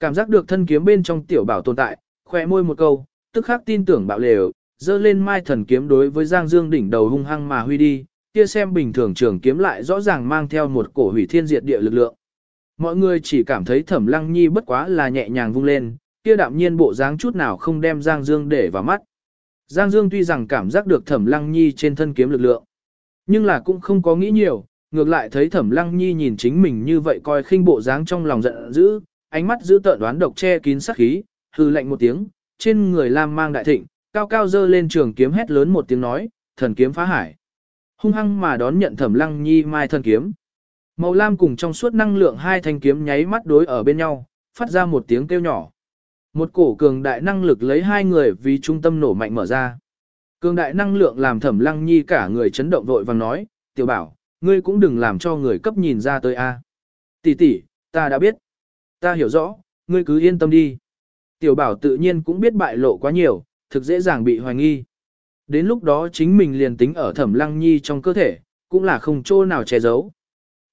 Cảm giác được thân kiếm bên trong tiểu bảo tồn tại, khỏe môi một câu, tức khắc tin tưởng bạo lều, dơ lên mai thần kiếm đối với Giang Dương đỉnh đầu hung hăng mà huy đi, kia xem bình thường trường kiếm lại rõ ràng mang theo một cổ hủy thiên diệt địa lực lượng. Mọi người chỉ cảm thấy thẩm lăng nhi bất quá là nhẹ nhàng vung lên, kia đạm nhiên bộ dáng chút nào không đem Giang Dương để vào mắt. Giang Dương tuy rằng cảm giác được thẩm lăng nhi trên thân kiếm lực lượng, nhưng là cũng không có nghĩ nhiều, ngược lại thấy thẩm lăng nhi nhìn chính mình như vậy coi khinh bộ dáng trong lòng giận dữ, ánh mắt giữ tợn đoán độc che kín sát khí, hư lạnh một tiếng, trên người lam mang đại thịnh, cao cao dơ lên trường kiếm hét lớn một tiếng nói, thần kiếm phá hải. Hung hăng mà đón nhận thẩm lăng nhi mai thần kiếm. Màu lam cùng trong suốt năng lượng hai thanh kiếm nháy mắt đối ở bên nhau, phát ra một tiếng kêu nhỏ. Một cổ cường đại năng lực lấy hai người vì trung tâm nổ mạnh mở ra. Cường đại năng lượng làm thẩm lăng nhi cả người chấn động vội vàng nói, tiểu bảo, ngươi cũng đừng làm cho người cấp nhìn ra tới a. Tỷ tỷ, ta đã biết. Ta hiểu rõ, ngươi cứ yên tâm đi. Tiểu bảo tự nhiên cũng biết bại lộ quá nhiều, thực dễ dàng bị hoài nghi. Đến lúc đó chính mình liền tính ở thẩm lăng nhi trong cơ thể, cũng là không chỗ nào che giấu.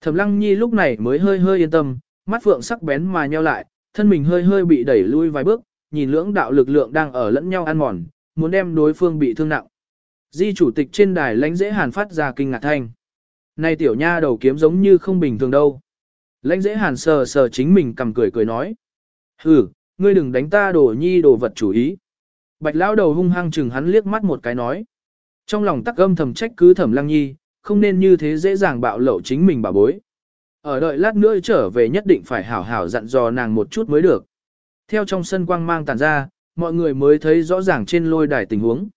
Thẩm lăng nhi lúc này mới hơi hơi yên tâm, mắt phượng sắc bén mà nheo lại, thân mình hơi hơi bị đẩy lui vài bước, nhìn lưỡng đạo lực lượng đang ở lẫn nhau ăn mòn, muốn đem đối phương bị thương nặng. Di chủ tịch trên đài lãnh dễ hàn phát ra kinh ngạc thanh. Này tiểu nha đầu kiếm giống như không bình thường đâu. Lãnh dễ hàn sờ sờ chính mình cầm cười cười nói. Hừ, ngươi đừng đánh ta đồ nhi đồ vật chủ ý. Bạch lão đầu hung hăng chừng hắn liếc mắt một cái nói. Trong lòng tắc âm thầm trách cứ thẩm lăng nhi, không nên như thế dễ dàng bạo lậu chính mình bà bối. Ở đợi lát nữa trở về nhất định phải hảo hảo dặn dò nàng một chút mới được. Theo trong sân quang mang tàn ra, mọi người mới thấy rõ ràng trên lôi đài tình huống.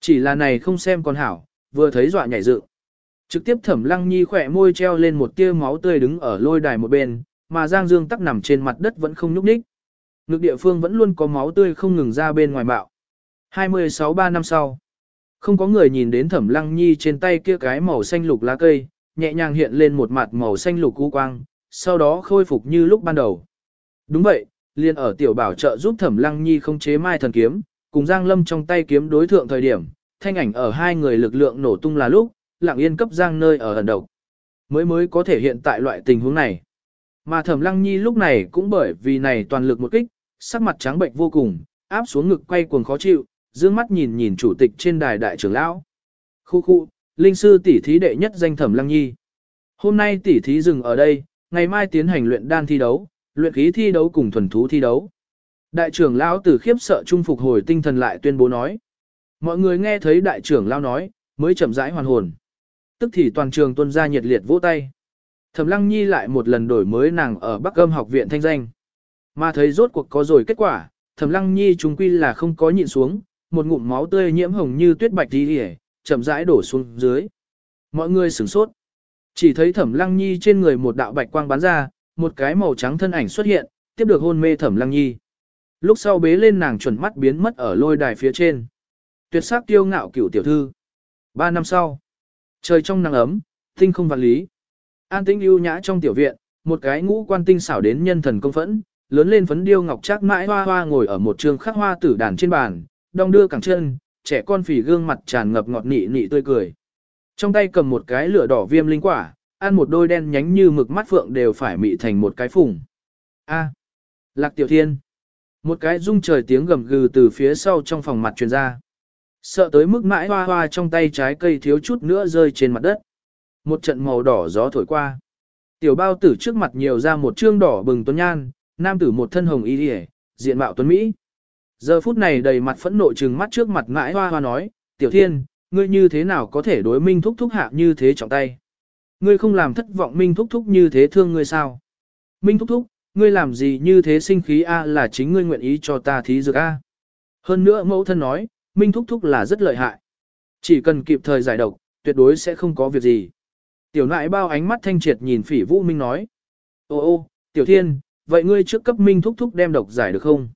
Chỉ là này không xem còn hảo, vừa thấy dọa nhảy dựng. Trực tiếp thẩm lăng nhi khỏe môi treo lên một tia máu tươi đứng ở lôi đài một bên, mà Giang Dương tắc nằm trên mặt đất vẫn không nhúc nhích. Ngực địa phương vẫn luôn có máu tươi không ngừng ra bên ngoài bạo. 26 năm sau, không có người nhìn đến thẩm lăng nhi trên tay kia cái màu xanh lục lá cây, nhẹ nhàng hiện lên một mặt màu xanh lục cú quang, sau đó khôi phục như lúc ban đầu. Đúng vậy, liền ở tiểu bảo trợ giúp thẩm lăng nhi không chế mai thần kiếm, cùng Giang Lâm trong tay kiếm đối thượng thời điểm, thanh ảnh ở hai người lực lượng nổ tung là lúc, lặng yên cấp Giang nơi ở ẩn độc. Mới mới có thể hiện tại loại tình huống này. Mà thẩm lăng nhi lúc này cũng bởi vì này toàn lực một kích, sắc mặt trắng bệnh vô cùng, áp xuống ngực quay cuồng khó chịu, dương mắt nhìn nhìn chủ tịch trên đài đại trưởng lão. Khu khu, linh sư tỷ thí đệ nhất danh thẩm lăng nhi. Hôm nay tỷ thí dừng ở đây, ngày mai tiến hành luyện đan thi đấu, luyện khí thi đấu cùng thuần thú thi đấu. Đại trưởng lão từ khiếp sợ trung phục hồi tinh thần lại tuyên bố nói. Mọi người nghe thấy đại trưởng lão nói, mới chậm rãi hoàn hồn. Tức thì toàn trường tuân ra nhiệt liệt vỗ tay. Thẩm Lăng Nhi lại một lần đổi mới nàng ở Bắc Âm học viện thanh danh. Mà thấy rốt cuộc có rồi kết quả, Thẩm Lăng Nhi chúng quy là không có nhịn xuống, một ngụm máu tươi nhiễm hồng như tuyết bạch đi hề, chậm rãi đổ xuống dưới. Mọi người sửng sốt. Chỉ thấy Thẩm Lăng Nhi trên người một đạo bạch quang bắn ra, một cái màu trắng thân ảnh xuất hiện, tiếp được hôn mê Thẩm Lăng Nhi. Lúc sau bế lên nàng chuẩn mắt biến mất ở lôi đài phía trên. Tuyệt sắc tiêu ngạo cửu tiểu thư. Ba năm sau, trời trong nắng ấm, tinh không vạn lý. An tĩnh ưu nhã trong tiểu viện, một cái ngũ quan tinh xảo đến nhân thần công phẫn, lớn lên phấn điêu ngọc chắc mãi hoa hoa ngồi ở một trường khắc hoa tử đàn trên bàn, đong đưa cẳng chân, trẻ con phì gương mặt tràn ngập ngọt nị nị tươi cười. Trong tay cầm một cái lửa đỏ viêm linh quả, ăn một đôi đen nhánh như mực mắt phượng đều phải mị thành một cái phùng. A. Lạc Tiểu Thiên. Một cái rung trời tiếng gầm gừ từ phía sau trong phòng mặt truyền ra. Sợ tới mức mãi hoa hoa trong tay trái cây thiếu chút nữa rơi trên mặt đất. Một trận màu đỏ gió thổi qua. Tiểu bao tử trước mặt nhiều ra một trương đỏ bừng tuấn nhan, nam tử một thân hồng y điề, diện mạo tuấn Mỹ. Giờ phút này đầy mặt phẫn nộ trừng mắt trước mặt mãi hoa hoa nói, tiểu thiên, ngươi như thế nào có thể đối minh thúc thúc hạ như thế trọng tay. Ngươi không làm thất vọng minh thúc thúc như thế thương ngươi sao. Minh thúc thúc, ngươi làm gì như thế sinh khí a là chính ngươi nguyện ý cho ta thí dược a. Hơn nữa mẫu thân nói, minh thúc thúc là rất lợi hại. Chỉ cần kịp thời giải độc, tuyệt đối sẽ không có việc gì. Tiểu nại bao ánh mắt thanh triệt nhìn phỉ vũ minh nói. Ô ô, tiểu thiên, vậy ngươi trước cấp minh thúc thúc đem độc giải được không?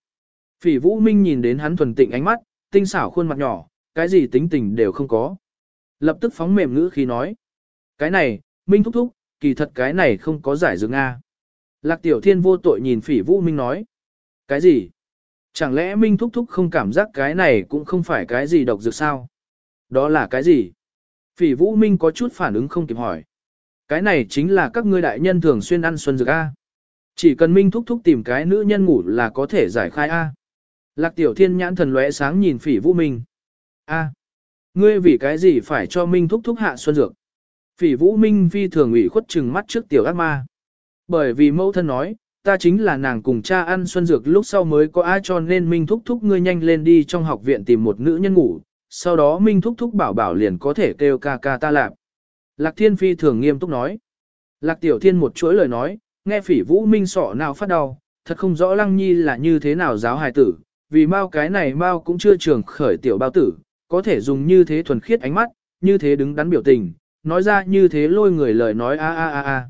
Phỉ vũ minh nhìn đến hắn thuần tịnh ánh mắt, tinh xảo khuôn mặt nhỏ, cái gì tính tình đều không có. Lập tức phóng mềm ngữ khi nói. Cái này, minh thúc thúc, kỳ thật cái này không có giải dược A. Lạc tiểu thiên vô tội nhìn phỉ vũ minh nói. Cái gì? Chẳng lẽ minh thúc thúc không cảm giác cái này cũng không phải cái gì độc dược sao? Đó là cái gì? Phỉ Vũ Minh có chút phản ứng không kịp hỏi. Cái này chính là các ngươi đại nhân thường xuyên ăn xuân dược A. Chỉ cần Minh thúc thúc tìm cái nữ nhân ngủ là có thể giải khai A. Lạc tiểu thiên nhãn thần lóe sáng nhìn phỉ vũ minh. A. Ngươi vì cái gì phải cho Minh thúc thúc hạ xuân dược? Phỉ vũ minh phi thường ủy khuất chừng mắt trước tiểu ác ma. Bởi vì mẫu thân nói, ta chính là nàng cùng cha ăn xuân dược lúc sau mới có ai cho nên Minh thúc thúc ngươi nhanh lên đi trong học viện tìm một nữ nhân ngủ, sau đó Minh thúc thúc bảo bảo liền có thể kêu ca ca ta lạp. Lạc thiên phi thường nghiêm túc nói. Lạc tiểu thiên một chuỗi lời nói, nghe phỉ vũ minh sọ nào phát đau, thật không rõ lăng nhi là như thế nào giáo hài tử, vì mau cái này mau cũng chưa trường khởi tiểu bao tử, có thể dùng như thế thuần khiết ánh mắt, như thế đứng đắn biểu tình, nói ra như thế lôi người lời nói a a a a.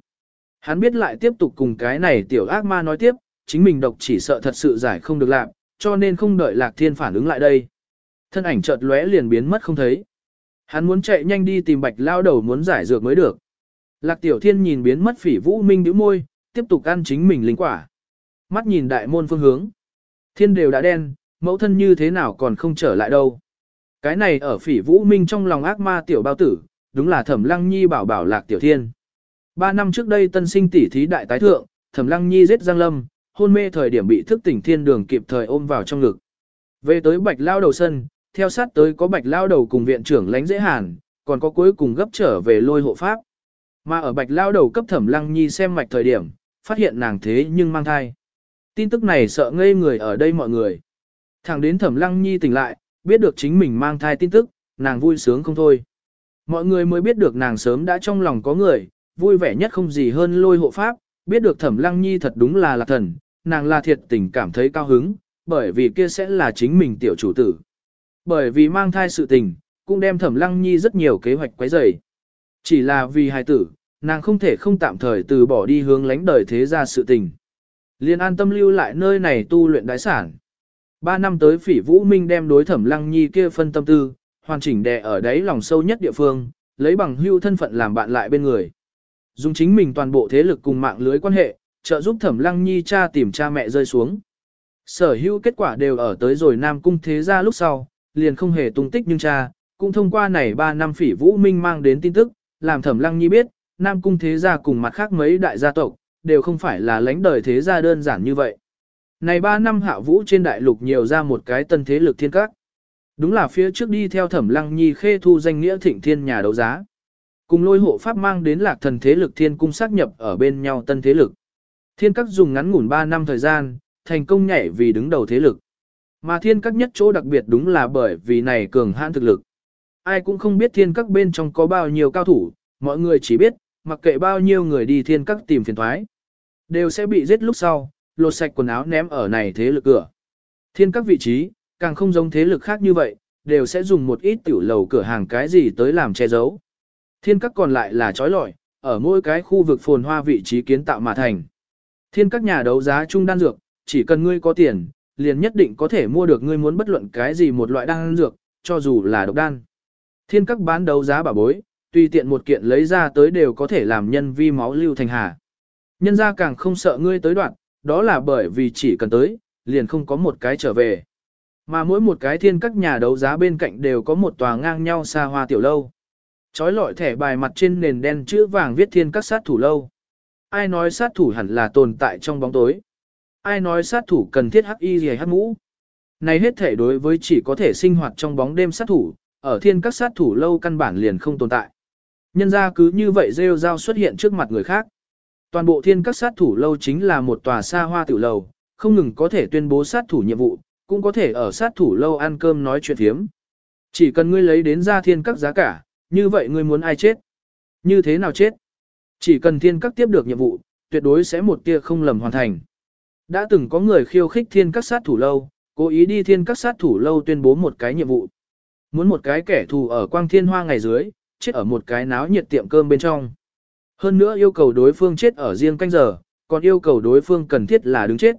Hắn biết lại tiếp tục cùng cái này tiểu ác ma nói tiếp, chính mình độc chỉ sợ thật sự giải không được làm, cho nên không đợi lạc thiên phản ứng lại đây. Thân ảnh chợt lóe liền biến mất không thấy. Hắn muốn chạy nhanh đi tìm bạch lao đầu muốn giải dược mới được. Lạc tiểu thiên nhìn biến mất phỉ vũ minh bĩu môi, tiếp tục ăn chính mình linh quả. Mắt nhìn đại môn phương hướng. Thiên đều đã đen, mẫu thân như thế nào còn không trở lại đâu. Cái này ở phỉ vũ minh trong lòng ác ma tiểu bao tử, đúng là thẩm lăng nhi bảo bảo lạc tiểu thiên. Ba năm trước đây tân sinh tỷ thí đại tái thượng, thẩm lăng nhi giết giang lâm, hôn mê thời điểm bị thức tỉnh thiên đường kịp thời ôm vào trong ngực. Về tới bạch lao đầu sân, theo sát tới có bạch lao đầu cùng viện trưởng lãnh dễ hàn, còn có cuối cùng gấp trở về lôi hộ pháp. Mà ở bạch lao đầu cấp thẩm lăng nhi xem mạch thời điểm, phát hiện nàng thế nhưng mang thai. Tin tức này sợ ngây người ở đây mọi người. Thẳng đến thẩm lăng nhi tỉnh lại, biết được chính mình mang thai tin tức, nàng vui sướng không thôi. Mọi người mới biết được nàng sớm đã trong lòng có người, vui vẻ nhất không gì hơn lôi hộ pháp, biết được thẩm lăng nhi thật đúng là lạc thần, nàng là thiệt tình cảm thấy cao hứng, bởi vì kia sẽ là chính mình tiểu chủ tử. Bởi vì mang thai sự tình, cũng đem thẩm lăng nhi rất nhiều kế hoạch quấy rầy. Chỉ là vì hài tử, nàng không thể không tạm thời từ bỏ đi hướng lánh đời thế gia sự tình. Liên an tâm lưu lại nơi này tu luyện đại sản. Ba năm tới phỉ vũ minh đem đối thẩm lăng nhi kia phân tâm tư, hoàn chỉnh đè ở đáy lòng sâu nhất địa phương, lấy bằng hưu thân phận làm bạn lại bên người. Dùng chính mình toàn bộ thế lực cùng mạng lưới quan hệ, trợ giúp thẩm lăng nhi cha tìm cha mẹ rơi xuống. Sở hữu kết quả đều ở tới rồi Nam Cung Thế Gia lúc sau, liền không hề tung tích nhưng cha, cũng thông qua này 3 năm phỉ vũ minh mang đến tin tức, làm thẩm lăng nhi biết, Nam Cung Thế Gia cùng mặt khác mấy đại gia tộc, đều không phải là lãnh đời thế gia đơn giản như vậy. Này 3 năm hạ vũ trên đại lục nhiều ra một cái tân thế lực thiên các. Đúng là phía trước đi theo thẩm lăng nhi khê thu danh nghĩa thịnh thiên nhà đấu giá. Cùng lôi hộ pháp mang đến lạc thần thế lực thiên cung xác nhập ở bên nhau tân thế lực. Thiên các dùng ngắn ngủn 3 năm thời gian, thành công nhảy vì đứng đầu thế lực. Mà thiên các nhất chỗ đặc biệt đúng là bởi vì này cường hãn thực lực. Ai cũng không biết thiên các bên trong có bao nhiêu cao thủ, mọi người chỉ biết, mặc kệ bao nhiêu người đi thiên các tìm phiền thoái. Đều sẽ bị giết lúc sau, lột sạch quần áo ném ở này thế lực cửa. Thiên các vị trí, càng không giống thế lực khác như vậy, đều sẽ dùng một ít tiểu lầu cửa hàng cái gì tới làm che giấu. Thiên các còn lại là trói lọi, ở mỗi cái khu vực phồn hoa vị trí kiến tạo mà thành. Thiên các nhà đấu giá chung đan dược, chỉ cần ngươi có tiền, liền nhất định có thể mua được ngươi muốn bất luận cái gì một loại đan dược, cho dù là độc đan. Thiên các bán đấu giá bảo bối, tùy tiện một kiện lấy ra tới đều có thể làm nhân vi máu lưu thành hà. Nhân ra càng không sợ ngươi tới đoạn, đó là bởi vì chỉ cần tới, liền không có một cái trở về. Mà mỗi một cái thiên các nhà đấu giá bên cạnh đều có một tòa ngang nhau xa hoa tiểu lâu. Chói lọi thẻ bài mặt trên nền đen chữ vàng viết thiên các sát thủ lâu. Ai nói sát thủ hẳn là tồn tại trong bóng tối. Ai nói sát thủ cần thiết hắc y gì hắc mũ. Này hết thể đối với chỉ có thể sinh hoạt trong bóng đêm sát thủ, ở thiên các sát thủ lâu căn bản liền không tồn tại. Nhân ra cứ như vậy rêu rao xuất hiện trước mặt người khác. Toàn bộ thiên các sát thủ lâu chính là một tòa xa hoa tiểu lầu, không ngừng có thể tuyên bố sát thủ nhiệm vụ, cũng có thể ở sát thủ lâu ăn cơm nói chuyện thiếm. Chỉ cần ngươi lấy đến ra thiên các giá cả, như vậy ngươi muốn ai chết? Như thế nào chết? Chỉ cần thiên các tiếp được nhiệm vụ, tuyệt đối sẽ một tia không lầm hoàn thành. Đã từng có người khiêu khích thiên các sát thủ lâu, cố ý đi thiên các sát thủ lâu tuyên bố một cái nhiệm vụ. Muốn một cái kẻ thù ở quang thiên hoa ngày dưới, chết ở một cái náo nhiệt tiệm cơm bên trong. Hơn nữa yêu cầu đối phương chết ở riêng canh giờ, còn yêu cầu đối phương cần thiết là đứng chết.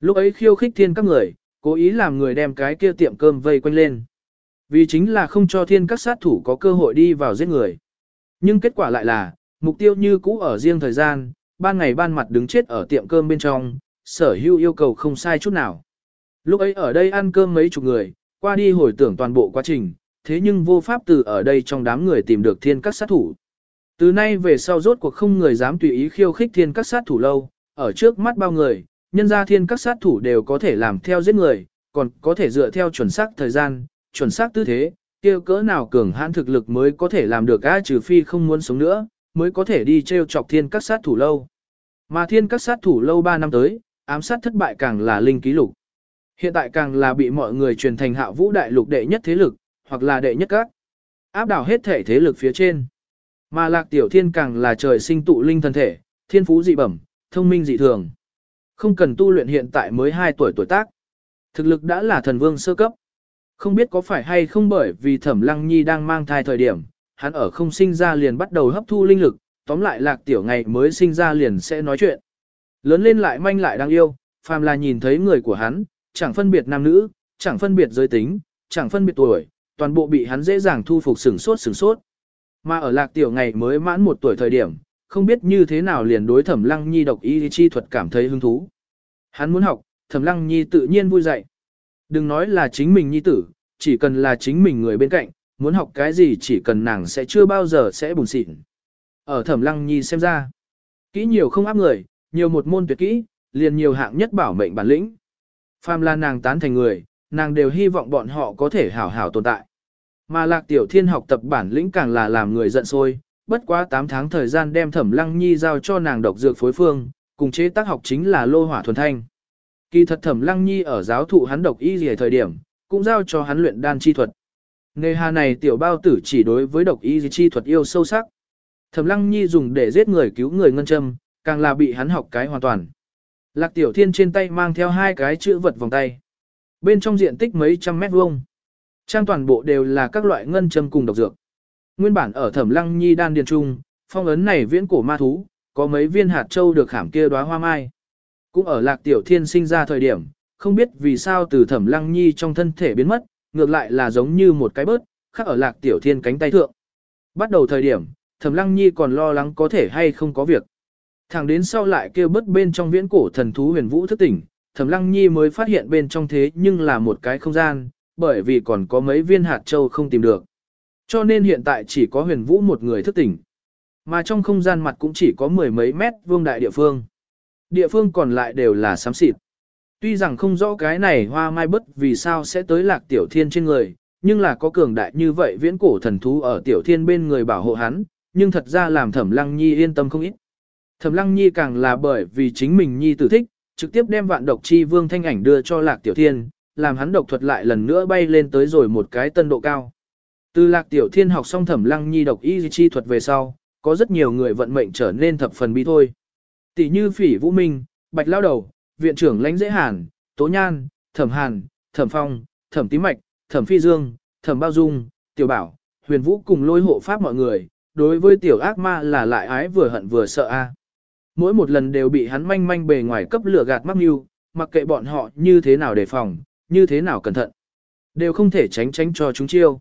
Lúc ấy khiêu khích thiên các người, cố ý làm người đem cái kia tiệm cơm vây quanh lên. Vì chính là không cho thiên các sát thủ có cơ hội đi vào giết người. Nhưng kết quả lại là, mục tiêu như cũ ở riêng thời gian, ban ngày ban mặt đứng chết ở tiệm cơm bên trong, sở hữu yêu cầu không sai chút nào. Lúc ấy ở đây ăn cơm mấy chục người, qua đi hồi tưởng toàn bộ quá trình, thế nhưng vô pháp từ ở đây trong đám người tìm được thiên các sát thủ. Từ nay về sau rốt cuộc không người dám tùy ý khiêu khích thiên các sát thủ lâu, ở trước mắt bao người, nhân gia thiên các sát thủ đều có thể làm theo giết người, còn có thể dựa theo chuẩn xác thời gian, chuẩn xác tư thế, kia cỡ nào cường hãn thực lực mới có thể làm được a trừ phi không muốn sống nữa, mới có thể đi treo chọc thiên các sát thủ lâu. Mà thiên các sát thủ lâu 3 năm tới, ám sát thất bại càng là linh ký lục. Hiện tại càng là bị mọi người truyền thành hạ vũ đại lục đệ nhất thế lực, hoặc là đệ nhất các. Áp đảo hết thể thế lực phía trên. Mà lạc tiểu thiên càng là trời sinh tụ linh thân thể, thiên phú dị bẩm, thông minh dị thường. Không cần tu luyện hiện tại mới 2 tuổi tuổi tác. Thực lực đã là thần vương sơ cấp. Không biết có phải hay không bởi vì thẩm lăng nhi đang mang thai thời điểm, hắn ở không sinh ra liền bắt đầu hấp thu linh lực, tóm lại lạc tiểu ngày mới sinh ra liền sẽ nói chuyện. Lớn lên lại manh lại đang yêu, phàm là nhìn thấy người của hắn, chẳng phân biệt nam nữ, chẳng phân biệt giới tính, chẳng phân biệt tuổi, toàn bộ bị hắn dễ dàng thu phục sửng sốt sửng sốt. Mà ở lạc tiểu ngày mới mãn một tuổi thời điểm, không biết như thế nào liền đối thẩm lăng nhi độc y chi thuật cảm thấy hứng thú. Hắn muốn học, thẩm lăng nhi tự nhiên vui dạy. Đừng nói là chính mình nhi tử, chỉ cần là chính mình người bên cạnh, muốn học cái gì chỉ cần nàng sẽ chưa bao giờ sẽ buồn xịn. Ở thẩm lăng nhi xem ra, kỹ nhiều không áp người, nhiều một môn tuyệt kỹ, liền nhiều hạng nhất bảo mệnh bản lĩnh. Phàm là nàng tán thành người, nàng đều hy vọng bọn họ có thể hảo hảo tồn tại. Mà lạc tiểu thiên học tập bản lĩnh càng là làm người giận sôi bất quá 8 tháng thời gian đem thẩm lăng nhi giao cho nàng độc dược phối phương, cùng chế tác học chính là lô hỏa thuần thanh. Kỳ thật thẩm lăng nhi ở giáo thụ hắn độc y gì thời điểm, cũng giao cho hắn luyện đan chi thuật. Nghề hà này tiểu bao tử chỉ đối với độc y chi thuật yêu sâu sắc. Thẩm lăng nhi dùng để giết người cứu người ngân châm, càng là bị hắn học cái hoàn toàn. Lạc tiểu thiên trên tay mang theo hai cái chữ vật vòng tay. Bên trong diện tích mấy trăm mét vuông. Trang toàn bộ đều là các loại ngân châm cùng độc dược. Nguyên bản ở thẩm lăng nhi đan điền trung, phong ấn này viễn cổ ma thú, có mấy viên hạt châu được khảm kia đóa hoa mai. Cũng ở lạc tiểu thiên sinh ra thời điểm, không biết vì sao từ thẩm lăng nhi trong thân thể biến mất, ngược lại là giống như một cái bớt, khắc ở lạc tiểu thiên cánh tay thượng. Bắt đầu thời điểm, thẩm lăng nhi còn lo lắng có thể hay không có việc. Thẳng đến sau lại kêu bớt bên trong viễn cổ thần thú huyền vũ thức tỉnh, thẩm lăng nhi mới phát hiện bên trong thế nhưng là một cái không gian, bởi vì còn có mấy viên hạt châu không tìm được. Cho nên hiện tại chỉ có huyền vũ một người thức tỉnh. Mà trong không gian mặt cũng chỉ có mười mấy mét vuông đại địa phương. Địa phương còn lại đều là xám xịt. Tuy rằng không rõ cái này hoa mai bất vì sao sẽ tới lạc tiểu thiên trên người, nhưng là có cường đại như vậy viễn cổ thần thú ở tiểu thiên bên người bảo hộ hắn, nhưng thật ra làm thẩm lăng nhi yên tâm không ít. Thẩm lăng nhi càng là bởi vì chính mình nhi tử thích, trực tiếp đem vạn độc chi vương thanh ảnh đưa cho lạc tiểu thiên, làm hắn độc thuật lại lần nữa bay lên tới rồi một cái tân độ cao. Từ lạc tiểu thiên học xong thẩm lăng nhi độc y chi thuật về sau, có rất nhiều người vận mệnh trở nên thập phần bi thôi. Tỷ như phỉ vũ minh, bạch lao đầu, viện trưởng lãnh dễ hàn, tố nhan, thẩm hàn, thẩm phong, thẩm tím mạch, thẩm phi dương, thẩm bao dung, tiểu bảo, huyền vũ cùng lôi hộ pháp mọi người, đối với tiểu ác ma là lại ái vừa hận vừa sợ a. Mỗi một lần đều bị hắn manh manh bề ngoài cấp lửa gạt mắc mưu, mặc kệ bọn họ như thế nào đề phòng, như thế nào cẩn thận. Đều không thể tránh tránh cho chúng chiêu.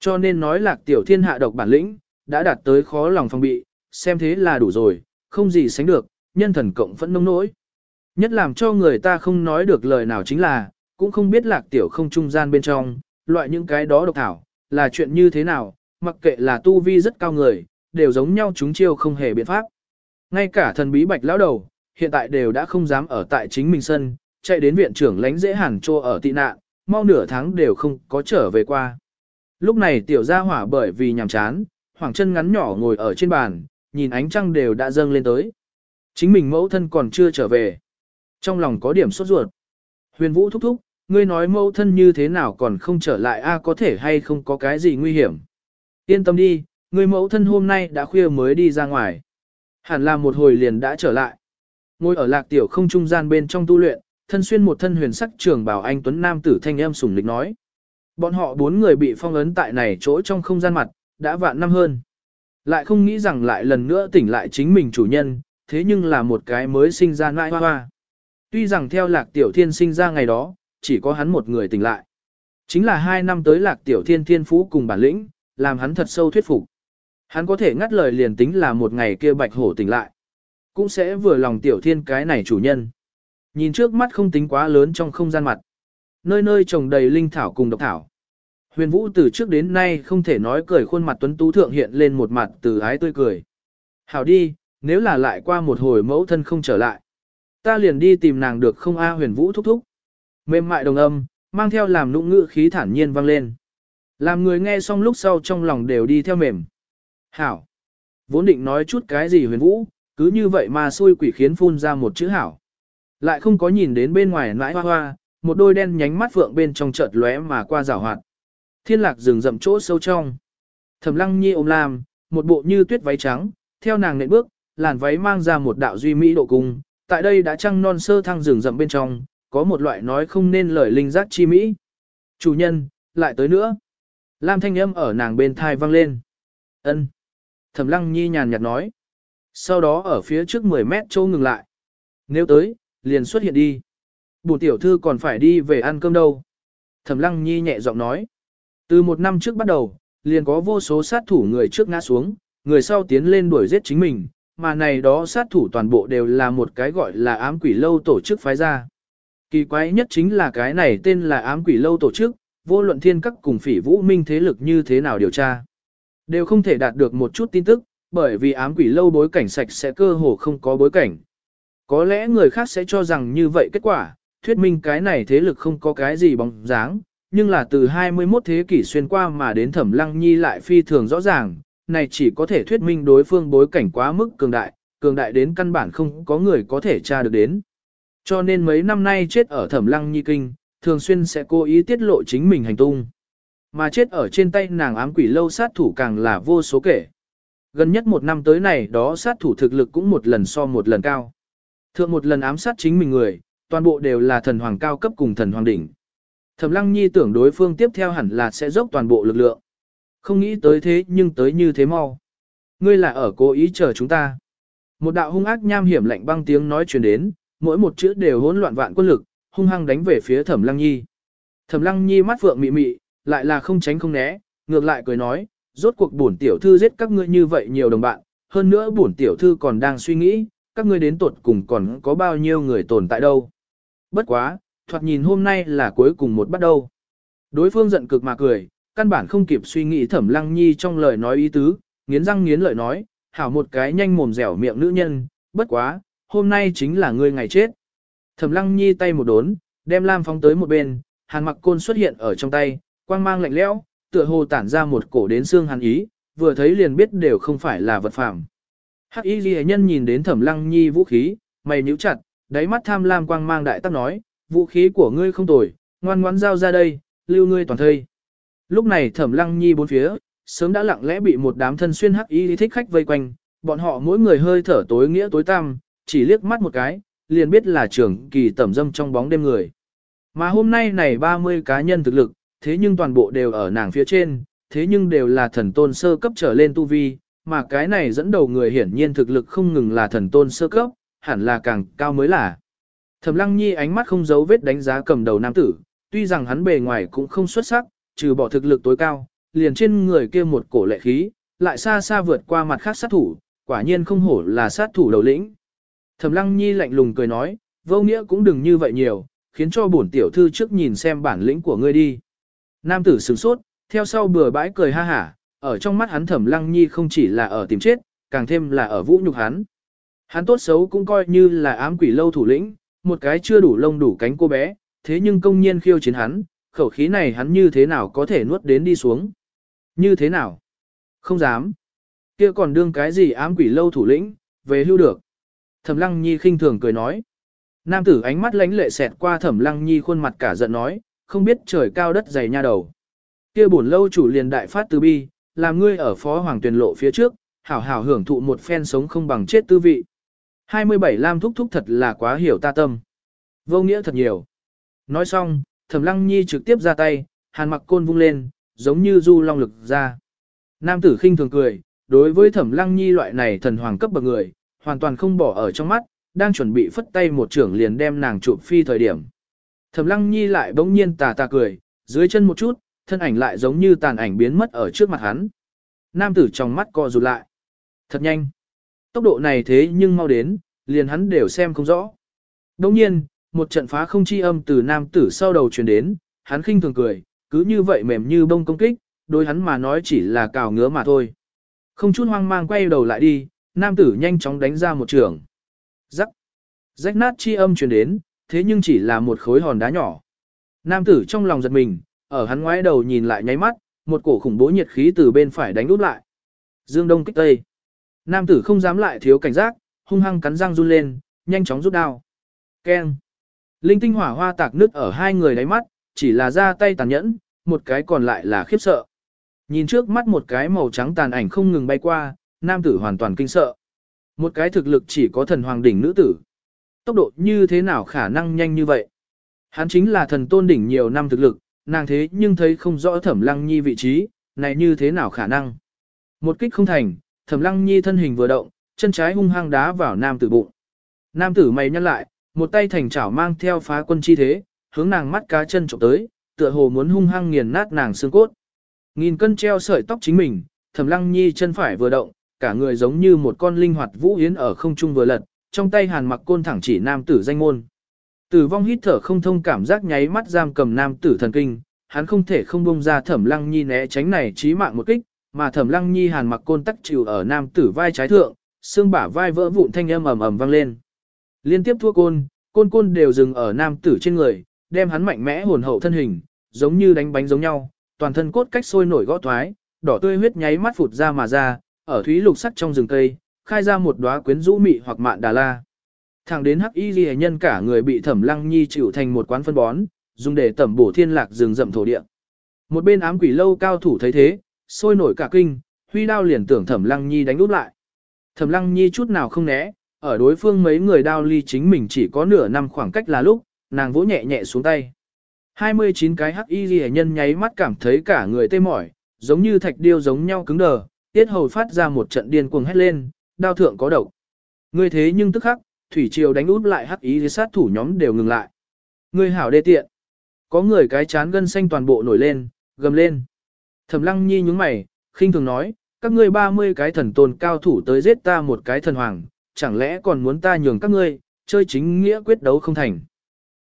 Cho nên nói lạc tiểu thiên hạ độc bản lĩnh, đã đạt tới khó lòng phòng bị, xem thế là đủ rồi, không gì sánh được, nhân thần cộng vẫn nông nỗi. Nhất làm cho người ta không nói được lời nào chính là, cũng không biết lạc tiểu không trung gian bên trong, loại những cái đó độc thảo, là chuyện như thế nào, mặc kệ là tu vi rất cao người, đều giống nhau chúng chiêu không hề biện pháp. Ngay cả thần bí bạch lão đầu, hiện tại đều đã không dám ở tại chính mình sân, chạy đến viện trưởng lánh dễ hẳn trô ở tị nạn, mau nửa tháng đều không có trở về qua. Lúc này tiểu gia hỏa bởi vì nhàm chán, hoàng chân ngắn nhỏ ngồi ở trên bàn, nhìn ánh trăng đều đã dâng lên tới. Chính mình mẫu thân còn chưa trở về. Trong lòng có điểm sốt ruột. Huyền Vũ thúc thúc, ngươi nói mẫu thân như thế nào còn không trở lại a có thể hay không có cái gì nguy hiểm. Yên tâm đi, ngươi mẫu thân hôm nay đã khuya mới đi ra ngoài. Hẳn là một hồi liền đã trở lại. Ngồi ở lạc tiểu không trung gian bên trong tu luyện, thân xuyên một thân huyền sắc trường bảo anh Tuấn Nam tử thanh em sủng lịch nói. Bọn họ bốn người bị phong ấn tại này chỗ trong không gian mặt, đã vạn năm hơn. Lại không nghĩ rằng lại lần nữa tỉnh lại chính mình chủ nhân, thế nhưng là một cái mới sinh ra nãi hoa hoa. Tuy rằng theo lạc tiểu thiên sinh ra ngày đó, chỉ có hắn một người tỉnh lại. Chính là hai năm tới lạc tiểu thiên thiên phú cùng bản lĩnh, làm hắn thật sâu thuyết phục. Hắn có thể ngắt lời liền tính là một ngày kia bạch hổ tỉnh lại. Cũng sẽ vừa lòng tiểu thiên cái này chủ nhân. Nhìn trước mắt không tính quá lớn trong không gian mặt. Nơi nơi trồng đầy linh thảo cùng độc thảo. Huyền Vũ từ trước đến nay không thể nói cười khuôn mặt tuấn tú thượng hiện lên một mặt từ ái tươi cười. Hảo đi, nếu là lại qua một hồi mẫu thân không trở lại. Ta liền đi tìm nàng được không A huyền vũ thúc thúc. Mềm mại đồng âm, mang theo làm nụ ngữ khí thản nhiên vang lên. Làm người nghe xong lúc sau trong lòng đều đi theo mềm. Hảo. Vốn định nói chút cái gì huyền vũ, cứ như vậy mà xui quỷ khiến phun ra một chữ hảo. Lại không có nhìn đến bên ngoài nãi hoa hoa, một đôi đen nhánh mắt vượng bên trong chợt lóe mà qua rào hoạt. Thiên lạc rừng rậm chỗ sâu trong. Thẩm lăng nhi ôm làm, một bộ như tuyết váy trắng, theo nàng nệm bước, làn váy mang ra một đạo duy mỹ độ cung. Tại đây đã trăng non sơ thăng rừng rậm bên trong, có một loại nói không nên lời linh giác chi mỹ. Chủ nhân, lại tới nữa. Lam thanh âm ở nàng bên thai vang lên. ân Thẩm lăng nhi nhàn nhạt nói. Sau đó ở phía trước 10 mét châu ngừng lại. Nếu tới, liền xuất hiện đi. Bùn tiểu thư còn phải đi về ăn cơm đâu. Thẩm lăng nhi nhẹ giọng nói. Từ một năm trước bắt đầu, liền có vô số sát thủ người trước ngã xuống, người sau tiến lên đuổi giết chính mình, mà này đó sát thủ toàn bộ đều là một cái gọi là ám quỷ lâu tổ chức phái ra. Kỳ quái nhất chính là cái này tên là ám quỷ lâu tổ chức, vô luận thiên các cùng phỉ vũ minh thế lực như thế nào điều tra. Đều không thể đạt được một chút tin tức, bởi vì ám quỷ lâu bối cảnh sạch sẽ cơ hồ không có bối cảnh. Có lẽ người khác sẽ cho rằng như vậy kết quả, thuyết minh cái này thế lực không có cái gì bóng dáng, nhưng là từ 21 thế kỷ xuyên qua mà đến thẩm lăng nhi lại phi thường rõ ràng, này chỉ có thể thuyết minh đối phương bối cảnh quá mức cường đại, cường đại đến căn bản không có người có thể tra được đến. Cho nên mấy năm nay chết ở thẩm lăng nhi kinh, thường xuyên sẽ cố ý tiết lộ chính mình hành tung. Mà chết ở trên tay nàng ám quỷ lâu sát thủ càng là vô số kể. Gần nhất một năm tới này đó sát thủ thực lực cũng một lần so một lần cao. Thượng một lần ám sát chính mình người, toàn bộ đều là thần hoàng cao cấp cùng thần hoàng đỉnh. Thẩm Lăng Nhi tưởng đối phương tiếp theo hẳn là sẽ dốc toàn bộ lực lượng. Không nghĩ tới thế nhưng tới như thế mau. Ngươi là ở cố ý chờ chúng ta. Một đạo hung ác nham hiểm lạnh băng tiếng nói truyền đến, mỗi một chữ đều hỗn loạn vạn quân lực, hung hăng đánh về phía Thẩm Lăng Nhi. Thẩm Lăng Nhi mắt vượng mị mị, lại là không tránh không né, ngược lại cười nói, rốt cuộc bổn tiểu thư giết các ngươi như vậy nhiều đồng bạn, hơn nữa bổn tiểu thư còn đang suy nghĩ, các ngươi đến tuột cùng còn có bao nhiêu người tồn tại đâu. Bất quá, thoạt nhìn hôm nay là cuối cùng một bắt đầu. Đối phương giận cực mà cười, căn bản không kịp suy nghĩ thẩm lăng nhi trong lời nói ý tứ, nghiến răng nghiến lợi nói, hảo một cái nhanh mồm dẻo miệng nữ nhân, bất quá, hôm nay chính là ngươi ngày chết. Thẩm lăng nhi tay một đốn, đem lam phóng tới một bên, hàn mặc côn xuất hiện ở trong tay, quang mang lạnh lẽo, tựa hồ tản ra một cổ đến xương hàn ý, vừa thấy liền biết đều không phải là vật phàm. Hắc y ghi nhân nhìn đến thẩm lăng nhi vũ khí, mày nhíu chặt, đáy mắt tham lam quang mang đại tắc nói, vũ khí của ngươi không tồi, ngoan ngoãn giao ra đây, lưu ngươi toàn thây. Lúc này thẩm lăng nhi bốn phía, sớm đã lặng lẽ bị một đám thân xuyên hắc y thích khách vây quanh, bọn họ mỗi người hơi thở tối nghĩa tối tăm, chỉ liếc mắt một cái, liền biết là trưởng kỳ tẩm dâm trong bóng đêm người. Mà hôm nay này 30 cá nhân thực lực, thế nhưng toàn bộ đều ở nàng phía trên, thế nhưng đều là thần tôn sơ cấp trở lên tu vi, mà cái này dẫn đầu người hiển nhiên thực lực không ngừng là thần tôn sơ cấp, hẳn là càng cao mới là. Thẩm Lăng Nhi ánh mắt không giấu vết đánh giá cầm đầu nam tử, tuy rằng hắn bề ngoài cũng không xuất sắc, trừ bỏ thực lực tối cao, liền trên người kia một cổ lệ khí, lại xa xa vượt qua mặt khác sát thủ, quả nhiên không hổ là sát thủ đầu lĩnh. Thẩm Lăng Nhi lạnh lùng cười nói, vô nghĩa cũng đừng như vậy nhiều, khiến cho bổn tiểu thư trước nhìn xem bản lĩnh của ngươi đi. Nam tử sửng sốt, theo sau bừa bãi cười ha hả, ở trong mắt hắn Thẩm Lăng Nhi không chỉ là ở tìm chết, càng thêm là ở vũ nhục hắn. Hắn tốt xấu cũng coi như là ám quỷ lâu thủ lĩnh, một cái chưa đủ lông đủ cánh cô bé, thế nhưng công nhiên khiêu chiến hắn, khẩu khí này hắn như thế nào có thể nuốt đến đi xuống. Như thế nào? Không dám. kia còn đương cái gì ám quỷ lâu thủ lĩnh, về hưu được. Thẩm lăng nhi khinh thường cười nói. Nam tử ánh mắt lánh lệ xẹt qua thẩm lăng nhi khuôn mặt cả giận nói, không biết trời cao đất dày nha đầu. kia bổn lâu chủ liền đại phát từ bi, làm ngươi ở phó hoàng tuyển lộ phía trước, hảo hảo hưởng thụ một phen sống không bằng chết tư vị. 27 Lam thúc thúc thật là quá hiểu ta tâm. Vô nghĩa thật nhiều. Nói xong, Thẩm Lăng Nhi trực tiếp ra tay, hàn mặc côn vung lên, giống như du long lực ra. Nam tử khinh thường cười, đối với Thẩm Lăng Nhi loại này thần hoàng cấp bậc người, hoàn toàn không bỏ ở trong mắt, đang chuẩn bị phất tay một trưởng liền đem nàng chụp phi thời điểm. Thẩm Lăng Nhi lại bỗng nhiên tà tà cười, dưới chân một chút, thân ảnh lại giống như tàn ảnh biến mất ở trước mặt hắn. Nam tử trong mắt co rụt lại. Thật nhanh. Tốc độ này thế nhưng mau đến, liền hắn đều xem không rõ. Đồng nhiên, một trận phá không chi âm từ nam tử sau đầu truyền đến, hắn khinh thường cười, cứ như vậy mềm như bông công kích, đối hắn mà nói chỉ là cào ngứa mà thôi. Không chút hoang mang quay đầu lại đi, nam tử nhanh chóng đánh ra một trường. Rắc. Rách nát chi âm truyền đến, thế nhưng chỉ là một khối hòn đá nhỏ. Nam tử trong lòng giật mình, ở hắn ngoái đầu nhìn lại nháy mắt, một cổ khủng bố nhiệt khí từ bên phải đánh úp lại. Dương Đông kích Tây. Nam tử không dám lại thiếu cảnh giác, hung hăng cắn răng run lên, nhanh chóng rút đao. Keng. Linh tinh hỏa hoa tạc nước ở hai người đáy mắt, chỉ là ra tay tàn nhẫn, một cái còn lại là khiếp sợ. Nhìn trước mắt một cái màu trắng tàn ảnh không ngừng bay qua, nam tử hoàn toàn kinh sợ. Một cái thực lực chỉ có thần hoàng đỉnh nữ tử. Tốc độ như thế nào khả năng nhanh như vậy? Hắn chính là thần tôn đỉnh nhiều năm thực lực, nàng thế nhưng thấy không rõ thẩm lăng nhi vị trí, này như thế nào khả năng? Một kích không thành, thẩm lăng nhi thân hình vừa động, chân trái hung hăng đá vào nam tử bụng. Nam tử mày nhăn lại, một tay thành chảo mang theo phá quân chi thế, hướng nàng mắt cá chân trộm tới, tựa hồ muốn hung hăng nghiền nát nàng xương cốt. Nghìn cân treo sợi tóc chính mình, Thẩm Lăng Nhi chân phải vừa động, cả người giống như một con linh hoạt vũ yến ở không trung vừa lật, trong tay Hàn Mặc côn thẳng chỉ nam tử danh môn. Tử vong hít thở không thông cảm giác nháy mắt giam cầm nam tử thần kinh, hắn không thể không bông ra Thẩm Lăng Nhi né tránh này chí mạng một kích, mà Thẩm Lăng Nhi Hàn Mặc côn tắc chịu ở nam tử vai trái thượng, xương bả vai vỡ vụn thanh âm ầm ầm vang lên. Liên tiếp thua côn, côn côn đều dừng ở nam tử trên người, đem hắn mạnh mẽ hồn hậu thân hình, giống như đánh bánh giống nhau, toàn thân cốt cách sôi nổi gõ thoái, đỏ tươi huyết nháy mắt phụt ra mà ra, ở thúy lục sắt trong rừng cây, khai ra một đóa quyến rũ mị hoặc mạn đà la. Thẳng đến hắc y ghi nhân cả người bị thẩm lăng nhi chịu thành một quán phân bón, dùng để tẩm bổ thiên lạc rừng rậm thổ địa. Một bên ám quỷ lâu cao thủ thấy thế, sôi nổi cả kinh, huy đao liền tưởng thẩm lăng nhi đánh úp lại. Thẩm lăng nhi chút nào không né, ở đối phương mấy người đao ly chính mình chỉ có nửa năm khoảng cách là lúc, nàng vỗ nhẹ nhẹ xuống tay. 29 cái hắc y ghi nhân nháy mắt cảm thấy cả người tê mỏi, giống như thạch điêu giống nhau cứng đờ, tiết hầu phát ra một trận điên cuồng hét lên, đao thượng có độc. Người thế nhưng tức khắc, thủy triều đánh út lại hắc y sát thủ nhóm đều ngừng lại. Người hảo đê tiện. Có người cái chán gân xanh toàn bộ nổi lên, gầm lên. Thẩm lăng nhi nhúng mày, khinh thường nói, các ngươi 30 cái thần tôn cao thủ tới giết ta một cái thần hoàng, chẳng lẽ còn muốn ta nhường các ngươi, chơi chính nghĩa quyết đấu không thành.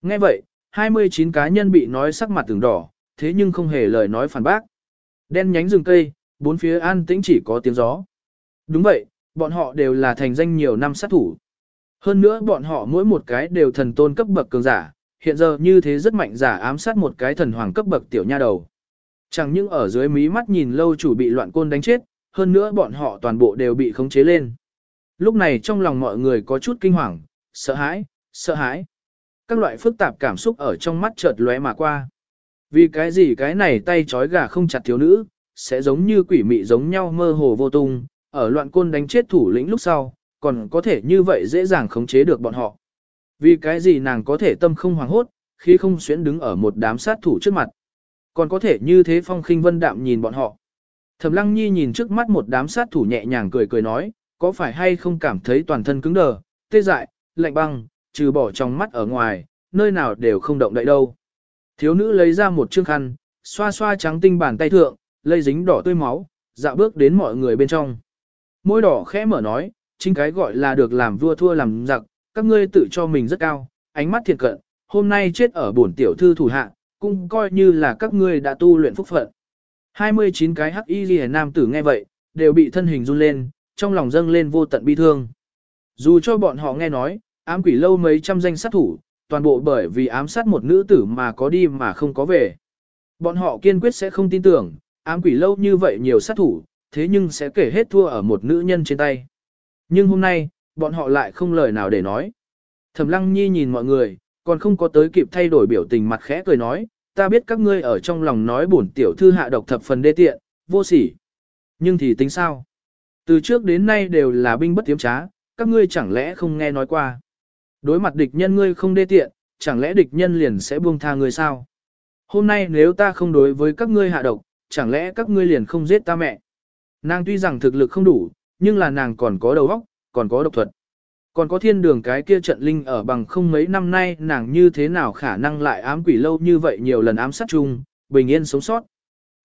Nghe vậy, 29 cá nhân bị nói sắc mặt từng đỏ, thế nhưng không hề lời nói phản bác. Đen nhánh rừng cây, bốn phía an tĩnh chỉ có tiếng gió. Đúng vậy, bọn họ đều là thành danh nhiều năm sát thủ. Hơn nữa bọn họ mỗi một cái đều thần tôn cấp bậc cường giả, hiện giờ như thế rất mạnh giả ám sát một cái thần hoàng cấp bậc tiểu nha đầu. Chẳng những ở dưới mí mắt nhìn lâu chủ bị loạn côn đánh chết, hơn nữa bọn họ toàn bộ đều bị khống chế lên. Lúc này trong lòng mọi người có chút kinh hoàng, sợ hãi, sợ hãi. Các loại phức tạp cảm xúc ở trong mắt chợt lóe mà qua. Vì cái gì cái này tay trói gà không chặt thiếu nữ, sẽ giống như quỷ mị giống nhau mơ hồ vô tung, ở loạn côn đánh chết thủ lĩnh lúc sau, còn có thể như vậy dễ dàng khống chế được bọn họ. Vì cái gì nàng có thể tâm không hoàng hốt, khi không xuyến đứng ở một đám sát thủ trước mặt. Còn có thể như thế phong khinh vân đạm nhìn bọn họ. Thẩm lăng nhi nhìn trước mắt một đám sát thủ nhẹ nhàng cười cười nói, có phải hay không cảm thấy toàn thân cứng đờ, tê dại, lạnh băng, trừ bỏ trong mắt ở ngoài, nơi nào đều không động đậy đâu. Thiếu nữ lấy ra một chiếc khăn, xoa xoa trắng tinh bàn tay thượng, lây dính đỏ tươi máu, dạo bước đến mọi người bên trong. Môi đỏ khẽ mở nói, chính cái gọi là được làm vua thua làm giặc, các ngươi tự cho mình rất cao, ánh mắt thiệt cận, hôm nay chết ở bổn tiểu thư thủ hạ, cũng coi như là các ngươi đã tu luyện phúc phận. 29 cái hắc y ghi nam tử nghe vậy, đều bị thân hình run lên, trong lòng dâng lên vô tận bi thương. Dù cho bọn họ nghe nói, ám quỷ lâu mấy trăm danh sát thủ, toàn bộ bởi vì ám sát một nữ tử mà có đi mà không có về. Bọn họ kiên quyết sẽ không tin tưởng, ám quỷ lâu như vậy nhiều sát thủ, thế nhưng sẽ kể hết thua ở một nữ nhân trên tay. Nhưng hôm nay, bọn họ lại không lời nào để nói. Thẩm lăng nhi nhìn mọi người, còn không có tới kịp thay đổi biểu tình mặt khẽ cười nói, ta biết các ngươi ở trong lòng nói bổn tiểu thư hạ độc thập phần đê tiện, vô sỉ. Nhưng thì tính sao? Từ trước đến nay đều là binh bất tiếm trá, các ngươi chẳng lẽ không nghe nói qua. Đối mặt địch nhân ngươi không đê tiện, chẳng lẽ địch nhân liền sẽ buông tha ngươi sao? Hôm nay nếu ta không đối với các ngươi hạ độc, chẳng lẽ các ngươi liền không giết ta mẹ? Nàng tuy rằng thực lực không đủ, nhưng là nàng còn có đầu óc, còn có độc thuật. Còn có thiên đường cái kia trận linh ở bằng không mấy năm nay nàng như thế nào khả năng lại ám quỷ lâu như vậy nhiều lần ám sát chung, bình yên sống sót.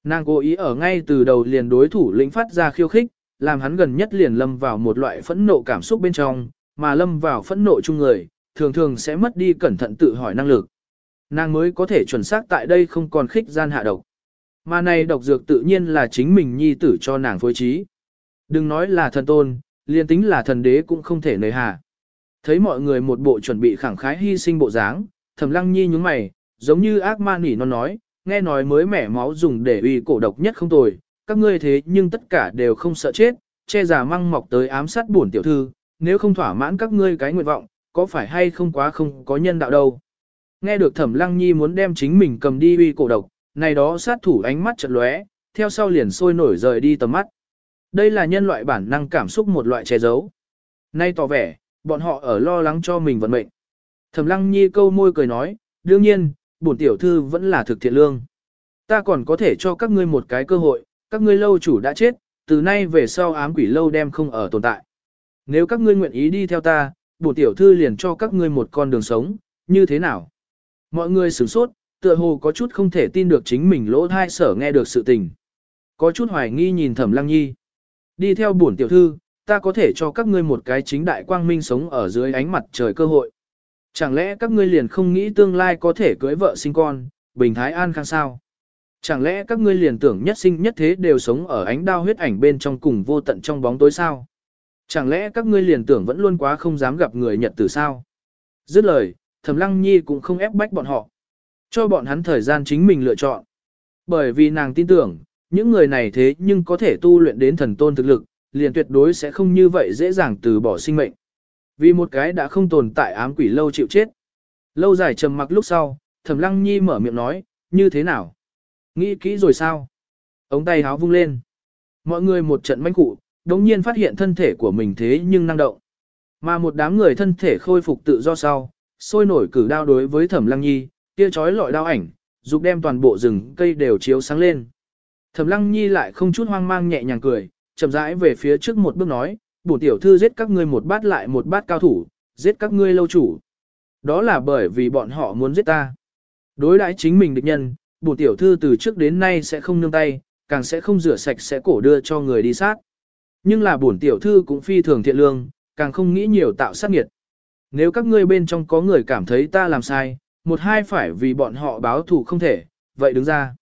Nàng cố ý ở ngay từ đầu liền đối thủ lĩnh phát ra khiêu khích, làm hắn gần nhất liền lâm vào một loại phẫn nộ cảm xúc bên trong, mà lâm vào phẫn nộ chung người, thường thường sẽ mất đi cẩn thận tự hỏi năng lực. Nàng mới có thể chuẩn xác tại đây không còn khích gian hạ độc. Mà này độc dược tự nhiên là chính mình nhi tử cho nàng phối trí. Đừng nói là thần tôn, liền tính là thần đế cũng không thể nề hà. Thấy mọi người một bộ chuẩn bị khẳng khái hy sinh bộ dáng, Thẩm Lăng Nhi nhúng mày, giống như ác ma nỉ nó nói, nghe nói mới mẻ máu dùng để uy cổ độc nhất không tồi, các ngươi thế nhưng tất cả đều không sợ chết, che giả măng mọc tới ám sát bổn tiểu thư, nếu không thỏa mãn các ngươi cái nguyện vọng, có phải hay không quá không có nhân đạo đâu. Nghe được Thẩm Lăng Nhi muốn đem chính mình cầm đi uy cổ độc, này đó sát thủ ánh mắt chợt lóe, theo sau liền sôi nổi rời đi tầm mắt. Đây là nhân loại bản năng cảm xúc một loại che giấu. Nay tỏ vẻ, bọn họ ở lo lắng cho mình vận mệnh. Thẩm Lăng Nhi câu môi cười nói, đương nhiên, bổn tiểu thư vẫn là thực thiện lương. Ta còn có thể cho các ngươi một cái cơ hội, các ngươi lâu chủ đã chết, từ nay về sau ám quỷ lâu đem không ở tồn tại. Nếu các ngươi nguyện ý đi theo ta, bổ tiểu thư liền cho các ngươi một con đường sống, như thế nào? Mọi người sửng sốt, tựa hồ có chút không thể tin được chính mình lỗ thai sở nghe được sự tình. Có chút hoài nghi nhìn Thẩm Lăng Nhi. Đi theo bổn tiểu thư, ta có thể cho các ngươi một cái chính đại quang minh sống ở dưới ánh mặt trời cơ hội. Chẳng lẽ các ngươi liền không nghĩ tương lai có thể cưới vợ sinh con, bình thái an khang sao? Chẳng lẽ các ngươi liền tưởng nhất sinh nhất thế đều sống ở ánh đao huyết ảnh bên trong cùng vô tận trong bóng tối sao? Chẳng lẽ các ngươi liền tưởng vẫn luôn quá không dám gặp người nhật tử sao? Dứt lời, Thẩm Lăng Nhi cũng không ép bách bọn họ. Cho bọn hắn thời gian chính mình lựa chọn. Bởi vì nàng tin tưởng, những người này thế nhưng có thể tu luyện đến thần tôn thực lực, liền tuyệt đối sẽ không như vậy dễ dàng từ bỏ sinh mệnh. Vì một cái đã không tồn tại ám quỷ lâu chịu chết. Lâu dài trầm mặc lúc sau, Thẩm Lăng Nhi mở miệng nói, như thế nào? Nghĩ kỹ rồi sao? Ống tay háo vung lên. Mọi người một trận manh cụ, đống nhiên phát hiện thân thể của mình thế nhưng năng động. Mà một đám người thân thể khôi phục tự do sau, sôi nổi cử đao đối với Thẩm Lăng Nhi, kia chói lọi đao ảnh, dục đem toàn bộ rừng cây đều chiếu sáng lên. Thẩm Lăng Nhi lại không chút hoang mang nhẹ nhàng cười, chậm rãi về phía trước một bước nói, bổ tiểu thư giết các ngươi một bát lại một bát cao thủ, giết các ngươi lâu chủ. Đó là bởi vì bọn họ muốn giết ta. Đối đãi chính mình địch nhân, bổn tiểu thư từ trước đến nay sẽ không nương tay, càng sẽ không rửa sạch sẽ cổ đưa cho người đi sát. Nhưng là bổn tiểu thư cũng phi thường thiện lương, càng không nghĩ nhiều tạo sát nghiệt. Nếu các ngươi bên trong có người cảm thấy ta làm sai, một hai phải vì bọn họ báo thù không thể, vậy đứng ra.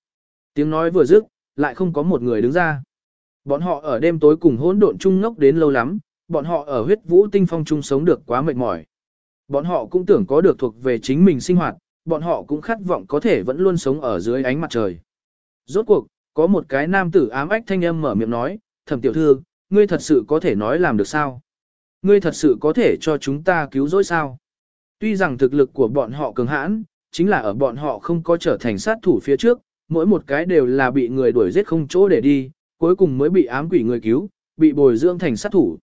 Tiếng nói vừa dứt, lại không có một người đứng ra. Bọn họ ở đêm tối cùng hỗn độn chung ngốc đến lâu lắm, bọn họ ở huyết vũ tinh phong chung sống được quá mệt mỏi. Bọn họ cũng tưởng có được thuộc về chính mình sinh hoạt, bọn họ cũng khát vọng có thể vẫn luôn sống ở dưới ánh mặt trời. Rốt cuộc, có một cái nam tử ám ách thanh âm mở miệng nói, thẩm tiểu thư, ngươi thật sự có thể nói làm được sao? Ngươi thật sự có thể cho chúng ta cứu rỗi sao? Tuy rằng thực lực của bọn họ cường hãn, chính là ở bọn họ không có trở thành sát thủ phía trước, mỗi một cái đều là bị người đuổi giết không chỗ để đi, cuối cùng mới bị ám quỷ người cứu, bị bồi dưỡng thành sát thủ.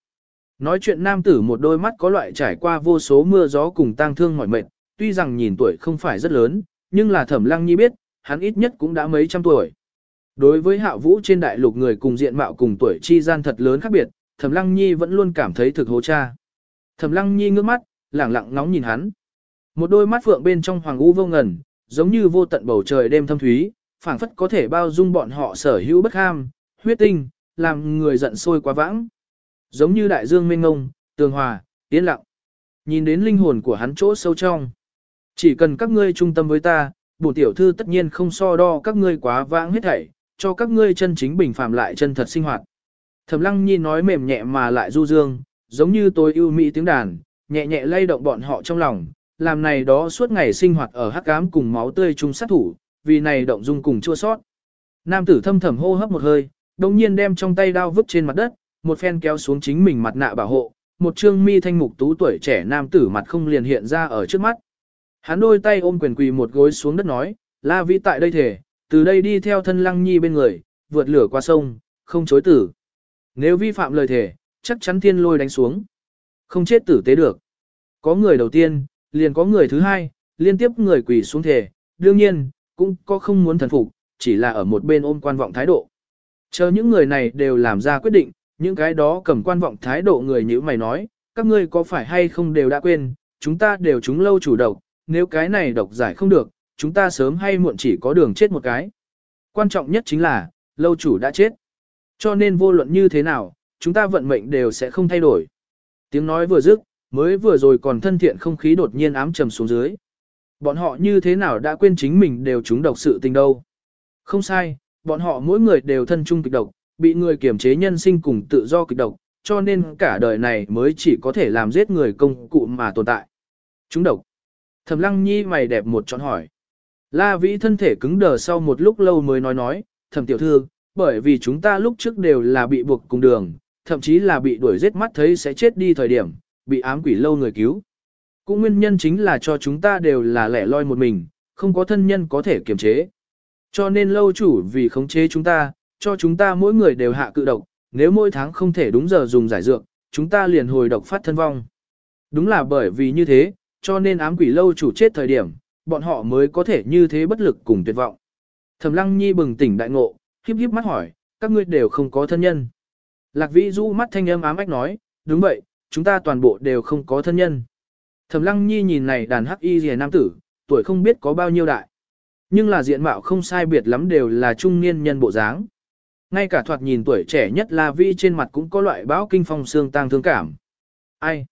Nói chuyện nam tử một đôi mắt có loại trải qua vô số mưa gió cùng tang thương mỏi mệt, tuy rằng nhìn tuổi không phải rất lớn, nhưng là thẩm lăng nhi biết, hắn ít nhất cũng đã mấy trăm tuổi. Đối với hạ vũ trên đại lục người cùng diện mạo cùng tuổi chi gian thật lớn khác biệt, thẩm lăng nhi vẫn luôn cảm thấy thực hố cha. Thẩm lăng nhi ngước mắt, lẳng lặng ngóng nhìn hắn. Một đôi mắt phượng bên trong hoàng u vô ngần, giống như vô tận bầu trời đêm thâm thúy, phảng phất có thể bao dung bọn họ sở hữu bất ham, huyết tinh, làm người giận sôi quá vãng. Giống như đại dương mênh ngông, tường hòa, tiến lặng. Nhìn đến linh hồn của hắn chỗ sâu trong. Chỉ cần các ngươi trung tâm với ta, bổn tiểu thư tất nhiên không so đo các ngươi quá vãng hết thảy, cho các ngươi chân chính bình phạm lại chân thật sinh hoạt. Thẩm Lăng Nhi nói mềm nhẹ mà lại du dương, giống như tôi yêu mỹ tiếng đàn, nhẹ nhẹ lay động bọn họ trong lòng, làm này đó suốt ngày sinh hoạt ở hắc ám cùng máu tươi chung sát thủ, vì này động dung cùng chua sót. Nam tử thâm thầm hô hấp một hơi, đồng nhiên đem trong tay đao vứt trên mặt đất, một phen kéo xuống chính mình mặt nạ bảo hộ, một trương mi thanh mục tú tuổi trẻ nam tử mặt không liền hiện ra ở trước mắt. Hắn đôi tay ôm quyền quỳ một gối xuống đất nói, La Vĩ tại đây thể, từ đây đi theo thân Lăng Nhi bên người, vượt lửa qua sông, không chối tử. Nếu vi phạm lời thể, chắc chắn thiên lôi đánh xuống. Không chết tử tế được. Có người đầu tiên, liền có người thứ hai, liên tiếp người quỳ xuống thể, đương nhiên, cũng có không muốn thần phục, chỉ là ở một bên ôm quan vọng thái độ. Chờ những người này đều làm ra quyết định, những cái đó cầm quan vọng thái độ người như mày nói, các ngươi có phải hay không đều đã quên, chúng ta đều chúng lâu chủ độc, nếu cái này độc giải không được, chúng ta sớm hay muộn chỉ có đường chết một cái. Quan trọng nhất chính là, lâu chủ đã chết. Cho nên vô luận như thế nào, chúng ta vận mệnh đều sẽ không thay đổi. Tiếng nói vừa dứt, mới vừa rồi còn thân thiện không khí đột nhiên ám trầm xuống dưới. Bọn họ như thế nào đã quên chính mình đều chúng độc sự tình đâu. Không sai, bọn họ mỗi người đều thân chung kịch độc, bị người kiềm chế nhân sinh cùng tự do kịch độc, cho nên cả đời này mới chỉ có thể làm giết người công cụ mà tồn tại. Chúng độc. Thẩm lăng nhi mày đẹp một trọn hỏi. La vĩ thân thể cứng đờ sau một lúc lâu mới nói nói, thẩm tiểu thư, bởi vì chúng ta lúc trước đều là bị buộc cùng đường, thậm chí là bị đuổi giết mắt thấy sẽ chết đi thời điểm, bị ám quỷ lâu người cứu. Cũng nguyên nhân chính là cho chúng ta đều là lẻ loi một mình, không có thân nhân có thể kiềm chế. Cho nên lâu chủ vì khống chế chúng ta, cho chúng ta mỗi người đều hạ cự độc, nếu mỗi tháng không thể đúng giờ dùng giải dược, chúng ta liền hồi độc phát thân vong. Đúng là bởi vì như thế, cho nên ám quỷ lâu chủ chết thời điểm, bọn họ mới có thể như thế bất lực cùng tuyệt vọng. Thẩm Lăng Nhi bừng tỉnh đại ngộ, híp híp mắt hỏi, các ngươi đều không có thân nhân. Lạc Vĩ du mắt thanh âm ám ách nói, đúng vậy, chúng ta toàn bộ đều không có thân nhân. Thẩm Lăng Nhi nhìn này đàn hắc y rìa nam tử, tuổi không biết có bao nhiêu đại. Nhưng là diện mạo không sai biệt lắm đều là trung niên nhân bộ dáng. Ngay cả thoạt nhìn tuổi trẻ nhất La Vi trên mặt cũng có loại báo kinh phong xương tang thương cảm. Ai?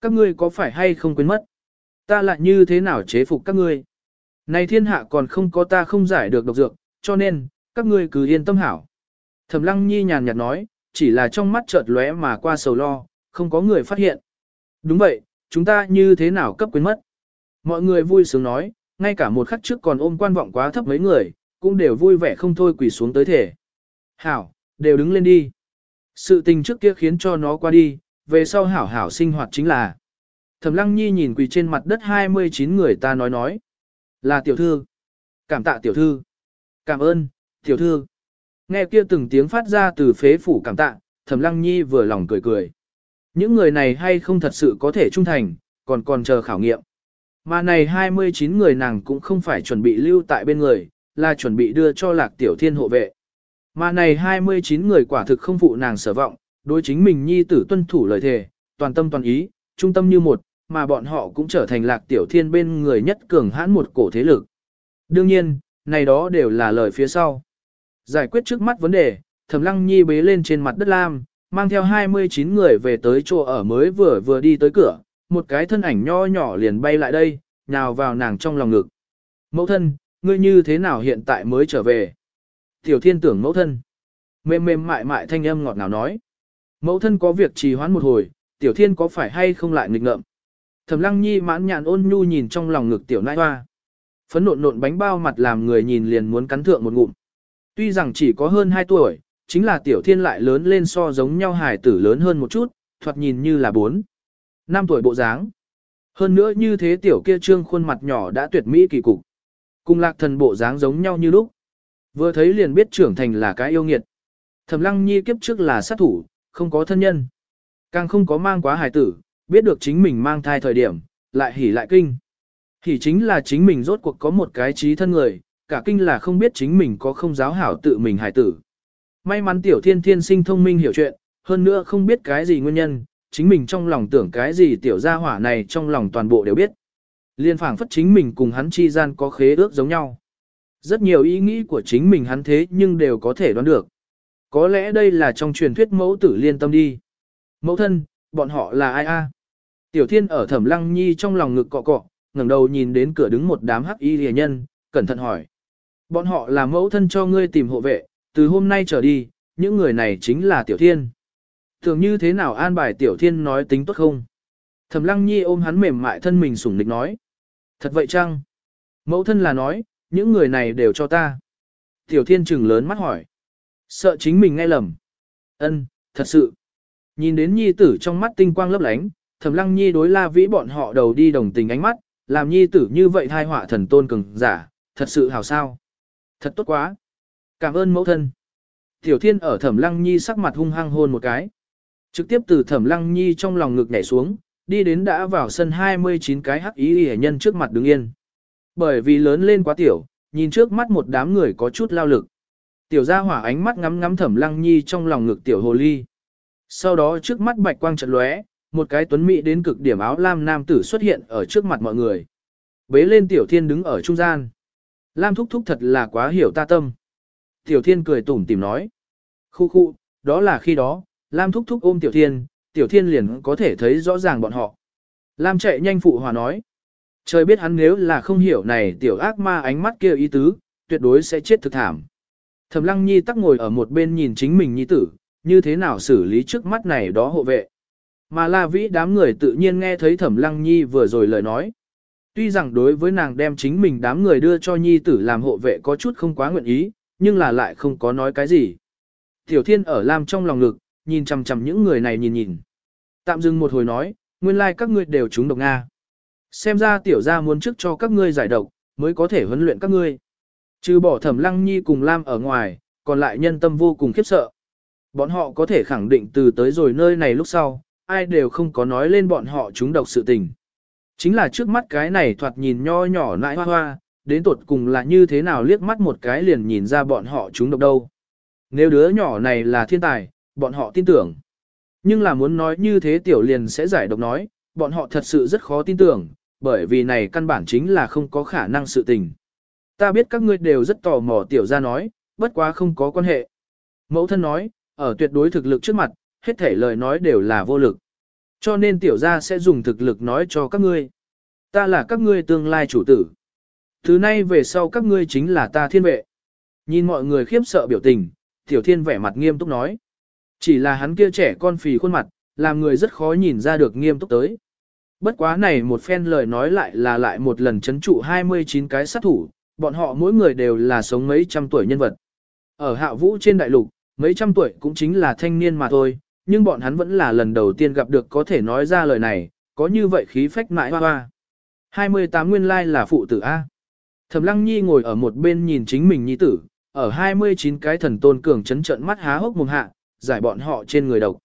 Các ngươi có phải hay không quên mất? Ta lại như thế nào chế phục các ngươi? Này thiên hạ còn không có ta không giải được độc dược, cho nên, các ngươi cứ yên tâm hảo. Thẩm Lăng Nhi nhàn nhạt nói, chỉ là trong mắt chợt lóe mà qua sầu lo, không có người phát hiện. Đúng vậy, chúng ta như thế nào cấp quyến mất? Mọi người vui sướng nói, ngay cả một khắc trước còn ôm quan vọng quá thấp mấy người, cũng đều vui vẻ không thôi quỳ xuống tới thể. Hảo, đều đứng lên đi. Sự tình trước kia khiến cho nó qua đi, về sau hảo hảo sinh hoạt chính là. Thẩm Lăng Nhi nhìn quỳ trên mặt đất 29 người ta nói nói. Là tiểu thư. Cảm tạ tiểu thư. Cảm ơn, tiểu thư. Nghe kia từng tiếng phát ra từ phế phủ cảm tạ, Thẩm Lăng Nhi vừa lòng cười cười. Những người này hay không thật sự có thể trung thành, còn còn chờ khảo nghiệm. Mà này 29 người nàng cũng không phải chuẩn bị lưu tại bên người, là chuẩn bị đưa cho lạc tiểu thiên hộ vệ. Mà này 29 người quả thực không phụ nàng sở vọng, đối chính mình nhi tử tuân thủ lời thề, toàn tâm toàn ý, trung tâm như một, mà bọn họ cũng trở thành lạc tiểu thiên bên người nhất cường hãn một cổ thế lực. Đương nhiên, này đó đều là lời phía sau. Giải quyết trước mắt vấn đề, Thẩm Lăng Nhi bế lên trên mặt đất lam, mang theo 29 người về tới chỗ ở mới vừa vừa đi tới cửa, một cái thân ảnh nho nhỏ liền bay lại đây, nhào vào nàng trong lòng ngực. Mẫu thân, ngươi như thế nào hiện tại mới trở về? Tiểu thiên tưởng mẫu thân. Mềm mềm mại mại thanh âm ngọt ngào nói. Mẫu thân có việc trì hoãn một hồi, tiểu thiên có phải hay không lại nghịch ngợm? Thẩm lăng nhi mãn nhàn ôn nhu nhìn trong lòng ngực tiểu nai hoa. Phấn nộn nộn bánh bao mặt làm người nhìn liền muốn cắn thượng một ngụm. Tuy rằng chỉ có hơn 2 tuổi, chính là tiểu thiên lại lớn lên so giống nhau hài tử lớn hơn một chút, thoạt nhìn như là 4. 5 tuổi bộ dáng. Hơn nữa như thế tiểu kia trương khuôn mặt nhỏ đã tuyệt mỹ kỳ cục. Cùng lạc thần bộ dáng giống nhau như lúc. Vừa thấy liền biết trưởng thành là cái yêu nghiệt. Thẩm lăng nhi kiếp trước là sát thủ, không có thân nhân. Càng không có mang quá hài tử, biết được chính mình mang thai thời điểm, lại hỉ lại kinh. Hỉ chính là chính mình rốt cuộc có một cái trí thân người, cả kinh là không biết chính mình có không giáo hảo tự mình hài tử. May mắn tiểu thiên thiên sinh thông minh hiểu chuyện, hơn nữa không biết cái gì nguyên nhân, chính mình trong lòng tưởng cái gì tiểu gia hỏa này trong lòng toàn bộ đều biết. Liên phảng phất chính mình cùng hắn chi gian có khế ước giống nhau. Rất nhiều ý nghĩ của chính mình hắn thế nhưng đều có thể đoán được. Có lẽ đây là trong truyền thuyết mẫu tử liên tâm đi. Mẫu thân, bọn họ là ai a? Tiểu thiên ở thẩm lăng nhi trong lòng ngực cọ cọ, ngẩng đầu nhìn đến cửa đứng một đám hắc y rìa nhân, cẩn thận hỏi. Bọn họ là mẫu thân cho ngươi tìm hộ vệ, từ hôm nay trở đi, những người này chính là tiểu thiên. Thường như thế nào an bài tiểu thiên nói tính tốt không? Thẩm lăng nhi ôm hắn mềm mại thân mình sủng nịch nói. Thật vậy chăng? Mẫu thân là nói, những người này đều cho ta. Tiểu thiên trừng lớn mắt hỏi. Sợ chính mình nghe lầm. Ân, thật sự. Nhìn đến nhi tử trong mắt tinh quang lấp lánh, thẩm lăng nhi đối la vĩ bọn họ đầu đi đồng tình ánh mắt, làm nhi tử như vậy thai họa thần tôn cường giả, thật sự hào sao. Thật tốt quá. Cảm ơn mẫu thân. Tiểu thiên ở thẩm lăng nhi sắc mặt hung hăng hôn một cái. Trực tiếp từ thẩm lăng nhi trong lòng ngực nhảy xuống, đi đến đã vào sân 29 cái hắc ý hệ nhân trước mặt đứng yên. Bởi vì lớn lên quá tiểu, nhìn trước mắt một đám người có chút lao lực. Tiểu gia hỏa ánh mắt ngắm ngắm thẩm lăng nhi trong lòng ngực tiểu hồ ly. Sau đó trước mắt bạch quang chợt lóe, một cái tuấn mỹ đến cực điểm áo lam nam tử xuất hiện ở trước mặt mọi người. Bế lên tiểu thiên đứng ở trung gian. Lam thúc thúc thật là quá hiểu ta tâm. Tiểu thiên cười tủm tìm nói. Khu khu, đó là khi đó, Lam thúc thúc ôm tiểu thiên, tiểu thiên liền có thể thấy rõ ràng bọn họ. Lam chạy nhanh phụ hòa nói. Trời biết hắn nếu là không hiểu này tiểu ác ma ánh mắt kia ý tứ, tuyệt đối sẽ chết thực thảm. Thẩm lăng nhi tắc ngồi ở một bên nhìn chính mình nhi tử, như thế nào xử lý trước mắt này đó hộ vệ. Mà La Vĩ đám người tự nhiên nghe thấy Thẩm Lăng Nhi vừa rồi lời nói. Tuy rằng đối với nàng đem chính mình đám người đưa cho Nhi tử làm hộ vệ có chút không quá nguyện ý, nhưng là lại không có nói cái gì. Tiểu Thiên ở Lam trong lòng ngực, nhìn chằm chằm những người này nhìn nhìn. Tạm dừng một hồi nói, nguyên lai like các ngươi đều trúng độc Nga. Xem ra tiểu gia muốn trước cho các ngươi giải độc, mới có thể huấn luyện các ngươi. Trừ bỏ Thẩm Lăng Nhi cùng Lam ở ngoài, còn lại nhân tâm vô cùng khiếp sợ. Bọn họ có thể khẳng định từ tới rồi nơi này lúc sau, ai đều không có nói lên bọn họ chúng độc sự tình. Chính là trước mắt cái này thoạt nhìn nho nhỏ nãi hoa hoa, đến tột cùng là như thế nào liếc mắt một cái liền nhìn ra bọn họ chúng độc đâu. Nếu đứa nhỏ này là thiên tài, bọn họ tin tưởng. Nhưng là muốn nói như thế tiểu liền sẽ giải độc nói, bọn họ thật sự rất khó tin tưởng, bởi vì này căn bản chính là không có khả năng sự tình. Ta biết các ngươi đều rất tò mò tiểu ra nói, bất quá không có quan hệ. Mẫu thân nói, ở tuyệt đối thực lực trước mặt, hết thể lời nói đều là vô lực. Cho nên tiểu gia sẽ dùng thực lực nói cho các ngươi. Ta là các ngươi tương lai chủ tử. Thứ nay về sau các ngươi chính là ta thiên vệ. Nhìn mọi người khiếp sợ biểu tình, tiểu thiên vẻ mặt nghiêm túc nói. Chỉ là hắn kia trẻ con phì khuôn mặt, làm người rất khó nhìn ra được nghiêm túc tới. Bất quá này một phen lời nói lại là lại một lần chấn trụ 29 cái sát thủ, bọn họ mỗi người đều là sống mấy trăm tuổi nhân vật. Ở hạ vũ trên đại lục, mấy trăm tuổi cũng chính là thanh niên mà thôi, nhưng bọn hắn vẫn là lần đầu tiên gặp được có thể nói ra lời này, có như vậy khí phách mãi hoa hoa. 28 nguyên lai là phụ tử A. Thẩm Lăng Nhi ngồi ở một bên nhìn chính mình nhi tử, ở 29 cái thần tôn cường chấn trận mắt há hốc mồm hạ, giải bọn họ trên người độc.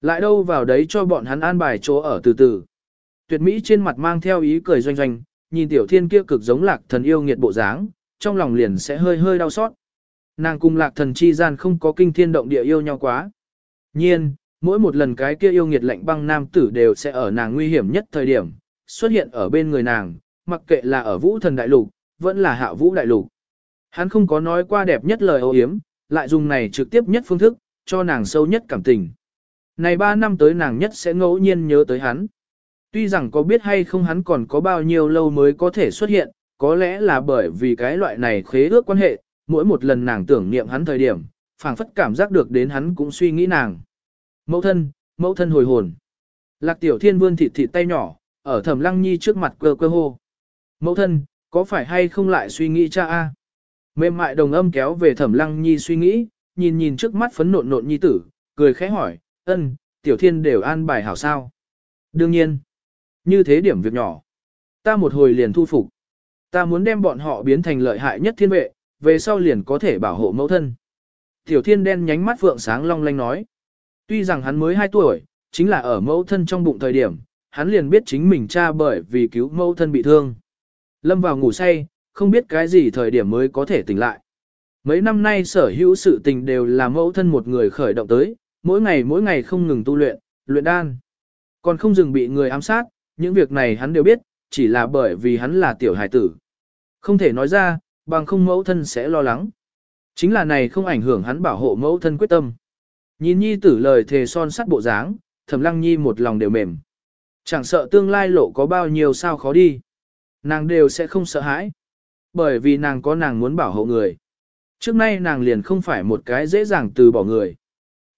Lại đâu vào đấy cho bọn hắn an bài chỗ ở từ từ. Tuyệt Mỹ trên mặt mang theo ý cười doanh doanh, nhìn tiểu thiên kia cực giống lạc thần yêu nghiệt bộ dáng, trong lòng liền sẽ hơi hơi đau xót. Nàng cùng lạc thần chi gian không có kinh thiên động địa yêu nhau quá. Nhiên, mỗi một lần cái kia yêu nghiệt lạnh băng nam tử đều sẽ ở nàng nguy hiểm nhất thời điểm, xuất hiện ở bên người nàng, mặc kệ là ở vũ thần đại lục, vẫn là hạ vũ đại lục. Hắn không có nói qua đẹp nhất lời ô hiếm, lại dùng này trực tiếp nhất phương thức, cho nàng sâu nhất cảm tình. Này ba năm tới nàng nhất sẽ ngẫu nhiên nhớ tới hắn. Tuy rằng có biết hay không hắn còn có bao nhiêu lâu mới có thể xuất hiện, có lẽ là bởi vì cái loại này khế ước quan hệ, mỗi một lần nàng tưởng niệm hắn thời điểm, phảng phất cảm giác được đến hắn cũng suy nghĩ nàng. Mẫu thân, mẫu thân hồi hồn. Lạc tiểu thiên vươn thịt thịt tay nhỏ, ở thẩm lăng nhi trước mặt cơ cơ hô. Mẫu thân, có phải hay không lại suy nghĩ cha a? Mềm mại đồng âm kéo về thẩm lăng nhi suy nghĩ, nhìn nhìn trước mắt phấn nộn nộn nhi tử, cười khẽ hỏi, ân, tiểu thiên đều an bài hảo sao. Đương nhiên, như thế điểm việc nhỏ. Ta một hồi liền thu phục. Ta muốn đem bọn họ biến thành lợi hại nhất thiên vệ, về sau liền có thể bảo hộ mẫu thân. Tiểu thiên đen nhánh mắt phượng sáng long lanh nói. Tuy rằng hắn mới 2 tuổi, chính là ở mẫu thân trong bụng thời điểm, hắn liền biết chính mình cha bởi vì cứu mẫu thân bị thương. Lâm vào ngủ say, không biết cái gì thời điểm mới có thể tỉnh lại. Mấy năm nay sở hữu sự tình đều là mẫu thân một người khởi động tới, mỗi ngày mỗi ngày không ngừng tu luyện, luyện đan. Còn không dừng bị người ám sát, những việc này hắn đều biết, chỉ là bởi vì hắn là tiểu hài tử. Không thể nói ra, bằng không mẫu thân sẽ lo lắng. Chính là này không ảnh hưởng hắn bảo hộ mẫu thân quyết tâm. Nhìn nhi tử lời thề son sắt bộ dáng, thẩm lăng nhi một lòng đều mềm. Chẳng sợ tương lai lộ có bao nhiêu sao khó đi. Nàng đều sẽ không sợ hãi. Bởi vì nàng có nàng muốn bảo hộ người. Trước nay nàng liền không phải một cái dễ dàng từ bỏ người.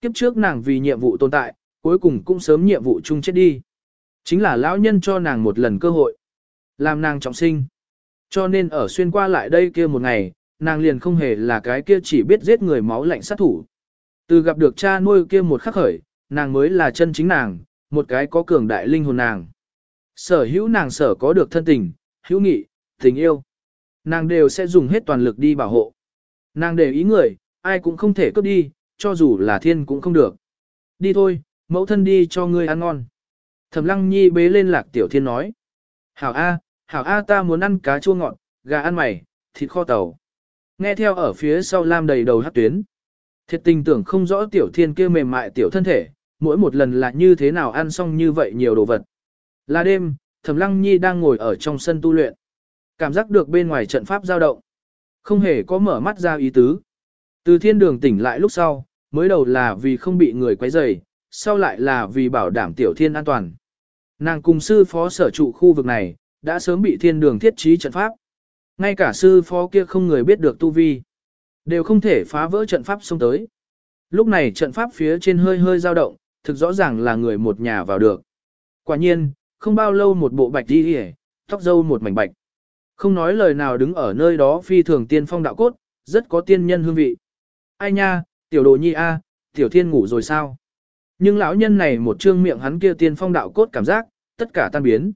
Kiếp trước nàng vì nhiệm vụ tồn tại, cuối cùng cũng sớm nhiệm vụ chung chết đi. Chính là lão nhân cho nàng một lần cơ hội. Làm nàng trọng sinh. Cho nên ở xuyên qua lại đây kia một ngày, nàng liền không hề là cái kia chỉ biết giết người máu lạnh sát thủ. Từ gặp được cha nuôi kia một khắc khởi, nàng mới là chân chính nàng, một cái có cường đại linh hồn nàng. Sở hữu nàng sở có được thân tình, hữu nghị, tình yêu. Nàng đều sẽ dùng hết toàn lực đi bảo hộ. Nàng để ý người, ai cũng không thể cướp đi, cho dù là thiên cũng không được. Đi thôi, mẫu thân đi cho ngươi ăn ngon. Thẩm lăng nhi bế lên lạc tiểu thiên nói. Hảo A, hảo A ta muốn ăn cá chua ngọt, gà ăn mày, thịt kho tàu. Nghe theo ở phía sau lam đầy đầu hát tuyến. Thiệt tình tưởng không rõ tiểu thiên kia mềm mại tiểu thân thể, mỗi một lần là như thế nào ăn xong như vậy nhiều đồ vật. Là đêm, Thẩm Lăng Nhi đang ngồi ở trong sân tu luyện. Cảm giác được bên ngoài trận pháp dao động. Không hề có mở mắt ra ý tứ. Từ thiên đường tỉnh lại lúc sau, mới đầu là vì không bị người quấy rầy, sau lại là vì bảo đảm tiểu thiên an toàn. Nàng cùng sư phó sở trụ khu vực này, đã sớm bị thiên đường thiết trí trận pháp. Ngay cả sư phó kia không người biết được tu vi. Đều không thể phá vỡ trận pháp xông tới. Lúc này trận pháp phía trên hơi hơi dao động, thực rõ ràng là người một nhà vào được. Quả nhiên, không bao lâu một bộ bạch đi hề, tóc dâu một mảnh bạch. Không nói lời nào đứng ở nơi đó phi thường tiên phong đạo cốt, rất có tiên nhân hương vị. Ai nha, tiểu đồ nhi a, tiểu thiên ngủ rồi sao? Nhưng lão nhân này một trương miệng hắn kia tiên phong đạo cốt cảm giác, tất cả tan biến.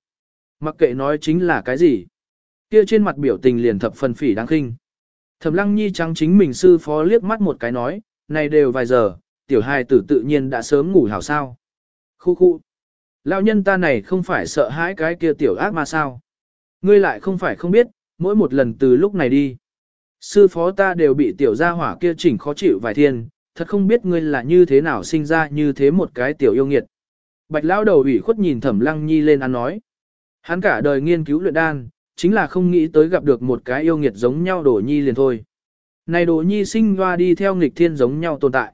Mặc kệ nói chính là cái gì. Kia trên mặt biểu tình liền thập phần phỉ đáng khinh. Thẩm lăng nhi trắng chính mình sư phó liếc mắt một cái nói, này đều vài giờ, tiểu hài tử tự nhiên đã sớm ngủ hảo sao. Khu khu. Lão nhân ta này không phải sợ hãi cái kia tiểu ác ma sao. Ngươi lại không phải không biết, mỗi một lần từ lúc này đi. Sư phó ta đều bị tiểu gia hỏa kia chỉnh khó chịu vài thiên, thật không biết ngươi là như thế nào sinh ra như thế một cái tiểu yêu nghiệt. Bạch lão đầu ủy khuất nhìn thẩm lăng nhi lên ăn nói. Hắn cả đời nghiên cứu luyện đan, chính là không nghĩ tới gặp được một cái yêu nghiệt giống nhau đổ nhi liền thôi. Này đổ nhi sinh hoa đi theo nghịch thiên giống nhau tồn tại.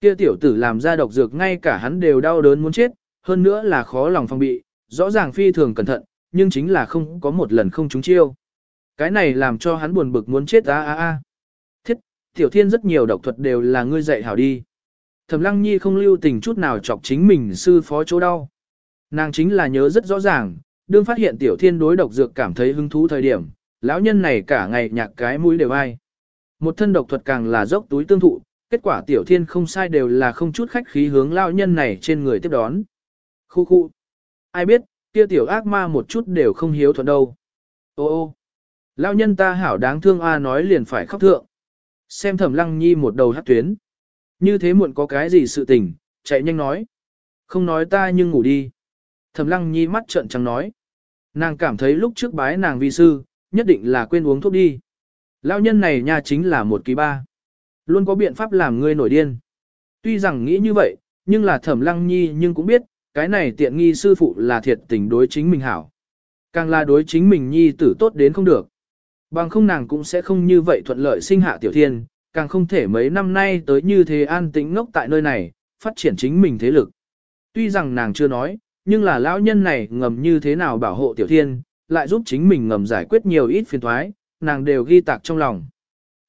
Kia tiểu tử làm ra độc dược ngay cả hắn đều đau đớn muốn chết, hơn nữa là khó lòng phòng bị, rõ ràng phi thường cẩn thận, nhưng chính là không có một lần không trúng chiêu. Cái này làm cho hắn buồn bực muốn chết a a a. Thiết, tiểu thiên rất nhiều độc thuật đều là ngươi dạy hảo đi. Thẩm lăng nhi không lưu tình chút nào chọc chính mình sư phó chỗ đau. Nàng chính là nhớ rất rõ ràng, đương phát hiện tiểu thiên đối độc dược cảm thấy hứng thú thời điểm, lão nhân này cả ngày nhạc cái mũi đều ai. Một thân độc thuật càng là dốc túi tương thụ, kết quả tiểu thiên không sai đều là không chút khách khí hướng lão nhân này trên người tiếp đón. Khu khu. Ai biết, kia tiểu ác ma một chút đều không hiếu thuận đâu. Ô ô. Lão nhân ta hảo đáng thương a nói liền phải khóc thượng. Xem thẩm lăng nhi một đầu hát tuyến. Như thế muộn có cái gì sự tình, chạy nhanh nói. Không nói ta nhưng ngủ đi. Thẩm lăng nhi mắt trợn trắng nói. Nàng cảm thấy lúc trước bái nàng vi sư, nhất định là quên uống thuốc đi. Lão nhân này nha chính là một kỳ ba. Luôn có biện pháp làm ngươi nổi điên. Tuy rằng nghĩ như vậy, nhưng là thẩm lăng nhi nhưng cũng biết, cái này tiện nghi sư phụ là thiệt tình đối chính mình hảo. Càng là đối chính mình nhi tử tốt đến không được. Bằng không nàng cũng sẽ không như vậy thuận lợi sinh hạ tiểu thiên, càng không thể mấy năm nay tới như thế an tĩnh ngốc tại nơi này, phát triển chính mình thế lực. Tuy rằng nàng chưa nói, nhưng là lão nhân này ngầm như thế nào bảo hộ tiểu thiên, lại giúp chính mình ngầm giải quyết nhiều ít phiền thoái, nàng đều ghi tạc trong lòng.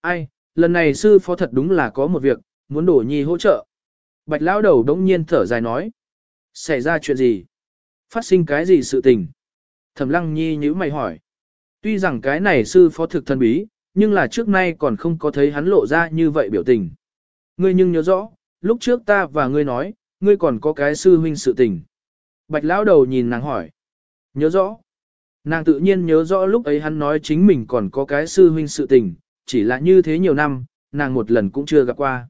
Ai, lần này sư phó thật đúng là có một việc, muốn đổ nhi hỗ trợ. Bạch lão đầu đống nhiên thở dài nói. Xảy ra chuyện gì? Phát sinh cái gì sự tình? Thẩm lăng nhi nhữ mày hỏi. Tuy rằng cái này sư phó thực thân bí, nhưng là trước nay còn không có thấy hắn lộ ra như vậy biểu tình. Ngươi nhưng nhớ rõ, lúc trước ta và ngươi nói, ngươi còn có cái sư huynh sự tình. Bạch lão đầu nhìn nàng hỏi. Nhớ rõ. Nàng tự nhiên nhớ rõ lúc ấy hắn nói chính mình còn có cái sư huynh sự tình, chỉ là như thế nhiều năm, nàng một lần cũng chưa gặp qua.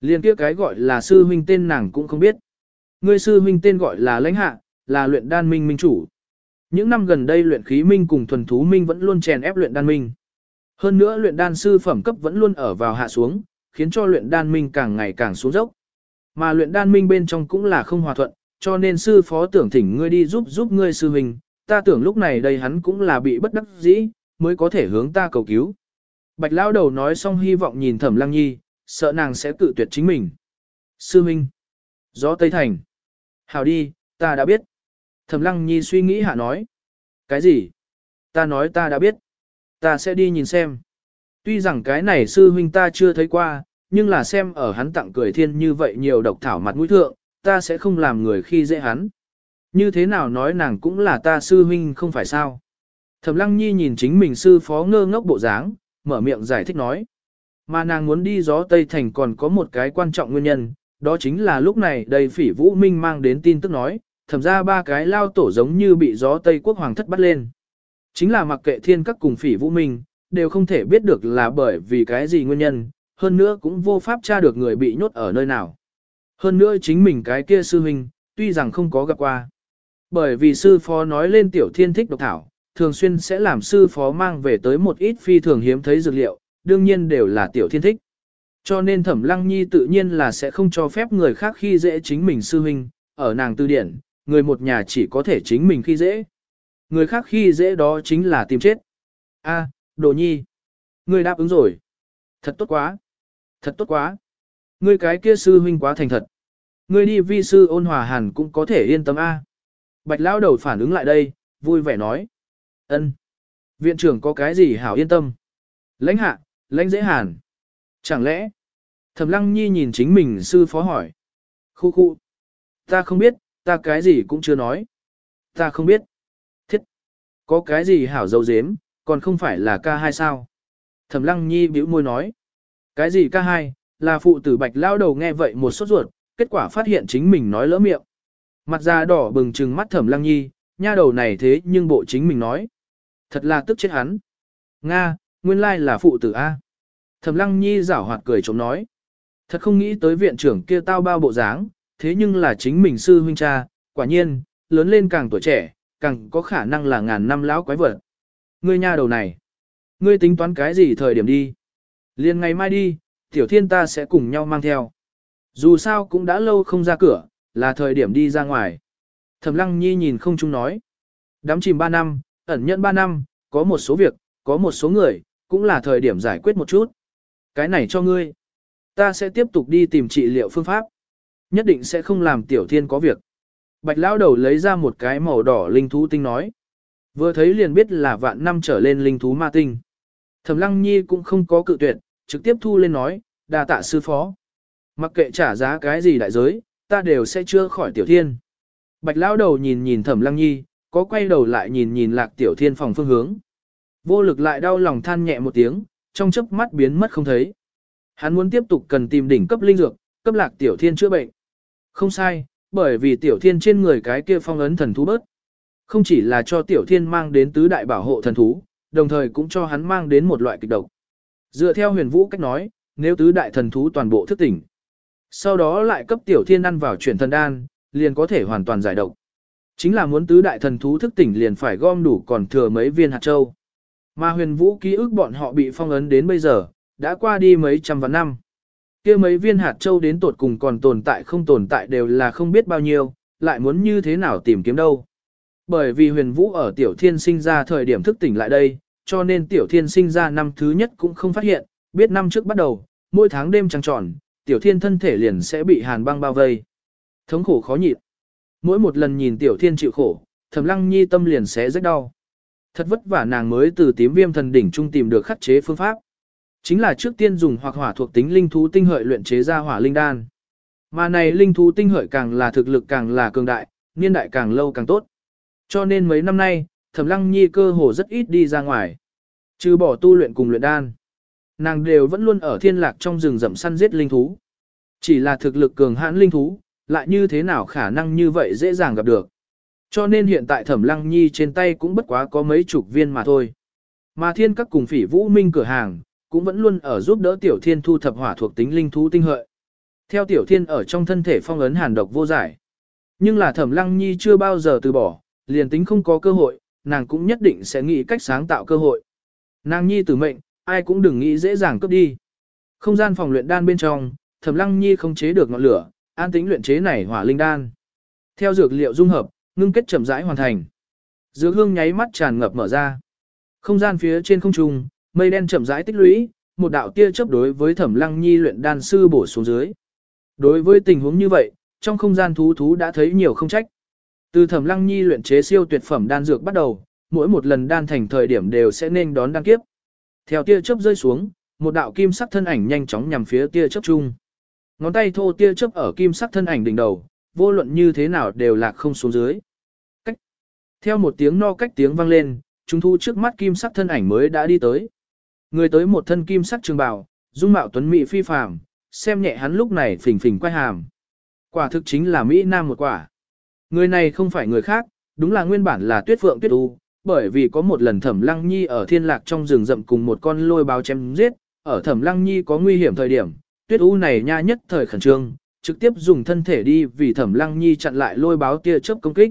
Liên kia cái gọi là sư huynh tên nàng cũng không biết. Ngươi sư huynh tên gọi là lãnh hạ, là luyện đan minh minh chủ. Những năm gần đây luyện khí minh cùng thuần thú minh vẫn luôn chèn ép luyện đan minh. Hơn nữa luyện đan sư phẩm cấp vẫn luôn ở vào hạ xuống, khiến cho luyện đan minh càng ngày càng xuống dốc. Mà luyện đan minh bên trong cũng là không hòa thuận, cho nên sư phó tưởng thỉnh ngươi đi giúp giúp ngươi sư huynh, ta tưởng lúc này đây hắn cũng là bị bất đắc dĩ, mới có thể hướng ta cầu cứu. Bạch lão đầu nói xong hy vọng nhìn thẩm lăng nhi, sợ nàng sẽ tự tuyệt chính mình. Sư huynh. Gió Tây Thành. Hảo đi, ta đã biết. Thẩm lăng nhi suy nghĩ hạ nói. Cái gì? Ta nói ta đã biết. Ta sẽ đi nhìn xem. Tuy rằng cái này sư huynh ta chưa thấy qua, nhưng là xem ở hắn tặng cười thiên như vậy nhiều độc thảo mặt mũi thượng, ta sẽ không làm người khi dễ hắn. Như thế nào nói nàng cũng là ta sư huynh không phải sao. Thẩm lăng nhi nhìn chính mình sư phó ngơ ngốc bộ dáng, mở miệng giải thích nói. Mà nàng muốn đi gió Tây Thành còn có một cái quan trọng nguyên nhân, đó chính là lúc này đầy phỉ vũ minh mang đến tin tức nói, thẩm ra ba cái lao tổ giống như bị gió Tây quốc hoàng thất bắt lên. Chính là mặc kệ thiên các cùng phỉ vũ minh, đều không thể biết được là bởi vì cái gì nguyên nhân, hơn nữa cũng vô pháp tra được người bị nhốt ở nơi nào. Hơn nữa chính mình cái kia sư huynh, tuy rằng không có gặp qua. Bởi vì sư phó nói lên tiểu thiên thích độc thảo, thường xuyên sẽ làm sư phó mang về tới một ít phi thường hiếm thấy dược liệu, đương nhiên đều là tiểu thiên thích. Cho nên thẩm lăng nhi tự nhiên là sẽ không cho phép người khác khi dễ chính mình sư huynh, ở nàng tư điển, người một nhà chỉ có thể chính mình khi dễ. Người khác khi dễ đó chính là tìm chết. A, đồ nhi. người đáp ứng rồi. Thật tốt quá. Thật tốt quá. Ngươi cái kia sư huynh quá thành thật. Ngươi đi vi sư ôn hòa hàn cũng có thể yên tâm A. Bạch lão đầu phản ứng lại đây, vui vẻ nói. ân Viện trưởng có cái gì hảo yên tâm. Lãnh hạ, lãnh dễ hàn. Chẳng lẽ, Thẩm lăng nhi nhìn chính mình sư phó hỏi. Khu khu. Ta không biết, ta cái gì cũng chưa nói. Ta không biết. Thiết. Có cái gì hảo dấu dếm, còn không phải là ca hai sao. Thẩm lăng nhi bĩu môi nói. Cái gì ca hai, là phụ tử bạch lao đầu nghe vậy một sốt ruột, kết quả phát hiện chính mình nói lỡ miệng. Mặt da đỏ bừng trừng mắt thẩm lăng nhi, nha đầu này thế nhưng bộ chính mình nói. Thật là tức chết hắn. Nga, nguyên lai là phụ tử A. Thẩm lăng nhi giảo hoạt cười chống nói. Thật không nghĩ tới viện trưởng kia tao bao bộ dáng, thế nhưng là chính mình sư huynh cha, quả nhiên, lớn lên càng tuổi trẻ, càng có khả năng là ngàn năm lão quái vật. Ngươi nha đầu này, ngươi tính toán cái gì thời điểm đi? Liên ngày mai đi, tiểu thiên ta sẽ cùng nhau mang theo. Dù sao cũng đã lâu không ra cửa, là thời điểm đi ra ngoài. Thẩm lăng nhi nhìn không chung nói. Đắm chìm 3 năm, ẩn nhận 3 năm, có một số việc, có một số người, cũng là thời điểm giải quyết một chút. Cái này cho ngươi. Ta sẽ tiếp tục đi tìm trị liệu phương pháp. Nhất định sẽ không làm tiểu thiên có việc. Bạch lão đầu lấy ra một cái màu đỏ linh thú tinh nói. Vừa thấy liền biết là vạn năm trở lên linh thú ma tinh. Thẩm lăng nhi cũng không có cự tuyệt, trực tiếp thu lên nói, đa tạ sư phó. Mặc kệ trả giá cái gì đại giới, ta đều sẽ chưa khỏi tiểu thiên. Bạch lão đầu nhìn nhìn thẩm lăng nhi, có quay đầu lại nhìn nhìn lạc tiểu thiên phòng phương hướng. Vô lực lại đau lòng than nhẹ một tiếng, trong chớp mắt biến mất không thấy. Hắn muốn tiếp tục cần tìm đỉnh cấp linh dược, cấp lạc tiểu thiên chữa bệnh. Không sai, bởi vì tiểu thiên trên người cái kia phong ấn thần thú bớt. Không chỉ là cho tiểu thiên mang đến tứ đại bảo hộ thần thú, đồng thời cũng cho hắn mang đến một loại kịch độc. Dựa theo huyền vũ cách nói, nếu tứ đại thần thú toàn bộ thức tỉnh, sau đó lại cấp tiểu thiên ăn vào chuyển thần đan, liền có thể hoàn toàn giải độc. Chính là muốn tứ đại thần thú thức tỉnh liền phải gom đủ còn thừa mấy viên hạt châu. Mà huyền vũ ký ức bọn họ bị phong ấn đến bây giờ, đã qua đi mấy trăm vạn năm. kia mấy viên hạt châu đến tột cùng còn tồn tại không tồn tại đều là không biết bao nhiêu, lại muốn như thế nào tìm kiếm đâu. Bởi vì huyền vũ ở tiểu thiên sinh ra thời điểm thức tỉnh lại đây, cho nên tiểu thiên sinh ra năm thứ nhất cũng không phát hiện, biết năm trước bắt đầu, mỗi tháng đêm trăng tròn, tiểu thiên thân thể liền sẽ bị hàn băng bao vây. Thống khổ khó nhịn. Mỗi một lần nhìn tiểu thiên chịu khổ, thẩm lăng nhi tâm liền sẽ rất đau. Thật vất vả nàng mới từ tím viêm thần đỉnh trung tìm được khắc chế phương pháp. Chính là trước tiên dùng hoặc hỏa thuộc tính linh thú tinh hợi luyện chế ra hỏa linh đan. Mà này linh thú tinh hợi càng là thực lực càng là cường đại, niên đại càng lâu càng tốt. Cho nên mấy năm nay, Thẩm Lăng Nhi cơ hồ rất ít đi ra ngoài. Trừ bỏ tu luyện cùng luyện đan. Nàng đều vẫn luôn ở thiên lạc trong rừng rậm săn giết linh thú. Chỉ là thực lực cường hãn linh thú, lại như thế nào khả năng như vậy dễ dàng gặp được. Cho nên hiện tại Thẩm Lăng Nhi trên tay cũng bất quá có mấy chục viên mà thôi. Mà thiên các cùng phỉ vũ minh cửa hàng, cũng vẫn luôn ở giúp đỡ Tiểu Thiên thu thập hỏa thuộc tính linh thú tinh hợi. Theo Tiểu Thiên ở trong thân thể phong ấn hàn độc vô giải. Nhưng là Thẩm Lăng Nhi chưa bao giờ từ bỏ, liền tính không có cơ hội, nàng cũng nhất định sẽ nghĩ cách sáng tạo cơ hội. Nàng Nhi tử mệnh, ai cũng đừng nghĩ dễ dàng cướp đi. Không gian phòng luyện đan bên trong, Thẩm Lăng Nhi không chế được ngọn lửa, an tĩnh luyện chế này hỏa linh đan. Theo dược liệu dung hợp, ngưng kết chậm rãi hoàn thành. Dược hương nháy mắt tràn ngập mở ra. Không gian phía trên không trung, mây đen chậm rãi tích lũy, một đạo tia chớp đối với Thẩm Lăng Nhi luyện đan sư bổ xuống dưới. Đối với tình huống như vậy, trong không gian thú thú đã thấy nhiều không trách. Từ Thẩm Lăng Nhi luyện chế siêu tuyệt phẩm đan dược bắt đầu, mỗi một lần đan thành thời điểm đều sẽ nên đón đan kiếp. Theo tia chớp rơi xuống, một đạo kim sắc thân ảnh nhanh chóng nhằm phía tia chớp chung. Ngón tay thô tia chớp ở kim sắc thân ảnh đỉnh đầu, vô luận như thế nào đều lạc không xuống dưới. Cách. Theo một tiếng no cách tiếng vang lên, chúng thu trước mắt kim sắc thân ảnh mới đã đi tới. Người tới một thân kim sắc trường bào, dung mạo tuấn mỹ phi phàm, xem nhẹ hắn lúc này phình phình quay hàm. Quả thực chính là Mỹ Nam một quả. Người này không phải người khác, đúng là nguyên bản là tuyết phượng tuyết u, bởi vì có một lần thẩm lăng nhi ở thiên lạc trong rừng rậm cùng một con lôi báo chém giết, ở thẩm lăng nhi có nguy hiểm thời điểm, tuyết u này nha nhất thời khẩn trương, trực tiếp dùng thân thể đi vì thẩm lăng nhi chặn lại lôi báo tia chớp công kích.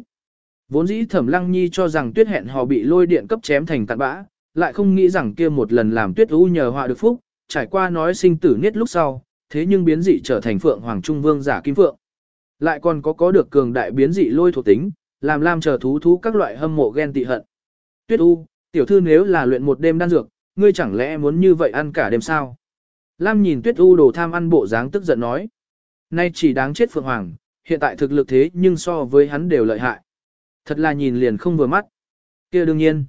Vốn dĩ thẩm lăng nhi cho rằng tuyết hẹn hò bị lôi điện cấp chém thành tàn bã, lại không nghĩ rằng kia một lần làm tuyết u nhờ họa được phúc, trải qua nói sinh tử niết lúc sau, thế nhưng biến dị trở thành phượng hoàng trung vương giả kim phượng. Lại còn có có được cường đại biến dị lôi thuộc tính, làm lam chờ thú thú các loại hâm mộ ghen tị hận. Tuyết U, tiểu thư nếu là luyện một đêm đan dược, ngươi chẳng lẽ muốn như vậy ăn cả đêm sao? Lam nhìn Tuyết U đồ tham ăn bộ dáng tức giận nói. Nay chỉ đáng chết Phượng Hoàng, hiện tại thực lực thế nhưng so với hắn đều lợi hại. Thật là nhìn liền không vừa mắt. kia đương nhiên.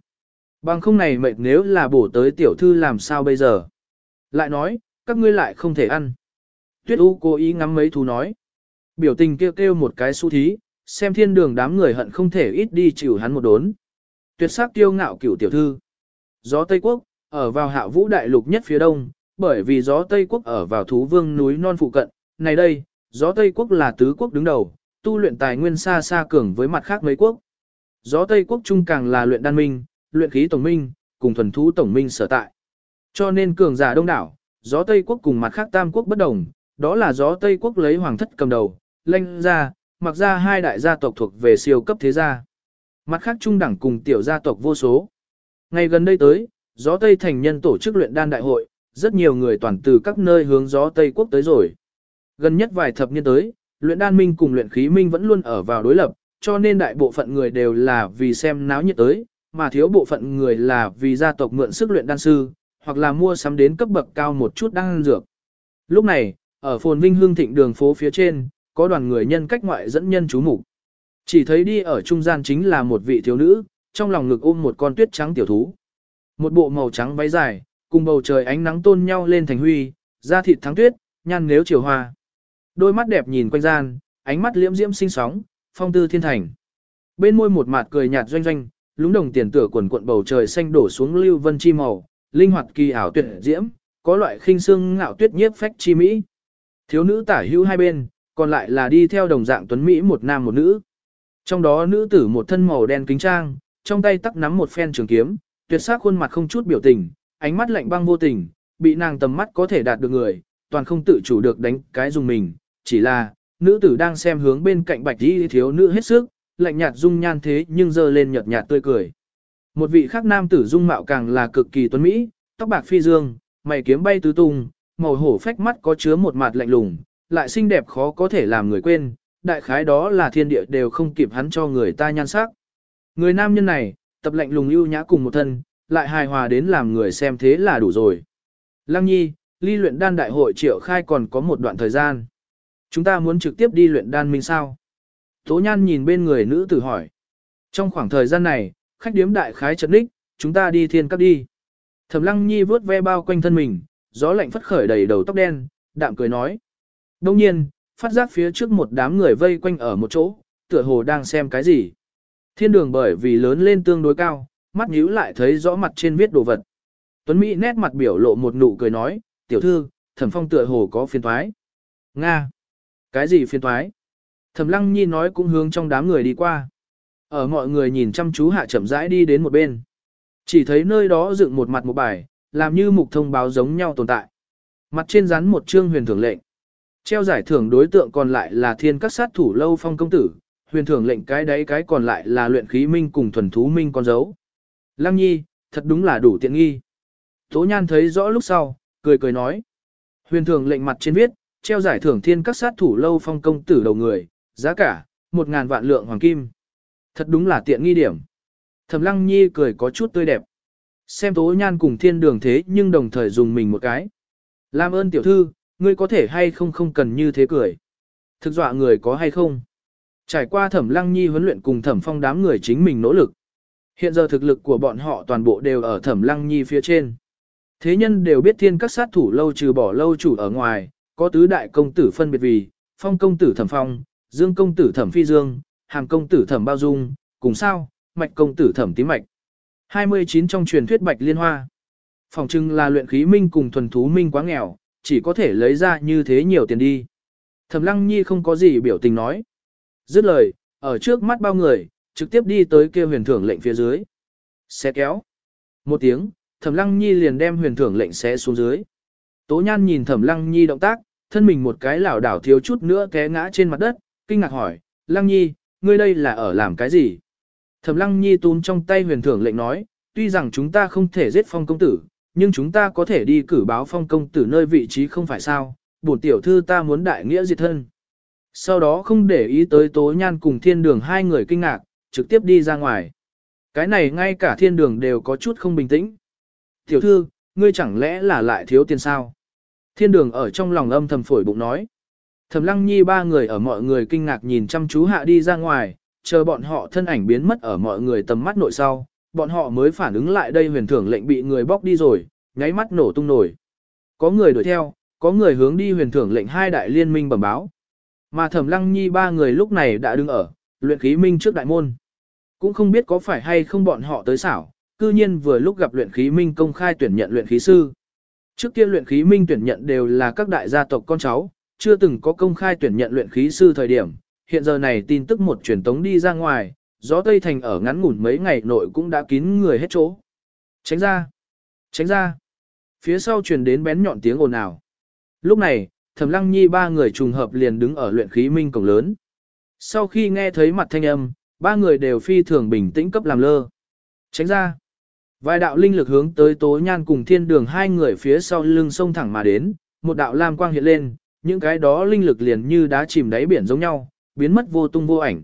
Bằng không này mệt nếu là bổ tới tiểu thư làm sao bây giờ? Lại nói, các ngươi lại không thể ăn. Tuyết U cố ý ngắm mấy thú nói. Biểu tình kêu kêu một cái su thí, xem thiên đường đám người hận không thể ít đi chịu hắn một đốn. Tuyệt sắc tiêu ngạo cửu tiểu thư. Gió Tây Quốc, ở vào hạ vũ đại lục nhất phía đông, bởi vì gió Tây Quốc ở vào thú vương núi non phụ cận. Này đây, gió Tây Quốc là tứ quốc đứng đầu, tu luyện tài nguyên xa xa cường với mặt khác mấy quốc. Gió Tây Quốc trung càng là luyện đan minh, luyện khí tổng minh, cùng thuần thú tổng minh sở tại. Cho nên cường giả đông đảo, gió Tây Quốc cùng mặt khác tam quốc bất đồng, đó là gió Tây Quốc lấy hoàng thất cầm đầu, lanh ra, mặc ra hai đại gia tộc thuộc về siêu cấp thế gia. Mặt khác trung đẳng cùng tiểu gia tộc vô số. Ngày gần đây tới, gió Tây thành nhân tổ chức luyện đan đại hội, rất nhiều người toàn từ các nơi hướng gió Tây quốc tới rồi. Gần nhất vài thập niên tới, luyện đan minh cùng luyện khí minh vẫn luôn ở vào đối lập, cho nên đại bộ phận người đều là vì xem náo nhiệt tới, mà thiếu bộ phận người là vì gia tộc mượn sức luyện đan sư, hoặc là mua sắm đến cấp bậc cao một chút đan dược. Lúc này, ở phồn vinh hương thịnh đường phố phía trên, có đoàn người nhân cách ngoại dẫn nhân chú mục chỉ thấy đi ở trung gian chính là một vị thiếu nữ, trong lòng ngực ôm một con tuyết trắng tiểu thú. Một bộ màu trắng váy dài, cùng bầu trời ánh nắng tôn nhau lên thành huy, da thịt thắng tuyết, nhan nếu chiều hoa. Đôi mắt đẹp nhìn quanh gian, ánh mắt liễm diễm sinh sóng, phong tư thiên thành. Bên môi một mặt cười nhạt doanh doanh, lúng đồng tiền tửa quần cuộn bầu trời xanh đổ xuống lưu vân chi màu, linh hoạt kỳ ảo tuyệt diễm, có loại khinh xương ngạo tuyết nhiếp phách chi mỹ. Thiếu nữ tả hữu hai bên, còn lại là đi theo đồng dạng tuấn mỹ một nam một nữ. Trong đó nữ tử một thân màu đen kính trang, trong tay tắc nắm một phen trường kiếm, tuyệt sắc khuôn mặt không chút biểu tình, ánh mắt lạnh băng vô tình, bị nàng tầm mắt có thể đạt được người, toàn không tự chủ được đánh cái dùng mình, chỉ là, nữ tử đang xem hướng bên cạnh bạch y thiếu nữ hết sức, lạnh nhạt dung nhan thế nhưng dơ lên nhợt nhạt tươi cười. Một vị khác nam tử dung mạo càng là cực kỳ tuấn mỹ, tóc bạc phi dương, mày kiếm bay tứ tung, màu hổ phách mắt có chứa một mặt lạnh lùng, lại xinh đẹp khó có thể làm người quên, đại khái đó là thiên địa đều không kịp hắn cho người ta nhan sắc. Người nam nhân này, tập lạnh lùng ưu nhã cùng một thân, lại hài hòa đến làm người xem thế là đủ rồi. Lăng nhi, ly luyện đan đại hội triệu khai còn có một đoạn thời gian. Chúng ta muốn trực tiếp đi luyện đan minh sao? Tố nhan nhìn bên người nữ tử hỏi. Trong khoảng thời gian này, khách điếm đại khái trật đích, chúng ta đi thiên cấp đi. Thẩm lăng nhi vớt ve bao quanh thân mình, gió lạnh phất khởi đầy đầu tóc đen, đạm cười nói. Đông nhiên, phát giác phía trước một đám người vây quanh ở một chỗ, tựa hồ đang xem cái gì. Thiên đường bởi vì lớn lên tương đối cao, mắt nhíu lại thấy rõ mặt trên viết đồ vật. Tuấn Mỹ nét mặt biểu lộ một nụ cười nói, tiểu thư, thẩm phong tựa hồ có phiền thoái. Nga! Cái gì phiền thoái? Thẩm lăng nhi nói cũng hướng trong đám người đi qua. Ở mọi người nhìn chăm chú hạ chậm rãi đi đến một bên. Chỉ thấy nơi đó dựng một mặt một bài, làm như mục thông báo giống nhau tồn tại. Mặt trên rắn một chương huyền thưởng lệnh. Treo giải thưởng đối tượng còn lại là thiên các sát thủ lâu phong công tử, huyền thưởng lệnh cái đấy cái còn lại là luyện khí minh cùng thuần thú minh con dấu. Lăng nhi, thật đúng là đủ tiện nghi. Tố nhan thấy rõ lúc sau, cười cười nói. Huyền thưởng lệnh mặt trên viết, treo giải thưởng thiên các sát thủ lâu phong công tử đầu người, giá cả, một ngàn vạn lượng hoàng kim. Thật đúng là tiện nghi điểm. Thẩm lăng nhi cười có chút tươi đẹp. Xem tố nhan cùng thiên đường thế nhưng đồng thời dùng mình một cái. Làm ơn tiểu thư, ngươi có thể hay không không cần như thế cười. Thực dọa người có hay không? Trải qua thẩm lăng nhi huấn luyện cùng thẩm phong đám người chính mình nỗ lực. Hiện giờ thực lực của bọn họ toàn bộ đều ở thẩm lăng nhi phía trên. Thế nhân đều biết thiên các sát thủ lâu trừ bỏ lâu chủ ở ngoài, có tứ đại công tử phân biệt vì, phong công tử thẩm phong, dương công tử thẩm phi dương, hàm công tử thẩm bao dung, cùng sao, mạch công tử thẩm tím mạch. 29 trong truyền thuyết bạch liên hoa. Phòng trưng là luyện khí minh cùng thuần thú minh quá nghèo, chỉ có thể lấy ra như thế nhiều tiền đi. Thẩm lăng nhi không có gì biểu tình nói. Dứt lời, ở trước mắt bao người, trực tiếp đi tới kia huyền thưởng lệnh phía dưới. Xé kéo. Một tiếng, thẩm lăng nhi liền đem huyền thưởng lệnh xé xuống dưới. Tố nhan nhìn thẩm lăng nhi động tác, thân mình một cái lảo đảo thiếu chút nữa té ngã trên mặt đất, kinh ngạc hỏi, lăng nhi, ngươi đây là ở làm cái gì? Thẩm lăng nhi túm trong tay huyền thưởng lệnh nói, tuy rằng chúng ta không thể giết phong công tử, nhưng chúng ta có thể đi cử báo phong công tử nơi vị trí không phải sao, bổn tiểu thư ta muốn đại nghĩa diệt thân. Sau đó không để ý tới tố nhan cùng thiên đường hai người kinh ngạc, trực tiếp đi ra ngoài. Cái này ngay cả thiên đường đều có chút không bình tĩnh. Tiểu thư, ngươi chẳng lẽ là lại thiếu tiền sao? Thiên đường ở trong lòng âm thầm phổi bụng nói. Thẩm lăng nhi ba người ở mọi người kinh ngạc nhìn chăm chú hạ đi ra ngoài, chờ bọn họ thân ảnh biến mất ở mọi người tầm mắt nội sau, bọn họ mới phản ứng lại đây huyền thưởng lệnh bị người bóc đi rồi, nháy mắt nổ tung nổi. Có người đuổi theo, có người hướng đi huyền thưởng lệnh hai đại liên minh bẩm báo. Mà Thẩm Lăng Nhi ba người lúc này đã đứng ở, luyện khí minh trước đại môn. Cũng không biết có phải hay không bọn họ tới xảo, cư nhiên vừa lúc gặp luyện khí minh công khai tuyển nhận luyện khí sư. Trước kia luyện khí minh tuyển nhận đều là các đại gia tộc con cháu, chưa từng có công khai tuyển nhận luyện khí sư thời điểm, hiện giờ này tin tức một truyền tống đi ra ngoài, gió Tây Thành ở ngắn ngủn mấy ngày nội cũng đã kín người hết chỗ. Tránh ra! Tránh ra! Phía sau truyền đến bén nhọn tiếng ồn ào. Lúc này, Thẩm Lăng Nhi ba người trùng hợp liền đứng ở luyện khí minh cổng lớn. Sau khi nghe thấy mặt thanh âm, ba người đều phi thường bình tĩnh cấp làm lơ. Tránh ra! Vài đạo linh lực hướng tới Tố Nhan cùng Thiên Đường hai người phía sau lưng sông thẳng mà đến, một đạo lam quang hiện lên, những cái đó linh lực liền như đá chìm đáy biển giống nhau, biến mất vô tung vô ảnh.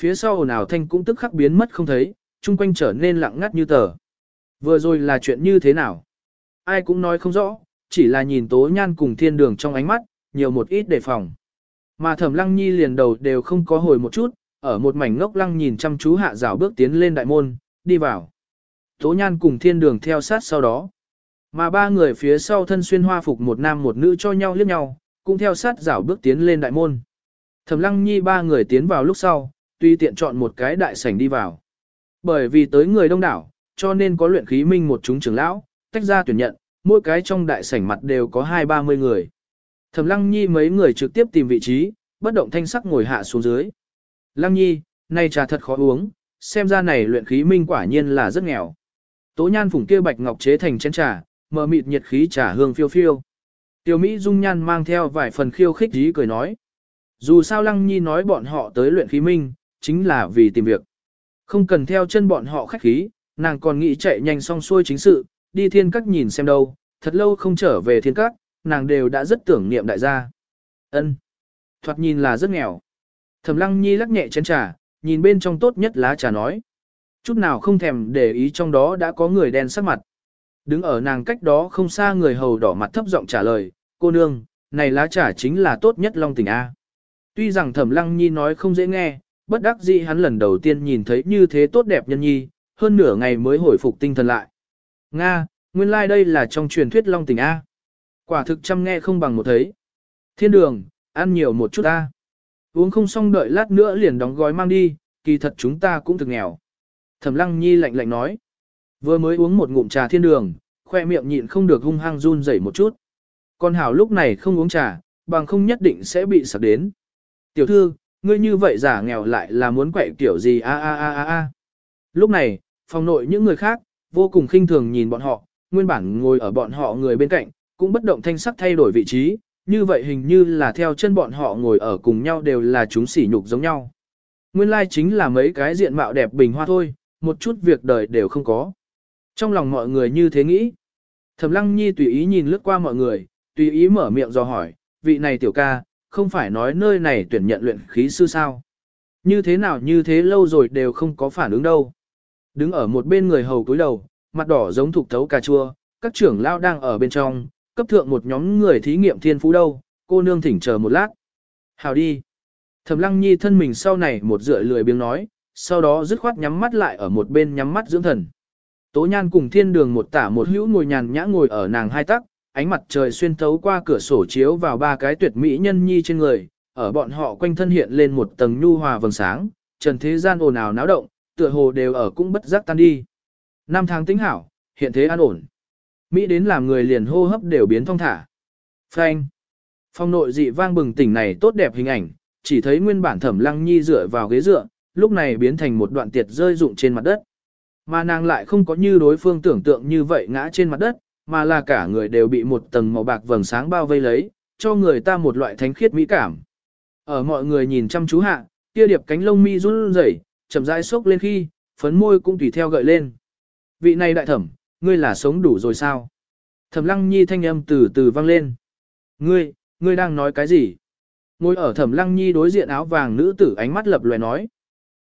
Phía sau ồn ào thanh cũng tức khắc biến mất không thấy, chung quanh trở nên lặng ngắt như tờ. Vừa rồi là chuyện như thế nào? Ai cũng nói không rõ, chỉ là nhìn tố nhan cùng thiên đường trong ánh mắt, nhiều một ít đề phòng. Mà thẩm lăng nhi liền đầu đều không có hồi một chút, ở một mảnh ngốc lăng nhìn chăm chú hạ rào bước tiến lên đại môn, đi vào. Tố nhan cùng thiên đường theo sát sau đó. Mà ba người phía sau thân xuyên hoa phục một nam một nữ cho nhau liếc nhau, cũng theo sát rào bước tiến lên đại môn. Thẩm lăng nhi ba người tiến vào lúc sau, tuy tiện chọn một cái đại sảnh đi vào. Bởi vì tới người đông đảo, cho nên có luyện khí minh một chúng trưởng lão, tách ra tuyển nhận, mỗi cái trong đại sảnh mặt đều có hai ba mươi người. Thẩm lăng nhi mấy người trực tiếp tìm vị trí, bất động thanh sắc ngồi hạ xuống dưới. Lăng nhi, này trà thật khó uống, xem ra này luyện khí minh quả nhiên là rất nghèo. Tố nhan phủng kia bạch ngọc chế thành chén trà, mờ mịt nhiệt khí trà hương phiêu phiêu. Tiểu Mỹ dung nhan mang theo vài phần khiêu khích ý cười nói. Dù sao Lăng Nhi nói bọn họ tới luyện khí minh, chính là vì tìm việc. Không cần theo chân bọn họ khách khí, nàng còn nghĩ chạy nhanh xong xuôi chính sự, đi thiên các nhìn xem đâu, thật lâu không trở về thiên các, nàng đều đã rất tưởng niệm đại gia. ân Thoạt nhìn là rất nghèo. Thẩm Lăng Nhi lắc nhẹ chén trà, nhìn bên trong tốt nhất lá trà nói. Chút nào không thèm để ý trong đó đã có người đen sắc mặt. Đứng ở nàng cách đó không xa người hầu đỏ mặt thấp giọng trả lời, cô nương, này lá trà chính là tốt nhất long tình A. Tuy rằng thẩm lăng nhi nói không dễ nghe, bất đắc dĩ hắn lần đầu tiên nhìn thấy như thế tốt đẹp nhân nhi, hơn nửa ngày mới hồi phục tinh thần lại. Nga, nguyên lai like đây là trong truyền thuyết long tình A. Quả thực chăm nghe không bằng một thấy. Thiên đường, ăn nhiều một chút A. Uống không xong đợi lát nữa liền đóng gói mang đi, kỳ thật chúng ta cũng thực nghèo. Thẩm lăng nhi lạnh lạnh nói. Vừa mới uống một ngụm trà thiên đường, khoe miệng nhịn không được hung hăng run rẩy một chút. Con hảo lúc này không uống trà, bằng không nhất định sẽ bị sạc đến. Tiểu thư, ngươi như vậy giả nghèo lại là muốn quậy kiểu gì a a a a a. Lúc này, phòng nội những người khác, vô cùng khinh thường nhìn bọn họ, nguyên bản ngồi ở bọn họ người bên cạnh, cũng bất động thanh sắc thay đổi vị trí, như vậy hình như là theo chân bọn họ ngồi ở cùng nhau đều là chúng sỉ nhục giống nhau. Nguyên lai chính là mấy cái diện mạo đẹp bình hoa thôi, một chút việc đời đều không có. Trong lòng mọi người như thế nghĩ. Thẩm Lăng Nhi tùy ý nhìn lướt qua mọi người, tùy ý mở miệng do hỏi, vị này tiểu ca, không phải nói nơi này tuyển nhận luyện khí sư sao. Như thế nào như thế lâu rồi đều không có phản ứng đâu. Đứng ở một bên người hầu cúi đầu, mặt đỏ giống thục thấu cà chua, các trưởng lao đang ở bên trong, cấp thượng một nhóm người thí nghiệm thiên phú đâu, cô nương thỉnh chờ một lát. Hào đi. Thẩm lăng nhi thân mình sau này một dựa lười biếng nói, sau đó dứt khoát nhắm mắt lại ở một bên nhắm mắt dưỡng thần. Tố nhan cùng thiên đường một tả một hữu ngồi nhàn nhã ngồi ở nàng hai tắc, ánh mặt trời xuyên thấu qua cửa sổ chiếu vào ba cái tuyệt mỹ nhân nhi trên người, ở bọn họ quanh thân hiện lên một tầng nhu hòa vầng sáng, trần thế gian ồn ào náo động, tựa hồ đều ở cũng bất giác tan đi. Năm tháng tính hảo, hiện thế an ổn. Mỹ đến làm người liền hô hấp đều biến thong thả. Phanh. Phong nội dị vang bừng tỉnh này tốt đẹp hình ảnh, chỉ thấy nguyên bản thẩm lăng nhi dựa vào ghế dựa, lúc này biến thành một đoạn tiệt rơi rụng trên mặt đất. Mà nàng lại không có như đối phương tưởng tượng như vậy ngã trên mặt đất, mà là cả người đều bị một tầng màu bạc vầng sáng bao vây lấy, cho người ta một loại thánh khiết mỹ cảm. Ở mọi người nhìn chăm chú hạ, kia điệp cánh lông mi run rẩy, chậm rãi sốc lên khi, phấn môi cũng tùy theo gợi lên. Vị này đại thẩm, ngươi là sống đủ rồi sao? Thẩm lăng nhi thanh âm từ từ vang lên. Ngươi, ngươi đang nói cái gì? Ngồi ở thẩm lăng nhi đối diện áo vàng nữ tử ánh mắt lập lòe nói.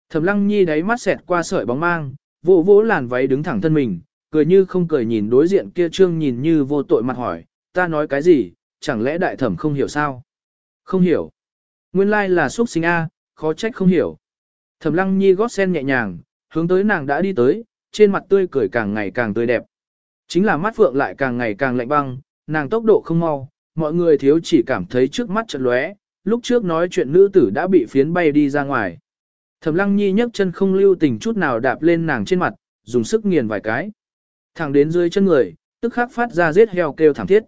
Thẩm lăng nhi đáy mắt xẹt qua sợi bóng mang, vỗ vỗ làn váy đứng thẳng thân mình, cười như không cười nhìn đối diện kia trương nhìn như vô tội mặt hỏi, ta nói cái gì, chẳng lẽ đại thẩm không hiểu sao? Không hiểu. Nguyên lai là xuất sinh A, khó trách không hiểu. Thẩm lăng nhi gót sen nhẹ nhàng, hướng tới nàng đã đi tới, trên mặt tươi cười càng ngày càng tươi đẹp. Chính là mắt phượng lại càng ngày càng lạnh băng, nàng tốc độ không mau, mọi người thiếu chỉ cảm thấy trước mắt chợt lóe, lúc trước nói chuyện nữ tử đã bị phiến bay đi ra ngoài. Thẩm Lăng Nhi nhấc chân không lưu tình chút nào đạp lên nàng trên mặt, dùng sức nghiền vài cái. Thẳng đến dưới chân người, tức khắc phát ra giết heo kêu thảm thiết.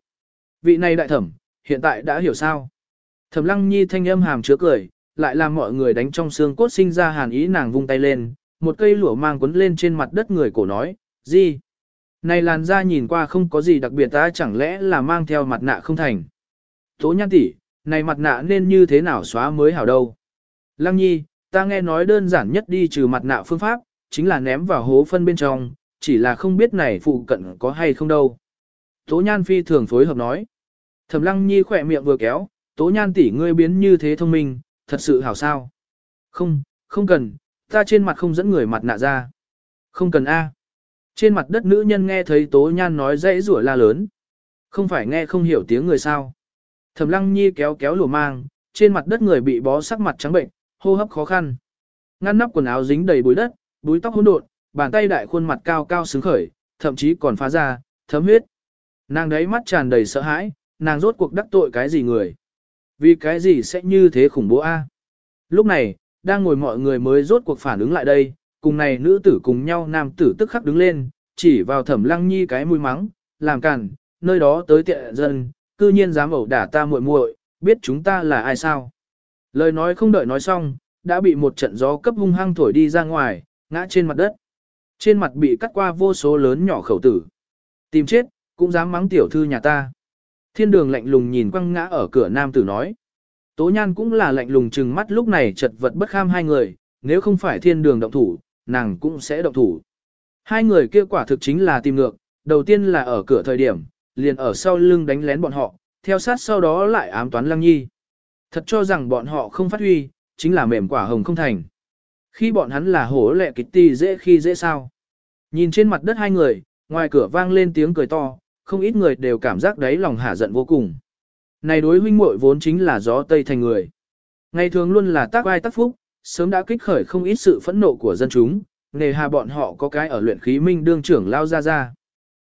Vị này đại thẩm, hiện tại đã hiểu sao. Thẩm Lăng Nhi thanh âm hàm chứa cười, lại làm mọi người đánh trong xương cốt sinh ra hàn ý nàng vung tay lên, một cây lửa mang quấn lên trên mặt đất người cổ nói, gì? Này làn da nhìn qua không có gì đặc biệt ta chẳng lẽ là mang theo mặt nạ không thành. Tố nhan tỷ, này mặt nạ nên như thế nào xóa mới hảo đâu. Lăng nhi, ta nghe nói đơn giản nhất đi trừ mặt nạ phương pháp, chính là ném vào hố phân bên trong, chỉ là không biết này phụ cận có hay không đâu. Tố nhan phi thường phối hợp nói. Thẩm lăng nhi khỏe miệng vừa kéo, tố nhan tỷ ngươi biến như thế thông minh, thật sự hảo sao. Không, không cần, ta trên mặt không dẫn người mặt nạ ra. Không cần A. Trên mặt đất nữ nhân nghe thấy tố nhan nói dãy rủa la lớn. Không phải nghe không hiểu tiếng người sao. Thẩm lăng nhi kéo kéo lùa mang, trên mặt đất người bị bó sắc mặt trắng bệnh, hô hấp khó khăn. Ngăn nắp quần áo dính đầy bụi đất, búi tóc hỗn độn, bàn tay đại khuôn mặt cao cao sướng khởi, thậm chí còn phá ra, thấm huyết. Nàng đấy mắt tràn đầy sợ hãi, nàng rốt cuộc đắc tội cái gì người. Vì cái gì sẽ như thế khủng bố a? Lúc này, đang ngồi mọi người mới rốt cuộc phản ứng lại đây, cùng này nữ tử cùng nhau nam tử tức khắc đứng lên, chỉ vào thẩm lăng nhi cái mũi mắng, làm cản, nơi đó tới tiện dân, cư nhiên dám ẩu đả ta muội muội, biết chúng ta là ai sao. Lời nói không đợi nói xong, đã bị một trận gió cấp hung hăng thổi đi ra ngoài, ngã trên mặt đất. Trên mặt bị cắt qua vô số lớn nhỏ khẩu tử. Tìm chết, cũng dám mắng tiểu thư nhà ta. Thiên đường lạnh lùng nhìn quăng ngã ở cửa nam tử nói. Tố nhan cũng là lạnh lùng chừng mắt lúc này chật vật bất kham hai người, nếu không phải thiên đường động thủ, nàng cũng sẽ động thủ. Hai người kia quả thực chính là tìm ngược, đầu tiên là ở cửa thời điểm, liền ở sau lưng đánh lén bọn họ, theo sát sau đó lại ám toán lăng nhi. Thật cho rằng bọn họ không phát huy, chính là mềm quả hồng không thành. Khi bọn hắn là hổ lệ kịch ti dễ khi dễ sao. Nhìn trên mặt đất hai người, ngoài cửa vang lên tiếng cười to, không ít người đều cảm giác đấy lòng hả giận vô cùng. Này đối huynh muội vốn chính là gió tây thành người. Ngày thường luôn là tác ai tác phúc, sớm đã kích khởi không ít sự phẫn nộ của dân chúng, nề hà bọn họ có cái ở luyện khí minh đương trưởng lao ra ra.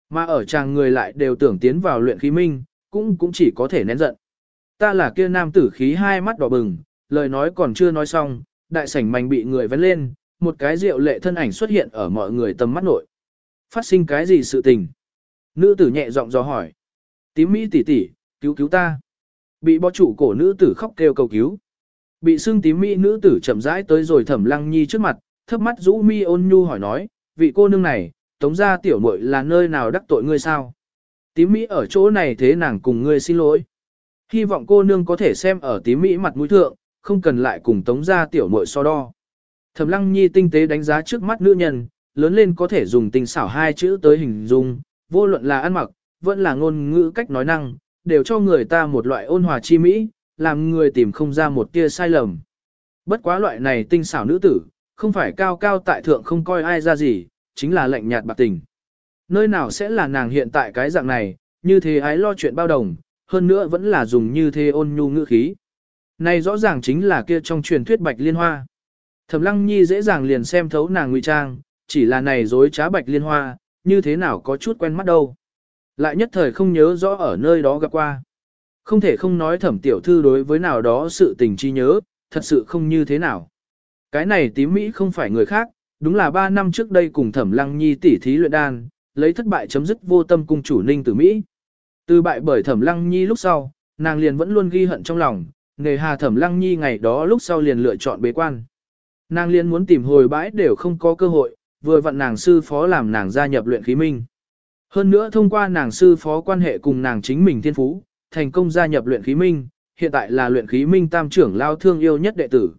Mà ở chàng người lại đều tưởng tiến vào luyện khí minh, cũng cũng chỉ có thể nén giận. Ta là kia nam tử khí hai mắt đỏ bừng, lời nói còn chưa nói xong, đại sảnh mảnh bị người vén lên, một cái rượu lệ thân ảnh xuất hiện ở mọi người tầm mắt nội. Phát sinh cái gì sự tình? Nữ tử nhẹ giọng dò hỏi. Tím Mỹ tỷ tỷ, cứu cứu ta. Bị bó chủ cổ nữ tử khóc kêu cầu cứu. Bị xương tím Mỹ nữ tử chậm rãi tới rồi thẩm lăng nhi trước mặt, thấp mắt rũ mi ôn nhu hỏi nói, vị cô nương này, tống gia tiểu muội là nơi nào đắc tội ngươi sao? Tím Mỹ ở chỗ này thế nàng cùng ngươi xin lỗi. Hy vọng cô nương có thể xem ở tím Mỹ mặt mũi thượng, không cần lại cùng tống gia tiểu muội so đo. Thẩm lăng nhi tinh tế đánh giá trước mắt nữ nhân, lớn lên có thể dùng tình xảo hai chữ tới hình dung, vô luận là ăn mặc, vẫn là ngôn ngữ cách nói năng, đều cho người ta một loại ôn hòa chi mỹ, làm người tìm không ra một tia sai lầm. Bất quá loại này tinh xảo nữ tử, không phải cao cao tại thượng không coi ai ra gì, chính là lạnh nhạt bạc tình. Nơi nào sẽ là nàng hiện tại cái dạng này, như thế ái lo chuyện bao đồng, hơn nữa vẫn là dùng như thế ôn nhu ngữ khí. Này rõ ràng chính là kia trong truyền thuyết bạch liên hoa. Thẩm lăng nhi dễ dàng liền xem thấu nàng ngụy trang, chỉ là này dối trá bạch liên hoa, như thế nào có chút quen mắt đâu. Lại nhất thời không nhớ rõ ở nơi đó gặp qua. Không thể không nói thẩm tiểu thư đối với nào đó sự tình chi nhớ, thật sự không như thế nào. Cái này tím Mỹ không phải người khác, đúng là 3 năm trước đây cùng thẩm lăng nhi tỉ thí luyện đan, lấy thất bại chấm dứt vô tâm cung chủ ninh tử Mỹ. Từ bại bởi thẩm lăng nhi lúc sau, nàng liền vẫn luôn ghi hận trong lòng, nghề hà thẩm lăng nhi ngày đó lúc sau liền lựa chọn bế quan. Nàng liền muốn tìm hồi bãi đều không có cơ hội, vừa vặn nàng sư phó làm nàng gia nhập luyện khí minh. Hơn nữa thông qua nàng sư phó quan hệ cùng nàng chính mình thiên phú, thành công gia nhập luyện khí minh, hiện tại là luyện khí minh tam trưởng lao thương yêu nhất đệ tử.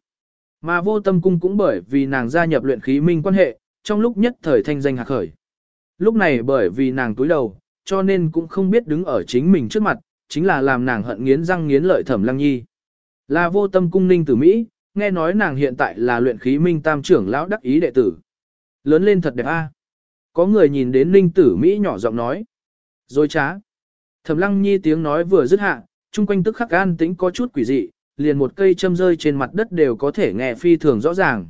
Mà vô tâm cung cũng bởi vì nàng gia nhập luyện khí minh quan hệ, trong lúc nhất thời thanh danh hạc khởi. Lúc này bởi vì nàng túi đầu, cho nên cũng không biết đứng ở chính mình trước mặt, chính là làm nàng hận nghiến răng nghiến lợi thẩm lăng nhi. Là vô tâm cung ninh tử Mỹ, nghe nói nàng hiện tại là luyện khí minh tam trưởng lão đắc ý đệ tử. Lớn lên thật đẹp a. Có người nhìn đến ninh tử Mỹ nhỏ giọng nói. Rồi trá. Thẩm lăng nhi tiếng nói vừa dứt hạ, chung quanh tức khắc an tĩnh có chút quỷ dị, liền một cây châm rơi trên mặt đất đều có thể nghe phi thường rõ ràng.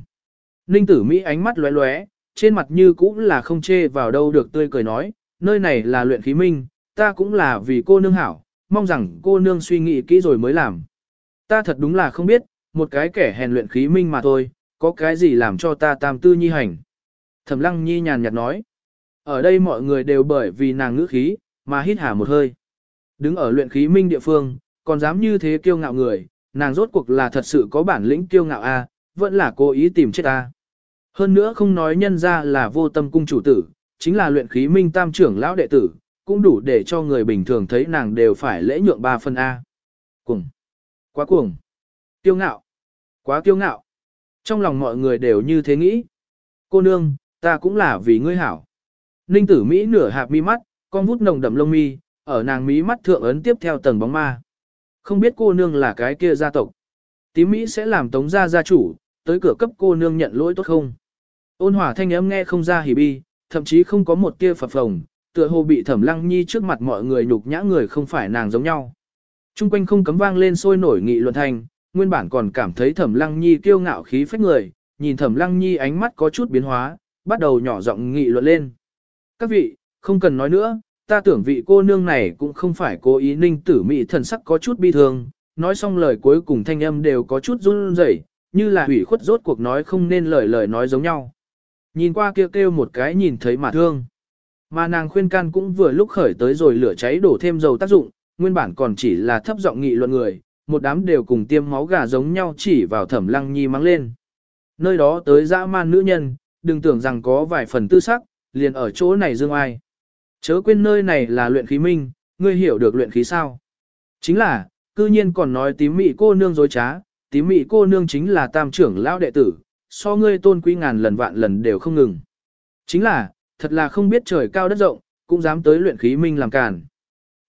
Ninh tử Mỹ ánh mắt lóe lóe, trên mặt như cũng là không chê vào đâu được tươi cười nói, nơi này là luyện khí minh, ta cũng là vì cô nương hảo, mong rằng cô nương suy nghĩ kỹ rồi mới làm. Ta thật đúng là không biết, một cái kẻ hèn luyện khí minh mà thôi, có cái gì làm cho ta tam tư nhi hành. Thẩm lăng nhi nhàn nhạt nói. Ở đây mọi người đều bởi vì nàng ngữ khí, mà hít hà một hơi. Đứng ở luyện khí minh địa phương, còn dám như thế kiêu ngạo người, nàng rốt cuộc là thật sự có bản lĩnh kiêu ngạo a, vẫn là cố ý tìm chết ta. Hơn nữa không nói nhân ra là vô tâm cung chủ tử, chính là luyện khí minh tam trưởng lão đệ tử, cũng đủ để cho người bình thường thấy nàng đều phải lễ nhượng ba phần A. cùng. Quá cuồng. tiêu ngạo. Quá tiêu ngạo. Trong lòng mọi người đều như thế nghĩ. Cô nương, ta cũng là vì ngươi hảo. Ninh tử Mỹ nửa hạp mi mắt, con vút nồng đậm lông mi, ở nàng mí mắt thượng ấn tiếp theo tầng bóng ma. Không biết cô nương là cái kia gia tộc. Tím Mỹ sẽ làm tống gia gia chủ, tới cửa cấp cô nương nhận lỗi tốt không? Ôn hỏa thanh âm nghe không ra hỉ bi, thậm chí không có một tia phập phồng, tựa hồ bị thẩm lăng nhi trước mặt mọi người nhục nhã người không phải nàng giống nhau. Trung quanh không cấm vang lên sôi nổi nghị luận thành, nguyên bản còn cảm thấy thẩm lăng nhi kiêu ngạo khí phách người, nhìn thẩm lăng nhi ánh mắt có chút biến hóa, bắt đầu nhỏ giọng nghị luận lên. Các vị, không cần nói nữa, ta tưởng vị cô nương này cũng không phải cố ý ninh tử Mị thần sắc có chút bi thương, nói xong lời cuối cùng thanh âm đều có chút run rẩy, như là hủy khuất rốt cuộc nói không nên lời lời nói giống nhau. Nhìn qua kêu kêu một cái nhìn thấy mà thương. Mà nàng khuyên can cũng vừa lúc khởi tới rồi lửa cháy đổ thêm dầu tác dụng, nguyên bản còn chỉ là thấp giọng nghị luận người, một đám đều cùng tiêm máu gà giống nhau chỉ vào thẩm lăng nhi mang lên. Nơi đó tới dã man nữ nhân, đừng tưởng rằng có vài phần tư sắc, liền ở chỗ này dương ai. Chớ quên nơi này là luyện khí minh, ngươi hiểu được luyện khí sao? Chính là, cư nhiên còn nói tím mị cô nương dối trá, tím mị cô nương chính là tam trưởng lão đệ tử, so ngươi tôn quý ngàn lần vạn lần đều không ngừng. Chính là, thật là không biết trời cao đất rộng, cũng dám tới luyện khí minh làm cản.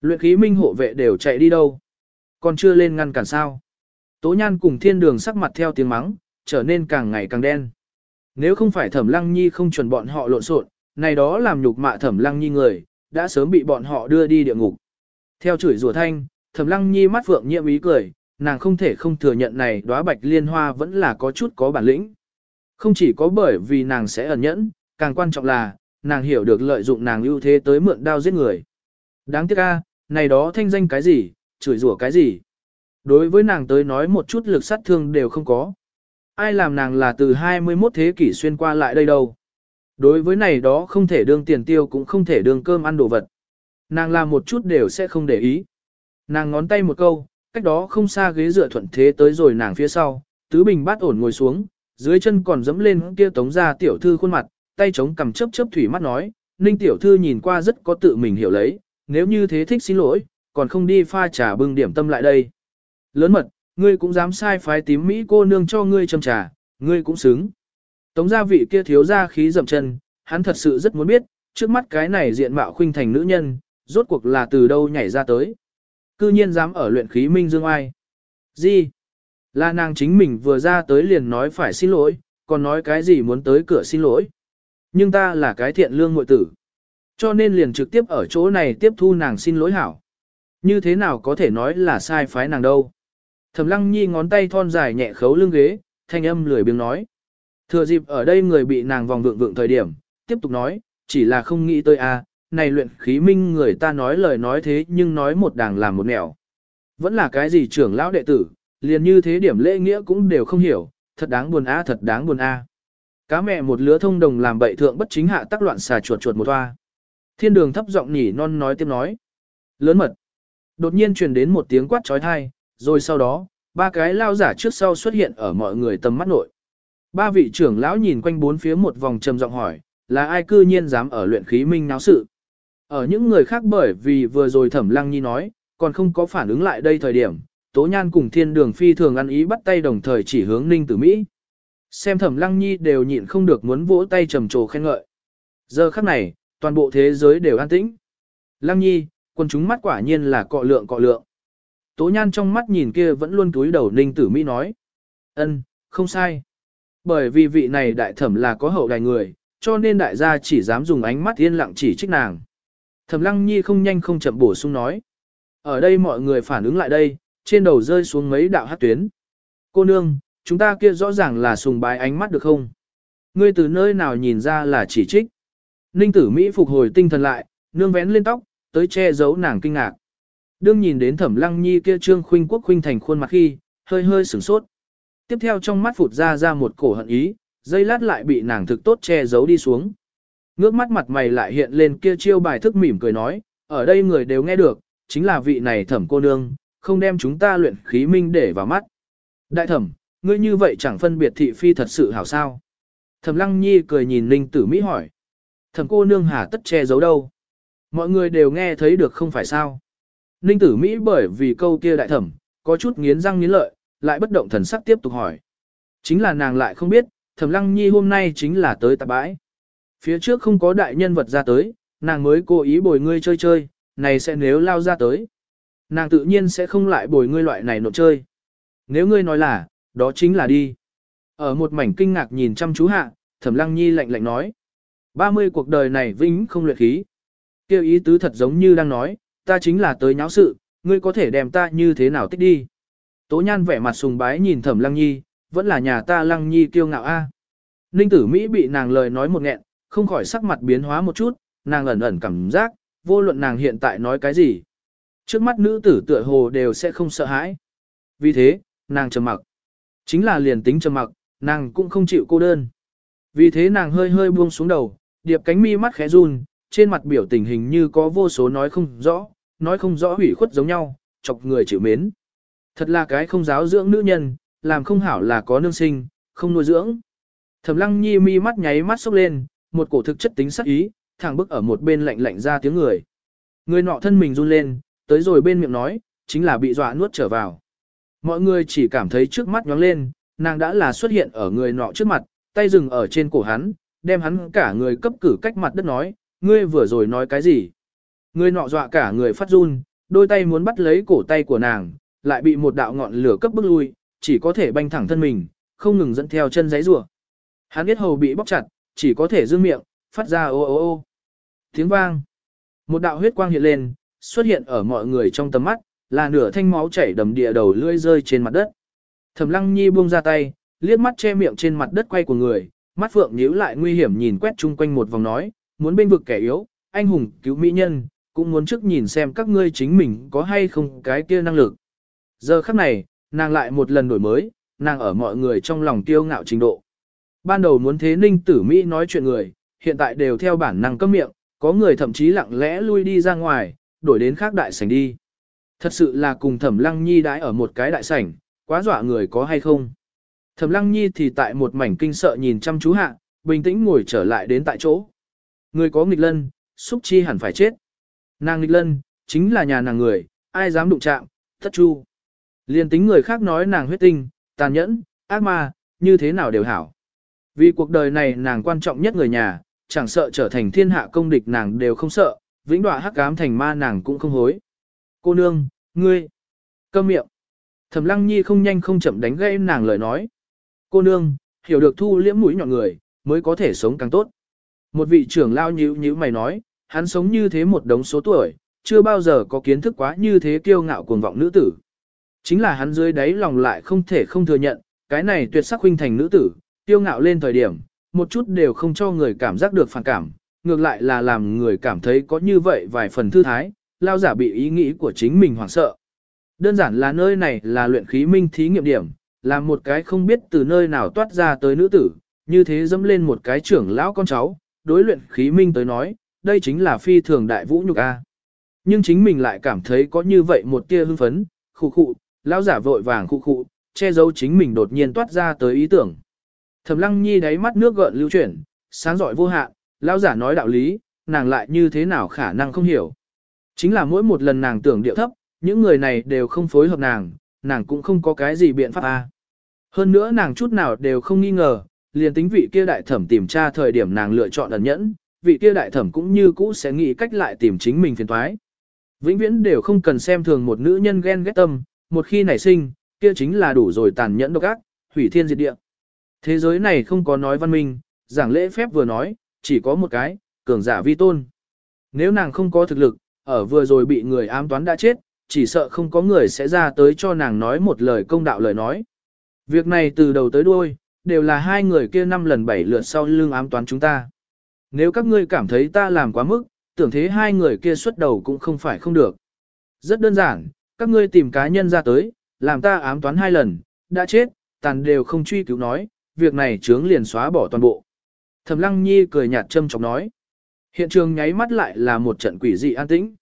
Luyện khí minh hộ vệ đều chạy đi đâu? Còn chưa lên ngăn cản sao? Tố nhan cùng thiên đường sắc mặt theo tiếng mắng, trở nên càng ngày càng đen. Nếu không phải thẩm lăng nhi không chuẩn bọn họ lộn xộn, này đó làm nhục mạ thẩm lăng nhi người, đã sớm bị bọn họ đưa đi địa ngục. Theo chửi rủa thanh, thẩm lăng nhi mắt phượng nhiệm ý cười, nàng không thể không thừa nhận này đóa bạch liên hoa vẫn là có chút có bản lĩnh. Không chỉ có bởi vì nàng sẽ ẩn nhẫn, càng quan trọng là, nàng hiểu được lợi dụng nàng ưu thế tới mượn đao giết người. Đáng tiếc a, này đó thanh danh cái gì, chửi rủa cái gì. Đối với nàng tới nói một chút lực sát thương đều không có. Ai làm nàng là từ 21 thế kỷ xuyên qua lại đây đâu. Đối với này đó không thể đương tiền tiêu cũng không thể đương cơm ăn đồ vật. Nàng làm một chút đều sẽ không để ý. Nàng ngón tay một câu, cách đó không xa ghế dựa thuận thế tới rồi nàng phía sau, tứ bình bát ổn ngồi xuống, dưới chân còn dẫm lên kia tống ra tiểu thư khuôn mặt, tay chống cầm chớp chớp thủy mắt nói, ninh tiểu thư nhìn qua rất có tự mình hiểu lấy, nếu như thế thích xin lỗi, còn không đi pha trà bưng điểm tâm lại đây. Lớn mật, ngươi cũng dám sai phái tím Mỹ cô nương cho ngươi châm trà, ngươi cũng xứng. Tống gia vị kia thiếu ra khí dậm chân, hắn thật sự rất muốn biết, trước mắt cái này diện mạo khuynh thành nữ nhân, rốt cuộc là từ đâu nhảy ra tới. Cư nhiên dám ở luyện khí minh dương ai. Gì? Là nàng chính mình vừa ra tới liền nói phải xin lỗi, còn nói cái gì muốn tới cửa xin lỗi. Nhưng ta là cái thiện lương muội tử. Cho nên liền trực tiếp ở chỗ này tiếp thu nàng xin lỗi hảo. Như thế nào có thể nói là sai phái nàng đâu. Thẩm lăng nhi ngón tay thon dài nhẹ khấu lưng ghế, thanh âm lười biếng nói. Thừa dịp ở đây người bị nàng vòng vượng vượng thời điểm, tiếp tục nói, chỉ là không nghĩ tới à này luyện khí minh người ta nói lời nói thế nhưng nói một đàng làm một nẻo. Vẫn là cái gì trưởng lão đệ tử, liền như thế điểm lễ nghĩa cũng đều không hiểu, thật đáng buồn a thật đáng buồn a. Cá mẹ một lứa thông đồng làm bậy thượng bất chính hạ tác loạn xà chuột chuột một toa. Thiên đường thấp giọng nhỉ non nói tiếp nói. Lớn mật. Đột nhiên truyền đến một tiếng quát trói thai, rồi sau đó, ba cái lao giả trước sau xuất hiện ở mọi người tầm mắt nội. Ba vị trưởng lão nhìn quanh bốn phía một vòng trầm giọng hỏi, là ai cư nhiên dám ở luyện khí minh náo sự. Ở những người khác bởi vì vừa rồi thẩm lăng nhi nói, còn không có phản ứng lại đây thời điểm, tố nhan cùng thiên đường phi thường ăn ý bắt tay đồng thời chỉ hướng ninh tử Mỹ. Xem thẩm lăng nhi đều nhịn không được muốn vỗ tay trầm trồ khen ngợi. Giờ khắc này, toàn bộ thế giới đều an tĩnh. Lăng nhi, quân chúng mắt quả nhiên là cọ lượng cọ lượng. Tố nhan trong mắt nhìn kia vẫn luôn túi đầu ninh tử Mỹ nói. ân, không sai. Bởi vì vị này đại thẩm là có hậu đài người, cho nên đại gia chỉ dám dùng ánh mắt yên lặng chỉ trích nàng. Thẩm lăng nhi không nhanh không chậm bổ sung nói. Ở đây mọi người phản ứng lại đây, trên đầu rơi xuống mấy đạo hát tuyến. Cô nương, chúng ta kia rõ ràng là sùng bái ánh mắt được không? Ngươi từ nơi nào nhìn ra là chỉ trích? Ninh tử Mỹ phục hồi tinh thần lại, nương vén lên tóc, tới che giấu nàng kinh ngạc. Đương nhìn đến thẩm lăng nhi kia trương khuynh quốc khuynh thành khuôn mặt khi, hơi hơi sửng sốt. Tiếp theo trong mắt phụt ra ra một cổ hận ý, dây lát lại bị nàng thực tốt che giấu đi xuống. Ngước mắt mặt mày lại hiện lên kia chiêu bài thức mỉm cười nói, ở đây người đều nghe được, chính là vị này thẩm cô nương, không đem chúng ta luyện khí minh để vào mắt. Đại thẩm, ngươi như vậy chẳng phân biệt thị phi thật sự hảo sao. Thẩm lăng nhi cười nhìn Ninh tử Mỹ hỏi. Thẩm cô nương hà tất che giấu đâu. Mọi người đều nghe thấy được không phải sao. Ninh tử Mỹ bởi vì câu kia đại thẩm, có chút nghiến răng nghiến lợi, lại bất động thần sắc tiếp tục hỏi. Chính là nàng lại không biết, thẩm lăng nhi hôm nay chính là tới tạp bãi. Phía trước không có đại nhân vật ra tới, nàng mới cố ý bồi ngươi chơi chơi, này sẽ nếu lao ra tới. Nàng tự nhiên sẽ không lại bồi ngươi loại này nộn chơi. Nếu ngươi nói là, đó chính là đi. Ở một mảnh kinh ngạc nhìn chăm chú hạ, thẩm lăng nhi lạnh lạnh nói. 30 cuộc đời này vĩnh không luyện khí. Kêu ý tứ thật giống như đang nói, ta chính là tới nháo sự, ngươi có thể đem ta như thế nào tích đi. Tố nhan vẻ mặt sùng bái nhìn thẩm lăng nhi, vẫn là nhà ta lăng nhi kiêu ngạo a. Ninh tử Mỹ bị nàng lời nói một nghẹn, không khỏi sắc mặt biến hóa một chút, nàng ẩn ẩn cảm giác, vô luận nàng hiện tại nói cái gì. Trước mắt nữ tử tựa hồ đều sẽ không sợ hãi. Vì thế, nàng trầm mặc. Chính là liền tính trầm mặc, nàng cũng không chịu cô đơn. Vì thế nàng hơi hơi buông xuống đầu, điệp cánh mi mắt khẽ run, trên mặt biểu tình hình như có vô số nói không rõ, nói không rõ hủy khuất giống nhau, chọc người chịu mến. Thật là cái không giáo dưỡng nữ nhân, làm không hảo là có nương sinh, không nuôi dưỡng. Thẩm lăng nhi mi mắt nháy mắt sốc lên, một cổ thực chất tính sắc ý, thẳng bức ở một bên lạnh lạnh ra tiếng người. Người nọ thân mình run lên, tới rồi bên miệng nói, chính là bị dọa nuốt trở vào. Mọi người chỉ cảm thấy trước mắt nhóng lên, nàng đã là xuất hiện ở người nọ trước mặt, tay dừng ở trên cổ hắn, đem hắn cả người cấp cử cách mặt đất nói, ngươi vừa rồi nói cái gì? Người nọ dọa cả người phát run, đôi tay muốn bắt lấy cổ tay của nàng, lại bị một đạo ngọn lửa cấp bức lui, chỉ có thể banh thẳng thân mình, không ngừng dẫn theo chân giấy rủa. Hắn biết hầu bị bóc chặt, chỉ có thể dương miệng, phát ra ô ô ô. Tiếng vang. Một đạo huyết quang hiện lên, xuất hiện ở mọi người trong tầm mắt, là nửa thanh máu chảy đầm địa đầu lưỡi rơi trên mặt đất. Thẩm Lăng Nhi buông ra tay, liếc mắt che miệng trên mặt đất quay của người, mắt phượng nhíu lại nguy hiểm nhìn quét chung quanh một vòng nói, muốn bên vực kẻ yếu, anh hùng cứu mỹ nhân, cũng muốn trước nhìn xem các ngươi chính mình có hay không cái kia năng lực. Giờ khắc này, nàng lại một lần đổi mới, nàng ở mọi người trong lòng tiêu ngạo trình độ. Ban đầu muốn thế ninh tử Mỹ nói chuyện người, hiện tại đều theo bản năng cấm miệng, có người thậm chí lặng lẽ lui đi ra ngoài, đổi đến khác đại sảnh đi. Thật sự là cùng thẩm lăng nhi đãi ở một cái đại sảnh, quá dọa người có hay không. Thẩm lăng nhi thì tại một mảnh kinh sợ nhìn chăm chú hạ, bình tĩnh ngồi trở lại đến tại chỗ. Người có nghịch lân, xúc chi hẳn phải chết. Nàng nghịch lân, chính là nhà nàng người, ai dám đụng chạm, thất chu. Liên tính người khác nói nàng huyết tinh, tàn nhẫn, ác ma, như thế nào đều hảo. Vì cuộc đời này nàng quan trọng nhất người nhà, chẳng sợ trở thành thiên hạ công địch nàng đều không sợ, vĩnh đọa hắc ám thành ma nàng cũng không hối. Cô nương, ngươi, câm miệng. Thẩm lăng nhi không nhanh không chậm đánh gây nàng lời nói. Cô nương, hiểu được thu liễm mũi nhọn người, mới có thể sống càng tốt. Một vị trưởng lao nhíu nhíu mày nói, hắn sống như thế một đống số tuổi, chưa bao giờ có kiến thức quá như thế kiêu ngạo cuồng vọng nữ tử. Chính là hắn dưới đáy lòng lại không thể không thừa nhận, cái này tuyệt sắc huynh thành nữ tử, kiêu ngạo lên thời điểm, một chút đều không cho người cảm giác được phản cảm, ngược lại là làm người cảm thấy có như vậy vài phần thư thái, lao giả bị ý nghĩ của chính mình hoảng sợ. Đơn giản là nơi này là luyện khí minh thí nghiệm điểm, là một cái không biết từ nơi nào toát ra tới nữ tử, như thế dẫm lên một cái trưởng lão con cháu, đối luyện khí minh tới nói, đây chính là phi thường đại vũ nhục A. Nhưng chính mình lại cảm thấy có như vậy một tia hưng phấn, khu khụ, lão giả vội vàng khu khụ, che giấu chính mình đột nhiên toát ra tới ý tưởng. Thẩm lăng nhi đáy mắt nước gợn lưu chuyển, sáng giỏi vô hạn, lão giả nói đạo lý, nàng lại như thế nào khả năng không hiểu. Chính là mỗi một lần nàng tưởng điệu thấp, những người này đều không phối hợp nàng, nàng cũng không có cái gì biện pháp a. Hơn nữa nàng chút nào đều không nghi ngờ, liền tính vị kia đại thẩm tìm tra thời điểm nàng lựa chọn ẩn nhẫn, vị kia đại thẩm cũng như cũ sẽ nghĩ cách lại tìm chính mình phiền toái. Vĩnh viễn đều không cần xem thường một nữ nhân ghen ghét tâm, một khi nảy sinh, kia chính là đủ rồi tàn nhẫn độc ác, hủy thiên diệt địa. Thế giới này không có nói văn minh, giảng lễ phép vừa nói, chỉ có một cái, cường giả vi tôn. Nếu nàng không có thực lực, ở vừa rồi bị người ám toán đã chết, chỉ sợ không có người sẽ ra tới cho nàng nói một lời công đạo lời nói. Việc này từ đầu tới đuôi, đều là hai người kia năm lần bảy lượt sau lưng ám toán chúng ta. Nếu các ngươi cảm thấy ta làm quá mức, tưởng thế hai người kia xuất đầu cũng không phải không được. Rất đơn giản, các ngươi tìm cá nhân ra tới, làm ta ám toán hai lần, đã chết, tàn đều không truy cứu nói, việc này trướng liền xóa bỏ toàn bộ. Thẩm Lăng Nhi cười nhạt châm chọc nói. Hiện trường nháy mắt lại là một trận quỷ dị an tĩnh.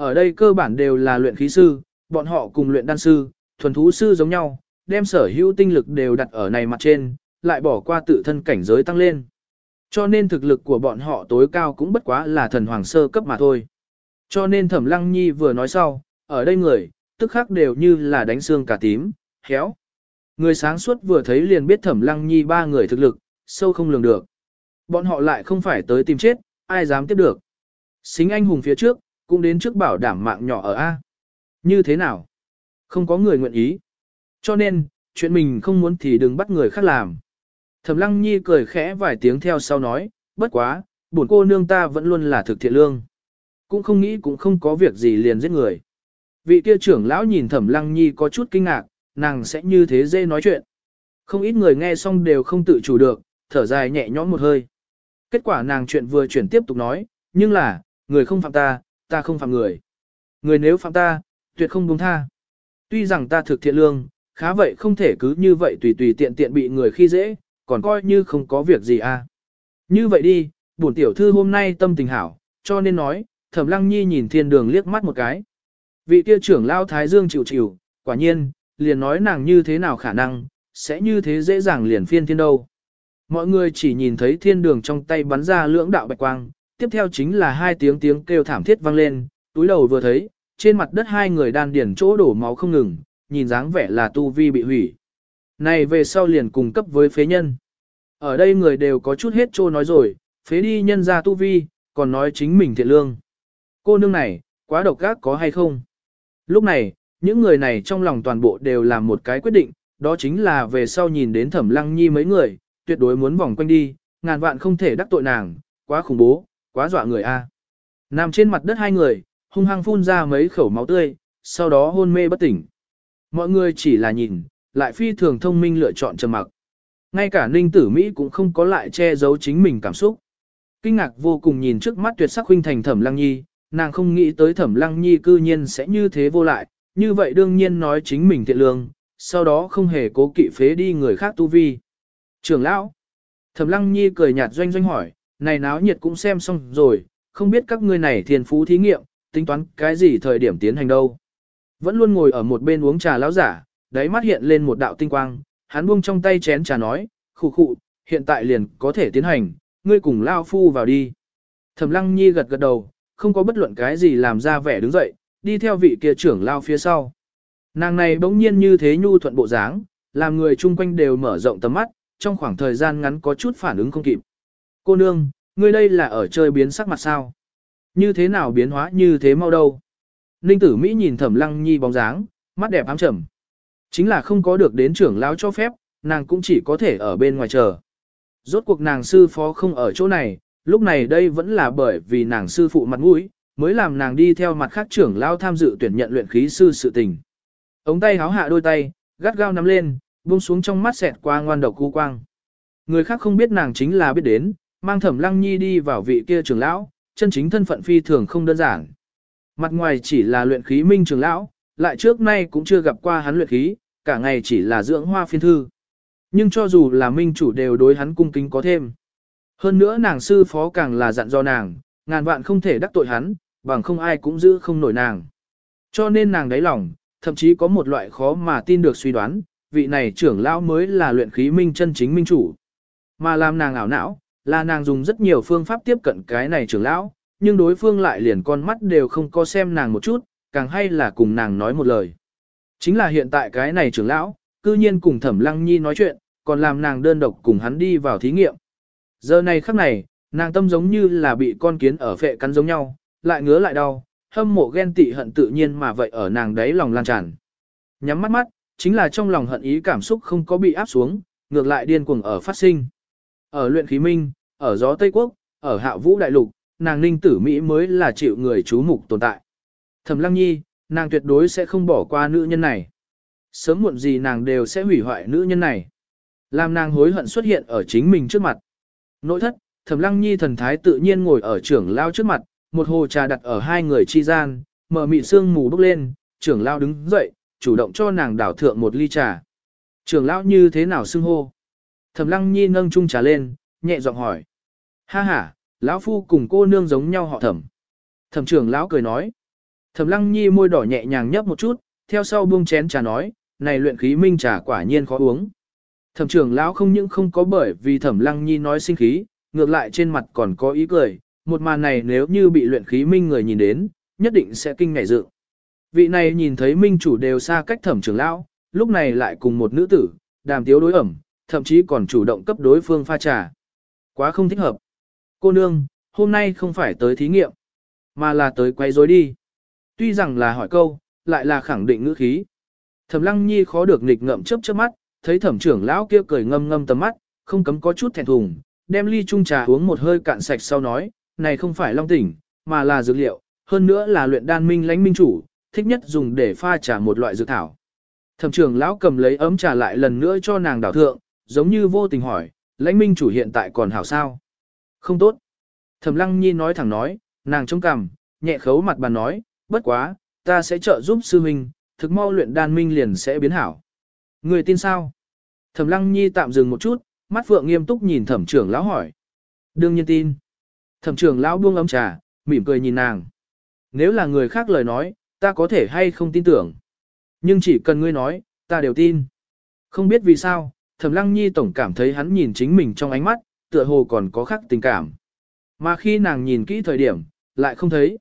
Ở đây cơ bản đều là luyện khí sư, bọn họ cùng luyện đan sư, thuần thú sư giống nhau, đem sở hữu tinh lực đều đặt ở này mặt trên, lại bỏ qua tự thân cảnh giới tăng lên. Cho nên thực lực của bọn họ tối cao cũng bất quá là thần hoàng sơ cấp mà thôi. Cho nên Thẩm Lăng Nhi vừa nói sau, ở đây người, tức khắc đều như là đánh xương cả tím, héo. Người sáng suốt vừa thấy liền biết Thẩm Lăng Nhi ba người thực lực, sâu không lường được. Bọn họ lại không phải tới tìm chết, ai dám tiếp được. Xính anh hùng phía trước, cũng đến trước bảo đảm mạng nhỏ ở A. Như thế nào? Không có người nguyện ý. Cho nên, chuyện mình không muốn thì đừng bắt người khác làm. Thẩm Lăng Nhi cười khẽ vài tiếng theo sau nói, bất quá, bổn cô nương ta vẫn luôn là thực thiện lương. Cũng không nghĩ cũng không có việc gì liền giết người. Vị kia trưởng lão nhìn Thẩm Lăng Nhi có chút kinh ngạc, nàng sẽ như thế dễ nói chuyện. Không ít người nghe xong đều không tự chủ được, thở dài nhẹ nhõm một hơi. Kết quả nàng chuyện vừa chuyển tiếp tục nói, nhưng là, người không phạm ta, ta không phạm người. Người nếu phạm ta, tuyệt không buông tha. Tuy rằng ta thực thiện lương, khá vậy không thể cứ như vậy tùy tùy tiện tiện bị người khi dễ, còn coi như không có việc gì à. Như vậy đi, bổn tiểu thư hôm nay tâm tình hảo, cho nên nói, thẩm lăng nhi nhìn thiên đường liếc mắt một cái. Vị kia trưởng lao thái dương chịu chịu, quả nhiên, liền nói nàng như thế nào khả năng, sẽ như thế dễ dàng liền phiên thiên đâu. Mọi người chỉ nhìn thấy thiên đường trong tay bắn ra lưỡng đạo bạch quang, tiếp theo chính là hai tiếng tiếng kêu thảm thiết vang lên, túi đầu vừa thấy, trên mặt đất hai người đan điển chỗ đổ máu không ngừng, nhìn dáng vẻ là tu vi bị hủy. Này về sau liền cùng cấp với phế nhân. Ở đây người đều có chút hết trô nói rồi, phế đi nhân ra tu vi, còn nói chính mình thiện lương. Cô nương này, quá độc ác có hay không? Lúc này, những người này trong lòng toàn bộ đều làm một cái quyết định, đó chính là về sau nhìn đến thẩm lăng nhi mấy người, tuyệt đối muốn vòng quanh đi, ngàn vạn không thể đắc tội nàng, quá khủng bố, quá dọa người a. Nằm trên mặt đất hai người, hung hăng phun ra mấy khẩu máu tươi, sau đó hôn mê bất tỉnh. Mọi người chỉ là nhìn, lại phi thường thông minh lựa chọn trầm mặc. Ngay cả Ninh Tử Mỹ cũng không có lại che giấu chính mình cảm xúc. Kinh ngạc vô cùng nhìn trước mắt tuyệt sắc huynh thành Thẩm Lăng Nhi, nàng không nghĩ tới Thẩm Lăng Nhi cư nhiên sẽ như thế vô lại, như vậy đương nhiên nói chính mình thiện lương, sau đó không hề cố kỵ phế đi người khác tu vi. Trưởng lão, Thẩm Lăng Nhi cười nhạt doanh doanh hỏi, này náo nhiệt cũng xem xong rồi, không biết các ngươi này thiền phú thí nghiệm, tính toán cái gì thời điểm tiến hành đâu. Vẫn luôn ngồi ở một bên uống trà lão giả, đáy mắt hiện lên một đạo tinh quang, hắn buông trong tay chén trà nói, khụ khụ, hiện tại liền có thể tiến hành, ngươi cùng lao phu vào đi. Thẩm Lăng Nhi gật gật đầu, không có bất luận cái gì làm ra vẻ đứng dậy, đi theo vị kia trưởng lao phía sau. Nàng này bỗng nhiên như thế nhu thuận bộ dáng, làm người chung quanh đều mở rộng tầm mắt, trong khoảng thời gian ngắn có chút phản ứng không kịp. Cô nương, ngươi đây là ở chơi biến sắc mặt sao? Như thế nào biến hóa như thế mau đâu? Ninh tử Mỹ nhìn thẩm lăng nhi bóng dáng, mắt đẹp ám trầm. Chính là không có được đến trưởng lão cho phép, nàng cũng chỉ có thể ở bên ngoài chờ. Rốt cuộc nàng sư phó không ở chỗ này, lúc này đây vẫn là bởi vì nàng sư phụ mặt mũi, mới làm nàng đi theo mặt khác trưởng lão tham dự tuyển nhận luyện khí sư sự tình. Ống tay háo hạ đôi tay, gắt gao nắm lên, buông xuống trong mắt xẹt qua ngoan độc cu quang. Người khác không biết nàng chính là biết đến, mang thẩm lăng nhi đi vào vị kia trưởng lão, chân chính thân phận phi thường không đơn giản. Mặt ngoài chỉ là luyện khí minh trưởng lão, lại trước nay cũng chưa gặp qua hắn luyện khí, cả ngày chỉ là dưỡng hoa phiên thư. Nhưng cho dù là minh chủ đều đối hắn cung kính có thêm. Hơn nữa nàng sư phó càng là dặn do nàng, ngàn vạn không thể đắc tội hắn, bằng không ai cũng giữ không nổi nàng. Cho nên nàng đáy lòng, thậm chí có một loại khó mà tin được suy đoán, vị này trưởng lão mới là luyện khí minh chân chính minh chủ. Mà làm nàng ảo não, là nàng dùng rất nhiều phương pháp tiếp cận cái này trưởng lão, nhưng đối phương lại liền con mắt đều không có xem nàng một chút, càng hay là cùng nàng nói một lời. Chính là hiện tại cái này trưởng lão, cư nhiên cùng thẩm lăng nhi nói chuyện, còn làm nàng đơn độc cùng hắn đi vào thí nghiệm. Giờ này khắc này, nàng tâm giống như là bị con kiến ở phệ cắn giống nhau, lại ngứa lại đau, hâm mộ ghen tị hận tự nhiên mà vậy ở nàng đấy lòng lan tràn. Nhắm mắt mắt, chính là trong lòng hận ý cảm xúc không có bị áp xuống, ngược lại điên cuồng ở phát sinh. Ở luyện khí minh, ở gió Tây Quốc, ở hạ vũ đại lục, nàng ninh tử Mỹ mới là chịu người chú mục tồn tại. Thẩm lăng nhi, nàng tuyệt đối sẽ không bỏ qua nữ nhân này. Sớm muộn gì nàng đều sẽ hủy hoại nữ nhân này. Làm nàng hối hận xuất hiện ở chính mình trước mặt. Nội thất, thẩm lăng nhi thần thái tự nhiên ngồi ở trưởng lao trước mặt, một hồ trà đặt ở hai người chi gian, mở mị sương mù bốc lên, trưởng lão đứng dậy, chủ động cho nàng đảo thượng một ly trà. Trưởng lão như thế nào xưng hô? Thẩm Lăng Nhi nâng chung trà lên, nhẹ giọng hỏi. Ha ha, lão phu cùng cô nương giống nhau họ thẩm. Thẩm trưởng lão cười nói. Thẩm Lăng Nhi môi đỏ nhẹ nhàng nhấp một chút, theo sau buông chén trà nói, này luyện khí minh trà quả nhiên khó uống. Thẩm trưởng lão không những không có bởi vì Thẩm Lăng Nhi nói sinh khí, ngược lại trên mặt còn có ý cười, một màn này nếu như bị luyện khí minh người nhìn đến, nhất định sẽ kinh ngạc dự. Vị này nhìn thấy minh chủ đều xa cách Thẩm trưởng lão, lúc này lại cùng một nữ tử, đàm tiếu đối ẩm, thậm chí còn chủ động cấp đối phương pha trà. Quá không thích hợp. Cô nương, hôm nay không phải tới thí nghiệm, mà là tới quay rối đi. Tuy rằng là hỏi câu, lại là khẳng định ngữ khí. Thẩm Lăng Nhi khó được nghịch ngậm chớp chớp mắt, thấy thẩm trưởng lão kia cười ngâm ngâm tầm mắt, không cấm có chút thẹn thùng, đem ly chung trà uống một hơi cạn sạch sau nói, này không phải long tỉnh, mà là dược liệu, hơn nữa là luyện đan minh lãnh minh chủ, thích nhất dùng để pha trà một loại dược thảo. Thẩm trưởng lão cầm lấy ấm trà lại lần nữa cho nàng đảo thượng, giống như vô tình hỏi, lãnh minh chủ hiện tại còn hảo sao? Không tốt. Thẩm lăng nhi nói thẳng nói, nàng trông cằm, nhẹ khấu mặt bàn nói, bất quá, ta sẽ trợ giúp sư huynh, thực mau luyện đan minh liền sẽ biến hảo. Người tin sao? Thẩm lăng nhi tạm dừng một chút, mắt phượng nghiêm túc nhìn thẩm trưởng lão hỏi. Đương nhiên tin. Thẩm trưởng lão buông ấm trà, mỉm cười nhìn nàng. Nếu là người khác lời nói, ta có thể hay không tin tưởng. Nhưng chỉ cần ngươi nói, ta đều tin. Không biết vì sao, Thẩm Lăng Nhi tổng cảm thấy hắn nhìn chính mình trong ánh mắt, tựa hồ còn có khác tình cảm. Mà khi nàng nhìn kỹ thời điểm, lại không thấy.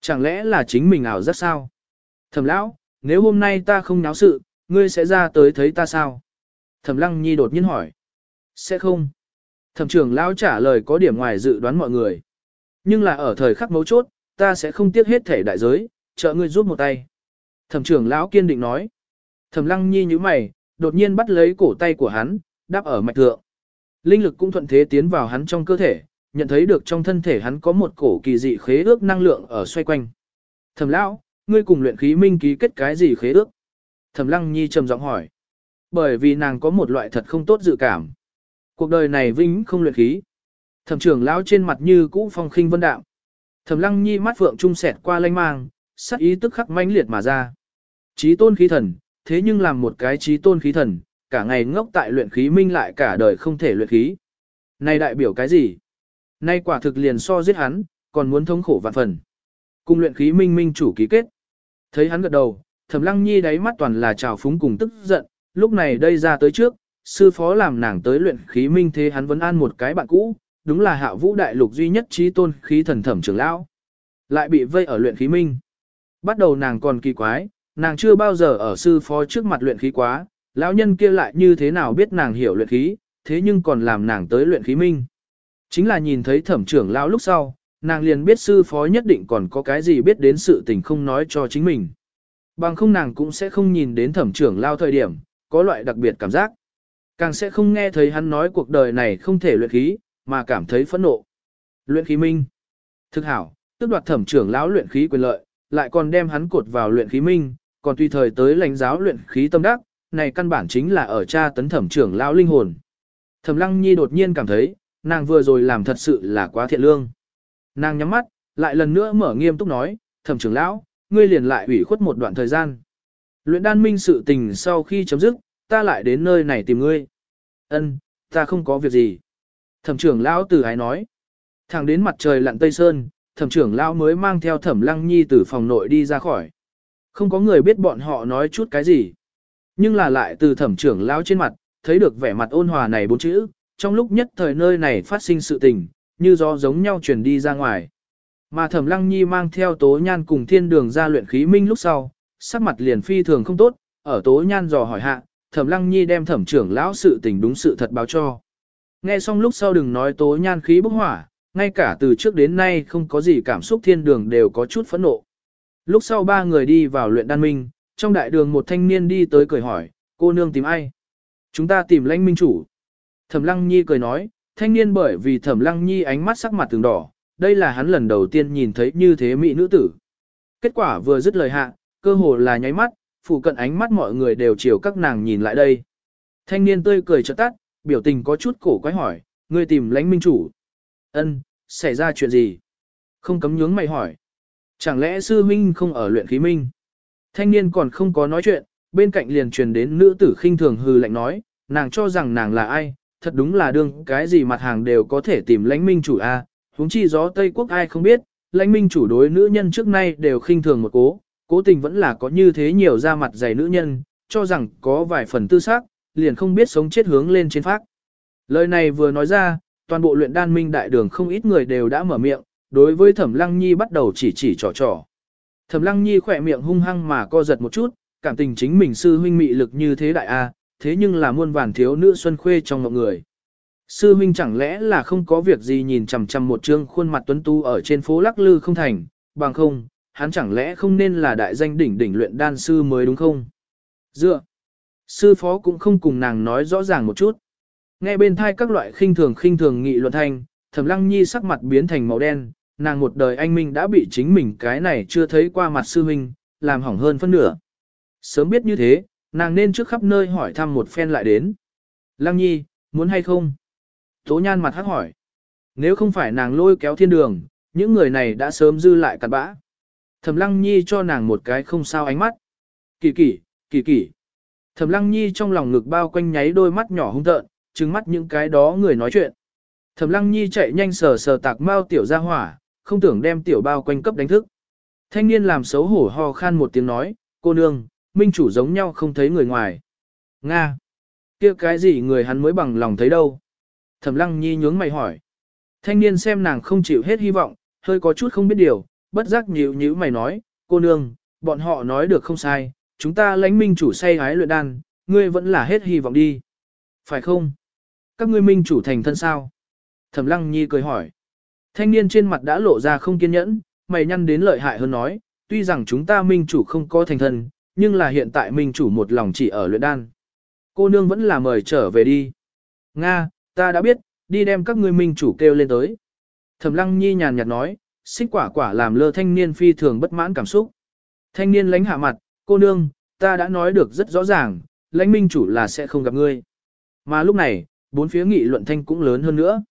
Chẳng lẽ là chính mình ảo giác sao? Thẩm lão, nếu hôm nay ta không náo sự, ngươi sẽ ra tới thấy ta sao? Thẩm Lăng Nhi đột nhiên hỏi. Sẽ không. Thẩm trưởng lão trả lời có điểm ngoài dự đoán mọi người. Nhưng là ở thời khắc mấu chốt, ta sẽ không tiếc hết thể đại giới, trợ ngươi giúp một tay. Thẩm trưởng lão kiên định nói. Thẩm Lăng Nhi nhíu mày, đột nhiên bắt lấy cổ tay của hắn, đáp ở mạch thượng. Linh lực cũng thuận thế tiến vào hắn trong cơ thể, nhận thấy được trong thân thể hắn có một cổ kỳ dị khế ước năng lượng ở xoay quanh. Thẩm lão, ngươi cùng luyện khí minh ký kết cái gì khế ước? Thẩm Lăng Nhi trầm giọng hỏi. Bởi vì nàng có một loại thật không tốt dự cảm. Cuộc đời này vĩnh không luyện khí. Thẩm trưởng lão trên mặt như cũ phong khinh vân đạm. Thẩm Lăng Nhi mắt vượng trung sẹt qua lanh mang, sắc ý tức khắc mãnh liệt mà ra. Chí tôn khí thần, thế nhưng làm một cái chí tôn khí thần, cả ngày ngốc tại luyện khí minh lại cả đời không thể luyện khí. Này đại biểu cái gì? Nay quả thực liền so giết hắn, còn muốn thống khổ vạn phần. Cùng luyện khí minh minh chủ ký kết. Thấy hắn gật đầu, Thẩm Lăng Nhi đáy mắt toàn là trào phúng cùng tức giận, lúc này đây ra tới trước, sư phó làm nàng tới luyện khí minh thế hắn vẫn an một cái bạn cũ, đúng là hạ vũ đại lục duy nhất trí tôn khí thần thẩm trưởng lão. Lại bị vây ở luyện khí minh. Bắt đầu nàng còn kỳ quái, nàng chưa bao giờ ở sư phó trước mặt luyện khí quá, lão nhân kia lại như thế nào biết nàng hiểu luyện khí, thế nhưng còn làm nàng tới luyện khí minh. Chính là nhìn thấy thẩm trưởng lão lúc sau, nàng liền biết sư phó nhất định còn có cái gì biết đến sự tình không nói cho chính mình. Bằng không nàng cũng sẽ không nhìn đến thẩm trưởng lao thời điểm, có loại đặc biệt cảm giác. Càng sẽ không nghe thấy hắn nói cuộc đời này không thể luyện khí, mà cảm thấy phẫn nộ. Luyện khí minh. Thực hảo, tức đoạt thẩm trưởng lão luyện khí quyền lợi, lại còn đem hắn cột vào luyện khí minh, còn tùy thời tới lãnh giáo luyện khí tâm đắc, này căn bản chính là ở cha tấn thẩm trưởng lão linh hồn. Thẩm Lăng Nhi đột nhiên cảm thấy, nàng vừa rồi làm thật sự là quá thiện lương. Nàng nhắm mắt, lại lần nữa mở nghiêm túc nói, thẩm trưởng lão, ngươi liền lại ủy khuất một đoạn thời gian. Luyện đan minh sự tình sau khi chấm dứt, ta lại đến nơi này tìm ngươi. Ân, ta không có việc gì. Thẩm trưởng lão từ ái nói. Thẳng đến mặt trời lặn tây sơn, thẩm trưởng lão mới mang theo thẩm lăng nhi từ phòng nội đi ra khỏi. Không có người biết bọn họ nói chút cái gì. Nhưng là lại từ thẩm trưởng lão trên mặt, thấy được vẻ mặt ôn hòa này bốn chữ, trong lúc nhất thời nơi này phát sinh sự tình, như gió giống nhau truyền đi ra ngoài. Mà thẩm lăng nhi mang theo tố nhan cùng thiên đường ra luyện khí minh lúc sau, sắc mặt liền phi thường không tốt, ở tố nhan dò hỏi hạ, thẩm lăng nhi đem thẩm trưởng lão sự tình đúng sự thật báo cho. Nghe xong lúc sau đừng nói tố nhan khí bốc hỏa, ngay cả từ trước đến nay không có gì cảm xúc thiên đường đều có chút phẫn nộ. Lúc sau ba người đi vào luyện đan minh, trong đại đường một thanh niên đi tới cười hỏi, cô nương tìm ai? Chúng ta tìm lãnh minh chủ. Thẩm lăng nhi cười nói, thanh niên bởi vì thẩm lăng nhi ánh mắt sắc mặt từng đỏ, đây là hắn lần đầu tiên nhìn thấy như thế mỹ nữ tử. Kết quả vừa dứt lời hạ, cơ hồ là nháy mắt, phụ cận ánh mắt mọi người đều chiều các nàng nhìn lại đây. Thanh niên tươi cười chợt tắt, biểu tình có chút cổ quái hỏi, ngươi tìm lãnh minh chủ. Ân, xảy ra chuyện gì? Không cấm nhướng mày hỏi. Chẳng lẽ sư huynh không ở luyện khí minh? Thanh niên còn không có nói chuyện, bên cạnh liền truyền đến nữ tử khinh thường hừ lạnh nói, nàng cho rằng nàng là ai, thật đúng là đương cái gì mặt hàng đều có thể tìm lãnh minh chủ a, huống chi gió Tây Quốc ai không biết, lãnh minh chủ đối nữ nhân trước nay đều khinh thường một cố, cố tình vẫn là có như thế nhiều da mặt dày nữ nhân, cho rằng có vài phần tư xác, liền không biết sống chết hướng lên trên phác Lời này vừa nói ra, toàn bộ luyện đan minh đại đường không ít người đều đã mở miệng, đối với Thẩm Lăng Nhi bắt đầu chỉ chỉ trò trò. Thẩm Lăng Nhi khỏe miệng hung hăng mà co giật một chút, cảm tình chính mình sư huynh mị lực như thế đại a, à, thế nhưng là muôn vàn thiếu nữ xuân khuê trong mọi người. Sư huynh chẳng lẽ là không có việc gì nhìn chằm chằm một trương khuôn mặt tuấn tu ở trên phố lắc lư không thành, bằng không, hắn chẳng lẽ không nên là đại danh đỉnh đỉnh luyện đan sư mới đúng không? Dựa, sư phó cũng không cùng nàng nói rõ ràng một chút. Nghe bên thai các loại khinh thường khinh thường nghị luận thanh, Thẩm Lăng Nhi sắc mặt biến thành màu đen, nàng một đời anh minh đã bị chính mình cái này chưa thấy qua mặt sư huynh, làm hỏng hơn phân nửa. Sớm biết như thế, nàng nên trước khắp nơi hỏi thăm một phen lại đến. Lăng Nhi, muốn hay không? Tố Nhan mặt hắc hỏi. Nếu không phải nàng lôi kéo thiên đường, những người này đã sớm dư lại cặn bã. Thẩm Lăng Nhi cho nàng một cái không sao ánh mắt. Kỳ kỳ, kỳ kỳ. Thẩm Lăng Nhi trong lòng ngực bao quanh nháy đôi mắt nhỏ hung tợn, trừng mắt những cái đó người nói chuyện. Thẩm Lăng Nhi chạy nhanh sờ sờ tạc mau tiểu ra hỏa, không tưởng đem tiểu bao quanh cấp đánh thức. Thanh niên làm xấu hổ ho khan một tiếng nói, cô nương, minh chủ giống nhau không thấy người ngoài. Nga! kia cái gì người hắn mới bằng lòng thấy đâu? Thẩm Lăng Nhi nhướng mày hỏi. Thanh niên xem nàng không chịu hết hy vọng, hơi có chút không biết điều, bất giác nhíu nhíu mày nói, cô nương, bọn họ nói được không sai, chúng ta lãnh minh chủ say hái luyện đan, ngươi vẫn là hết hy vọng đi. Phải không? Các ngươi minh chủ thành thân sao? Thẩm Lăng Nhi cười hỏi. Thanh niên trên mặt đã lộ ra không kiên nhẫn, mày nhăn đến lợi hại hơn nói, tuy rằng chúng ta minh chủ không có thành thần, nhưng là hiện tại minh chủ một lòng chỉ ở luyện đan. Cô nương vẫn là mời trở về đi. Nga, ta đã biết, đi đem các ngươi minh chủ kêu lên tới. Thẩm Lăng Nhi nhàn nhạt nói, xích quả quả làm lơ thanh niên phi thường bất mãn cảm xúc. Thanh niên lánh hạ mặt, cô nương, ta đã nói được rất rõ ràng, lãnh minh chủ là sẽ không gặp ngươi. Mà lúc này, bốn phía nghị luận thanh cũng lớn hơn nữa.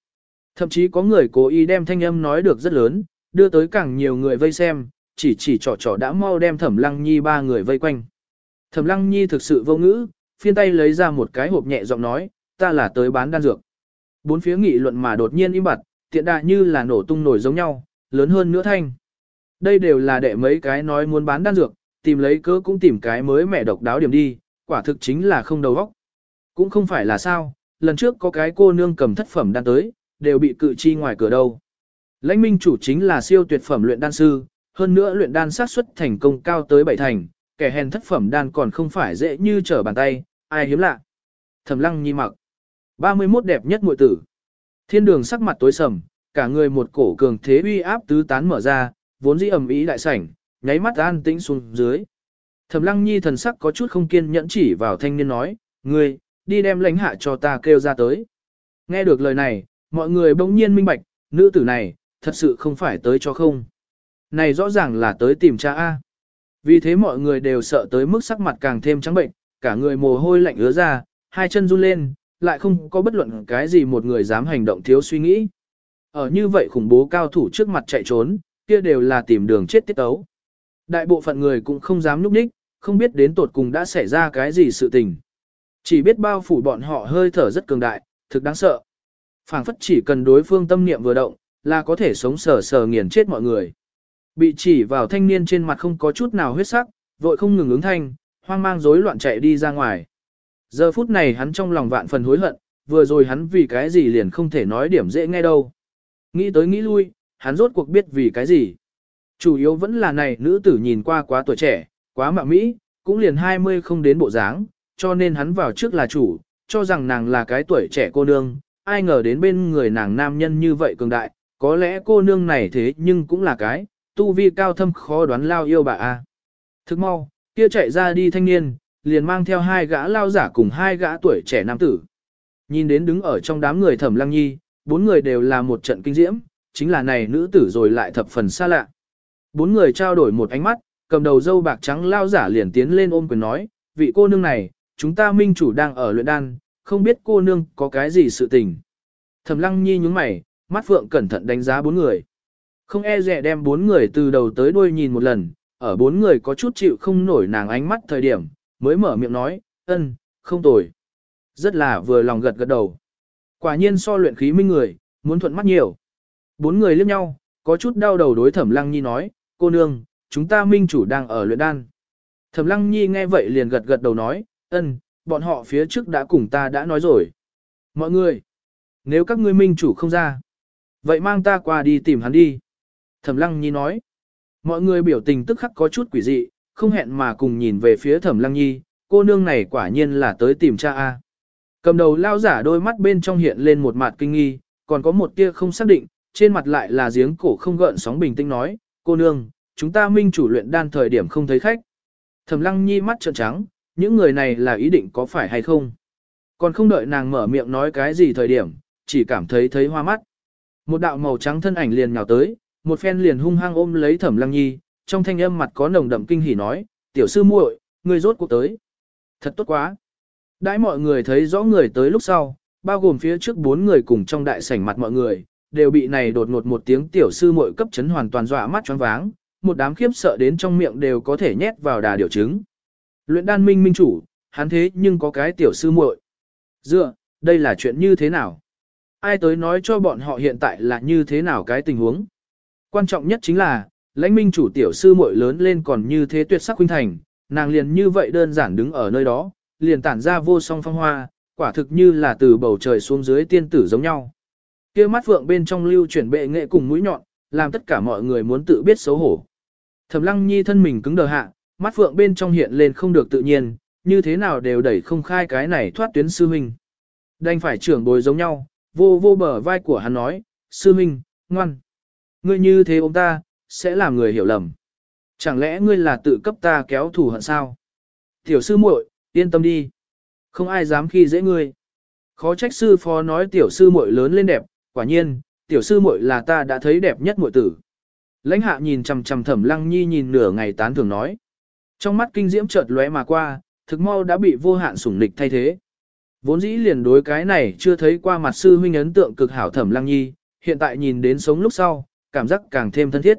Thậm chí có người cố ý đem thanh âm nói được rất lớn, đưa tới càng nhiều người vây xem, chỉ chỉ trò trò đã mau đem thẩm lăng nhi ba người vây quanh. Thẩm lăng nhi thực sự vô ngữ, phiên tay lấy ra một cái hộp nhẹ giọng nói, ta là tới bán đan dược. Bốn phía nghị luận mà đột nhiên im bặt, tiện đại như là nổ tung nổi giống nhau, lớn hơn nữa thanh. Đây đều là đệ mấy cái nói muốn bán đan dược, tìm lấy cớ cũng tìm cái mới mẹ độc đáo điểm đi, quả thực chính là không đầu óc. Cũng không phải là sao, lần trước có cái cô nương cầm thất phẩm đan tới, đều bị cự chi ngoài cửa đâu. Lãnh minh chủ chính là siêu tuyệt phẩm luyện đan sư, hơn nữa luyện đan sát suất thành công cao tới bảy thành, kẻ hèn thất phẩm đan còn không phải dễ như trở bàn tay, ai hiếm lạ. Thẩm lăng nhi mặc. 31 đẹp nhất muội tử. Thiên đường sắc mặt tối sầm, cả người một cổ cường thế uy áp tứ tán mở ra, vốn dĩ ầm ý đại sảnh, nháy mắt an tĩnh xuống dưới. Thẩm lăng nhi thần sắc có chút không kiên nhẫn chỉ vào thanh niên nói, ngươi, đi đem lãnh hạ cho ta kêu ra tới. Nghe được lời này, mọi người bỗng nhiên minh bạch, nữ tử này, thật sự không phải tới cho không. Này rõ ràng là tới tìm cha A. Vì thế mọi người đều sợ tới mức sắc mặt càng thêm trắng bệnh, cả người mồ hôi lạnh ứa ra, hai chân run lên, lại không có bất luận cái gì một người dám hành động thiếu suy nghĩ. Ở như vậy khủng bố cao thủ trước mặt chạy trốn, kia đều là tìm đường chết tiết tấu, Đại bộ phận người cũng không dám núp ních, không biết đến tột cùng đã xảy ra cái gì sự tình. Chỉ biết bao phủ bọn họ hơi thở rất cường đại, thực đáng sợ phảng phất chỉ cần đối phương tâm niệm vừa động, là có thể sống sờ sờ nghiền chết mọi người. Bị chỉ vào thanh niên trên mặt không có chút nào huyết sắc, vội không ngừng ứng thanh, hoang mang rối loạn chạy đi ra ngoài. Giờ phút này hắn trong lòng vạn phần hối hận, vừa rồi hắn vì cái gì liền không thể nói điểm dễ nghe đâu. Nghĩ tới nghĩ lui, hắn rốt cuộc biết vì cái gì. Chủ yếu vẫn là này nữ tử nhìn qua quá tuổi trẻ, quá mạ mỹ, cũng liền 20 không đến bộ dáng, cho nên hắn vào trước là chủ, cho rằng nàng là cái tuổi trẻ cô nương, ai ngờ đến bên người nàng nam nhân như vậy cường đại, có lẽ cô nương này thế nhưng cũng là cái, tu vi cao thâm khó đoán lao yêu bà a. Thức mau, kia chạy ra đi thanh niên, liền mang theo hai gã lao giả cùng hai gã tuổi trẻ nam tử. Nhìn đến đứng ở trong đám người thẩm lăng nhi, bốn người đều là một trận kinh diễm, chính là này nữ tử rồi lại thập phần xa lạ. Bốn người trao đổi một ánh mắt, cầm đầu dâu bạc trắng lao giả liền tiến lên ôm quyền nói, vị cô nương này, chúng ta minh chủ đang ở luyện đan, không biết cô nương có cái gì sự tình. Thẩm lăng nhi nhúng mày, mắt phượng cẩn thận đánh giá bốn người. Không e dè đem bốn người từ đầu tới đuôi nhìn một lần, ở bốn người có chút chịu không nổi nàng ánh mắt thời điểm, mới mở miệng nói, ân, không tồi. Rất là vừa lòng gật gật đầu. Quả nhiên so luyện khí minh người, muốn thuận mắt nhiều. Bốn người liếc nhau, có chút đau đầu đối thẩm lăng nhi nói, cô nương, chúng ta minh chủ đang ở luyện đan. Thẩm lăng nhi nghe vậy liền gật gật đầu nói, ân, bọn họ phía trước đã cùng ta đã nói rồi. Mọi người, nếu các ngươi minh chủ không ra, vậy mang ta qua đi tìm hắn đi. Thẩm lăng nhi nói, mọi người biểu tình tức khắc có chút quỷ dị, không hẹn mà cùng nhìn về phía thẩm lăng nhi, cô nương này quả nhiên là tới tìm cha A. Cầm đầu lao giả đôi mắt bên trong hiện lên một mặt kinh nghi, còn có một tia không xác định, trên mặt lại là giếng cổ không gợn sóng bình tĩnh nói, cô nương, chúng ta minh chủ luyện đan thời điểm không thấy khách. Thẩm lăng nhi mắt trợn trắng, những người này là ý định có phải hay không? Còn không đợi nàng mở miệng nói cái gì thời điểm, chỉ cảm thấy thấy hoa mắt. Một đạo màu trắng thân ảnh liền nhào tới, một phen liền hung hăng ôm lấy thẩm lăng nhi, trong thanh âm mặt có nồng đậm kinh hỉ nói, tiểu sư muội, ngươi rốt cuộc tới. Thật tốt quá. Đãi mọi người thấy rõ người tới lúc sau, bao gồm phía trước bốn người cùng trong đại sảnh mặt mọi người, đều bị này đột ngột một tiếng tiểu sư muội cấp chấn hoàn toàn dọa mắt choáng váng, một đám khiếp sợ đến trong miệng đều có thể nhét vào đà điều chứng. Luyện đan minh minh chủ, hắn thế nhưng có cái tiểu sư muội. Dựa, đây là chuyện như thế nào? Ai tới nói cho bọn họ hiện tại là như thế nào cái tình huống? Quan trọng nhất chính là, lãnh minh chủ tiểu sư muội lớn lên còn như thế tuyệt sắc huynh thành, nàng liền như vậy đơn giản đứng ở nơi đó, liền tản ra vô song phong hoa, quả thực như là từ bầu trời xuống dưới tiên tử giống nhau. kia mắt vượng bên trong lưu chuyển bệ nghệ cùng mũi nhọn, làm tất cả mọi người muốn tự biết xấu hổ. Thẩm lăng nhi thân mình cứng đờ hạ, mắt phượng bên trong hiện lên không được tự nhiên, như thế nào đều đẩy không khai cái này thoát tuyến sư huynh. Đành phải trưởng bồi giống nhau, vô vô bờ vai của hắn nói, sư huynh, ngoan. Ngươi như thế ông ta, sẽ làm người hiểu lầm. Chẳng lẽ ngươi là tự cấp ta kéo thủ hận sao? Tiểu sư muội, yên tâm đi. Không ai dám khi dễ ngươi. Khó trách sư phó nói tiểu sư muội lớn lên đẹp, quả nhiên, tiểu sư muội là ta đã thấy đẹp nhất muội tử. Lãnh hạ nhìn chằm chằm thẩm lăng nhi nhìn nửa ngày tán thường nói. Trong mắt kinh diễm chợt lóe mà qua, thực mau đã bị vô hạn sủng nịch thay thế. Vốn dĩ liền đối cái này chưa thấy qua mặt sư huynh ấn tượng cực hảo thẩm lăng nhi, hiện tại nhìn đến sống lúc sau, cảm giác càng thêm thân thiết.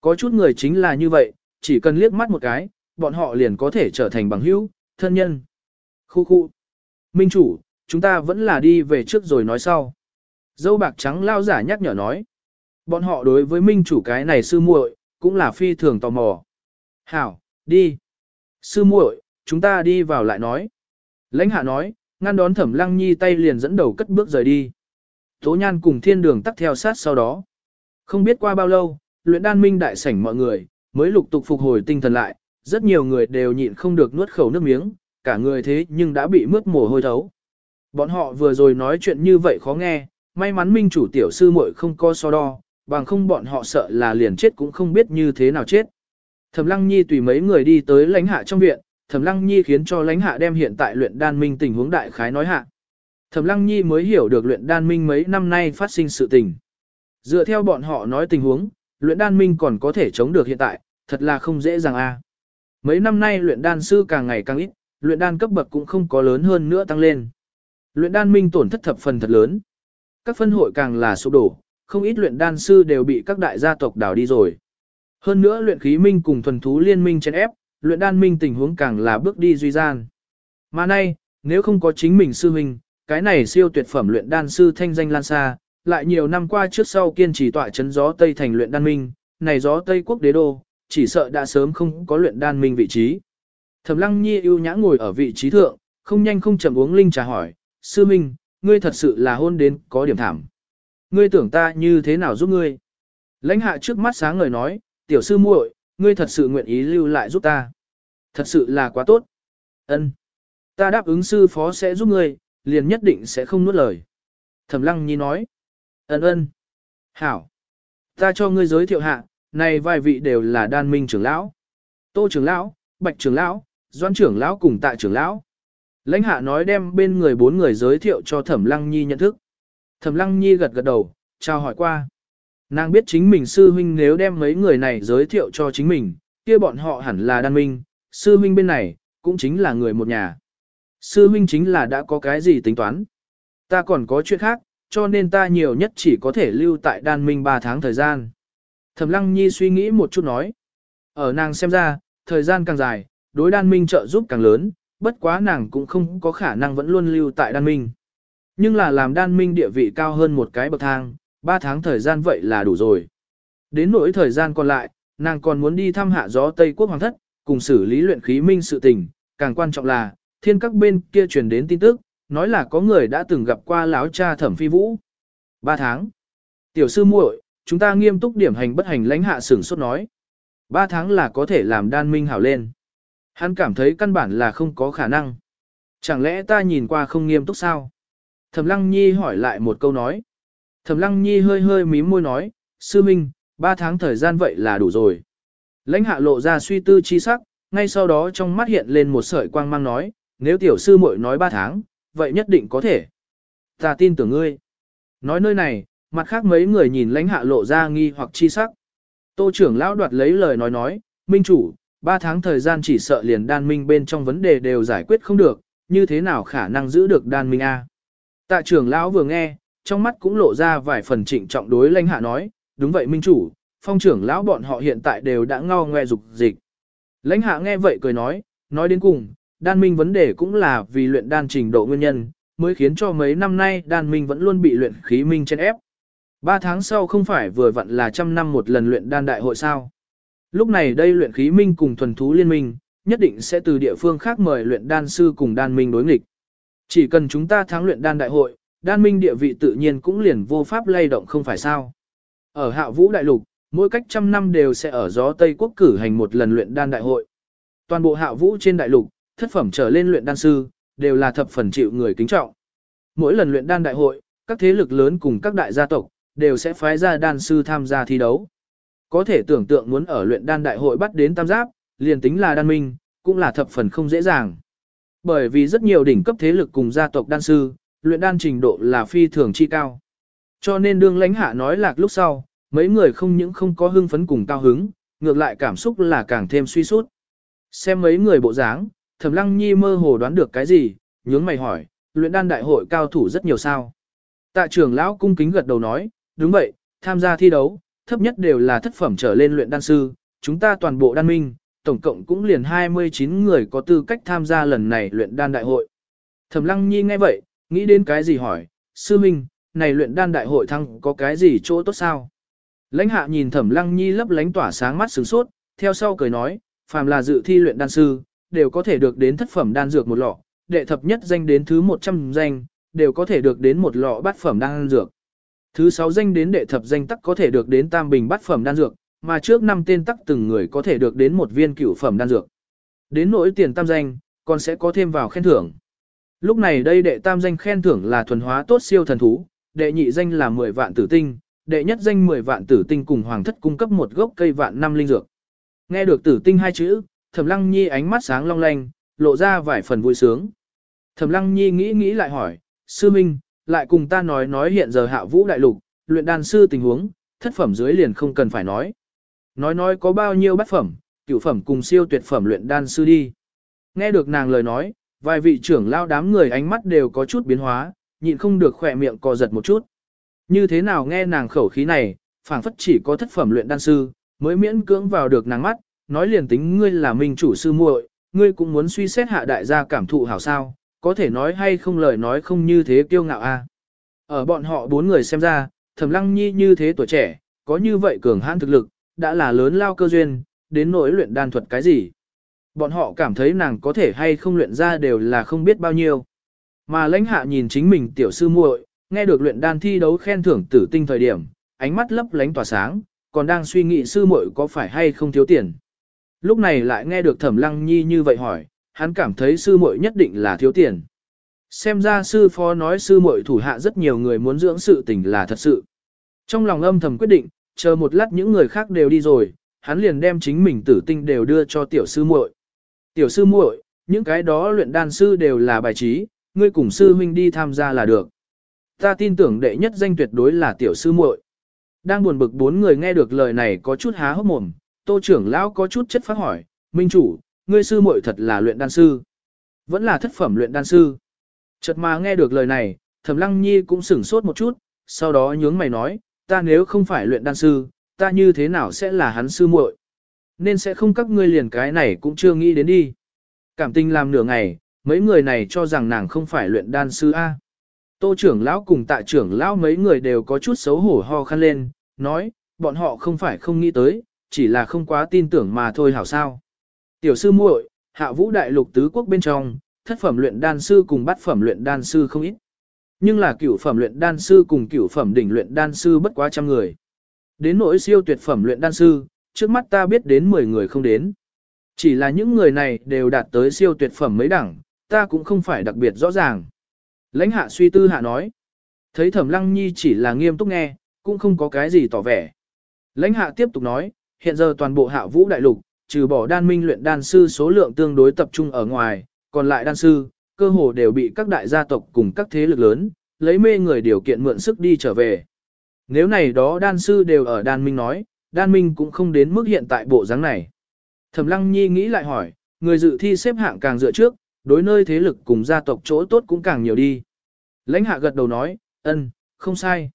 Có chút người chính là như vậy, chỉ cần liếc mắt một cái, bọn họ liền có thể trở thành bằng hữu, thân nhân. Khu khu. Minh chủ, chúng ta vẫn là đi về trước rồi nói sau. Dâu bạc trắng lao giả nhắc nhở nói. Bọn họ đối với minh chủ cái này sư muội cũng là phi thường tò mò. Hảo, đi. Sư muội, chúng ta đi vào lại nói. Lãnh hạ nói, ngăn đón thẩm lăng nhi tay liền dẫn đầu cất bước rời đi. Tố nhan cùng thiên đường tắt theo sát sau đó. Không biết qua bao lâu, luyện đan minh đại sảnh mọi người, mới lục tục phục hồi tinh thần lại, rất nhiều người đều nhịn không được nuốt khẩu nước miếng, cả người thế nhưng đã bị mướt mồ hôi thấu. Bọn họ vừa rồi nói chuyện như vậy khó nghe, may mắn minh chủ tiểu sư muội không co so đo, bằng không bọn họ sợ là liền chết cũng không biết như thế nào chết. Thẩm Lăng Nhi tùy mấy người đi tới lãnh hạ trong viện, Thẩm Lăng Nhi khiến cho lãnh hạ đem hiện tại luyện đan minh tình huống đại khái nói hạ. Thẩm Lăng Nhi mới hiểu được luyện đan minh mấy năm nay phát sinh sự tình. Dựa theo bọn họ nói tình huống, luyện đan minh còn có thể chống được hiện tại, thật là không dễ dàng a. À. Mấy năm nay luyện đan sư càng ngày càng ít, luyện đan cấp bậc cũng không có lớn hơn nữa tăng lên. Luyện đan minh tổn thất thập phần thật lớn. Các phân hội càng là sụp đổ, không ít luyện đan sư đều bị các đại gia tộc đảo đi rồi. Hơn nữa luyện khí minh cùng thuần thú liên minh chèn ép, luyện đan minh tình huống càng là bước đi duy gian. Mà nay, nếu không có chính mình sư huynh, cái này siêu tuyệt phẩm luyện đan sư thanh danh lan xa, lại nhiều năm qua trước sau kiên trì tọa chấn gió Tây thành luyện đan minh, này gió Tây quốc đế đô, chỉ sợ đã sớm không có luyện đan minh vị trí. Thẩm Lăng Nhi ưu nhã ngồi ở vị trí thượng, không nhanh không chậm uống linh trà hỏi, sư minh, ngươi thật sự là hôn đến có điểm thảm. Ngươi tưởng ta như thế nào giúp ngươi? Lãnh hạ trước mắt sáng ngời nói, tiểu sư muội, ngươi thật sự nguyện ý lưu lại giúp ta. Thật sự là quá tốt. Ân, Ta đáp ứng sư phó sẽ giúp ngươi, liền nhất định sẽ không nuốt lời. Thẩm Lăng Nhi nói. Ân ân. Hảo. Ta cho ngươi giới thiệu hạ, này vài vị đều là đan minh trưởng lão. Tô trưởng lão, Bạch trưởng lão, Doan trưởng lão cùng Tạ trưởng lão. Lãnh hạ nói đem bên người bốn người giới thiệu cho Thẩm Lăng Nhi nhận thức. Thẩm Lăng Nhi gật gật đầu, chào hỏi qua. Nàng biết chính mình sư huynh nếu đem mấy người này giới thiệu cho chính mình, kia bọn họ hẳn là đan minh, sư huynh bên này, cũng chính là người một nhà. Sư huynh chính là đã có cái gì tính toán. Ta còn có chuyện khác, cho nên ta nhiều nhất chỉ có thể lưu tại đan minh 3 tháng thời gian. Thẩm Lăng Nhi suy nghĩ một chút nói. Ở nàng xem ra, thời gian càng dài, đối đan minh trợ giúp càng lớn, bất quá nàng cũng không có khả năng vẫn luôn lưu tại đan minh. Nhưng là làm đan minh địa vị cao hơn một cái bậc thang, Ba tháng thời gian vậy là đủ rồi. Đến nỗi thời gian còn lại, nàng còn muốn đi thăm hạ gió Tây Quốc Hoàng thất, cùng xử lý luyện khí minh sự tình, càng quan trọng là, thiên các bên kia truyền đến tin tức, nói là có người đã từng gặp qua lão cha thẩm phi vũ. Ba tháng. Tiểu sư muội, chúng ta nghiêm túc điểm hành bất hành lãnh hạ sửng sốt nói. ba tháng là có thể làm đan minh hảo lên. Hắn cảm thấy căn bản là không có khả năng. Chẳng lẽ ta nhìn qua không nghiêm túc sao? Thẩm Lăng Nhi hỏi lại một câu nói. Thẩm Lăng Nhi hơi hơi mím môi nói, sư minh, ba tháng thời gian vậy là đủ rồi. Lãnh hạ lộ ra suy tư chi sắc, ngay sau đó trong mắt hiện lên một sợi quang mang nói, nếu tiểu sư muội nói ba tháng, vậy nhất định có thể. Ta tin tưởng ngươi. Nói nơi này, mặt khác mấy người nhìn lãnh hạ lộ ra nghi hoặc chi sắc. Tô trưởng lão đoạt lấy lời nói nói, minh chủ, ba tháng thời gian chỉ sợ liền đan minh bên trong vấn đề đều giải quyết không được, như thế nào khả năng giữ được đan minh A. Tạ trưởng lão vừa nghe, trong mắt cũng lộ ra vài phần trịnh trọng đối lãnh hạ nói, đúng vậy minh chủ, phong trưởng lão bọn họ hiện tại đều đã ngao ngoe dục dịch. Lãnh hạ nghe vậy cười nói, nói đến cùng, đan minh vấn đề cũng là vì luyện đan trình độ nguyên nhân, mới khiến cho mấy năm nay đan minh vẫn luôn bị luyện khí minh chen ép. Ba tháng sau không phải vừa vặn là trăm năm một lần luyện đan đại hội sao. Lúc này đây luyện khí minh cùng thuần thú liên minh, nhất định sẽ từ địa phương khác mời luyện đan sư cùng đan minh đối nghịch. Chỉ cần chúng ta thắng luyện đan đại hội, đan minh địa vị tự nhiên cũng liền vô pháp lay động không phải sao. Ở hạ vũ đại lục, mỗi cách trăm năm đều sẽ ở gió Tây Quốc cử hành một lần luyện đan đại hội. Toàn bộ hạ vũ trên đại lục, thất phẩm trở lên luyện đan sư, đều là thập phần chịu người kính trọng. Mỗi lần luyện đan đại hội, các thế lực lớn cùng các đại gia tộc, đều sẽ phái ra đan sư tham gia thi đấu. Có thể tưởng tượng muốn ở luyện đan đại hội bắt đến tam giáp, liền tính là đan minh, cũng là thập phần không dễ dàng. Bởi vì rất nhiều đỉnh cấp thế lực cùng gia tộc đan sư, luyện đan trình độ là phi thường chi cao. Cho nên đương lãnh hạ nói lạc lúc sau, mấy người không những không có hưng phấn cùng cao hứng, ngược lại cảm xúc là càng thêm suy sút. Xem mấy người bộ dáng, Thẩm Lăng Nhi mơ hồ đoán được cái gì, nhướng mày hỏi, luyện đan đại hội cao thủ rất nhiều sao? Tạ trưởng lão cung kính gật đầu nói, đúng vậy, tham gia thi đấu, thấp nhất đều là thất phẩm trở lên luyện đan sư, chúng ta toàn bộ đan minh, tổng cộng cũng liền 29 người có tư cách tham gia lần này luyện đan đại hội. Thẩm Lăng Nhi nghe vậy, nghĩ đến cái gì hỏi, sư minh, này luyện đan đại hội thăng có cái gì chỗ tốt sao? Lãnh hạ nhìn Thẩm Lăng Nhi lấp lánh tỏa sáng mắt sướng sốt, theo sau cười nói, phàm là dự thi luyện đan sư, đều có thể được đến thất phẩm đan dược một lọ, đệ thập nhất danh đến thứ 100 danh, đều có thể được đến một lọ bát phẩm đan dược. Thứ 6 danh đến đệ thập danh tắc có thể được đến tam bình bát phẩm đan dược, mà trước năm tên tắc từng người có thể được đến một viên cửu phẩm đan dược. Đến nỗi tiền tam danh, còn sẽ có thêm vào khen thưởng. Lúc này đây đệ tam danh khen thưởng là thuần hóa tốt siêu thần thú, đệ nhị danh là 10 vạn tử tinh, đệ nhất danh 10 vạn tử tinh cùng hoàng thất cung cấp một gốc cây vạn năm linh dược. Nghe được tử tinh hai chữ, Thẩm Lăng Nhi ánh mắt sáng long lanh, lộ ra vài phần vui sướng. Thẩm Lăng Nhi nghĩ nghĩ lại hỏi, sư minh, lại cùng ta nói nói hiện giờ hạ vũ đại lục, luyện đan sư tình huống, thất phẩm dưới liền không cần phải nói. Nói nói có bao nhiêu bát phẩm, cửu phẩm cùng siêu tuyệt phẩm luyện đan sư đi. Nghe được nàng lời nói, vài vị trưởng lao đám người ánh mắt đều có chút biến hóa, nhịn không được khỏe miệng co giật một chút. Như thế nào nghe nàng khẩu khí này, phảng phất chỉ có thất phẩm luyện đan sư, mới miễn cưỡng vào được nàng mắt, nói liền tính ngươi là minh chủ sư muội, ngươi cũng muốn suy xét hạ đại gia cảm thụ hảo sao, có thể nói hay không lời nói không như thế kiêu ngạo a. Ở bọn họ bốn người xem ra, Thẩm Lăng Nhi như thế tuổi trẻ, có như vậy cường hãn thực lực, đã là lớn lao cơ duyên, đến nỗi luyện đan thuật cái gì. Bọn họ cảm thấy nàng có thể hay không luyện ra đều là không biết bao nhiêu. Mà lãnh hạ nhìn chính mình tiểu sư muội, nghe được luyện đan thi đấu khen thưởng tử tinh thời điểm, ánh mắt lấp lánh tỏa sáng, còn đang suy nghĩ sư muội có phải hay không thiếu tiền. Lúc này lại nghe được Thẩm Lăng Nhi như vậy hỏi, hắn cảm thấy sư muội nhất định là thiếu tiền. Xem ra sư phó nói sư muội thủ hạ rất nhiều người muốn dưỡng sự tình là thật sự. Trong lòng âm thầm quyết định, chờ một lát những người khác đều đi rồi, hắn liền đem chính mình tử tinh đều đưa cho tiểu sư muội. Tiểu sư muội, những cái đó luyện đan sư đều là bài trí, ngươi cùng sư huynh đi tham gia là được. Ta tin tưởng đệ nhất danh tuyệt đối là tiểu sư muội. Đang buồn bực bốn người nghe được lời này có chút há hốc mồm, tô trưởng lão có chút chất phát hỏi, minh chủ, ngươi sư muội thật là luyện đan sư. Vẫn là thất phẩm luyện đan sư. Chợt mà nghe được lời này, thẩm lăng nhi cũng sửng sốt một chút, sau đó nhướng mày nói, ta nếu không phải luyện đan sư, ta như thế nào sẽ là hắn sư muội? Nên sẽ không các ngươi liền cái này cũng chưa nghĩ đến đi. Cảm tình làm nửa ngày, mấy người này cho rằng nàng không phải luyện đan sư A. Tô trưởng lão cùng tạ trưởng lão mấy người đều có chút xấu hổ ho khăn lên, nói, bọn họ không phải không nghĩ tới, chỉ là không quá tin tưởng mà thôi hảo sao. Tiểu sư muội, hạ vũ đại lục tứ quốc bên trong, thất phẩm luyện đan sư cùng bát phẩm luyện đan sư không ít. Nhưng là cửu phẩm luyện đan sư cùng cửu phẩm đỉnh luyện đan sư bất quá trăm người. Đến nỗi siêu tuyệt phẩm luyện đan sư, trước mắt ta biết đến 10 người không đến. Chỉ là những người này đều đạt tới siêu tuyệt phẩm mấy đẳng, ta cũng không phải đặc biệt rõ ràng. Lãnh hạ suy tư hạ nói. Thấy thẩm lăng nhi chỉ là nghiêm túc nghe, cũng không có cái gì tỏ vẻ. Lãnh hạ tiếp tục nói, hiện giờ toàn bộ hạ vũ đại lục, trừ bỏ đan minh luyện đan sư số lượng tương đối tập trung ở ngoài, còn lại đan sư, cơ hồ đều bị các đại gia tộc cùng các thế lực lớn, lấy mê người điều kiện mượn sức đi trở về. Nếu này đó đan sư đều ở đan minh nói, đan minh cũng không đến mức hiện tại bộ dáng này. Thẩm lăng nhi nghĩ lại hỏi, người dự thi xếp hạng càng dựa trước, đối nơi thế lực cùng gia tộc chỗ tốt cũng càng nhiều đi. Lãnh hạ gật đầu nói, ân, không sai.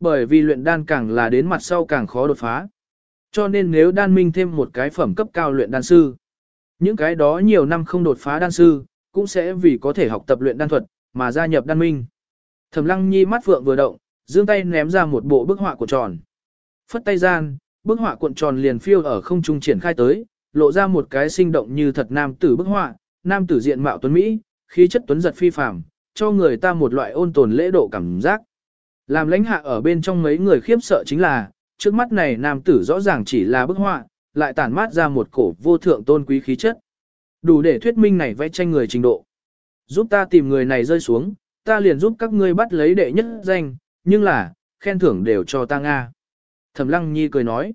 Bởi vì luyện đan càng là đến mặt sau càng khó đột phá. Cho nên nếu đan minh thêm một cái phẩm cấp cao luyện đan sư, những cái đó nhiều năm không đột phá đan sư, cũng sẽ vì có thể học tập luyện đan thuật, mà gia nhập đan minh. Thẩm lăng nhi mắt phượng vừa động, giương tay ném ra một bộ bức họa của tròn. Phất tay gian, bức họa cuộn tròn liền phiêu ở không trung triển khai tới, lộ ra một cái sinh động như thật nam tử bức họa, nam tử diện mạo tuấn Mỹ, khí chất tuấn giật phi phàm, cho người ta một loại ôn tồn lễ độ cảm giác. Làm lãnh hạ ở bên trong mấy người khiếp sợ chính là, trước mắt này nam tử rõ ràng chỉ là bức họa, lại tản mát ra một cổ vô thượng tôn quý khí chất. Đủ để thuyết minh này vẽ tranh người trình độ. Giúp ta tìm người này rơi xuống, ta liền giúp các ngươi bắt lấy đệ nhất danh, nhưng là, khen thưởng đều cho ta Nga. Thẩm lăng nhi cười nói.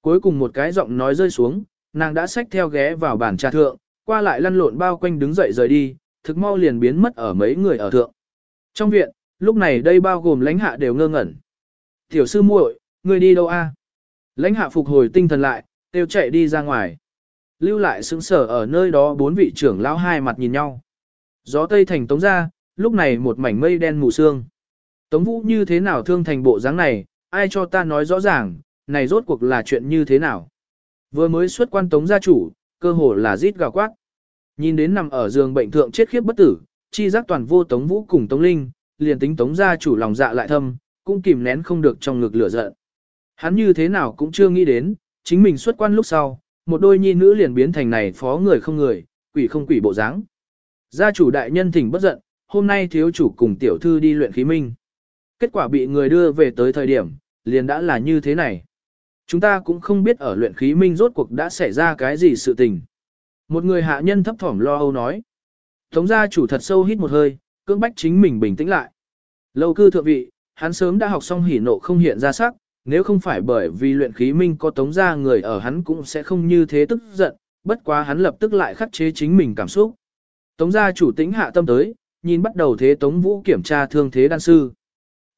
Cuối cùng một cái giọng nói rơi xuống, nàng đã xách theo ghé vào bàn trà thượng, qua lại lăn lộn bao quanh đứng dậy rời đi, thực mau liền biến mất ở mấy người ở thượng. Trong viện, lúc này đây bao gồm lãnh hạ đều ngơ ngẩn. Tiểu sư muội, ngươi đi đâu a? Lãnh hạ phục hồi tinh thần lại, tiêu chạy đi ra ngoài. Lưu lại sững sở ở nơi đó bốn vị trưởng lão hai mặt nhìn nhau. Gió tây thành tống ra, lúc này một mảnh mây đen mù sương. Tống vũ như thế nào thương thành bộ dáng này, ai cho ta nói rõ ràng, này rốt cuộc là chuyện như thế nào. Vừa mới xuất quan tống gia chủ, cơ hồ là rít gào quát. Nhìn đến nằm ở giường bệnh thượng chết khiếp bất tử, chi giác toàn vô tống vũ cùng tống linh, liền tính tống gia chủ lòng dạ lại thâm, cũng kìm nén không được trong ngực lửa giận. Hắn như thế nào cũng chưa nghĩ đến, chính mình xuất quan lúc sau, một đôi nhi nữ liền biến thành này phó người không người, quỷ không quỷ bộ dáng. Gia chủ đại nhân thỉnh bất giận, hôm nay thiếu chủ cùng tiểu thư đi luyện khí minh. Kết quả bị người đưa về tới thời điểm, liền đã là như thế này. Chúng ta cũng không biết ở luyện khí minh rốt cuộc đã xảy ra cái gì sự tình. Một người hạ nhân thấp thỏm lo âu nói. Tống gia chủ thật sâu hít một hơi, cưỡng bách chính mình bình tĩnh lại. Lâu cư thượng vị, hắn sớm đã học xong hỉ nộ không hiện ra sắc, nếu không phải bởi vì luyện khí minh có tống gia người ở hắn cũng sẽ không như thế tức giận, bất quá hắn lập tức lại khắc chế chính mình cảm xúc. Tống gia chủ tĩnh hạ tâm tới, nhìn bắt đầu thế tống vũ kiểm tra thương thế đan sư.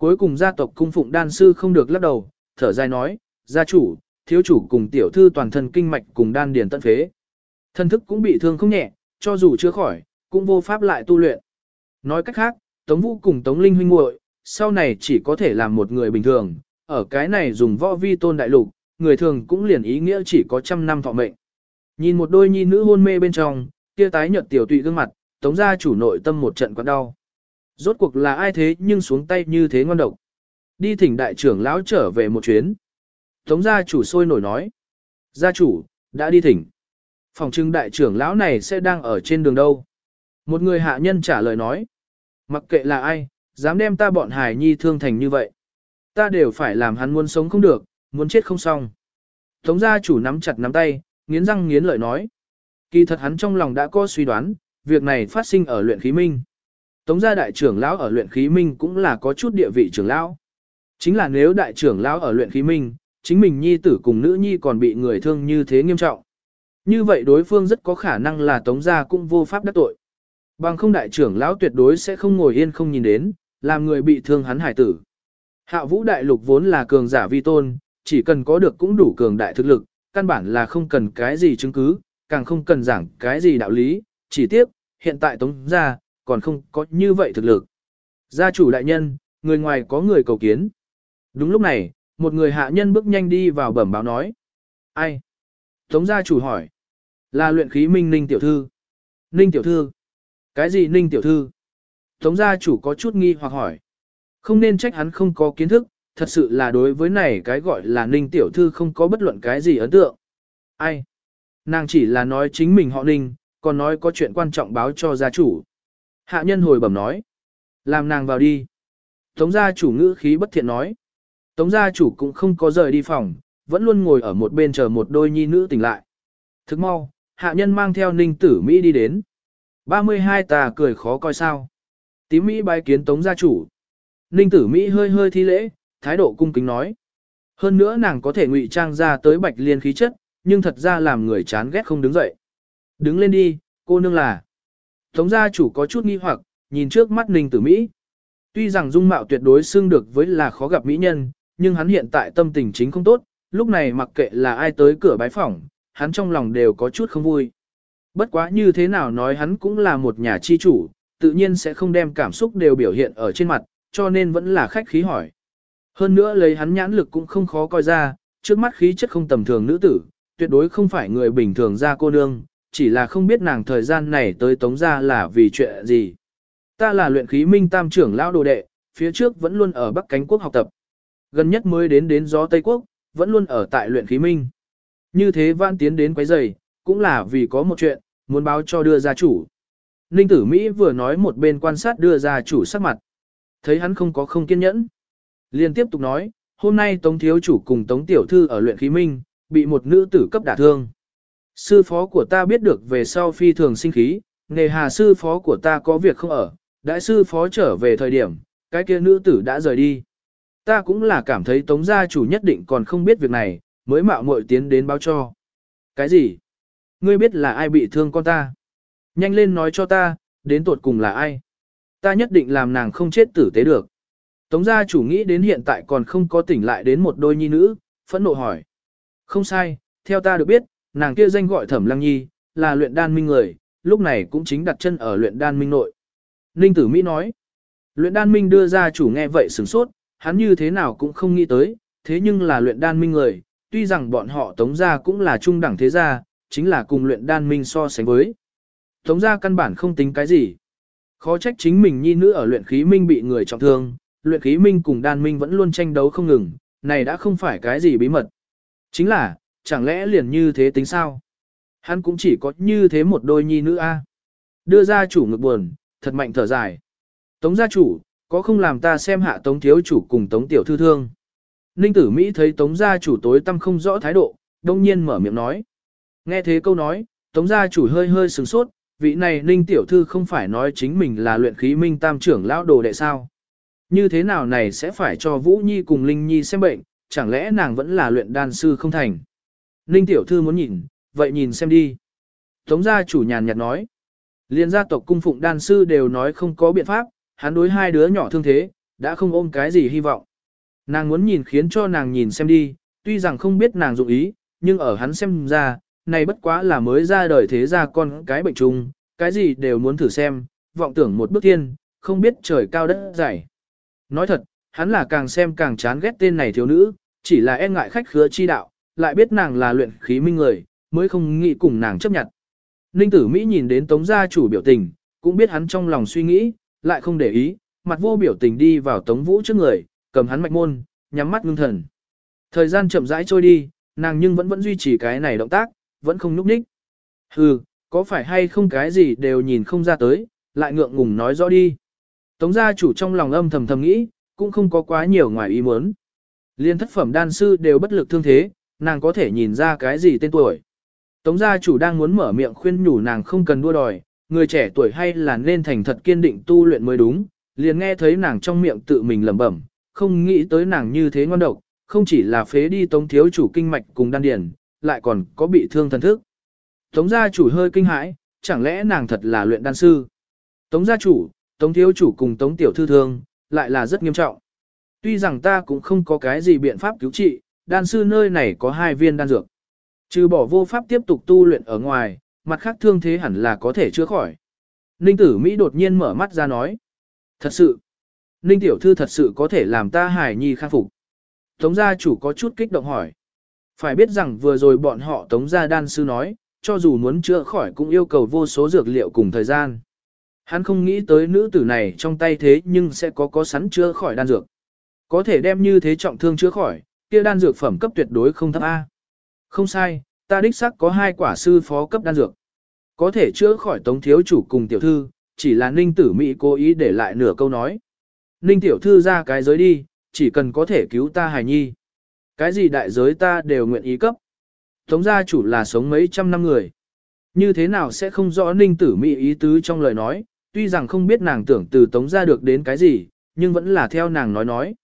Cuối cùng gia tộc cung phụng đan sư không được lắc đầu, thở dài nói, gia chủ, thiếu chủ cùng tiểu thư toàn thân kinh mạch cùng đan điền tận phế. Thân thức cũng bị thương không nhẹ, cho dù chưa khỏi, cũng vô pháp lại tu luyện. Nói cách khác, Tống Vũ cùng Tống Linh huynh muội, sau này chỉ có thể làm một người bình thường, ở cái này dùng võ vi tôn đại lục, người thường cũng liền ý nghĩa chỉ có trăm năm thọ mệnh. Nhìn một đôi nhi nữ hôn mê bên trong, kia tái nhợt tiểu tụy gương mặt, Tống gia chủ nội tâm một trận quặn đau. Rốt cuộc là ai thế nhưng xuống tay như thế ngon độc. Đi thỉnh đại trưởng lão trở về một chuyến. Tống gia chủ sôi nổi nói. Gia chủ, đã đi thỉnh. Phòng trưng đại trưởng lão này sẽ đang ở trên đường đâu. Một người hạ nhân trả lời nói. Mặc kệ là ai, dám đem ta bọn hài nhi thương thành như vậy. Ta đều phải làm hắn muốn sống không được, muốn chết không xong. Tống gia chủ nắm chặt nắm tay, nghiến răng nghiến lợi nói. Kỳ thật hắn trong lòng đã có suy đoán, việc này phát sinh ở luyện khí minh. Tống gia đại trưởng lão ở luyện khí minh cũng là có chút địa vị trưởng lão. Chính là nếu đại trưởng lão ở luyện khí minh, chính mình nhi tử cùng nữ nhi còn bị người thương như thế nghiêm trọng. Như vậy đối phương rất có khả năng là tống gia cũng vô pháp đắc tội. Bằng không đại trưởng lão tuyệt đối sẽ không ngồi yên không nhìn đến, làm người bị thương hắn hải tử. Hạ vũ đại lục vốn là cường giả vi tôn, chỉ cần có được cũng đủ cường đại thực lực, căn bản là không cần cái gì chứng cứ, càng không cần giảng cái gì đạo lý, chỉ tiếc, hiện tại tống gia, còn không có như vậy thực lực. Gia chủ đại nhân, người ngoài có người cầu kiến. Đúng lúc này, một người hạ nhân bước nhanh đi vào bẩm báo nói. Ai? Tống gia chủ hỏi. Là luyện khí minh ninh tiểu thư. Ninh tiểu thư? Cái gì ninh tiểu thư? Tống gia chủ có chút nghi hoặc hỏi. Không nên trách hắn không có kiến thức, thật sự là đối với này cái gọi là ninh tiểu thư không có bất luận cái gì ấn tượng. Ai? Nàng chỉ là nói chính mình họ ninh, còn nói có chuyện quan trọng báo cho gia chủ. Hạ nhân hồi bẩm nói. Làm nàng vào đi. Tống gia chủ ngữ khí bất thiện nói. Tống gia chủ cũng không có rời đi phòng, vẫn luôn ngồi ở một bên chờ một đôi nhi nữ tỉnh lại. Thức mau, hạ nhân mang theo ninh tử Mỹ đi đến. 32 tà cười khó coi sao. Tím Mỹ bái kiến tống gia chủ. Ninh tử Mỹ hơi hơi thi lễ, thái độ cung kính nói. Hơn nữa nàng có thể ngụy trang ra tới bạch liên khí chất, nhưng thật ra làm người chán ghét không đứng dậy. Đứng lên đi, cô nương là. Tống gia chủ có chút nghi hoặc, nhìn trước mắt Ninh Tử Mỹ. Tuy rằng dung mạo tuyệt đối xưng được với là khó gặp mỹ nhân, nhưng hắn hiện tại tâm tình chính không tốt, lúc này mặc kệ là ai tới cửa bái phỏng, hắn trong lòng đều có chút không vui. Bất quá như thế nào nói hắn cũng là một nhà chi chủ, tự nhiên sẽ không đem cảm xúc đều biểu hiện ở trên mặt, cho nên vẫn là khách khí hỏi. Hơn nữa lấy hắn nhãn lực cũng không khó coi ra, trước mắt khí chất không tầm thường nữ tử, tuyệt đối không phải người bình thường ra cô nương, chỉ là không biết nàng thời gian này tới tống ra là vì chuyện gì. Ta là luyện khí minh tam trưởng lão đồ đệ, phía trước vẫn luôn ở Bắc Cánh Quốc học tập. Gần nhất mới đến đến gió Tây Quốc, vẫn luôn ở tại luyện khí minh. Như thế vãn tiến đến quấy giày, cũng là vì có một chuyện, muốn báo cho đưa gia chủ. Ninh tử Mỹ vừa nói một bên quan sát đưa gia chủ sắc mặt. Thấy hắn không có không kiên nhẫn. liền tiếp tục nói, hôm nay Tống Thiếu Chủ cùng Tống Tiểu Thư ở luyện khí minh, bị một nữ tử cấp đả thương. Sư phó của ta biết được về sau phi thường sinh khí, nề hà sư phó của ta có việc không ở, đại sư phó trở về thời điểm, cái kia nữ tử đã rời đi. Ta cũng là cảm thấy tống gia chủ nhất định còn không biết việc này, mới mạo muội tiến đến báo cho. Cái gì? Ngươi biết là ai bị thương con ta? Nhanh lên nói cho ta, đến tuột cùng là ai? Ta nhất định làm nàng không chết tử tế được. Tống gia chủ nghĩ đến hiện tại còn không có tỉnh lại đến một đôi nhi nữ, phẫn nộ hỏi. Không sai, theo ta được biết, nàng kia danh gọi thẩm lăng nhi, là luyện đan minh người, lúc này cũng chính đặt chân ở luyện đan minh nội. Ninh tử Mỹ nói, luyện đan minh đưa ra chủ nghe vậy sửng sốt, hắn như thế nào cũng không nghĩ tới, thế nhưng là luyện đan minh người, tuy rằng bọn họ tống gia cũng là trung đẳng thế gia, chính là cùng luyện đan minh so sánh với. Tống gia căn bản không tính cái gì. Khó trách chính mình nhi nữ ở luyện khí minh bị người trọng thương, luyện khí minh cùng đan minh vẫn luôn tranh đấu không ngừng, này đã không phải cái gì bí mật. Chính là, chẳng lẽ liền như thế tính sao? Hắn cũng chỉ có như thế một đôi nhi nữ a. Đưa ra chủ ngực buồn, thật mạnh thở dài. Tống gia chủ, có không làm ta xem hạ tống thiếu chủ cùng tống tiểu thư thương. Ninh tử Mỹ thấy tống gia chủ tối tâm không rõ thái độ, đông nhiên mở miệng nói. Nghe thế câu nói, tống gia chủ hơi hơi sừng sốt, vị này ninh tiểu thư không phải nói chính mình là luyện khí minh tam trưởng lão đồ đệ sao. Như thế nào này sẽ phải cho Vũ Nhi cùng Linh Nhi xem bệnh, chẳng lẽ nàng vẫn là luyện đan sư không thành. Ninh tiểu thư muốn nhìn, vậy nhìn xem đi. Tống gia chủ nhàn nhạt nói. Liên gia tộc cung phụng đan sư đều nói không có biện pháp, hắn đối hai đứa nhỏ thương thế, đã không ôm cái gì hy vọng. Nàng muốn nhìn khiến cho nàng nhìn xem đi, tuy rằng không biết nàng dụng ý, nhưng ở hắn xem ra, này bất quá là mới ra đời thế ra con cái bệnh trùng, cái gì đều muốn thử xem, vọng tưởng một bước thiên, không biết trời cao đất dày. Nói thật, hắn là càng xem càng chán ghét tên này thiếu nữ, chỉ là e ngại khách khứa chi đạo, lại biết nàng là luyện khí minh người, mới không nghĩ cùng nàng chấp nhận. Ninh tử Mỹ nhìn đến tống gia chủ biểu tình, cũng biết hắn trong lòng suy nghĩ, lại không để ý, mặt vô biểu tình đi vào tống vũ trước người, cầm hắn mạch môn, nhắm mắt ngưng thần. Thời gian chậm rãi trôi đi, nàng nhưng vẫn vẫn duy trì cái này động tác, vẫn không nhúc nhích. Hừ, có phải hay không cái gì đều nhìn không ra tới, lại ngượng ngùng nói rõ đi. Tống gia chủ trong lòng âm thầm thầm nghĩ, cũng không có quá nhiều ngoài ý muốn. Liên thất phẩm đan sư đều bất lực thương thế, nàng có thể nhìn ra cái gì tên tuổi. Tống gia chủ đang muốn mở miệng khuyên nhủ nàng không cần đua đòi, người trẻ tuổi hay là nên thành thật kiên định tu luyện mới đúng, liền nghe thấy nàng trong miệng tự mình lẩm bẩm, không nghĩ tới nàng như thế ngon độc, không chỉ là phế đi tống thiếu chủ kinh mạch cùng đan điền, lại còn có bị thương thần thức. Tống gia chủ hơi kinh hãi, chẳng lẽ nàng thật là luyện đan sư? Tống gia chủ, tống thiếu chủ cùng tống tiểu thư thương, lại là rất nghiêm trọng. Tuy rằng ta cũng không có cái gì biện pháp cứu trị, đan sư nơi này có hai viên đan dược. Trừ bỏ vô pháp tiếp tục tu luyện ở ngoài, mặt khác thương thế hẳn là có thể chữa khỏi. Ninh tử Mỹ đột nhiên mở mắt ra nói. Thật sự, Ninh tiểu thư thật sự có thể làm ta hài nhi khang phục. Tống gia chủ có chút kích động hỏi. Phải biết rằng vừa rồi bọn họ tống gia đan sư nói, cho dù muốn chữa khỏi cũng yêu cầu vô số dược liệu cùng thời gian. Hắn không nghĩ tới nữ tử này trong tay thế nhưng sẽ có có sẵn chữa khỏi đan dược. Có thể đem như thế trọng thương chữa khỏi, kia đan dược phẩm cấp tuyệt đối không thấp A. Không sai, ta đích xác có hai quả sư phó cấp đan dược. Có thể chữa khỏi tống thiếu chủ cùng tiểu thư, chỉ là ninh tử Mỹ cố ý để lại nửa câu nói. Ninh tiểu thư ra cái giới đi, chỉ cần có thể cứu ta hài nhi. Cái gì đại giới ta đều nguyện ý cấp. Tống gia chủ là sống mấy trăm năm người. Như thế nào sẽ không rõ ninh tử Mỹ ý tứ trong lời nói, tuy rằng không biết nàng tưởng từ tống gia được đến cái gì, nhưng vẫn là theo nàng nói nói.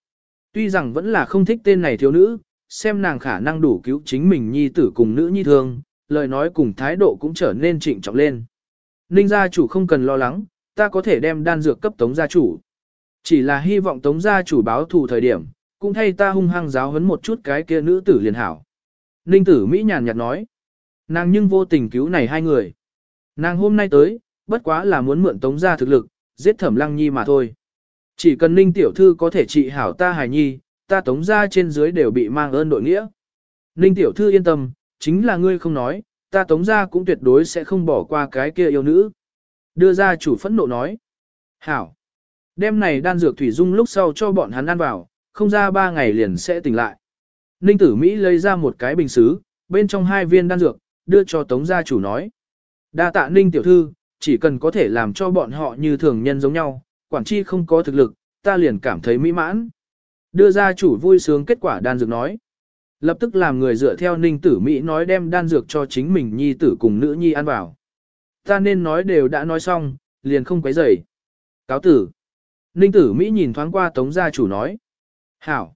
Tuy rằng vẫn là không thích tên này thiếu nữ, xem nàng khả năng đủ cứu chính mình nhi tử cùng nữ nhi thương, lời nói cùng thái độ cũng trở nên trịnh trọng lên. Ninh gia chủ không cần lo lắng, ta có thể đem đan dược cấp tống gia chủ. Chỉ là hy vọng tống gia chủ báo thù thời điểm, cũng thay ta hung hăng giáo huấn một chút cái kia nữ tử liền hảo. Ninh tử Mỹ nhàn nhạt nói, nàng nhưng vô tình cứu này hai người. Nàng hôm nay tới, bất quá là muốn mượn tống gia thực lực, giết thẩm lăng nhi mà thôi. Chỉ cần ninh tiểu thư có thể trị hảo ta hài nhi, ta tống gia trên dưới đều bị mang ơn đội nghĩa. Ninh tiểu thư yên tâm, chính là ngươi không nói, ta tống gia cũng tuyệt đối sẽ không bỏ qua cái kia yêu nữ. Đưa ra chủ phẫn nộ nói. Hảo. Đêm này đan dược thủy dung lúc sau cho bọn hắn ăn vào, không ra ba ngày liền sẽ tỉnh lại. Ninh tử Mỹ lấy ra một cái bình xứ, bên trong hai viên đan dược, đưa cho tống gia chủ nói. Đa tạ Ninh tiểu thư, chỉ cần có thể làm cho bọn họ như thường nhân giống nhau, quản chi không có thực lực, ta liền cảm thấy mỹ mãn. Đưa ra chủ vui sướng kết quả đan dược nói. Lập tức làm người dựa theo ninh tử Mỹ nói đem đan dược cho chính mình nhi tử cùng nữ nhi ăn vào. Ta nên nói đều đã nói xong, liền không quấy rầy. Cáo tử. Ninh tử Mỹ nhìn thoáng qua tống gia chủ nói. Hảo.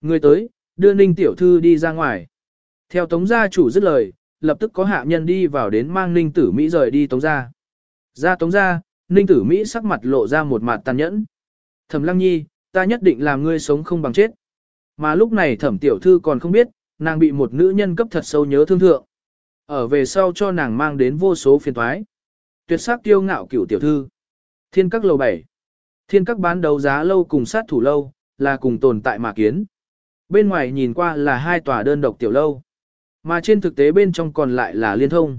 Người tới, đưa ninh tiểu thư đi ra ngoài. Theo tống gia chủ dứt lời, lập tức có hạ nhân đi vào đến mang ninh tử Mỹ rời đi tống gia. Ra tống gia, ninh tử Mỹ sắc mặt lộ ra một mặt tàn nhẫn. Thẩm lăng nhi, ta nhất định làm ngươi sống không bằng chết. Mà lúc này thẩm tiểu thư còn không biết, nàng bị một nữ nhân cấp thật sâu nhớ thương thượng. Ở về sau cho nàng mang đến vô số phiền thoái. Tuyệt sắc tiêu ngạo cửu tiểu thư. Thiên các lầu bảy. Thiên các bán đấu giá lâu cùng sát thủ lâu, là cùng tồn tại mà kiến. Bên ngoài nhìn qua là hai tòa đơn độc tiểu lâu. Mà trên thực tế bên trong còn lại là liên thông.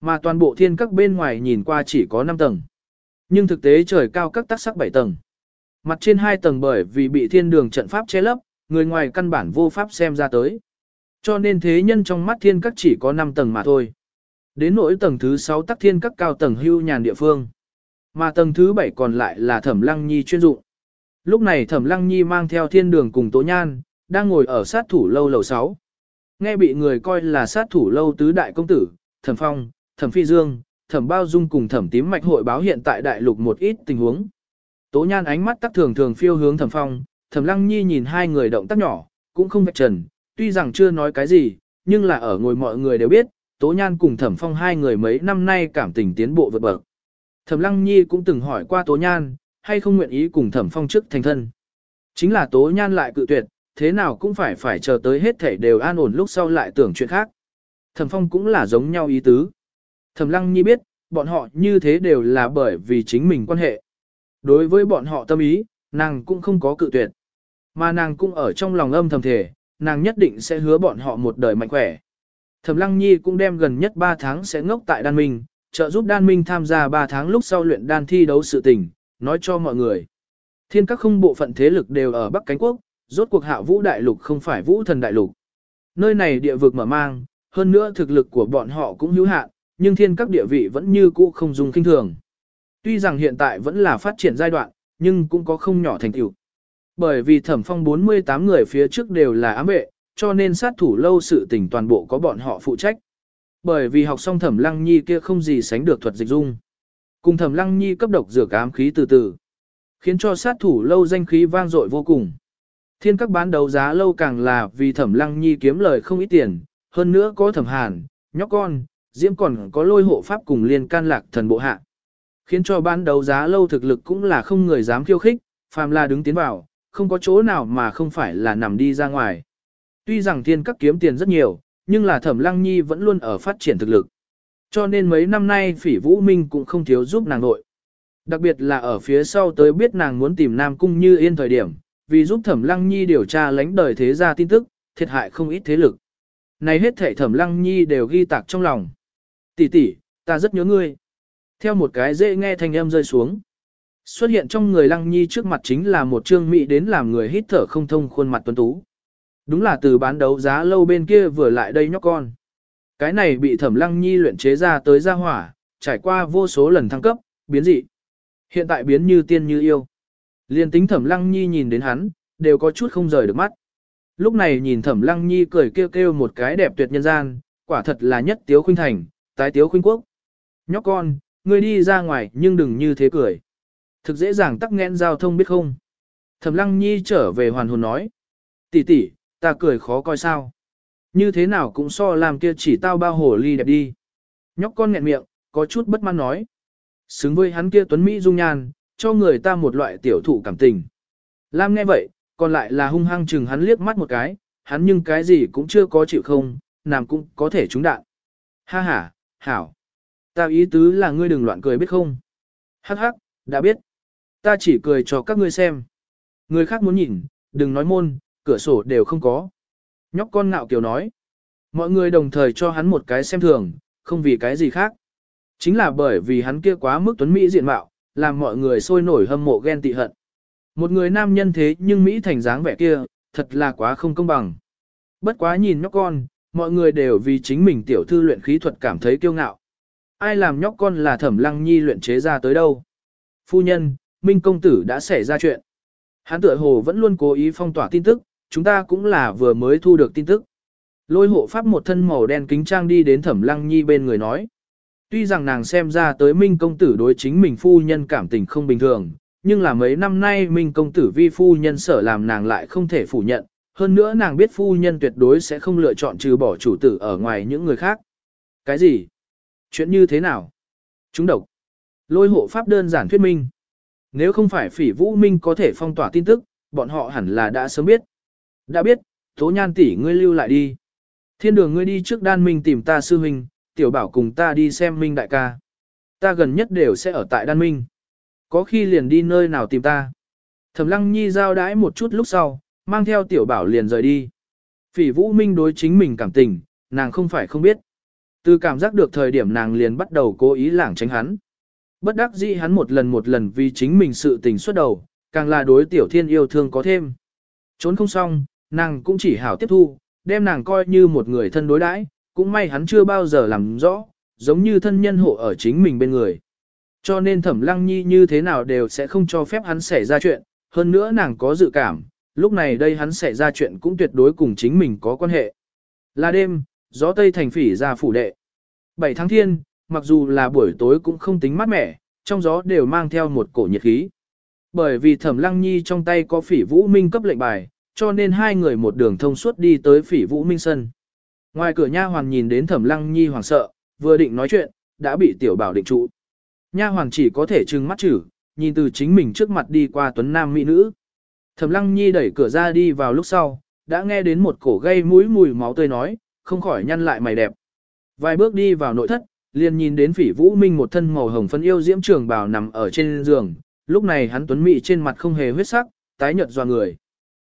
Mà toàn bộ thiên các bên ngoài nhìn qua chỉ có 5 tầng. Nhưng thực tế trời cao các tác sắc 7 tầng. Mặt trên hai tầng bởi vì bị thiên đường trận pháp che lấp, người ngoài căn bản vô pháp xem ra tới. Cho nên thế nhân trong mắt thiên các chỉ có 5 tầng mà thôi. Đến nỗi tầng thứ 6 tắc thiên các cao tầng hưu nhàn địa phương. Mà tầng thứ 7 còn lại là thẩm lăng nhi chuyên dụng. Lúc này thẩm lăng nhi mang theo thiên đường cùng tố nhan, đang ngồi ở sát thủ lâu lầu 6. Nghe bị người coi là sát thủ lâu tứ đại công tử, thẩm phong, thẩm phi dương, thẩm bao dung cùng thẩm tím mạch hội báo hiện tại đại lục một ít tình huống. Tố nhan ánh mắt tắc thường thường phiêu hướng thẩm phong, thẩm lăng nhi nhìn hai người động tác nhỏ, cũng không vạch trần, tuy rằng chưa nói cái gì, nhưng là ở ngồi mọi người đều biết, tố nhan cùng thẩm phong hai người mấy năm nay cảm tình tiến bộ vượt bậc. Thẩm lăng nhi cũng từng hỏi qua tố nhan, hay không nguyện ý cùng thẩm phong trước thành thân. Chính là tố nhan lại cự tuyệt, thế nào cũng phải phải chờ tới hết thể đều an ổn lúc sau lại tưởng chuyện khác. Thẩm phong cũng là giống nhau ý tứ. Thẩm lăng nhi biết, bọn họ như thế đều là bởi vì chính mình quan hệ. Đối với bọn họ tâm ý, nàng cũng không có cự tuyệt. Mà nàng cũng ở trong lòng âm thầm thể, nàng nhất định sẽ hứa bọn họ một đời mạnh khỏe. Thẩm Lăng Nhi cũng đem gần nhất 3 tháng sẽ ngốc tại Đan Minh, trợ giúp Đan Minh tham gia 3 tháng lúc sau luyện đan thi đấu sự tình, nói cho mọi người. Thiên các không bộ phận thế lực đều ở Bắc Cánh Quốc, rốt cuộc hạ vũ đại lục không phải vũ thần đại lục. Nơi này địa vực mở mang, hơn nữa thực lực của bọn họ cũng hữu hạn, nhưng thiên các địa vị vẫn như cũ không dùng kinh thường. Tuy rằng hiện tại vẫn là phát triển giai đoạn, nhưng cũng có không nhỏ thành tựu. Bởi vì thẩm phong 48 người phía trước đều là ám vệ, cho nên sát thủ lâu sự tình toàn bộ có bọn họ phụ trách. Bởi vì học xong thẩm lăng nhi kia không gì sánh được thuật dịch dung. Cùng thẩm lăng nhi cấp độc dược ám khí từ từ. Khiến cho sát thủ lâu danh khí vang dội vô cùng. Thiên các bán đấu giá lâu càng là vì thẩm lăng nhi kiếm lời không ít tiền, hơn nữa có thẩm hàn, nhóc con, diễm còn có lôi hộ pháp cùng liên can lạc thần bộ hạ. Khiến cho bán đấu giá lâu thực lực cũng là không người dám khiêu khích, phàm là đứng tiến vào, không có chỗ nào mà không phải là nằm đi ra ngoài. Tuy rằng thiên các kiếm tiền rất nhiều, nhưng là thẩm lăng nhi vẫn luôn ở phát triển thực lực. Cho nên mấy năm nay phỉ vũ minh cũng không thiếu giúp nàng nội. Đặc biệt là ở phía sau tới biết nàng muốn tìm Nam Cung Như Yên thời điểm, vì giúp Thẩm Lăng Nhi điều tra lãnh đời thế gia tin tức, thiệt hại không ít thế lực. Này hết thảy Thẩm Lăng Nhi đều ghi tạc trong lòng. Tỷ tỷ, ta rất nhớ ngươi. Theo một cái dễ nghe thanh âm rơi xuống. Xuất hiện trong người Lăng Nhi trước mặt chính là một trương mỹ đến làm người hít thở không thông khuôn mặt tuấn tú. Đúng là từ bán đấu giá lâu bên kia vừa lại đây nhóc con. Cái này bị Thẩm Lăng Nhi luyện chế ra tới gia hỏa, trải qua vô số lần thăng cấp, biến dị. Hiện tại biến như tiên như yêu. Liên tính Thẩm Lăng Nhi nhìn đến hắn, đều có chút không rời được mắt. Lúc này nhìn Thẩm Lăng Nhi cười kêu kêu một cái đẹp tuyệt nhân gian, quả thật là nhất tiếu khuynh thành, tái tiếu khuynh quốc. Nhóc con, ngươi đi ra ngoài nhưng đừng như thế cười. Thực dễ dàng tắc nghẽn giao thông biết không. Thẩm Lăng Nhi trở về hoàn hồn nói. tỷ tỷ, ta cười khó coi sao. Như thế nào cũng so làm kia chỉ tao bao hồ ly đẹp đi. Nhóc con nghẹn miệng, có chút bất mãn nói. Xứng với hắn kia tuấn Mỹ dung nhan, cho người ta một loại tiểu thụ cảm tình. Lam nghe vậy, còn lại là hung hăng chừng hắn liếc mắt một cái, hắn nhưng cái gì cũng chưa có chịu không, làm cũng có thể trúng đạn. Ha ha, hảo. Ta ý tứ là ngươi đừng loạn cười biết không. Hắc hắc, đã biết. Ta chỉ cười cho các ngươi xem. Người khác muốn nhìn, đừng nói môn, cửa sổ đều không có. Nhóc con ngạo kiều nói. Mọi người đồng thời cho hắn một cái xem thường, không vì cái gì khác. Chính là bởi vì hắn kia quá mức tuấn Mỹ diện mạo, làm mọi người sôi nổi hâm mộ ghen tị hận. Một người nam nhân thế nhưng Mỹ thành dáng vẻ kia, thật là quá không công bằng. Bất quá nhìn nhóc con, mọi người đều vì chính mình tiểu thư luyện khí thuật cảm thấy kiêu ngạo. Ai làm nhóc con là thẩm lăng nhi luyện chế ra tới đâu? Phu nhân, Minh công tử đã xảy ra chuyện. Hán tựa hồ vẫn luôn cố ý phong tỏa tin tức, chúng ta cũng là vừa mới thu được tin tức. Lôi hộ pháp một thân màu đen kính trang đi đến thẩm lăng nhi bên người nói. Tuy rằng nàng xem ra tới Minh công tử đối chính mình phu nhân cảm tình không bình thường, nhưng là mấy năm nay Minh công tử vi phu nhân sở làm nàng lại không thể phủ nhận, hơn nữa nàng biết phu nhân tuyệt đối sẽ không lựa chọn trừ bỏ chủ tử ở ngoài những người khác. Cái gì? Chuyện như thế nào? Chúng độc. Lôi hộ pháp đơn giản thuyết minh. Nếu không phải phỉ vũ minh có thể phong tỏa tin tức, bọn họ hẳn là đã sớm biết. Đã biết, tố nhan tỷ ngươi lưu lại đi. Thiên đường ngươi đi trước đan minh tìm ta sư huynh, tiểu bảo cùng ta đi xem minh đại ca. Ta gần nhất đều sẽ ở tại đan minh. Có khi liền đi nơi nào tìm ta. Thẩm lăng nhi giao đãi một chút lúc sau, mang theo tiểu bảo liền rời đi. Phỉ vũ minh đối chính mình cảm tình, nàng không phải không biết. Từ cảm giác được thời điểm nàng liền bắt đầu cố ý lảng tránh hắn. Bất đắc dĩ hắn một lần một lần vì chính mình sự tình xuất đầu, càng là đối tiểu thiên yêu thương có thêm. Trốn không xong, nàng cũng chỉ hảo tiếp thu, đem nàng coi như một người thân đối đãi, cũng may hắn chưa bao giờ làm rõ, giống như thân nhân hộ ở chính mình bên người. Cho nên thẩm lăng nhi như thế nào đều sẽ không cho phép hắn xảy ra chuyện, hơn nữa nàng có dự cảm, lúc này đây hắn xảy ra chuyện cũng tuyệt đối cùng chính mình có quan hệ. Là đêm, gió tây thành phỉ ra phủ đệ. bảy tháng thiên, mặc dù là buổi tối cũng không tính mát mẻ, trong gió đều mang theo một cổ nhiệt khí. Bởi vì thẩm lăng nhi trong tay có phỉ vũ minh cấp lệnh bài, cho nên hai người một đường thông suốt đi tới phỉ vũ minh sân. Ngoài cửa nha hoàn nhìn đến thẩm lăng nhi hoảng sợ, vừa định nói chuyện, đã bị tiểu bảo định trụ. Nha hoàn chỉ có thể trừng mắt chử, nhìn từ chính mình trước mặt đi qua tuấn nam mỹ nữ. Thẩm lăng nhi đẩy cửa ra đi vào lúc sau, đã nghe đến một cổ gây mũi mùi máu tươi nói, không khỏi nhăn lại mày đẹp. Vài bước đi vào nội thất, liền nhìn đến phỉ vũ minh một thân màu hồng phân yêu diễm trường bào nằm ở trên giường, lúc này hắn tuấn mỹ trên mặt không hề huyết sắc, tái nhợt dò người.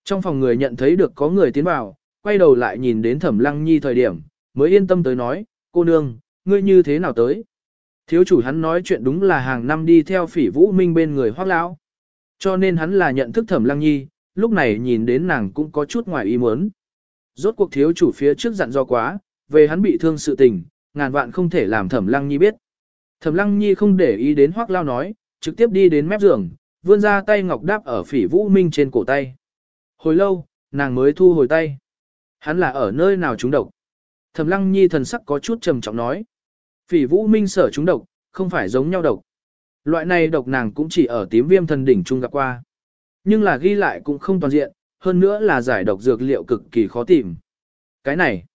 Trong phòng người nhận thấy được có người tiến vào, quay đầu lại nhìn đến thẩm lăng nhi thời điểm, mới yên tâm tới nói, cô nương, ngươi như thế nào tới? Thiếu chủ hắn nói chuyện đúng là hàng năm đi theo phỉ vũ minh bên người hoác lão. Cho nên hắn là nhận thức thẩm lăng nhi, lúc này nhìn đến nàng cũng có chút ngoài ý muốn. Rốt cuộc thiếu chủ phía trước dặn do quá, về hắn bị thương sự tình, ngàn vạn không thể làm thẩm lăng nhi biết. Thẩm lăng nhi không để ý đến hoác lao nói, trực tiếp đi đến mép giường, vươn ra tay ngọc đáp ở phỉ vũ minh trên cổ tay. Hồi lâu, nàng mới thu hồi tay. Hắn là ở nơi nào trúng độc? Thẩm lăng nhi thần sắc có chút trầm trọng nói. Phỉ vũ minh sở trúng độc, không phải giống nhau độc. Loại này độc nàng cũng chỉ ở tím viêm thần đỉnh trung gặp qua. Nhưng là ghi lại cũng không toàn diện, hơn nữa là giải độc dược liệu cực kỳ khó tìm. Cái này,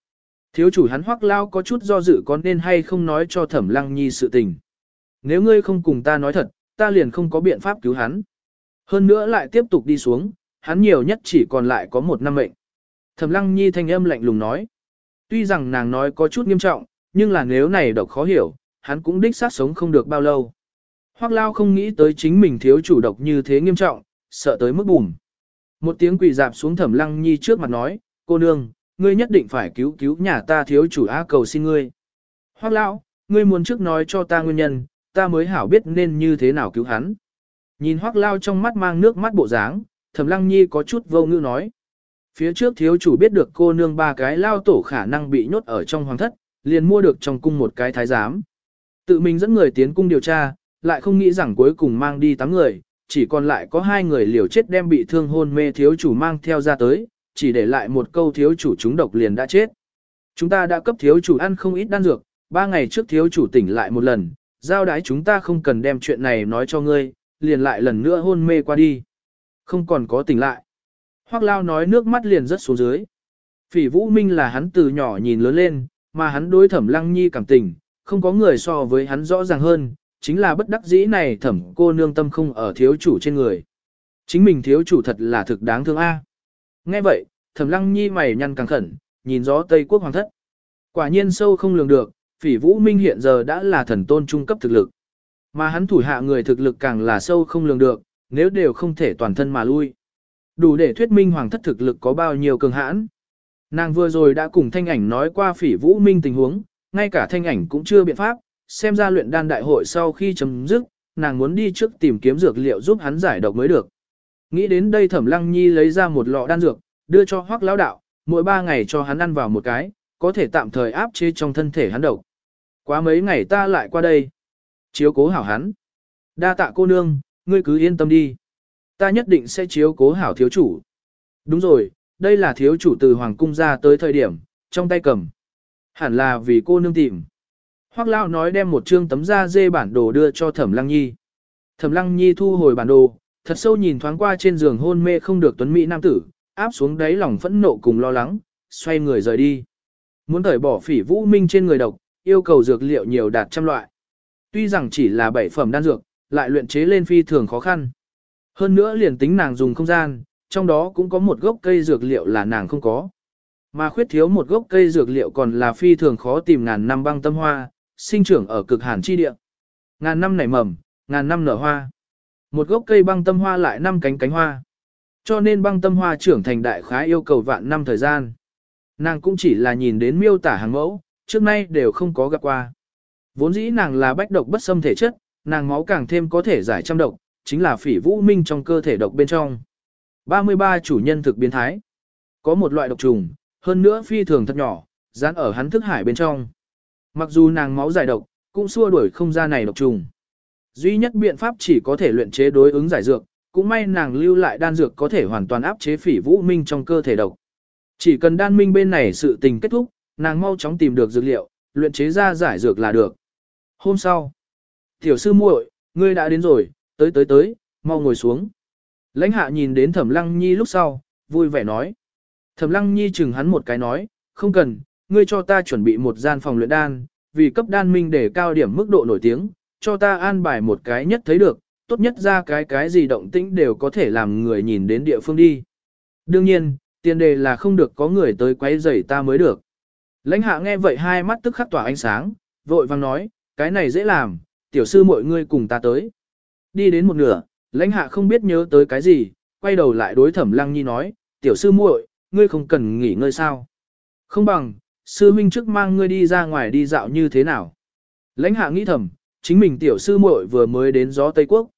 thiếu chủ hắn hoắc lao có chút do dự có nên hay không nói cho thẩm lăng nhi sự tình. Nếu ngươi không cùng ta nói thật, ta liền không có biện pháp cứu hắn. Hơn nữa lại tiếp tục đi xuống, hắn nhiều nhất chỉ còn lại có một năm mệnh. Thẩm lăng nhi thanh âm lạnh lùng nói. Tuy rằng nàng nói có chút nghiêm trọng, nhưng là nếu này độc khó hiểu, hắn cũng đích sát sống không được bao lâu. Hoắc Lao không nghĩ tới chính mình thiếu chủ độc như thế nghiêm trọng, sợ tới mức bùm. Một tiếng quỳ dạp xuống thẩm lăng nhi trước mặt nói, cô nương, ngươi nhất định phải cứu cứu nhà ta thiếu chủ á cầu xin ngươi. Hoác lão, ngươi muốn trước nói cho ta nguyên nhân, ta mới hảo biết nên như thế nào cứu hắn. Nhìn hoác lao trong mắt mang nước mắt bộ dáng, thẩm lăng nhi có chút vô ngữ nói. Phía trước thiếu chủ biết được cô nương ba cái lao tổ khả năng bị nhốt ở trong hoàng thất, liền mua được trong cung một cái thái giám. Tự mình dẫn người tiến cung điều tra, lại không nghĩ rằng cuối cùng mang đi 8 người, chỉ còn lại có hai người liều chết đem bị thương hôn mê thiếu chủ mang theo ra tới, chỉ để lại một câu thiếu chủ chúng độc liền đã chết. Chúng ta đã cấp thiếu chủ ăn không ít đan dược, ba ngày trước thiếu chủ tỉnh lại một lần, giao đái chúng ta không cần đem chuyện này nói cho ngươi, liền lại lần nữa hôn mê qua đi. Không còn có tỉnh lại. Hoác lao nói nước mắt liền rất xuống dưới. Phỉ Vũ Minh là hắn từ nhỏ nhìn lớn lên, mà hắn đối thẩm lăng nhi cảm tình, không có người so với hắn rõ ràng hơn, chính là bất đắc dĩ này thẩm cô nương tâm không ở thiếu chủ trên người. Chính mình thiếu chủ thật là thực đáng thương a. Nghe vậy, thẩm lăng nhi mày nhăn càng khẩn, nhìn gió Tây Quốc hoàng thất. Quả nhiên sâu không lường được, phỉ vũ minh hiện giờ đã là thần tôn trung cấp thực lực. Mà hắn thủ hạ người thực lực càng là sâu không lường được, nếu đều không thể toàn thân mà lui. Đủ để thuyết minh hoàng thất thực lực có bao nhiêu cường hãn. Nàng vừa rồi đã cùng thanh ảnh nói qua phỉ vũ minh tình huống, ngay cả thanh ảnh cũng chưa biện pháp, xem ra luyện đan đại hội sau khi chấm dứt, nàng muốn đi trước tìm kiếm dược liệu giúp hắn giải độc mới được. Nghĩ đến đây thẩm lăng nhi lấy ra một lọ đan dược, đưa cho hoắc lão đạo, mỗi ba ngày cho hắn ăn vào một cái, có thể tạm thời áp chế trong thân thể hắn độc. Quá mấy ngày ta lại qua đây. Chiếu cố hảo hắn. Đa tạ cô nương, ngươi cứ yên tâm đi. Ta nhất định sẽ chiếu cố hảo thiếu chủ. Đúng rồi, đây là thiếu chủ từ hoàng cung ra tới thời điểm, trong tay cầm. Hẳn là vì cô nương tìm. Hoác Lao nói đem một chương tấm da dê bản đồ đưa cho Thẩm Lăng Nhi. Thẩm Lăng Nhi thu hồi bản đồ, thật sâu nhìn thoáng qua trên giường hôn mê không được tuấn mỹ nam tử, áp xuống đáy lòng phẫn nộ cùng lo lắng, xoay người rời đi. Muốn thởi bỏ phỉ vũ minh trên người độc, yêu cầu dược liệu nhiều đạt trăm loại. Tuy rằng chỉ là bảy phẩm đan dược, lại luyện chế lên phi thường khó khăn. Hơn nữa liền tính nàng dùng không gian, trong đó cũng có một gốc cây dược liệu là nàng không có. Mà khuyết thiếu một gốc cây dược liệu còn là phi thường khó tìm ngàn năm băng tâm hoa, sinh trưởng ở cực hàn chi địa. Ngàn năm nảy mầm, ngàn năm nở hoa. Một gốc cây băng tâm hoa lại năm cánh cánh hoa. Cho nên băng tâm hoa trưởng thành đại khái yêu cầu vạn năm thời gian. Nàng cũng chỉ là nhìn đến miêu tả hàng mẫu, trước nay đều không có gặp qua. Vốn dĩ nàng là bách độc bất xâm thể chất, nàng máu càng thêm có thể giải trăm độc, chính là phỉ vũ minh trong cơ thể độc bên trong. 33 chủ nhân thực biến thái. Có một loại độc trùng, hơn nữa phi thường thật nhỏ, dán ở hắn thức hải bên trong. Mặc dù nàng máu giải độc, cũng xua đuổi không ra này độc trùng. Duy nhất biện pháp chỉ có thể luyện chế đối ứng giải dược, cũng may nàng lưu lại đan dược có thể hoàn toàn áp chế phỉ vũ minh trong cơ thể độc. Chỉ cần đan minh bên này sự tình kết thúc, nàng mau chóng tìm được dược liệu, luyện chế ra giải dược là được. Hôm sau, tiểu sư muội, ngươi đã đến rồi, tới tới tới, mau ngồi xuống. Lãnh hạ nhìn đến thẩm lăng nhi lúc sau, vui vẻ nói. Thẩm lăng nhi chừng hắn một cái nói, không cần, ngươi cho ta chuẩn bị một gian phòng luyện đan, vì cấp đan minh để cao điểm mức độ nổi tiếng, cho ta an bài một cái nhất thấy được, tốt nhất ra cái cái gì động tĩnh đều có thể làm người nhìn đến địa phương đi. Đương nhiên, tiền đề là không được có người tới quấy rầy ta mới được. Lãnh hạ nghe vậy hai mắt tức khắc tỏa ánh sáng, vội vang nói, cái này dễ làm, tiểu sư mọi ngươi cùng ta tới. Đi đến một nửa, lãnh hạ không biết nhớ tới cái gì, quay đầu lại đối thẩm lăng nhi nói, tiểu sư muội, ngươi không cần nghỉ ngơi sao. Không bằng, sư huynh trước mang ngươi đi ra ngoài đi dạo như thế nào. Lãnh hạ nghĩ thầm, chính mình tiểu sư muội vừa mới đến gió Tây Quốc.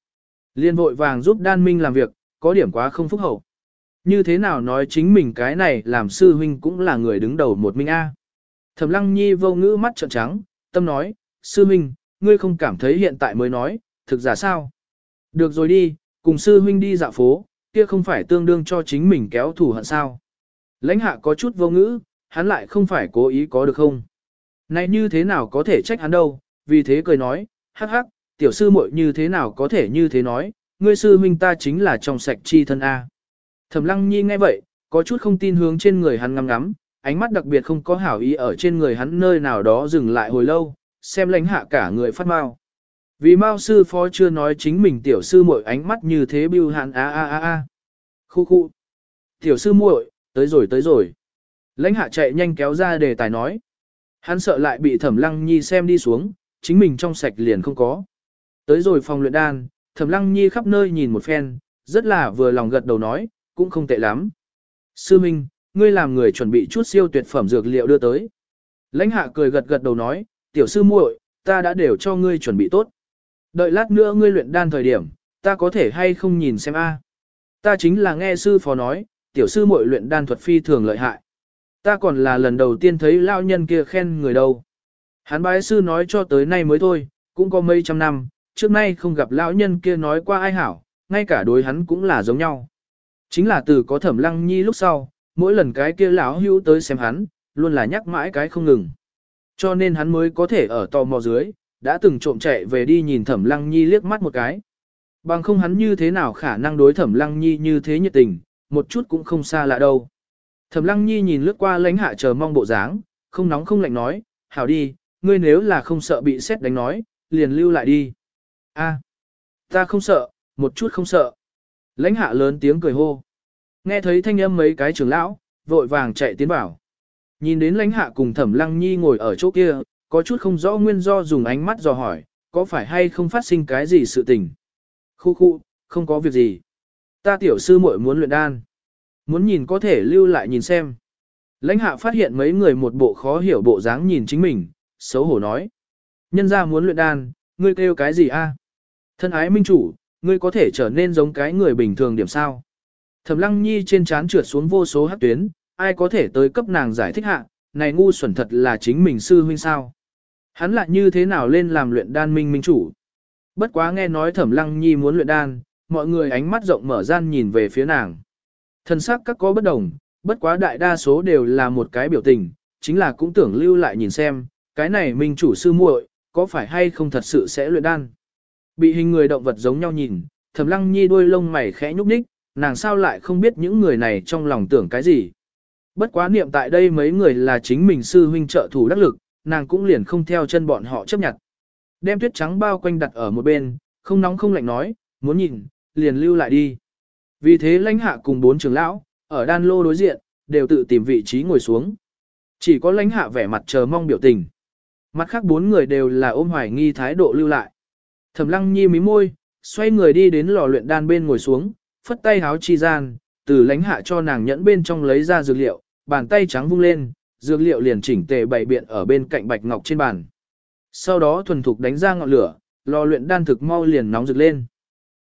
Liên vội vàng giúp đan minh làm việc, có điểm quá không phúc hậu. Như thế nào nói chính mình cái này làm sư huynh cũng là người đứng đầu một minh A. Thẩm lăng nhi vô ngữ mắt trợn trắng, tâm nói, sư huynh, ngươi không cảm thấy hiện tại mới nói, thực giả sao? Được rồi đi, cùng sư huynh đi dạo phố, kia không phải tương đương cho chính mình kéo thủ hận sao. Lãnh hạ có chút vô ngữ, hắn lại không phải cố ý có được không? Này như thế nào có thể trách hắn đâu, vì thế cười nói, hắc hắc, tiểu sư muội như thế nào có thể như thế nói, ngươi sư huynh ta chính là trong sạch chi thân A. Thẩm lăng nhi nghe vậy, có chút không tin hướng trên người hắn ngắm ngắm, ánh mắt đặc biệt không có hảo ý ở trên người hắn nơi nào đó dừng lại hồi lâu, xem lãnh hạ cả người phát mau. Vì Mao sư phó chưa nói chính mình tiểu sư muội ánh mắt như thế bưu hạn a a a a. Khu khu. Tiểu sư muội, tới rồi tới rồi. Lãnh hạ chạy nhanh kéo ra đề tài nói. Hắn sợ lại bị thẩm lăng nhi xem đi xuống, chính mình trong sạch liền không có. Tới rồi phòng luyện đan, thẩm lăng nhi khắp nơi nhìn một phen, rất là vừa lòng gật đầu nói, cũng không tệ lắm. Sư Minh, ngươi làm người chuẩn bị chút siêu tuyệt phẩm dược liệu đưa tới. Lãnh hạ cười gật gật đầu nói, tiểu sư muội, ta đã đều cho ngươi chuẩn bị tốt. Đợi lát nữa ngươi luyện đan thời điểm, ta có thể hay không nhìn xem a. Ta chính là nghe sư phó nói, tiểu sư muội luyện đan thuật phi thường lợi hại. Ta còn là lần đầu tiên thấy lao nhân kia khen người đâu. Hắn bái sư nói cho tới nay mới thôi, cũng có mấy trăm năm, trước nay không gặp lão nhân kia nói qua ai hảo, ngay cả đối hắn cũng là giống nhau. Chính là từ có thẩm lăng nhi lúc sau, mỗi lần cái kia lão hưu tới xem hắn, luôn là nhắc mãi cái không ngừng. Cho nên hắn mới có thể ở tò mò dưới, đã từng trộm chạy về đi nhìn thẩm lăng nhi liếc mắt một cái. Bằng không hắn như thế nào khả năng đối thẩm lăng nhi như thế nhiệt tình, một chút cũng không xa lạ đâu. Thẩm lăng nhi nhìn lướt qua lãnh hạ chờ mong bộ dáng, không nóng không lạnh nói, hảo đi, ngươi nếu là không sợ bị xét đánh nói, liền lưu lại đi. A, ta không sợ, một chút không sợ. Lãnh hạ lớn tiếng cười hô. Nghe thấy thanh âm mấy cái trưởng lão, vội vàng chạy tiến vào. Nhìn đến lãnh hạ cùng thẩm lăng nhi ngồi ở chỗ kia, có chút không rõ nguyên do dùng ánh mắt dò hỏi, có phải hay không phát sinh cái gì sự tình. Khu khu, không có việc gì. Ta tiểu sư muội muốn luyện đan. Muốn nhìn có thể lưu lại nhìn xem. Lãnh hạ phát hiện mấy người một bộ khó hiểu bộ dáng nhìn chính mình, xấu hổ nói. Nhân ra muốn luyện đan, ngươi kêu cái gì a? Thân ái minh chủ, ngươi có thể trở nên giống cái người bình thường điểm sao. Thẩm lăng nhi trên trán trượt xuống vô số hát tuyến, ai có thể tới cấp nàng giải thích hạ, này ngu xuẩn thật là chính mình sư huynh sao. Hắn lại như thế nào lên làm luyện đan minh minh chủ. Bất quá nghe nói thẩm lăng nhi muốn luyện đan, mọi người ánh mắt rộng mở gian nhìn về phía nàng. Thân sắc các có bất đồng, bất quá đại đa số đều là một cái biểu tình, chính là cũng tưởng lưu lại nhìn xem, cái này mình chủ sư muội có phải hay không thật sự sẽ luyện đan. Bị hình người động vật giống nhau nhìn, thẩm lăng nhi đuôi lông mày khẽ nhúc nhích, nàng sao lại không biết những người này trong lòng tưởng cái gì. Bất quá niệm tại đây mấy người là chính mình sư huynh trợ thủ đắc lực, nàng cũng liền không theo chân bọn họ chấp nhận. Đem tuyết trắng bao quanh đặt ở một bên, không nóng không lạnh nói, muốn nhìn, liền lưu lại đi. Vì thế lãnh hạ cùng bốn trưởng lão, ở đan lô đối diện, đều tự tìm vị trí ngồi xuống. Chỉ có lãnh hạ vẻ mặt chờ mong biểu tình. Mặt khác bốn người đều là ôm hoài nghi thái độ lưu lại. Thẩm lăng nhi mí môi, xoay người đi đến lò luyện đan bên ngồi xuống, phất tay háo chi gian, từ lãnh hạ cho nàng nhẫn bên trong lấy ra dược liệu, bàn tay trắng vung lên, dược liệu liền chỉnh tề bày biện ở bên cạnh bạch ngọc trên bàn. Sau đó thuần thục đánh ra ngọn lửa, lò luyện đan thực mau liền nóng rực lên.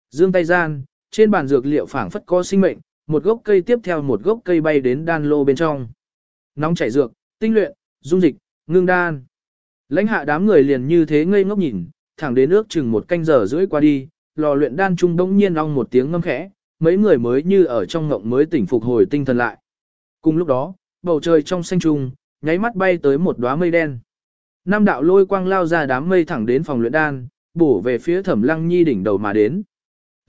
Dương tay gian, trên bàn dược liệu phảng phất có sinh mệnh, một gốc cây tiếp theo một gốc cây bay đến đan lô bên trong. Nóng chảy dược, tinh luyện, dung dịch, ngưng đan. Lãnh hạ đám người liền như thế ngây ngốc nhìn, thẳng đến ước chừng một canh giờ rưỡi qua đi, lò luyện đan trung đông nhiên ong một tiếng ngâm khẽ, mấy người mới như ở trong ngộng mới tỉnh phục hồi tinh thần lại. Cùng lúc đó, bầu trời trong xanh trung, nháy mắt bay tới một đóa mây đen. Nam đạo lôi quang lao ra đám mây thẳng đến phòng luyện đan, bổ về phía thẩm lăng nhi đỉnh đầu mà đến.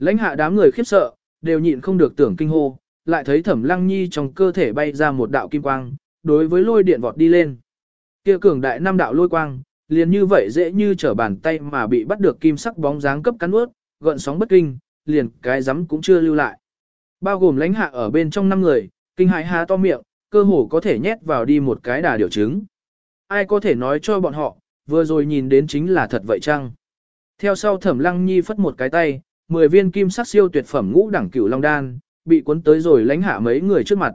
Lãnh hạ đám người khiếp sợ, đều nhịn không được tưởng kinh hô, lại thấy thẩm lăng nhi trong cơ thể bay ra một đạo kim quang, đối với lôi điện vọt đi lên. Kia cường đại năm đạo lôi quang, liền như vậy dễ như trở bàn tay mà bị bắt được kim sắc bóng dáng cấp cắn ướt, gợn sóng bất kinh, liền cái rắm cũng chưa lưu lại. Bao gồm lãnh hạ ở bên trong năm người, kinh hãi há to miệng, cơ hồ có thể nhét vào đi một cái đà điều chứng Ai có thể nói cho bọn họ, vừa rồi nhìn đến chính là thật vậy chăng? Theo sau thẩm lăng nhi phất một cái tay, 10 viên kim sắc siêu tuyệt phẩm ngũ đẳng cửu long đan, bị cuốn tới rồi lãnh hạ mấy người trước mặt.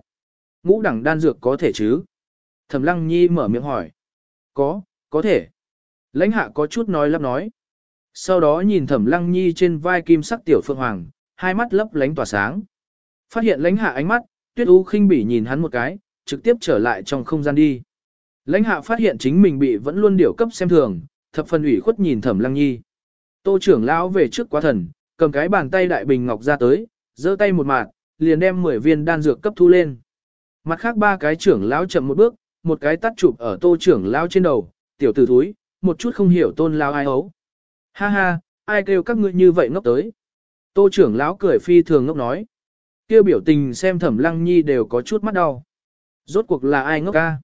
Ngũ đẳng đan dược có thể chứ? Thẩm lăng nhi mở miệng hỏi. Có, có thể. Lãnh hạ có chút nói lắp nói. Sau đó nhìn thẩm lăng nhi trên vai kim sắc tiểu phượng hoàng, hai mắt lấp lánh tỏa sáng. Phát hiện lãnh hạ ánh mắt, tuyết u khinh bỉ nhìn hắn một cái, trực tiếp trở lại trong không gian đi. Lãnh hạ phát hiện chính mình bị vẫn luôn điều cấp xem thường, thập phần ủy khuất nhìn thẩm lăng nhi. Tô trưởng lão về trước quá thần, cầm cái bàn tay đại bình ngọc ra tới, giơ tay một mạt, liền đem 10 viên đan dược cấp thu lên. Mặt khác ba cái trưởng lão chậm một bước, một cái tắt chụp ở tô trưởng lão trên đầu, tiểu tử thúi, một chút không hiểu tôn lão ai ấu. Ha ha, ai kêu các ngươi như vậy ngốc tới. Tô trưởng lão cười phi thường ngốc nói. Kêu biểu tình xem thẩm lăng nhi đều có chút mắt đau. Rốt cuộc là ai ngốc ca?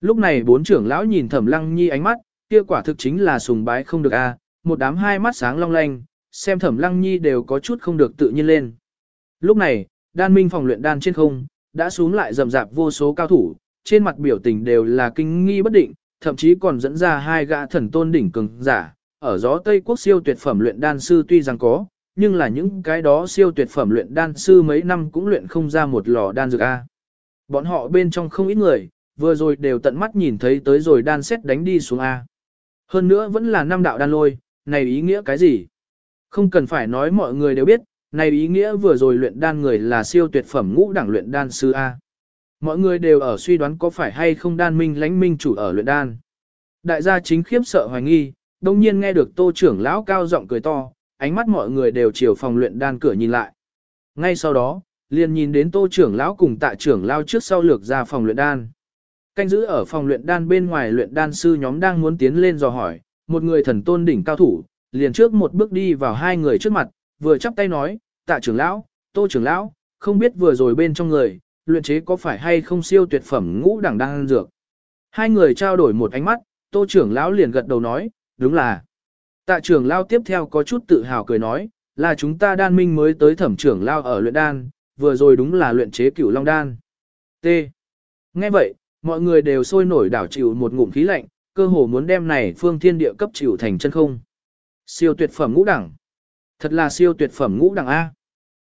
Lúc này bốn trưởng lão nhìn thẩm lăng nhi ánh mắt, kia quả thực chính là sùng bái không được a, một đám hai mắt sáng long lanh, xem thẩm lăng nhi đều có chút không được tự nhiên lên. Lúc này, đan minh phòng luyện đan trên không, đã xuống lại rầm rạp vô số cao thủ, trên mặt biểu tình đều là kinh nghi bất định, thậm chí còn dẫn ra hai gã thần tôn đỉnh cường giả, ở gió Tây Quốc siêu tuyệt phẩm luyện đan sư tuy rằng có, nhưng là những cái đó siêu tuyệt phẩm luyện đan sư mấy năm cũng luyện không ra một lò đan dược A. Bọn họ bên trong không ít người, vừa rồi đều tận mắt nhìn thấy tới rồi đan xét đánh đi xuống A. Hơn nữa vẫn là năm đạo đan lôi, này ý nghĩa cái gì? Không cần phải nói mọi người đều biết, này ý nghĩa vừa rồi luyện đan người là siêu tuyệt phẩm ngũ đẳng luyện đan sư A. Mọi người đều ở suy đoán có phải hay không đan minh lãnh minh chủ ở luyện đan. Đại gia chính khiếp sợ hoài nghi, đồng nhiên nghe được tô trưởng lão cao giọng cười to, ánh mắt mọi người đều chiều phòng luyện đan cửa nhìn lại. Ngay sau đó, liền nhìn đến tô trưởng lão cùng tạ trưởng lao trước sau lược ra phòng luyện đan. Canh giữ ở phòng luyện đan bên ngoài luyện đan sư nhóm đang muốn tiến lên dò hỏi, một người thần tôn đỉnh cao thủ, liền trước một bước đi vào hai người trước mặt, vừa chắp tay nói, tạ trưởng lão, tô trưởng lão, không biết vừa rồi bên trong người, luyện chế có phải hay không siêu tuyệt phẩm ngũ đẳng đang dược. Hai người trao đổi một ánh mắt, tô trưởng lão liền gật đầu nói, đúng là. Tạ trưởng lão tiếp theo có chút tự hào cười nói, là chúng ta đan minh mới tới thẩm trưởng lão ở luyện đan, vừa rồi đúng là luyện chế cửu long đan. T. Nghe vậy, mọi người đều sôi nổi đảo chịu một ngụm khí lạnh, cơ hồ muốn đem này phương thiên địa cấp chịu thành chân không. Siêu tuyệt phẩm ngũ đẳng. Thật là siêu tuyệt phẩm ngũ đẳng A.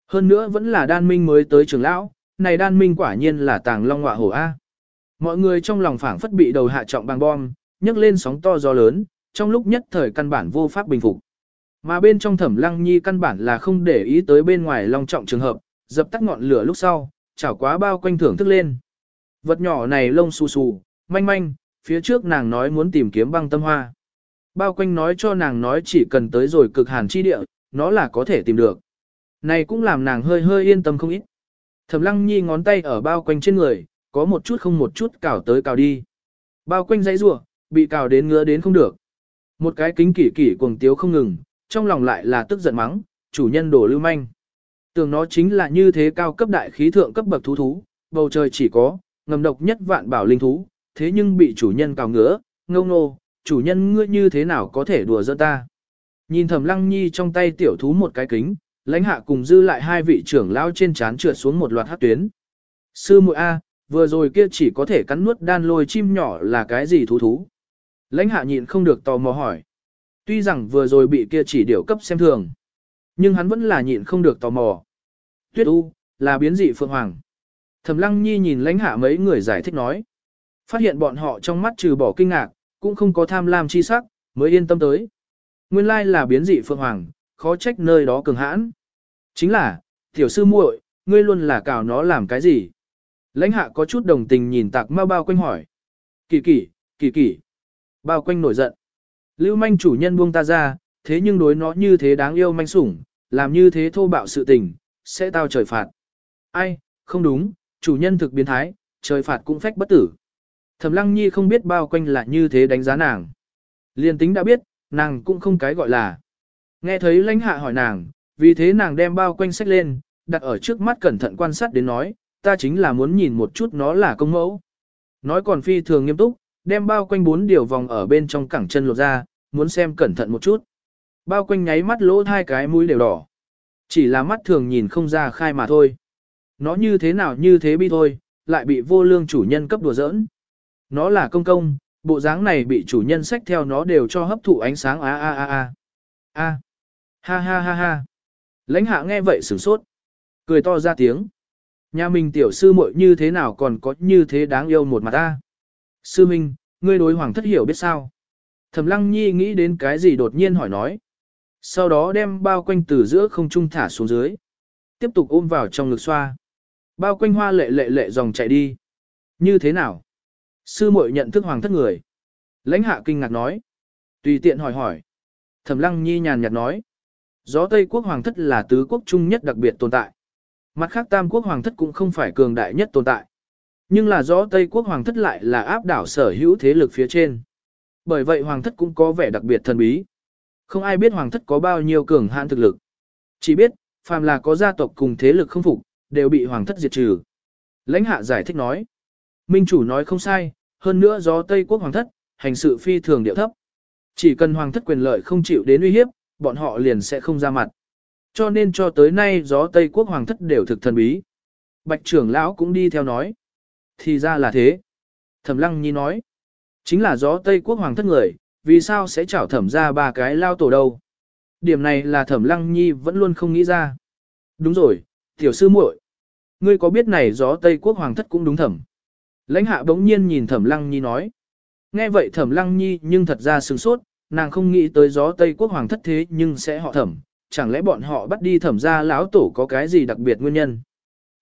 Hơn nữa vẫn là đan minh mới tới trưởng lão, này đan minh quả nhiên là tàng long ngọa hổ A. Mọi người trong lòng phảng phất bị đầu hạ trọng bằng bom, nhấc lên sóng to gió lớn, trong lúc nhất thời căn bản vô pháp bình phục. Mà bên trong thẩm lăng nhi căn bản là không để ý tới bên ngoài long trọng trường hợp, dập tắt ngọn lửa lúc sau, chảo quá bao quanh thưởng thức lên. Vật nhỏ này lông xù xù, manh manh, phía trước nàng nói muốn tìm kiếm băng tâm hoa. Bao quanh nói cho nàng nói chỉ cần tới rồi cực hàn chi địa, nó là có thể tìm được. Này cũng làm nàng hơi hơi yên tâm không ít. Thẩm lăng nhi ngón tay ở bao quanh trên người, có một chút không một chút cào tới cào đi. Bao quanh dãy rủa bị cào đến ngứa đến không được. Một cái kính kỷ kỷ cuồng tiếu không ngừng, trong lòng lại là tức giận mắng, chủ nhân đổ lưu manh. Tưởng nó chính là như thế cao cấp đại khí thượng cấp bậc thú thú, bầu trời chỉ có, ngầm độc nhất vạn bảo linh thú, thế nhưng bị chủ nhân cào ngứa, ngông nô, chủ nhân ngươi như thế nào có thể đùa giỡn ta. Nhìn thẩm lăng nhi trong tay tiểu thú một cái kính, lãnh hạ cùng dư lại hai vị trưởng lao trên chán trượt xuống một loạt hát tuyến. Sư muội A, vừa rồi kia chỉ có thể cắn nuốt đan lôi chim nhỏ là cái gì thú thú. Lãnh hạ nhịn không được tò mò hỏi. Tuy rằng vừa rồi bị kia chỉ điều cấp xem thường, nhưng hắn vẫn là nhịn không được tò mò. Tuyết U, là biến dị phượng hoàng. Thẩm lăng nhi nhìn lãnh hạ mấy người giải thích nói. Phát hiện bọn họ trong mắt trừ bỏ kinh ngạc, cũng không có tham lam chi sắc, mới yên tâm tới. Nguyên lai là biến dị phượng hoàng, khó trách nơi đó cường hãn. Chính là, tiểu sư muội, ngươi luôn là cào nó làm cái gì? Lãnh hạ có chút đồng tình nhìn tạc mau bao quanh hỏi. Kỳ kỳ, kỳ kỳ. Bao quanh nổi giận. Lưu manh chủ nhân buông ta ra, thế nhưng đối nó như thế đáng yêu manh sủng, làm như thế thô bạo sự tình, sẽ tao trời phạt. Ai, không đúng, chủ nhân thực biến thái, trời phạt cũng phách bất tử. Thẩm lăng nhi không biết bao quanh là như thế đánh giá nàng. Liên tính đã biết, nàng cũng không cái gọi là. Nghe thấy lãnh hạ hỏi nàng, vì thế nàng đem bao quanh sách lên, đặt ở trước mắt cẩn thận quan sát đến nói, ta chính là muốn nhìn một chút nó là công mẫu. Nói còn phi thường nghiêm túc, đem bao quanh bốn điều vòng ở bên trong cẳng chân lột ra, muốn xem cẩn thận một chút. Bao quanh nháy mắt lỗ hai cái mũi đều đỏ. Chỉ là mắt thường nhìn không ra khai mà thôi. Nó như thế nào như thế bi thôi, lại bị vô lương chủ nhân cấp đùa giỡn. Nó là công công, bộ dáng này bị chủ nhân sách theo nó đều cho hấp thụ ánh sáng a a a a. A. Ha ha ha ha. Lãnh hạ nghe vậy sửng sốt. Cười to ra tiếng. Nhà mình tiểu sư muội như thế nào còn có như thế đáng yêu một mặt ta. Sư Minh, ngươi đối hoàng thất hiểu biết sao? Thẩm lăng nhi nghĩ đến cái gì đột nhiên hỏi nói. Sau đó đem bao quanh từ giữa không trung thả xuống dưới. Tiếp tục ôm vào trong ngực xoa. Bao quanh hoa lệ lệ lệ dòng chạy đi. Như thế nào? Sư muội nhận thức hoàng thất người. Lãnh hạ kinh ngạc nói. Tùy tiện hỏi hỏi. Thẩm lăng nhi nhàn nhạt nói. Gió Tây quốc hoàng thất là tứ quốc trung nhất đặc biệt tồn tại. Mặt khác tam quốc hoàng thất cũng không phải cường đại nhất tồn tại. Nhưng là gió Tây quốc hoàng thất lại là áp đảo sở hữu thế lực phía trên. Bởi vậy hoàng thất cũng có vẻ đặc biệt thần bí. Không ai biết hoàng thất có bao nhiêu cường hãn thực lực. Chỉ biết, phàm là có gia tộc cùng thế lực không phục, đều bị hoàng thất diệt trừ. Lãnh hạ giải thích nói. Minh chủ nói không sai, hơn nữa gió Tây quốc hoàng thất, hành sự phi thường điệu thấp. Chỉ cần hoàng thất quyền lợi không chịu đến uy hiếp, bọn họ liền sẽ không ra mặt. Cho nên cho tới nay gió Tây quốc hoàng thất đều thực thần bí. Bạch trưởng lão cũng đi theo nói. Thì ra là thế. Thẩm lăng nhi nói. Chính là gió Tây quốc hoàng thất người, vì sao sẽ chảo thẩm ra ba cái lao tổ đâu. điểm này là thẩm lăng nhi vẫn luôn không nghĩ ra. Đúng rồi, tiểu sư muội, Ngươi có biết này gió Tây Quốc Hoàng thất cũng đúng thẩm. Lãnh hạ bỗng nhiên nhìn thẩm lăng nhi nói. Nghe vậy thẩm lăng nhi nhưng thật ra sừng sốt, nàng không nghĩ tới gió Tây Quốc Hoàng thất thế nhưng sẽ họ thẩm, chẳng lẽ bọn họ bắt đi thẩm ra lão tổ có cái gì đặc biệt nguyên nhân.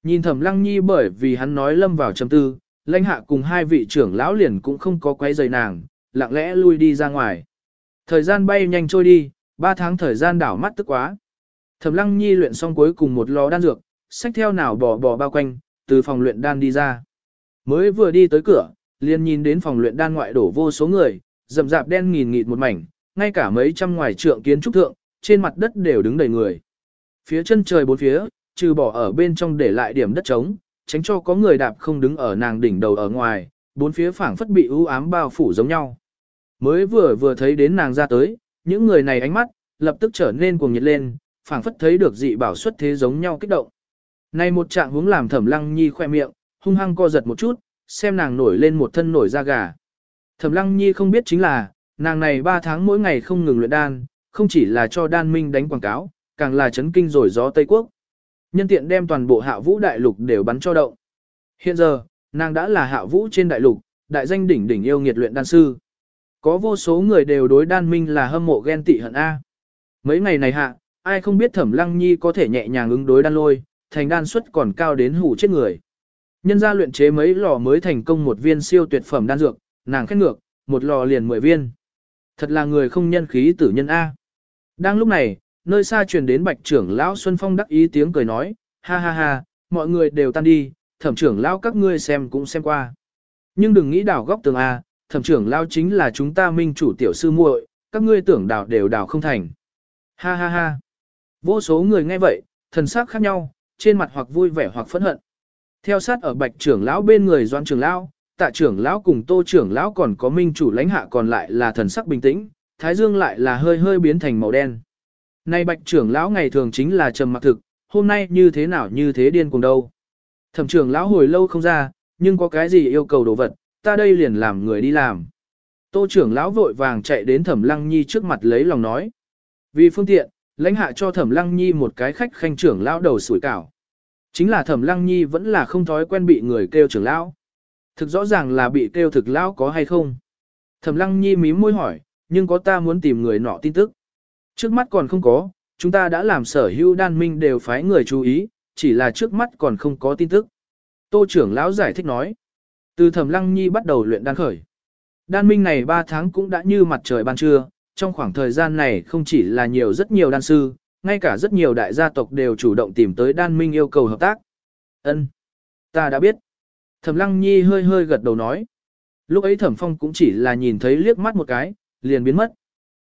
Nhìn thẩm lăng nhi bởi vì hắn nói lâm vào trầm tư, lãnh hạ cùng hai vị trưởng lão liền cũng không có quấy rầy nàng, lặng lẽ lui đi ra ngoài. Thời gian bay nhanh trôi đi, ba tháng thời gian đảo mắt tức quá. Thẩm lăng nhi luyện xong cuối cùng một lò đan dược, sách theo nào bò bò bao quanh, từ phòng luyện đan đi ra. Mới vừa đi tới cửa, liền nhìn đến phòng luyện đan ngoại đổ vô số người, rậm rạp đen nghìn nghịt một mảnh, ngay cả mấy trăm ngoài trượng kiến trúc thượng, trên mặt đất đều đứng đầy người. Phía chân trời bốn phía, trừ bỏ ở bên trong để lại điểm đất trống, tránh cho có người đạp không đứng ở nàng đỉnh đầu ở ngoài, bốn phía phảng phất bị u ám bao phủ giống nhau. Mới vừa vừa thấy đến nàng ra tới, những người này ánh mắt, lập tức trở nên cuồng nhiệt lên, phảng phất thấy được dị bảo xuất thế giống nhau kích động. Này một trạng hướng làm thẩm lăng nhi khoe miệng, hung hăng co giật một chút, xem nàng nổi lên một thân nổi da gà. Thẩm lăng nhi không biết chính là, nàng này 3 tháng mỗi ngày không ngừng luyện đan, không chỉ là cho đan minh đánh quảng cáo, càng là chấn kinh rồi gió Tây Quốc. Nhân tiện đem toàn bộ hạ vũ đại lục đều bắn cho động. Hiện giờ, nàng đã là hạ vũ trên đại lục, đại danh đỉnh đỉnh yêu nghiệt luyện đan sư. Có vô số người đều đối đan minh là hâm mộ ghen tị hận A. Mấy ngày này hạ, ai không biết thẩm lăng nhi có thể nhẹ nhàng ứng đối đan lôi, thành đan suất còn cao đến hủ chết người. Nhân gia luyện chế mấy lò mới thành công một viên siêu tuyệt phẩm đan dược, nàng khét ngược, một lò liền 10 viên. Thật là người không nhân khí tử nhân A. Đang lúc này, nơi xa truyền đến bạch trưởng lão Xuân Phong đắc ý tiếng cười nói, ha ha ha, mọi người đều tan đi, thẩm trưởng lão các ngươi xem cũng xem qua. Nhưng đừng nghĩ đảo góc tường A, thẩm trưởng lão chính là chúng ta minh chủ tiểu sư muội, các ngươi tưởng đảo đều đảo không thành. Ha ha ha. Vô số người nghe vậy, thần sắc khác nhau, trên mặt hoặc vui vẻ hoặc phẫn hận. Theo sát ở bạch trưởng lão bên người doan trưởng lão, tạ trưởng lão cùng tô trưởng lão còn có minh chủ lãnh hạ còn lại là thần sắc bình tĩnh, thái dương lại là hơi hơi biến thành màu đen. Nay bạch trưởng lão ngày thường chính là trầm mặc thực, hôm nay như thế nào như thế điên cùng đâu. Thẩm trưởng lão hồi lâu không ra, nhưng có cái gì yêu cầu đồ vật, ta đây liền làm người đi làm. Tô trưởng lão vội vàng chạy đến thẩm lăng nhi trước mặt lấy lòng nói. Vì phương tiện, lãnh hạ cho thẩm lăng nhi một cái khách khanh trưởng lão đầu sủi cảo. Chính là thẩm lăng nhi vẫn là không thói quen bị người kêu trưởng lão. Thực rõ ràng là bị kêu thực lão có hay không. Thẩm lăng nhi mím môi hỏi, nhưng có ta muốn tìm người nọ tin tức. Trước mắt còn không có, chúng ta đã làm sở hữu đan minh đều phái người chú ý, chỉ là trước mắt còn không có tin tức. Tô trưởng lão giải thích nói. Từ thẩm lăng nhi bắt đầu luyện đan khởi. Đan minh này 3 tháng cũng đã như mặt trời ban trưa, trong khoảng thời gian này không chỉ là nhiều rất nhiều đan sư, ngay cả rất nhiều đại gia tộc đều chủ động tìm tới đan minh yêu cầu hợp tác. Ân, ta đã biết. Thẩm Lăng Nhi hơi hơi gật đầu nói. Lúc ấy Thẩm Phong cũng chỉ là nhìn thấy liếc mắt một cái, liền biến mất.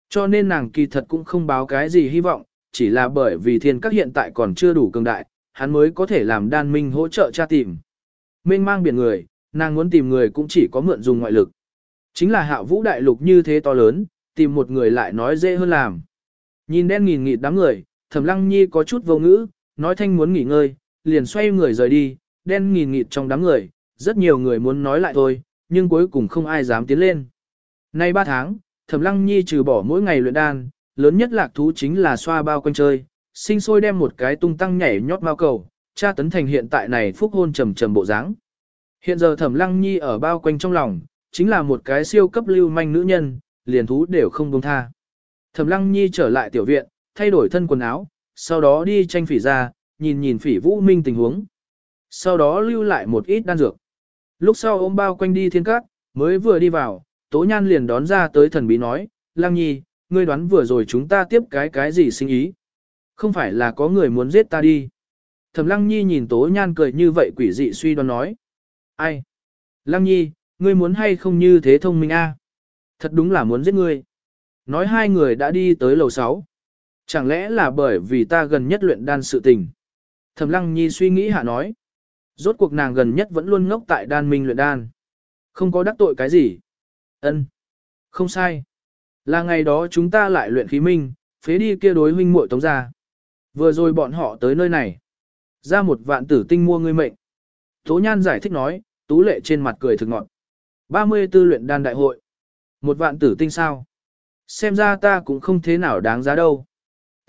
Cho nên nàng kỳ thật cũng không báo cái gì hy vọng, chỉ là bởi vì thiên các hiện tại còn chưa đủ cường đại, hắn mới có thể làm đan minh hỗ trợ tra tìm. Mênh mang biển người, nàng muốn tìm người cũng chỉ có mượn dùng ngoại lực. Chính là hạ vũ đại lục như thế to lớn, tìm một người lại nói dễ hơn làm. Nhìn đen nghìn nghịt đám người, thẩm lăng nhi có chút vô ngữ, nói thanh muốn nghỉ ngơi, liền xoay người rời đi, đen nghìn nghịt trong đám người, rất nhiều người muốn nói lại thôi, nhưng cuối cùng không ai dám tiến lên. Nay 3 tháng, thẩm lăng nhi trừ bỏ mỗi ngày luyện đan, lớn nhất lạc thú chính là xoa bao quanh chơi, sinh sôi đem một cái tung tăng nhảy nhót bao cầu, cha tấn thành hiện tại này phúc hôn trầm trầm bộ dáng. Hiện giờ thẩm lăng nhi ở bao quanh trong lòng, chính là một cái siêu cấp lưu manh nữ nhân, liền thú đều không buông tha. Thẩm Lăng Nhi trở lại tiểu viện, thay đổi thân quần áo, sau đó đi tranh phỉ ra, nhìn nhìn phỉ vũ minh tình huống. Sau đó lưu lại một ít đan dược. Lúc sau ôm bao quanh đi thiên cát, mới vừa đi vào, Tố Nhan liền đón ra tới thần bí nói, Lăng Nhi, ngươi đoán vừa rồi chúng ta tiếp cái cái gì sinh ý. Không phải là có người muốn giết ta đi. Thẩm Lăng Nhi nhìn Tố Nhan cười như vậy quỷ dị suy đoán nói. Ai? Lăng Nhi, ngươi muốn hay không như thế thông minh a? Thật đúng là muốn giết ngươi. Nói hai người đã đi tới lầu 6. Chẳng lẽ là bởi vì ta gần nhất luyện đan sự tình. Thẩm Lăng Nhi suy nghĩ hạ nói. Rốt cuộc nàng gần nhất vẫn luôn ngốc tại đan minh luyện đan. Không có đắc tội cái gì. Ân, Không sai. Là ngày đó chúng ta lại luyện khí minh, phế đi kia đối huynh muội tống ra. Vừa rồi bọn họ tới nơi này. Ra một vạn tử tinh mua ngươi mệnh. Tố Nhan giải thích nói, tú lệ trên mặt cười thực ngọn. 34 luyện đan đại hội. Một vạn tử tinh sao? Xem ra ta cũng không thế nào đáng giá đâu.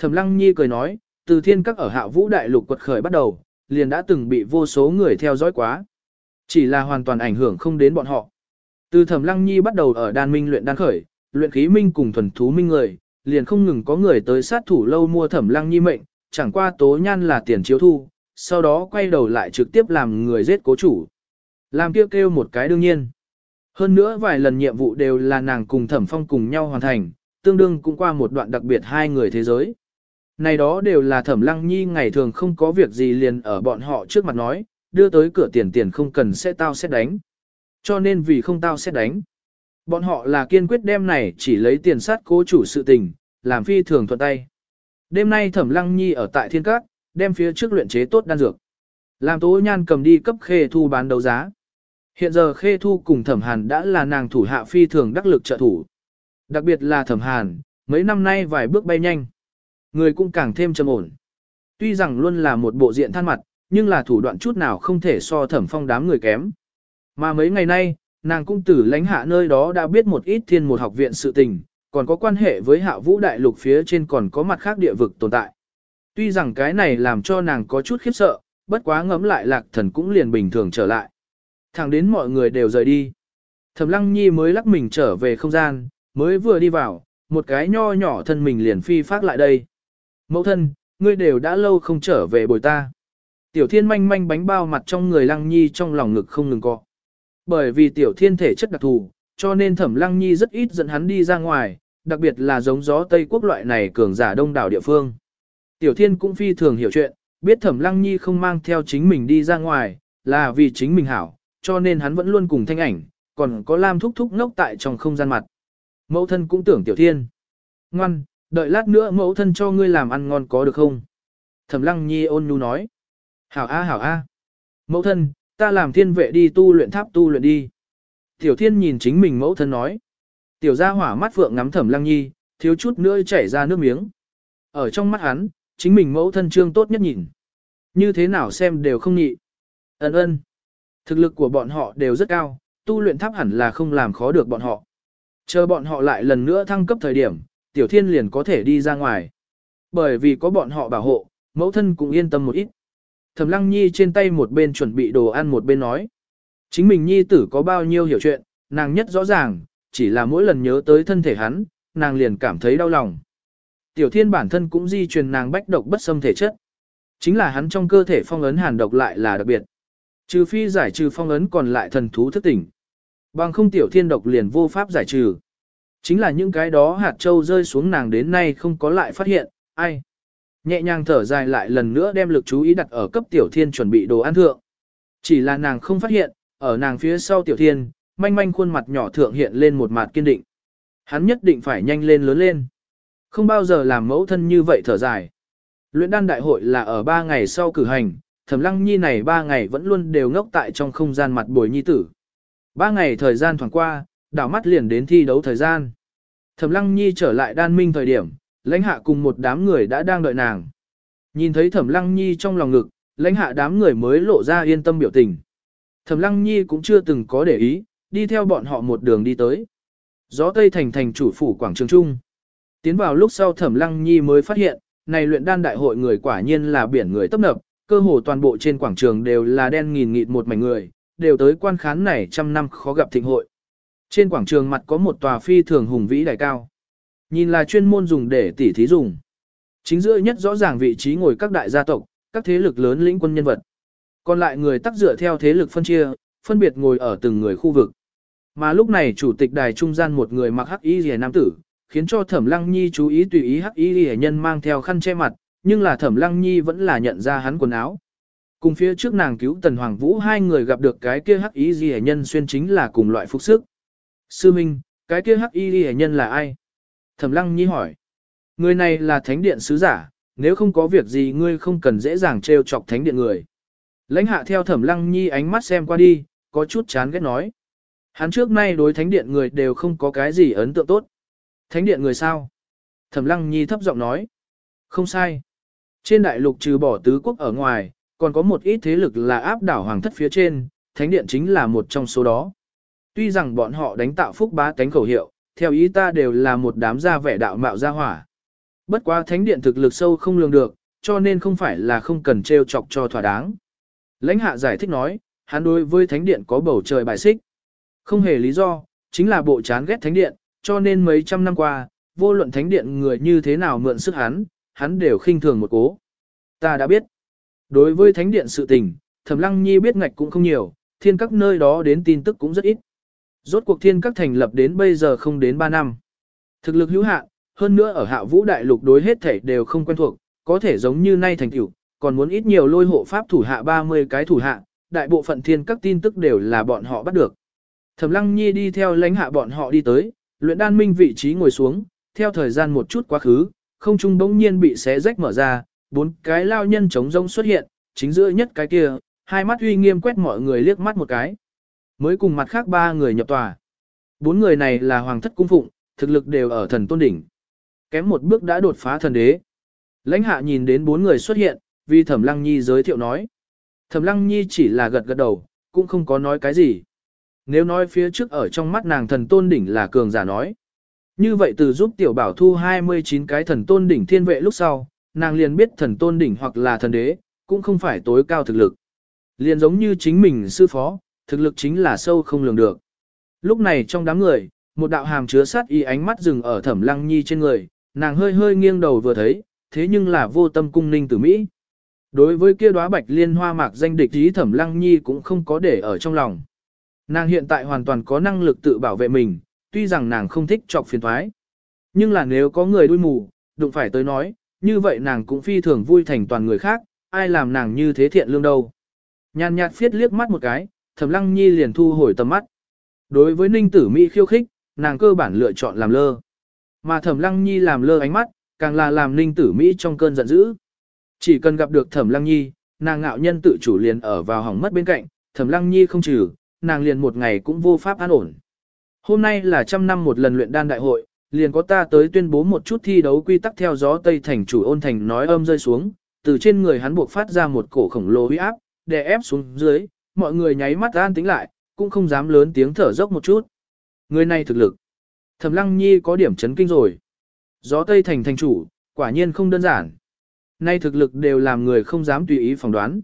Thẩm Lăng Nhi cười nói, từ thiên các ở hạ vũ đại lục quật khởi bắt đầu, liền đã từng bị vô số người theo dõi quá. Chỉ là hoàn toàn ảnh hưởng không đến bọn họ. Từ Thẩm Lăng Nhi bắt đầu ở đan minh luyện đan khởi, luyện khí minh cùng thuần thú minh người, liền không ngừng có người tới sát thủ lâu mua Thẩm Lăng Nhi mệnh, chẳng qua tố nhan là tiền chiếu thu, sau đó quay đầu lại trực tiếp làm người giết cố chủ. Làm kêu kêu một cái đương nhiên. Hơn nữa vài lần nhiệm vụ đều là nàng cùng Thẩm Phong cùng nhau hoàn thành, tương đương cũng qua một đoạn đặc biệt hai người thế giới. Này đó đều là Thẩm Lăng Nhi ngày thường không có việc gì liền ở bọn họ trước mặt nói, đưa tới cửa tiền tiền không cần sẽ tao sẽ đánh. Cho nên vì không tao sẽ đánh. Bọn họ là kiên quyết đem này chỉ lấy tiền sát cố chủ sự tình, làm phi thường thuận tay. Đêm nay Thẩm Lăng Nhi ở tại Thiên Các, đem phía trước luyện chế tốt đan dược. Làm Tố Nhan cầm đi cấp Khê Thu bán đấu giá. Hiện giờ Khê Thu cùng Thẩm Hàn đã là nàng thủ hạ phi thường đắc lực trợ thủ. Đặc biệt là Thẩm Hàn, mấy năm nay vài bước bay nhanh. Người cũng càng thêm trầm ổn. Tuy rằng luôn là một bộ diện than mặt, nhưng là thủ đoạn chút nào không thể so Thẩm Phong đám người kém. Mà mấy ngày nay, nàng cũng từ lãnh hạ nơi đó đã biết một ít thiên một học viện sự tình, còn có quan hệ với hạ vũ đại lục phía trên còn có mặt khác địa vực tồn tại. Tuy rằng cái này làm cho nàng có chút khiếp sợ, bất quá ngẫm lại lạc thần cũng liền bình thường trở lại. Thẳng đến mọi người đều rời đi. Thẩm lăng nhi mới lắc mình trở về không gian, mới vừa đi vào, một cái nho nhỏ thân mình liền phi phát lại đây. Mẫu thân, ngươi đều đã lâu không trở về bồi ta. Tiểu thiên manh manh bánh bao mặt trong người lăng nhi trong lòng ngực không ngừng cọ. Bởi vì tiểu thiên thể chất đặc thù, cho nên thẩm lăng nhi rất ít dẫn hắn đi ra ngoài, đặc biệt là giống gió Tây Quốc loại này cường giả đông đảo địa phương. Tiểu thiên cũng phi thường hiểu chuyện, biết thẩm lăng nhi không mang theo chính mình đi ra ngoài, là vì chính mình hảo, cho nên hắn vẫn luôn cùng thanh ảnh, còn có Lam thúc thúc ngốc tại trong không gian mặt. Mẫu thân cũng tưởng tiểu thiên. Ngoan, đợi lát nữa mẫu thân cho ngươi làm ăn ngon có được không? Thẩm lăng nhi ôn nhu nói. Hảo a hảo a. Mẫu thân, ta làm thiên vệ đi tu luyện tháp tu luyện đi. Tiểu thiên nhìn chính mình mẫu thân nói. Tiểu gia hỏa mắt phượng ngắm thẩm lăng nhi, thiếu chút nữa chảy ra nước miếng. Ở trong mắt hắn, chính mình mẫu thân trương tốt nhất nhìn. Như thế nào xem đều không nhị. Ấn ơn. Thực lực của bọn họ đều rất cao, tu luyện tháp hẳn là không làm khó được bọn họ. Chờ bọn họ lại lần nữa thăng cấp thời điểm, tiểu thiên liền có thể đi ra ngoài. Bởi vì có bọn họ bảo hộ, mẫu thân cũng yên tâm một ít. Thẩm lăng nhi trên tay một bên chuẩn bị đồ ăn một bên nói. Chính mình nhi tử có bao nhiêu hiểu chuyện, nàng nhất rõ ràng, chỉ là mỗi lần nhớ tới thân thể hắn, nàng liền cảm thấy đau lòng. Tiểu thiên bản thân cũng di truyền nàng bách độc bất xâm thể chất. Chính là hắn trong cơ thể phong ấn hàn độc lại là đặc biệt. Trừ phi giải trừ phong ấn còn lại thần thú thức tỉnh. Bằng không tiểu thiên độc liền vô pháp giải trừ. Chính là những cái đó hạt châu rơi xuống nàng đến nay không có lại phát hiện, ai. Nhẹ nhàng thở dài lại lần nữa đem lực chú ý đặt ở cấp tiểu thiên chuẩn bị đồ ăn thượng. Chỉ là nàng không phát hiện, ở nàng phía sau tiểu thiên, manh manh khuôn mặt nhỏ thượng hiện lên một mặt kiên định. Hắn nhất định phải nhanh lên lớn lên. Không bao giờ làm mẫu thân như vậy thở dài. Luyện đan đại hội là ở 3 ngày sau cử hành, thẩm lăng nhi này 3 ngày vẫn luôn đều ngốc tại trong không gian mặt bồi nhi tử. 3 ngày thời gian thoảng qua, đảo mắt liền đến thi đấu thời gian. Thẩm lăng nhi trở lại đan minh thời điểm, lãnh hạ cùng một đám người đã đang đợi nàng. Nhìn thấy thẩm lăng nhi trong lòng ngực, lãnh hạ đám người mới lộ ra yên tâm biểu tình. Thẩm lăng nhi cũng chưa từng có để ý, đi theo bọn họ một đường đi tới. Gió Tây Thành thành chủ phủ quảng trường Trung. Tiến vào lúc sau thẩm lăng nhi mới phát hiện, này luyện đan đại hội người quả nhiên là biển người tấp nập, cơ hồ toàn bộ trên quảng trường đều là đen nghìn nghịt một mảnh người, đều tới quan khán này trăm năm khó gặp thịnh hội. Trên quảng trường mặt có một tòa phi thường hùng vĩ đại cao. Nhìn là chuyên môn dùng để tỉ thí dùng. Chính giữa nhất rõ ràng vị trí ngồi các đại gia tộc, các thế lực lớn lĩnh quân nhân vật. Còn lại người tắc dựa theo thế lực phân chia, phân biệt ngồi ở từng người khu vực. Mà lúc này chủ tịch đài trung gian một người mặc hắc y rìa nam tử, khiến cho Thẩm Lăng Nhi chú ý tùy ý hắc y rìa nhân mang theo khăn che mặt, nhưng là Thẩm Lăng Nhi vẫn là nhận ra hắn quần áo. Cùng phía trước nàng cứu Tần Hoàng Vũ hai người gặp được cái kia hắc y rìa nhân xuyên chính là cùng loại phục sức. Sư Minh, cái kia hắc y rìa nhân là ai? Thẩm Lăng Nhi hỏi. Người này là thánh điện sứ giả, nếu không có việc gì ngươi không cần dễ dàng trêu chọc thánh điện người. Lãnh hạ theo Thẩm Lăng Nhi ánh mắt xem qua đi, có chút chán ghét nói. Hắn trước nay đối thánh điện người đều không có cái gì ấn tượng tốt. Thánh điện người sao? Thẩm Lăng Nhi thấp giọng nói. Không sai. Trên đại lục trừ bỏ tứ quốc ở ngoài, còn có một ít thế lực là áp đảo hoàng thất phía trên, thánh điện chính là một trong số đó. Tuy rằng bọn họ đánh tạo phúc bá cánh khẩu hiệu, theo ý ta đều là một đám gia vẻ đạo mạo gia hỏa. Bất quá thánh điện thực lực sâu không lường được, cho nên không phải là không cần treo chọc cho thỏa đáng. Lãnh hạ giải thích nói, hắn đối với thánh điện có bầu trời bài xích. Không hề lý do, chính là bộ chán ghét thánh điện, cho nên mấy trăm năm qua, vô luận thánh điện người như thế nào mượn sức hắn, hắn đều khinh thường một cố. Ta đã biết. Đối với thánh điện sự tình, Thẩm Lăng Nhi biết ngạch cũng không nhiều, thiên các nơi đó đến tin tức cũng rất ít. Rốt cuộc thiên các thành lập đến bây giờ không đến 3 năm. Thực lực hữu hạn, hơn nữa ở hạ vũ đại lục đối hết thể đều không quen thuộc, có thể giống như nay thành tiểu, còn muốn ít nhiều lôi hộ pháp thủ hạ 30 cái thủ hạ, đại bộ phận thiên các tin tức đều là bọn họ bắt được. Thẩm Lăng Nhi đi theo lãnh hạ bọn họ đi tới, luyện đan minh vị trí ngồi xuống, theo thời gian một chút quá khứ, không trung bỗng nhiên bị xé rách mở ra, bốn cái lao nhân chống rông xuất hiện, chính giữa nhất cái kia, hai mắt uy nghiêm quét mọi người liếc mắt một cái. Mới cùng mặt khác ba người nhập tòa. Bốn người này là hoàng thất cung phụng, thực lực đều ở thần tôn đỉnh. Kém một bước đã đột phá thần đế. Lãnh hạ nhìn đến bốn người xuất hiện, vì thẩm lăng nhi giới thiệu nói. Thẩm lăng nhi chỉ là gật gật đầu, cũng không có nói cái gì. Nếu nói phía trước ở trong mắt nàng thần tôn đỉnh là cường giả nói. Như vậy từ giúp tiểu bảo thu 29 cái thần tôn đỉnh thiên vệ lúc sau, nàng liền biết thần tôn đỉnh hoặc là thần đế, cũng không phải tối cao thực lực. Liền giống như chính mình sư phó, thực lực chính là sâu không lường được. Lúc này trong đám người, một đạo hàm chứa sát y ánh mắt dừng ở thẩm lăng nhi trên người, nàng hơi hơi nghiêng đầu vừa thấy, thế nhưng là vô tâm cung ninh tử Mỹ. Đối với kia đóa bạch liên hoa mạc danh địch ý thẩm lăng nhi cũng không có để ở trong lòng. Nàng hiện tại hoàn toàn có năng lực tự bảo vệ mình, tuy rằng nàng không thích trọc phiền thoái. Nhưng là nếu có người đuôi mù, đụng phải tới nói, như vậy nàng cũng phi thường vui thành toàn người khác, ai làm nàng như thế thiện lương đâu. Nhàn nhạt phiết liếc mắt một cái, thẩm lăng nhi liền thu hồi tầm mắt. Đối với ninh tử Mỹ khiêu khích, nàng cơ bản lựa chọn làm lơ. Mà thẩm lăng nhi làm lơ ánh mắt, càng là làm ninh tử Mỹ trong cơn giận dữ. Chỉ cần gặp được thẩm lăng nhi, nàng ngạo nhân tự chủ liền ở vào hỏng mất bên cạnh, thẩm lăng nhi không trừ, nàng liền một ngày cũng vô pháp an ổn. Hôm nay là trăm năm một lần luyện đan đại hội, liền có ta tới tuyên bố một chút thi đấu quy tắc theo gió Tây Thành chủ ôn thành nói âm rơi xuống, từ trên người hắn buộc phát ra một cổ khổng lồ uy áp, đè ép xuống dưới, mọi người nháy mắt an tính lại, cũng không dám lớn tiếng thở dốc một chút. Người này thực lực. Thẩm Lăng Nhi có điểm chấn kinh rồi. Gió Tây Thành thành chủ, quả nhiên không đơn giản. Nay thực lực đều làm người không dám tùy ý phỏng đoán.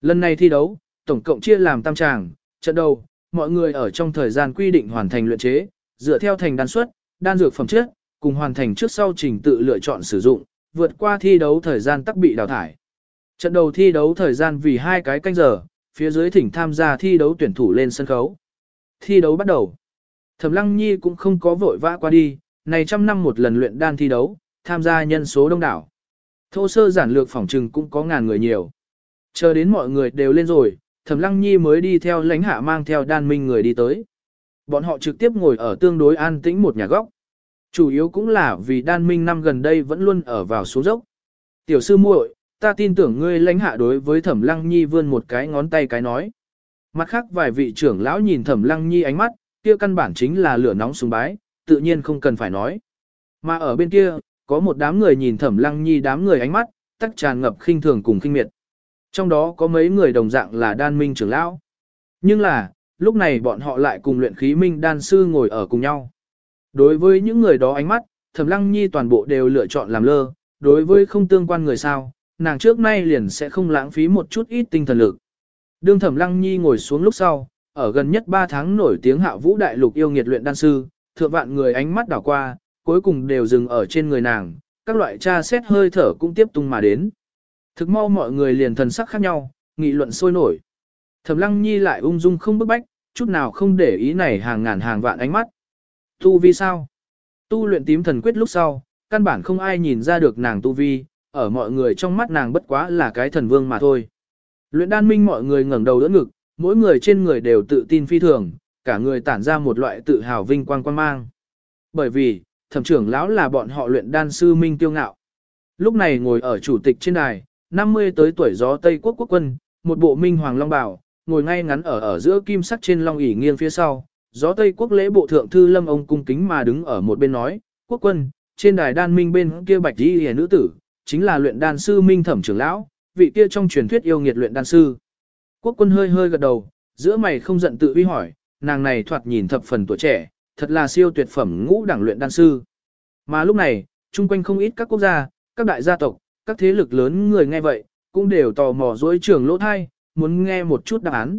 Lần này thi đấu, tổng cộng chia làm tam tràng, trận đầu, mọi người ở trong thời gian quy định hoàn thành luyện chế, dựa theo thành đan suất, đan dược phẩm chất, cùng hoàn thành trước sau trình tự lựa chọn sử dụng, vượt qua thi đấu thời gian tắc bị đào thải. Trận đầu thi đấu thời gian vì hai cái canh giờ, phía dưới thỉnh tham gia thi đấu tuyển thủ lên sân khấu. Thi đấu bắt đầu. Thẩm Lăng Nhi cũng không có vội vã qua đi, này trăm năm một lần luyện đan thi đấu, tham gia nhân số đông đảo. Thô sơ giản lược phỏng trừng cũng có ngàn người nhiều. Chờ đến mọi người đều lên rồi, Thẩm Lăng Nhi mới đi theo lãnh hạ mang theo đan minh người đi tới. Bọn họ trực tiếp ngồi ở tương đối an tĩnh một nhà góc. Chủ yếu cũng là vì đan minh năm gần đây vẫn luôn ở vào số dốc. Tiểu sư muội, ta tin tưởng ngươi lãnh hạ đối với Thẩm Lăng Nhi vươn một cái ngón tay cái nói. Mặt khác vài vị trưởng lão nhìn Thẩm Lăng Nhi ánh mắt, kia căn bản chính là lửa nóng sùng bái, tự nhiên không cần phải nói. Mà ở bên kia, có một đám người nhìn Thẩm Lăng Nhi đám người ánh mắt, tắc tràn ngập khinh thường cùng khinh miệt. Trong đó có mấy người đồng dạng là đan minh trưởng lão. Nhưng là, lúc này bọn họ lại cùng luyện khí minh đan sư ngồi ở cùng nhau. Đối với những người đó ánh mắt, Thẩm Lăng Nhi toàn bộ đều lựa chọn làm lơ, đối với không tương quan người sao, nàng trước nay liền sẽ không lãng phí một chút ít tinh thần lực. Đương Thẩm Lăng Nhi ngồi xuống lúc sau, ở gần nhất 3 tháng nổi tiếng hạ vũ đại lục yêu nghiệt luyện đan sư, thượng vạn người ánh mắt đảo qua, cuối cùng đều dừng ở trên người nàng, các loại tra xét hơi thở cũng tiếp tung mà đến. Thực mau mọi người liền thần sắc khác nhau, nghị luận sôi nổi. Thẩm Lăng Nhi lại ung dung không bức bách, chút nào không để ý này hàng ngàn hàng vạn ánh mắt. Tu vi sao? Tu luyện tím thần quyết lúc sau, căn bản không ai nhìn ra được nàng tu vi, ở mọi người trong mắt nàng bất quá là cái thần vương mà thôi. Luyện đan minh mọi người ngẩng đầu đỡ ngực, mỗi người trên người đều tự tin phi thường, cả người tản ra một loại tự hào vinh quang quang mang. Bởi vì, thẩm trưởng lão là bọn họ luyện đan sư minh tiêu ngạo. Lúc này ngồi ở chủ tịch trên đài, 50 tới tuổi gió Tây quốc quốc quân, một bộ minh hoàng long bào, ngồi ngay ngắn ở ở giữa kim sắc trên long ỷ nghiêng phía sau. Gió Tây quốc lễ bộ thượng thư lâm ông cung kính mà đứng ở một bên nói, quốc quân, trên đài đan minh bên kia bạch y hề nữ tử, chính là luyện đan sư minh thẩm trưởng lão, vị kia trong truyền thuyết yêu nghiệt luyện đan sư. Quốc quân hơi hơi gật đầu, giữa mày không giận tự uy hỏi, nàng này thoạt nhìn thập phần tuổi trẻ, thật là siêu tuyệt phẩm ngũ đẳng luyện đan sư. Mà lúc này, chung quanh không ít các quốc gia, các đại gia tộc, các thế lực lớn người nghe vậy, cũng đều tò mò dối trường lỗ thai, muốn nghe một chút đáp án.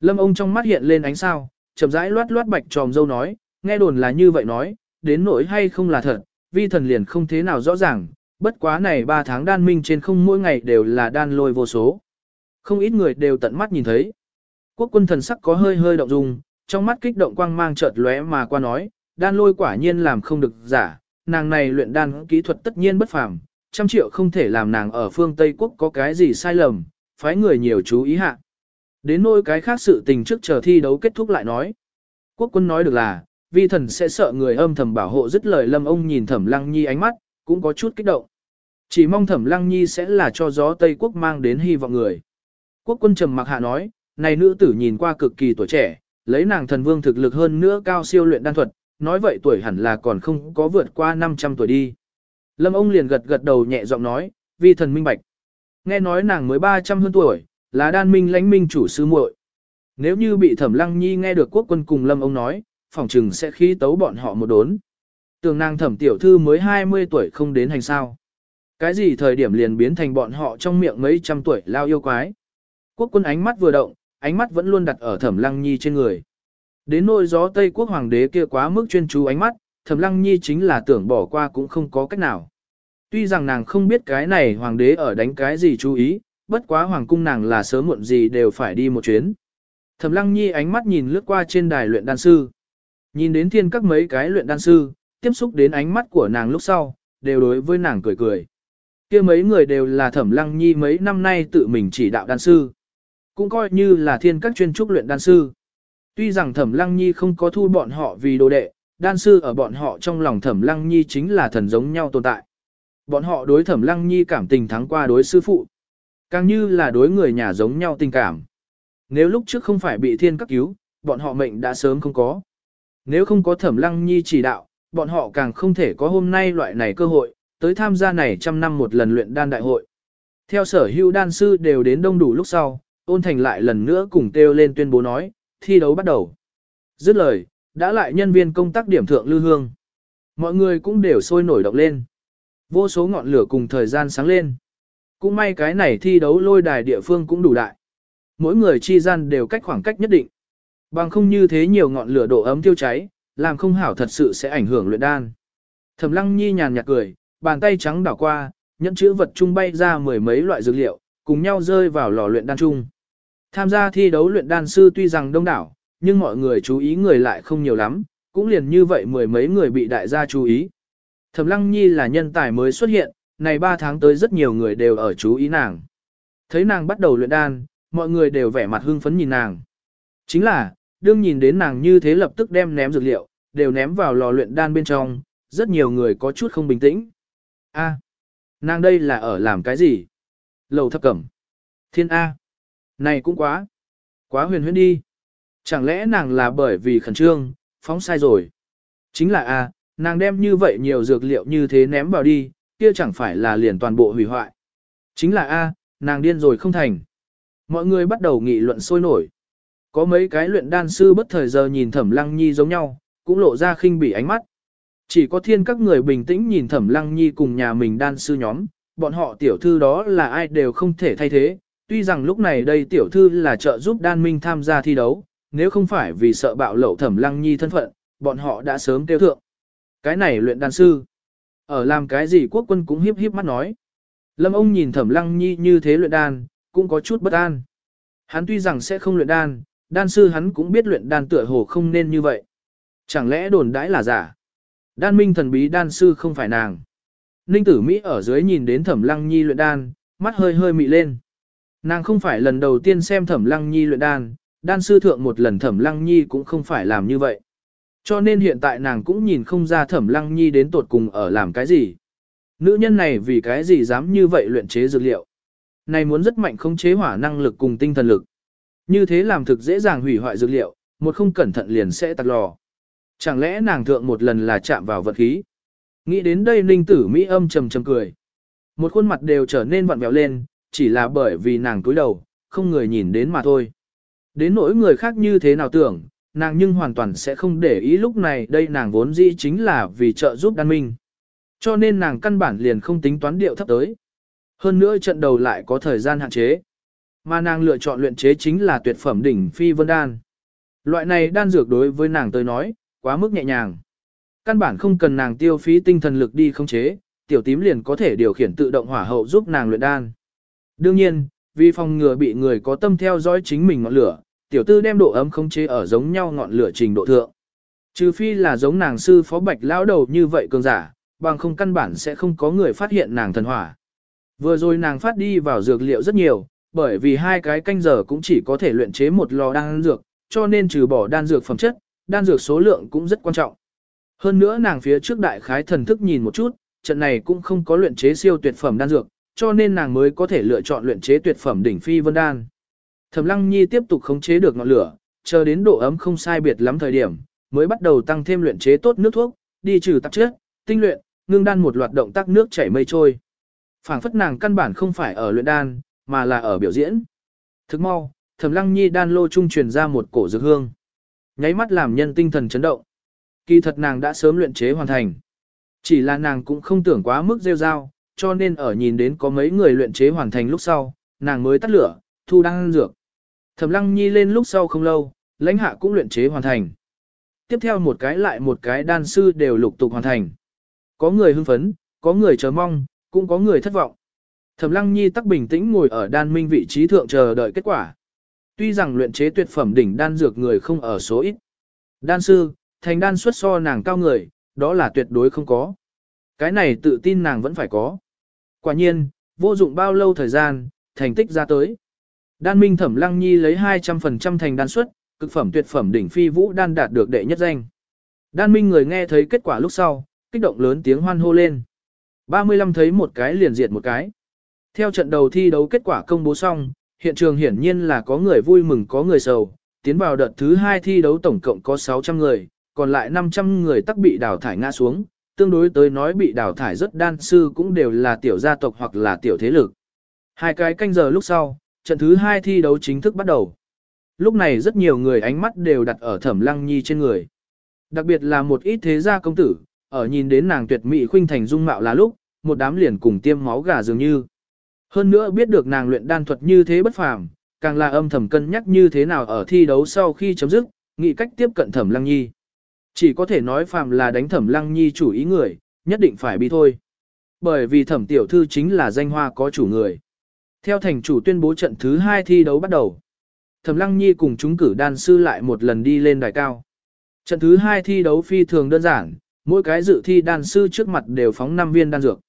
Lâm ông trong mắt hiện lên ánh sao, chậm rãi loát loát bạch tròm dâu nói, nghe đồn là như vậy nói, đến nỗi hay không là thật, vi thần liền không thế nào rõ ràng, bất quá này 3 tháng đan minh trên không mỗi ngày đều là đan lôi vô số. Không ít người đều tận mắt nhìn thấy. Quốc quân thần sắc có hơi hơi động dung, trong mắt kích động quang mang chợt lóe mà qua nói, đan lôi quả nhiên làm không được giả, nàng này luyện đan kỹ thuật tất nhiên bất phàm, trăm triệu không thể làm nàng ở phương Tây Quốc có cái gì sai lầm, phái người nhiều chú ý hạ. Đến nỗi cái khác sự tình trước chờ thi đấu kết thúc lại nói. Quốc quân nói được là, vi thần sẽ sợ người âm thầm bảo hộ dứt lời lâm ông nhìn thẩm lăng nhi ánh mắt, cũng có chút kích động. Chỉ mong thẩm lăng nhi sẽ là cho gió Tây Quốc mang đến hy vọng người. Quốc quân trầm mặc hạ nói, này nữ tử nhìn qua cực kỳ tuổi trẻ, lấy nàng thần vương thực lực hơn nữa cao siêu luyện đan thuật, nói vậy tuổi hẳn là còn không có vượt qua 500 tuổi đi. Lâm ông liền gật gật đầu nhẹ giọng nói, vì thần minh bạch. Nghe nói nàng mới 300 hơn tuổi, là đan minh lãnh minh chủ sư muội. Nếu như bị thẩm lăng nhi nghe được quốc quân cùng lâm ông nói, phỏng chừng sẽ khí tấu bọn họ một đốn. Tường nàng thẩm tiểu thư mới 20 tuổi không đến hành sao. Cái gì thời điểm liền biến thành bọn họ trong miệng mấy trăm tuổi lao yêu quái. Quốc quân ánh mắt vừa động, ánh mắt vẫn luôn đặt ở thẩm lăng nhi trên người. Đến nỗi gió Tây quốc hoàng đế kia quá mức chuyên chú ánh mắt, thẩm lăng nhi chính là tưởng bỏ qua cũng không có cách nào. Tuy rằng nàng không biết cái này hoàng đế ở đánh cái gì chú ý, bất quá hoàng cung nàng là sớm muộn gì đều phải đi một chuyến. Thẩm lăng nhi ánh mắt nhìn lướt qua trên đài luyện đan sư. Nhìn đến thiên các mấy cái luyện đan sư, tiếp xúc đến ánh mắt của nàng lúc sau, đều đối với nàng cười cười kia mấy người đều là thẩm lăng nhi mấy năm nay tự mình chỉ đạo đan sư. Cũng coi như là thiên các chuyên trúc luyện đan sư. Tuy rằng thẩm lăng nhi không có thu bọn họ vì đồ đệ, đan sư ở bọn họ trong lòng thẩm lăng nhi chính là thần giống nhau tồn tại. Bọn họ đối thẩm lăng nhi cảm tình thắng qua đối sư phụ. Càng như là đối người nhà giống nhau tình cảm. Nếu lúc trước không phải bị thiên các cứu, bọn họ mệnh đã sớm không có. Nếu không có thẩm lăng nhi chỉ đạo, bọn họ càng không thể có hôm nay loại này cơ hội, tới tham gia này trăm năm một lần luyện đan đại hội. Theo sở hữu đan sư đều đến đông đủ lúc sau, ôn thành lại lần nữa cùng kêu lên tuyên bố nói, thi đấu bắt đầu. Dứt lời, đã lại nhân viên công tác điểm thượng lưu hương. Mọi người cũng đều sôi nổi động lên. Vô số ngọn lửa cùng thời gian sáng lên. Cũng may cái này thi đấu lôi đài địa phương cũng đủ đại. Mỗi người chi gian đều cách khoảng cách nhất định. Bằng không như thế nhiều ngọn lửa độ ấm tiêu cháy, làm không hảo thật sự sẽ ảnh hưởng luyện đan. Thẩm Lăng Nhi nhàn nhạt cười, bàn tay trắng đảo qua, nhẫn chữ vật trung bay ra mười mấy loại dược liệu, cùng nhau rơi vào lò luyện đan trung. Tham gia thi đấu luyện đan sư tuy rằng đông đảo, nhưng mọi người chú ý người lại không nhiều lắm, cũng liền như vậy mười mấy người bị đại gia chú ý. Thẩm Lăng Nhi là nhân tài mới xuất hiện, này 3 tháng tới rất nhiều người đều ở chú ý nàng. Thấy nàng bắt đầu luyện đan, mọi người đều vẻ mặt hưng phấn nhìn nàng. Chính là, đương nhìn đến nàng như thế lập tức đem ném dược liệu, đều ném vào lò luyện đan bên trong, rất nhiều người có chút không bình tĩnh. A, nàng đây là ở làm cái gì? Lầu thập cẩm. Thiên A. Này cũng quá. Quá huyền huyễn đi. Chẳng lẽ nàng là bởi vì khẩn trương, phóng sai rồi. Chính là A, nàng đem như vậy nhiều dược liệu như thế ném vào đi, kia chẳng phải là liền toàn bộ hủy hoại. Chính là A, nàng điên rồi không thành. Mọi người bắt đầu nghị luận sôi nổi. Có mấy cái luyện đan sư bất thời giờ nhìn thẩm lăng nhi giống nhau, cũng lộ ra khinh bỉ ánh mắt. Chỉ có thiên các người bình tĩnh nhìn thẩm lăng nhi cùng nhà mình đan sư nhóm, bọn họ tiểu thư đó là ai đều không thể thay thế. Tuy rằng lúc này đây tiểu thư là trợ giúp đan minh tham gia thi đấu, nếu không phải vì sợ bạo lậu thẩm lăng nhi thân phận, bọn họ đã sớm tiêu thượng. Cái này luyện đan sư. Ở làm cái gì quốc quân cũng hiếp hiếp mắt nói. Lâm ông nhìn thẩm lăng nhi như thế luyện đan, cũng có chút bất an. Hắn tuy rằng sẽ không luyện đan, đan sư hắn cũng biết luyện đan tựa hồ không nên như vậy. Chẳng lẽ đồn đãi là giả? Đan minh thần bí đan sư không phải nàng. Ninh tử Mỹ ở dưới nhìn đến thẩm lăng nhi luyện đan, mắt hơi hơi mị lên. Nàng không phải lần đầu tiên xem thẩm lăng nhi luyện đan, đan sư thượng một lần thẩm lăng nhi cũng không phải làm như vậy. Cho nên hiện tại nàng cũng nhìn không ra thẩm lăng nhi đến tột cùng ở làm cái gì. Nữ nhân này vì cái gì dám như vậy luyện chế dược liệu. Này muốn rất mạnh không chế hỏa năng lực cùng tinh thần lực. Như thế làm thực dễ dàng hủy hoại dược liệu, một không cẩn thận liền sẽ tạc lò. Chẳng lẽ nàng thượng một lần là chạm vào vật khí. Nghĩ đến đây ninh tử Mỹ âm trầm trầm cười. Một khuôn mặt đều trở nên vặn vẹo lên, chỉ là bởi vì nàng cúi đầu, không người nhìn đến mà thôi. Đến nỗi người khác như thế nào tưởng, nàng nhưng hoàn toàn sẽ không để ý lúc này đây nàng vốn dĩ chính là vì trợ giúp đan minh. Cho nên nàng căn bản liền không tính toán điệu thấp tới. Hơn nữa trận đầu lại có thời gian hạn chế. Mà nàng lựa chọn luyện chế chính là tuyệt phẩm đỉnh phi vân đan. Loại này đan dược đối với nàng tới nói, quá mức nhẹ nhàng. Căn bản không cần nàng tiêu phí tinh thần lực đi khống chế, tiểu tím liền có thể điều khiển tự động hỏa hậu giúp nàng luyện đan. Đương nhiên, vì phòng ngừa bị người có tâm theo dõi chính mình ngọn lửa, tiểu tư đem độ ấm khống chế ở giống nhau ngọn lửa trình độ thượng. Trừ phi là giống nàng sư phó bạch lão đầu như vậy cường giả, bằng không căn bản sẽ không có người phát hiện nàng thần hỏa. Vừa rồi nàng phát đi vào dược liệu rất nhiều, bởi vì hai cái canh giờ cũng chỉ có thể luyện chế một lò đan dược, cho nên trừ bỏ đan dược phẩm chất, đan dược số lượng cũng rất quan trọng. Hơn nữa nàng phía trước đại khái thần thức nhìn một chút, trận này cũng không có luyện chế siêu tuyệt phẩm đan dược, cho nên nàng mới có thể lựa chọn luyện chế tuyệt phẩm đỉnh phi vân đan. Thẩm Lăng Nhi tiếp tục khống chế được ngọn lửa, chờ đến độ ấm không sai biệt lắm thời điểm, mới bắt đầu tăng thêm luyện chế tốt nước thuốc, đi trừ tạp chất, tinh luyện, ngưng đan một loạt động tác nước chảy mây trôi. Phảng phất nàng căn bản không phải ở luyện đan, mà là ở biểu diễn. Thức mau, Thẩm Lăng Nhi đan lô trung truyền ra một cổ dược hương. Nháy mắt làm nhân tinh thần chấn động. Kỳ thật nàng đã sớm luyện chế hoàn thành. Chỉ là nàng cũng không tưởng quá mức rêu rao, cho nên ở nhìn đến có mấy người luyện chế hoàn thành lúc sau, nàng mới tắt lửa, thu đang dược. Thẩm Lăng Nhi lên lúc sau không lâu, lãnh hạ cũng luyện chế hoàn thành. Tiếp theo một cái lại một cái đan sư đều lục tục hoàn thành. Có người hưng phấn, có người chờ mong, cũng có người thất vọng. Thẩm Lăng Nhi tắc bình tĩnh ngồi ở đan minh vị trí thượng chờ đợi kết quả. Tuy rằng luyện chế tuyệt phẩm đỉnh đan dược người không ở số ít. Đan sư, thành đan xuất so nàng cao người, đó là tuyệt đối không có. Cái này tự tin nàng vẫn phải có. Quả nhiên, vô dụng bao lâu thời gian, thành tích ra tới. Đan minh thẩm lăng nhi lấy 200% thành đan xuất, cực phẩm tuyệt phẩm đỉnh phi vũ đan đạt được đệ nhất danh. Đan minh người nghe thấy kết quả lúc sau, kích động lớn tiếng hoan hô lên. 35 thấy một cái liền diệt một cái. Theo trận đầu thi đấu kết quả công bố xong, hiện trường hiển nhiên là có người vui mừng có người sầu, tiến vào đợt thứ hai thi đấu tổng cộng có 600 người, còn lại 500 người tắc bị đào thải ngã xuống, tương đối tới nói bị đào thải rất đan sư cũng đều là tiểu gia tộc hoặc là tiểu thế lực. Hai cái canh giờ lúc sau, trận thứ hai thi đấu chính thức bắt đầu. Lúc này rất nhiều người ánh mắt đều đặt ở thẩm lăng nhi trên người. Đặc biệt là một ít thế gia công tử, ở nhìn đến nàng tuyệt mỹ khuynh thành dung mạo là lúc, một đám liền cùng tiêm máu gà dường như. Hơn nữa biết được nàng luyện đan thuật như thế bất phàm, càng là âm thầm cân nhắc như thế nào ở thi đấu sau khi chấm dứt, nghĩ cách tiếp cận thẩm lăng nhi. Chỉ có thể nói phàm là đánh thẩm lăng nhi chủ ý người, nhất định phải bị thôi. Bởi vì thẩm tiểu thư chính là danh hoa có chủ người. Theo thành chủ tuyên bố trận thứ hai thi đấu bắt đầu. Thẩm lăng nhi cùng chúng cử đan sư lại một lần đi lên đài cao. Trận thứ hai thi đấu phi thường đơn giản, mỗi cái dự thi đan sư trước mặt đều phóng 5 viên đan dược.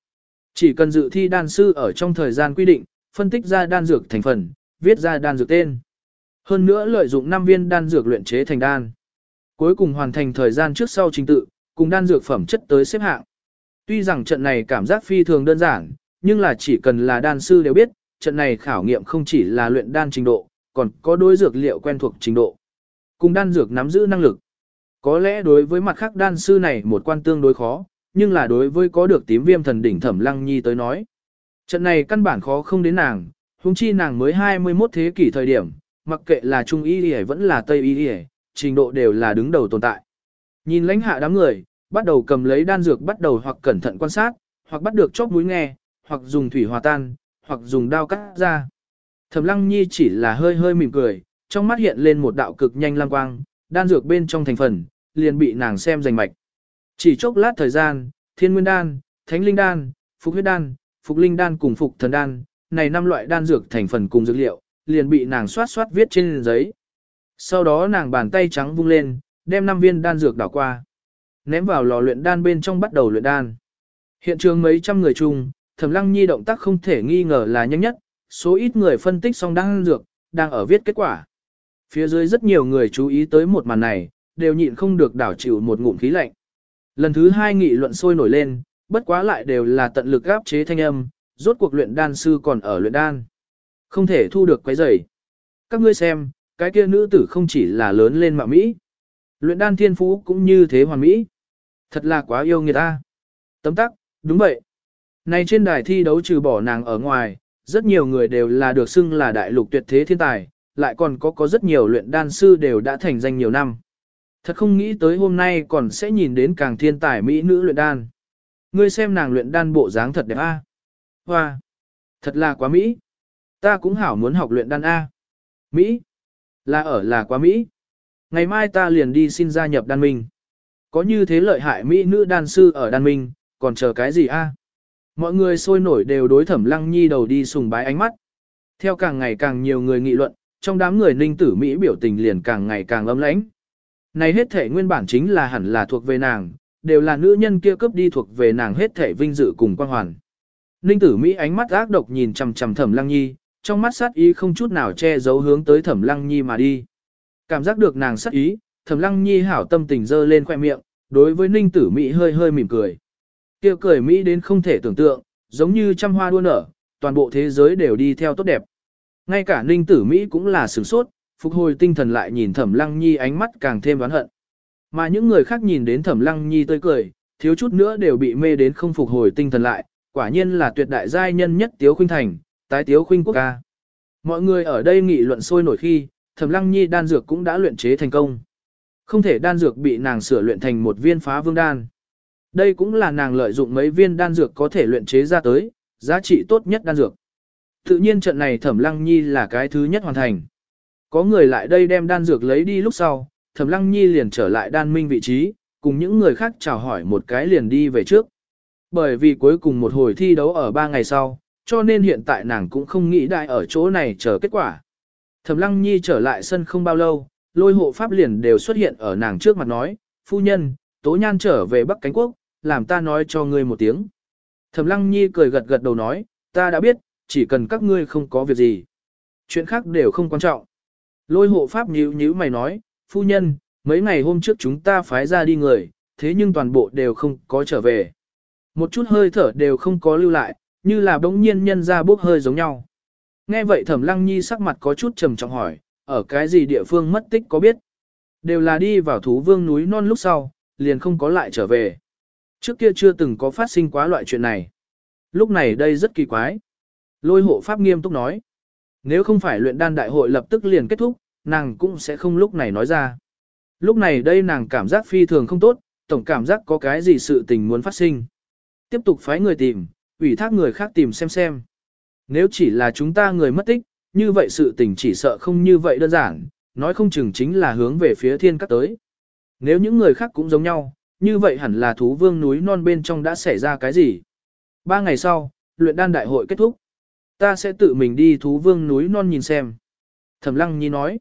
Chỉ cần dự thi đan sư ở trong thời gian quy định, phân tích ra đan dược thành phần, viết ra đan dược tên. Hơn nữa lợi dụng 5 viên đan dược luyện chế thành đan. Cuối cùng hoàn thành thời gian trước sau trình tự, cùng đan dược phẩm chất tới xếp hạng. Tuy rằng trận này cảm giác phi thường đơn giản, nhưng là chỉ cần là đan sư đều biết, trận này khảo nghiệm không chỉ là luyện đan trình độ, còn có đối dược liệu quen thuộc trình độ. Cùng đan dược nắm giữ năng lực. Có lẽ đối với mặt khác đan sư này một quan tương đối khó, nhưng là đối với có được tím viêm thần đỉnh thẩm lăng nhi tới nói. Trận này căn bản khó không đến nàng, huống chi nàng mới 21 thế kỷ thời điểm, mặc kệ là trung y y vẫn là tây y y, trình độ đều là đứng đầu tồn tại. Nhìn lãnh hạ đám người, bắt đầu cầm lấy đan dược bắt đầu hoặc cẩn thận quan sát, hoặc bắt được chóp mũi nghe, hoặc dùng thủy hòa tan, hoặc dùng đao cắt ra. Thẩm Lăng Nhi chỉ là hơi hơi mỉm cười, trong mắt hiện lên một đạo cực nhanh lang quang, đan dược bên trong thành phần, liền bị nàng xem rành mạch. Chỉ chốc lát thời gian, Thiên Nguyên đan, Thánh Linh đan, Phục huyết đan, Phục Linh đan cùng Phục Thần đan, này năm loại đan dược thành phần cùng dược liệu, liền bị nàng xoát xoát viết trên giấy. Sau đó nàng bàn tay trắng vung lên, đem năm viên đan dược đảo qua. Ném vào lò luyện đan bên trong bắt đầu luyện đan. Hiện trường mấy trăm người chung, Thẩm Lăng Nhi động tác không thể nghi ngờ là nhanh nhất, số ít người phân tích xong đan dược, đang ở viết kết quả. Phía dưới rất nhiều người chú ý tới một màn này, đều nhịn không được đảo chịu một ngụm khí lạnh. Lần thứ hai nghị luận sôi nổi lên, bất quá lại đều là tận lực gáp chế thanh âm, rốt cuộc luyện đan sư còn ở luyện đan. Không thể thu được quấy rầy. Các ngươi xem, cái kia nữ tử không chỉ là lớn lên mạo Mỹ. Luyện đan thiên phú cũng như thế hoàn Mỹ. Thật là quá yêu người ta. Tấm tắc, đúng vậy. Này trên đài thi đấu trừ bỏ nàng ở ngoài, rất nhiều người đều là được xưng là đại lục tuyệt thế thiên tài, lại còn có có rất nhiều luyện đan sư đều đã thành danh nhiều năm. Thật không nghĩ tới hôm nay còn sẽ nhìn đến càng thiên tài Mỹ nữ luyện đan. Ngươi xem nàng luyện đan bộ dáng thật đẹp a. Hoa, thật là quá mỹ. Ta cũng hảo muốn học luyện đan a. Mỹ, là ở là quá mỹ. Ngày mai ta liền đi xin gia nhập đan minh. Có như thế lợi hại mỹ nữ đan sư ở đan minh, còn chờ cái gì a? Mọi người sôi nổi đều đối thẩm lăng nhi đầu đi sùng bái ánh mắt. Theo càng ngày càng nhiều người nghị luận, trong đám người ninh tử Mỹ biểu tình liền càng ngày càng âm lãnh. Này hết thể nguyên bản chính là hẳn là thuộc về nàng, đều là nữ nhân kia cướp đi thuộc về nàng hết thể vinh dự cùng quan hoàn. Ninh tử Mỹ ánh mắt ác độc nhìn chằm chằm thẩm lăng nhi, trong mắt sát ý không chút nào che giấu hướng tới thẩm lăng nhi mà đi. Cảm giác được nàng sát ý, thẩm lăng nhi hảo tâm tình dơ lên khoe miệng, đối với ninh tử Mỹ hơi hơi mỉm cười. kia cười Mỹ đến không thể tưởng tượng, giống như trăm hoa đua nở, toàn bộ thế giới đều đi theo tốt đẹp. Ngay cả ninh tử Mỹ cũng là sửng sốt, phục hồi tinh thần lại nhìn thẩm lăng nhi ánh mắt càng thêm đoán hận. Mà những người khác nhìn đến thẩm lăng nhi tươi cười, thiếu chút nữa đều bị mê đến không phục hồi tinh thần lại, quả nhiên là tuyệt đại giai nhân nhất tiếu khuynh thành, tái tiếu khuynh quốc ca. Mọi người ở đây nghị luận sôi nổi khi, thẩm lăng nhi đan dược cũng đã luyện chế thành công. Không thể đan dược bị nàng sửa luyện thành một viên phá vương đan. Đây cũng là nàng lợi dụng mấy viên đan dược có thể luyện chế ra tới, giá trị tốt nhất đan dược. Tự nhiên trận này thẩm lăng nhi là cái thứ nhất hoàn thành. Có người lại đây đem đan dược lấy đi lúc sau, thẩm lăng nhi liền trở lại đan minh vị trí, cùng những người khác chào hỏi một cái liền đi về trước. Bởi vì cuối cùng một hồi thi đấu ở ba ngày sau, cho nên hiện tại nàng cũng không nghĩ đại ở chỗ này chờ kết quả. Thẩm lăng nhi trở lại sân không bao lâu, lôi hộ pháp liền đều xuất hiện ở nàng trước mặt nói, phu nhân, tố nhan trở về Bắc Cánh Quốc, làm ta nói cho ngươi một tiếng. Thẩm lăng nhi cười gật gật đầu nói, ta đã biết, chỉ cần các ngươi không có việc gì. Chuyện khác đều không quan trọng. Lôi hộ pháp nhíu nhíu mày nói, phu nhân, mấy ngày hôm trước chúng ta phái ra đi người, thế nhưng toàn bộ đều không có trở về. Một chút hơi thở đều không có lưu lại, như là bỗng nhiên nhân ra bốc hơi giống nhau. Nghe vậy thẩm lăng nhi sắc mặt có chút trầm trọng hỏi, ở cái gì địa phương mất tích có biết? Đều là đi vào thú vương núi non lúc sau, liền không có lại trở về. Trước kia chưa từng có phát sinh quá loại chuyện này. Lúc này đây rất kỳ quái. Lôi hộ pháp nghiêm túc nói. Nếu không phải luyện đan đại hội lập tức liền kết thúc, nàng cũng sẽ không lúc này nói ra. Lúc này đây nàng cảm giác phi thường không tốt, tổng cảm giác có cái gì sự tình muốn phát sinh. Tiếp tục phái người tìm, ủy thác người khác tìm xem xem. Nếu chỉ là chúng ta người mất tích, như vậy sự tình chỉ sợ không như vậy đơn giản, nói không chừng chính là hướng về phía thiên các tới. Nếu những người khác cũng giống nhau, như vậy hẳn là thú vương núi non bên trong đã xảy ra cái gì. Ba ngày sau, luyện đan đại hội kết thúc. Ta sẽ tự mình đi thú vương núi non nhìn xem. Thẩm Lăng Nhi nói.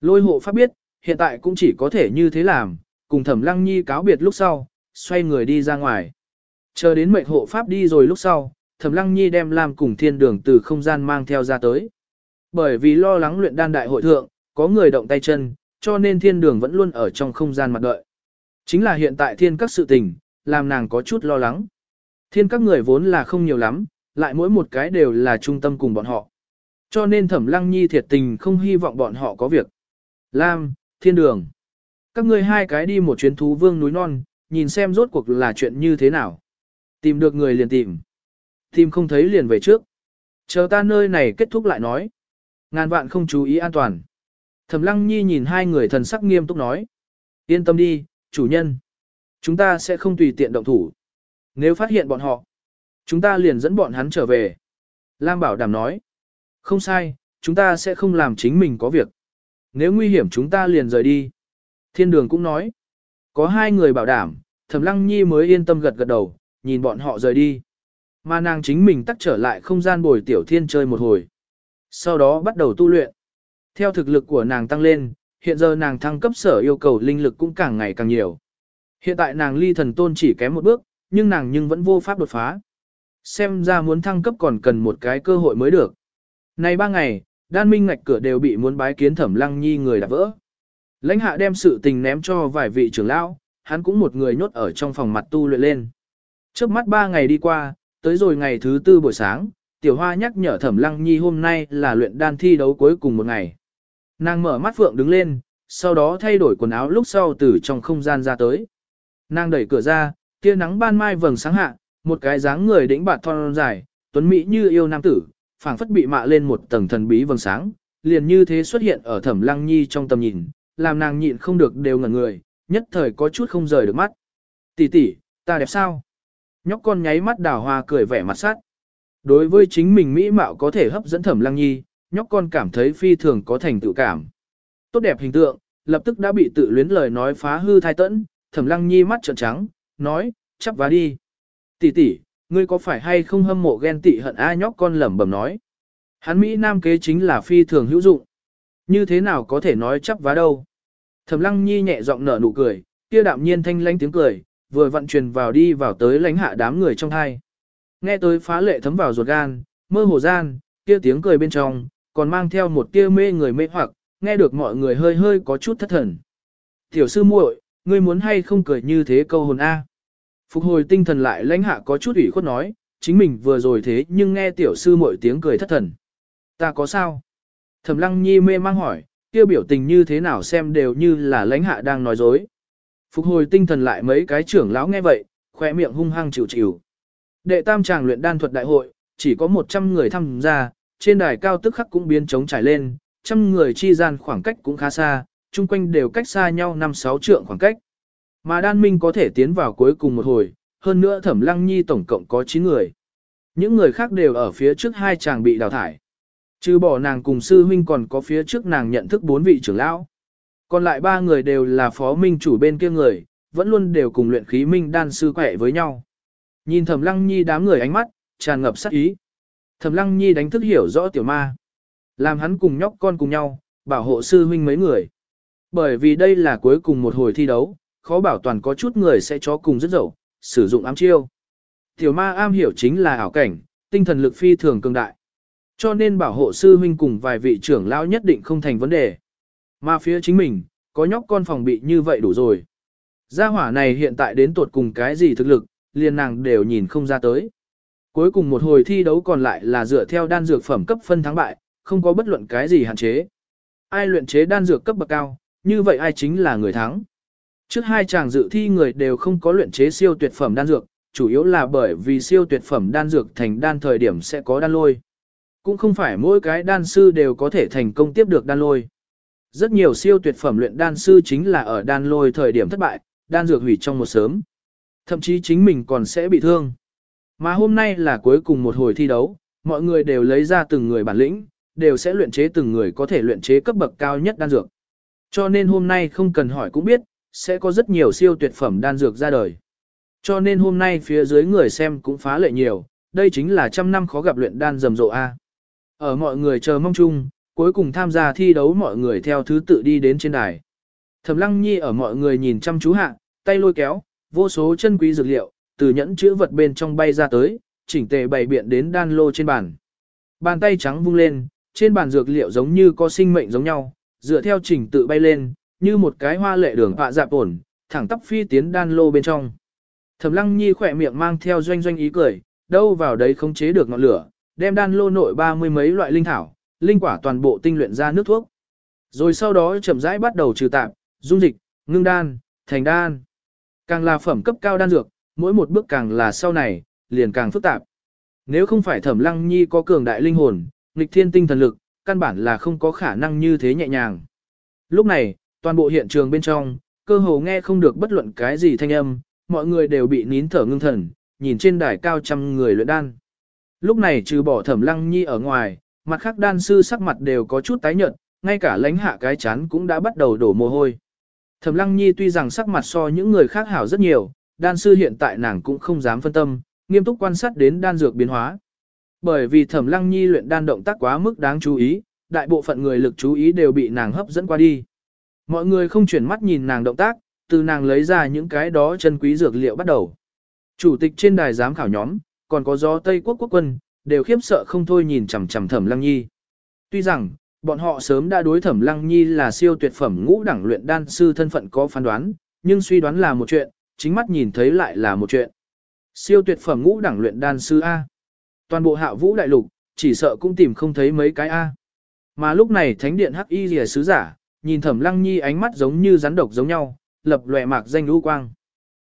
Lôi hộ pháp biết, hiện tại cũng chỉ có thể như thế làm, cùng Thẩm Lăng Nhi cáo biệt lúc sau, xoay người đi ra ngoài. Chờ đến mệnh hộ pháp đi rồi lúc sau, Thẩm Lăng Nhi đem Lam cùng thiên đường từ không gian mang theo ra tới. Bởi vì lo lắng luyện đan đại hội thượng, có người động tay chân, cho nên thiên đường vẫn luôn ở trong không gian mặt đợi. Chính là hiện tại thiên các sự tình, làm nàng có chút lo lắng. Thiên các người vốn là không nhiều lắm, lại mỗi một cái đều là trung tâm cùng bọn họ. Cho nên thẩm lăng nhi thiệt tình không hy vọng bọn họ có việc. Lam, thiên đường. Các ngươi hai cái đi một chuyến thú vương núi non, nhìn xem rốt cuộc là chuyện như thế nào. Tìm được người liền tìm. Tìm không thấy liền về trước. Chờ ta nơi này kết thúc lại nói. Ngàn vạn không chú ý an toàn. Thẩm lăng nhi nhìn hai người thần sắc nghiêm túc nói. Yên tâm đi, chủ nhân. Chúng ta sẽ không tùy tiện động thủ. Nếu phát hiện bọn họ, chúng ta liền dẫn bọn hắn trở về. Lam bảo đảm nói. Không sai, chúng ta sẽ không làm chính mình có việc. Nếu nguy hiểm chúng ta liền rời đi. Thiên đường cũng nói. Có hai người bảo đảm, thẩm lăng nhi mới yên tâm gật gật đầu, nhìn bọn họ rời đi. Mà nàng chính mình tắt trở lại không gian bồi tiểu thiên chơi một hồi. Sau đó bắt đầu tu luyện. Theo thực lực của nàng tăng lên, hiện giờ nàng thăng cấp sở yêu cầu linh lực cũng càng ngày càng nhiều. Hiện tại nàng ly thần tôn chỉ kém một bước, nhưng nàng nhưng vẫn vô pháp đột phá. Xem ra muốn thăng cấp còn cần một cái cơ hội mới được. Này ba ngày, đan minh ngạch cửa đều bị muốn bái kiến thẩm lăng nhi người đã vỡ. Lãnh hạ đem sự tình ném cho vài vị trưởng lão, hắn cũng một người nhốt ở trong phòng mặt tu luyện lên. Trước mắt ba ngày đi qua, tới rồi ngày thứ tư buổi sáng, tiểu hoa nhắc nhở thẩm lăng nhi hôm nay là luyện đan thi đấu cuối cùng một ngày. Nàng mở mắt phượng đứng lên, sau đó thay đổi quần áo lúc sau từ trong không gian ra tới. Nàng đẩy cửa ra, tia nắng ban mai vầng sáng hạ, một cái dáng người đĩnh bạt thon dài, tuấn mỹ như yêu nam tử, phảng phất bị mạ lên một tầng thần bí vầng sáng, liền như thế xuất hiện ở Thẩm Lăng Nhi trong tầm nhìn, làm nàng nhịn không được đều ngẩn người, nhất thời có chút không rời được mắt. "Tỷ tỷ, ta đẹp sao?" Nhóc con nháy mắt đào hoa cười vẻ mặt sát. Đối với chính mình mỹ mạo có thể hấp dẫn thẩm lăng nhi, nhóc con cảm thấy phi thường có thành tựu cảm. Tốt đẹp hình tượng, lập tức đã bị tự luyến lời nói phá hư thai tẫn, thẩm lăng nhi mắt trợn trắng, nói, chắp vá đi. Tỷ tỷ, ngươi có phải hay không hâm mộ ghen tị hận ai nhóc con lẩm bẩm nói. Hắn Mỹ Nam kế chính là phi thường hữu dụng. Như thế nào có thể nói chắp vá đâu. Thẩm lăng nhi nhẹ giọng nở nụ cười, kia đạm nhiên thanh lanh tiếng cười, vừa vận truyền vào đi vào tới lánh hạ đám người trong hai. Nghe tới phá lệ thấm vào ruột gan, mơ hồ gian, kia tiếng cười bên trong, còn mang theo một tia mê người mê hoặc, nghe được mọi người hơi hơi có chút thất thần. Tiểu sư muội, ngươi muốn hay không cười như thế câu hồn A. Phục hồi tinh thần lại lãnh hạ có chút ủy khuất nói, chính mình vừa rồi thế nhưng nghe tiểu sư muội tiếng cười thất thần. Ta có sao? Thẩm lăng nhi mê mang hỏi, kia biểu tình như thế nào xem đều như là lãnh hạ đang nói dối. Phục hồi tinh thần lại mấy cái trưởng lão nghe vậy, khỏe miệng hung hăng chịu chịu. Đệ tam tràng luyện đan thuật đại hội, chỉ có 100 người tham gia, trên đài cao tức khắc cũng biến trống trải lên, trăm người chi gian khoảng cách cũng khá xa, chung quanh đều cách xa nhau 5-6 trượng khoảng cách. Mà đan minh có thể tiến vào cuối cùng một hồi, hơn nữa thẩm lăng nhi tổng cộng có 9 người. Những người khác đều ở phía trước hai chàng bị đào thải. Trừ bỏ nàng cùng sư huynh còn có phía trước nàng nhận thức bốn vị trưởng lão. Còn lại ba người đều là phó minh chủ bên kia người, vẫn luôn đều cùng luyện khí minh đan sư quẹ với nhau. Nhìn thẩm lăng nhi đám người ánh mắt, tràn ngập sát ý. Thẩm lăng nhi đánh thức hiểu rõ tiểu ma. Làm hắn cùng nhóc con cùng nhau, bảo hộ sư huynh mấy người. Bởi vì đây là cuối cùng một hồi thi đấu, khó bảo toàn có chút người sẽ cho cùng rất dậu, sử dụng ám chiêu. Tiểu ma am hiểu chính là ảo cảnh, tinh thần lực phi thường cường đại. Cho nên bảo hộ sư huynh cùng vài vị trưởng lão nhất định không thành vấn đề. Mà phía chính mình, có nhóc con phòng bị như vậy đủ rồi. Gia hỏa này hiện tại đến tuột cùng cái gì thực lực, liền nàng đều nhìn không ra tới. Cuối cùng một hồi thi đấu còn lại là dựa theo đan dược phẩm cấp phân thắng bại, không có bất luận cái gì hạn chế. Ai luyện chế đan dược cấp bậc cao, như vậy ai chính là người thắng. Trước hai chàng dự thi người đều không có luyện chế siêu tuyệt phẩm đan dược, chủ yếu là bởi vì siêu tuyệt phẩm đan dược thành đan thời điểm sẽ có đan lôi. Cũng không phải mỗi cái đan sư đều có thể thành công tiếp được đan lôi. Rất nhiều siêu tuyệt phẩm luyện đan sư chính là ở đan lôi thời điểm thất bại, đan dược hủy trong một sớm. Thậm chí chính mình còn sẽ bị thương. Mà hôm nay là cuối cùng một hồi thi đấu, mọi người đều lấy ra từng người bản lĩnh, đều sẽ luyện chế từng người có thể luyện chế cấp bậc cao nhất đan dược. Cho nên hôm nay không cần hỏi cũng biết, sẽ có rất nhiều siêu tuyệt phẩm đan dược ra đời. Cho nên hôm nay phía dưới người xem cũng phá lệ nhiều, đây chính là trăm năm khó gặp luyện đan rầm rộ A. Ở mọi người chờ mong chung, cuối cùng tham gia thi đấu mọi người theo thứ tự đi đến trên đài. Thẩm Lăng Nhi ở mọi người nhìn chăm chú hạ, tay lôi kéo, vô số chân quý dược liệu, từ nhẫn chữ vật bên trong bay ra tới, chỉnh tề bày biện đến đan lô trên bàn. Bàn tay trắng vung lên, trên bàn dược liệu giống như có sinh mệnh giống nhau, dựa theo trình tự bay lên, như một cái hoa lệ đường họa dạp ổn, thẳng tắp phi tiến đan lô bên trong. Thẩm Lăng Nhi khỏe miệng mang theo doanh doanh ý cười, đâu vào đấy không chế được ngọn lửa, đem đan lô nội ba mươi mấy loại linh thảo, linh quả toàn bộ tinh luyện ra nước thuốc. Rồi sau đó chậm rãi bắt đầu trừ tạp, dung dịch, ngưng đan, thành đan. Càng là phẩm cấp cao đan dược, mỗi một bước càng là sau này, liền càng phức tạp. Nếu không phải Thẩm Lăng Nhi có cường đại linh hồn, nghịch thiên tinh thần lực, căn bản là không có khả năng như thế nhẹ nhàng. Lúc này, toàn bộ hiện trường bên trong, cơ hồ nghe không được bất luận cái gì thanh âm, mọi người đều bị nín thở ngưng thần, nhìn trên đài cao trăm người luyện đan. Lúc này trừ bỏ Thẩm Lăng Nhi ở ngoài, mặt khác đan sư sắc mặt đều có chút tái nhợt, ngay cả lãnh hạ cái chán cũng đã bắt đầu đổ mồ hôi. Thẩm Lăng Nhi tuy rằng sắc mặt so những người khác hảo rất nhiều, đan sư hiện tại nàng cũng không dám phân tâm, nghiêm túc quan sát đến đan dược biến hóa. Bởi vì Thẩm Lăng Nhi luyện đan động tác quá mức đáng chú ý, đại bộ phận người lực chú ý đều bị nàng hấp dẫn qua đi. Mọi người không chuyển mắt nhìn nàng động tác, từ nàng lấy ra những cái đó chân quý dược liệu bắt đầu. Chủ tịch trên đài giám khảo nhóm, còn có gió Tây quốc quốc quân, đều khiếp sợ không thôi nhìn chằm chằm Thẩm Lăng Nhi. Tuy rằng, bọn họ sớm đã đối Thẩm Lăng Nhi là siêu tuyệt phẩm ngũ đẳng luyện đan sư thân phận có phán đoán, nhưng suy đoán là một chuyện, chính mắt nhìn thấy lại là một chuyện. Siêu tuyệt phẩm ngũ đẳng luyện đan sư A. Toàn bộ hạ vũ đại lục, chỉ sợ cũng tìm không thấy mấy cái A. Mà lúc này thánh điện hắc y rìa sứ giả, nhìn thẩm lăng nhi ánh mắt giống như rắn độc giống nhau, lập lòe mạc danh lũ quang.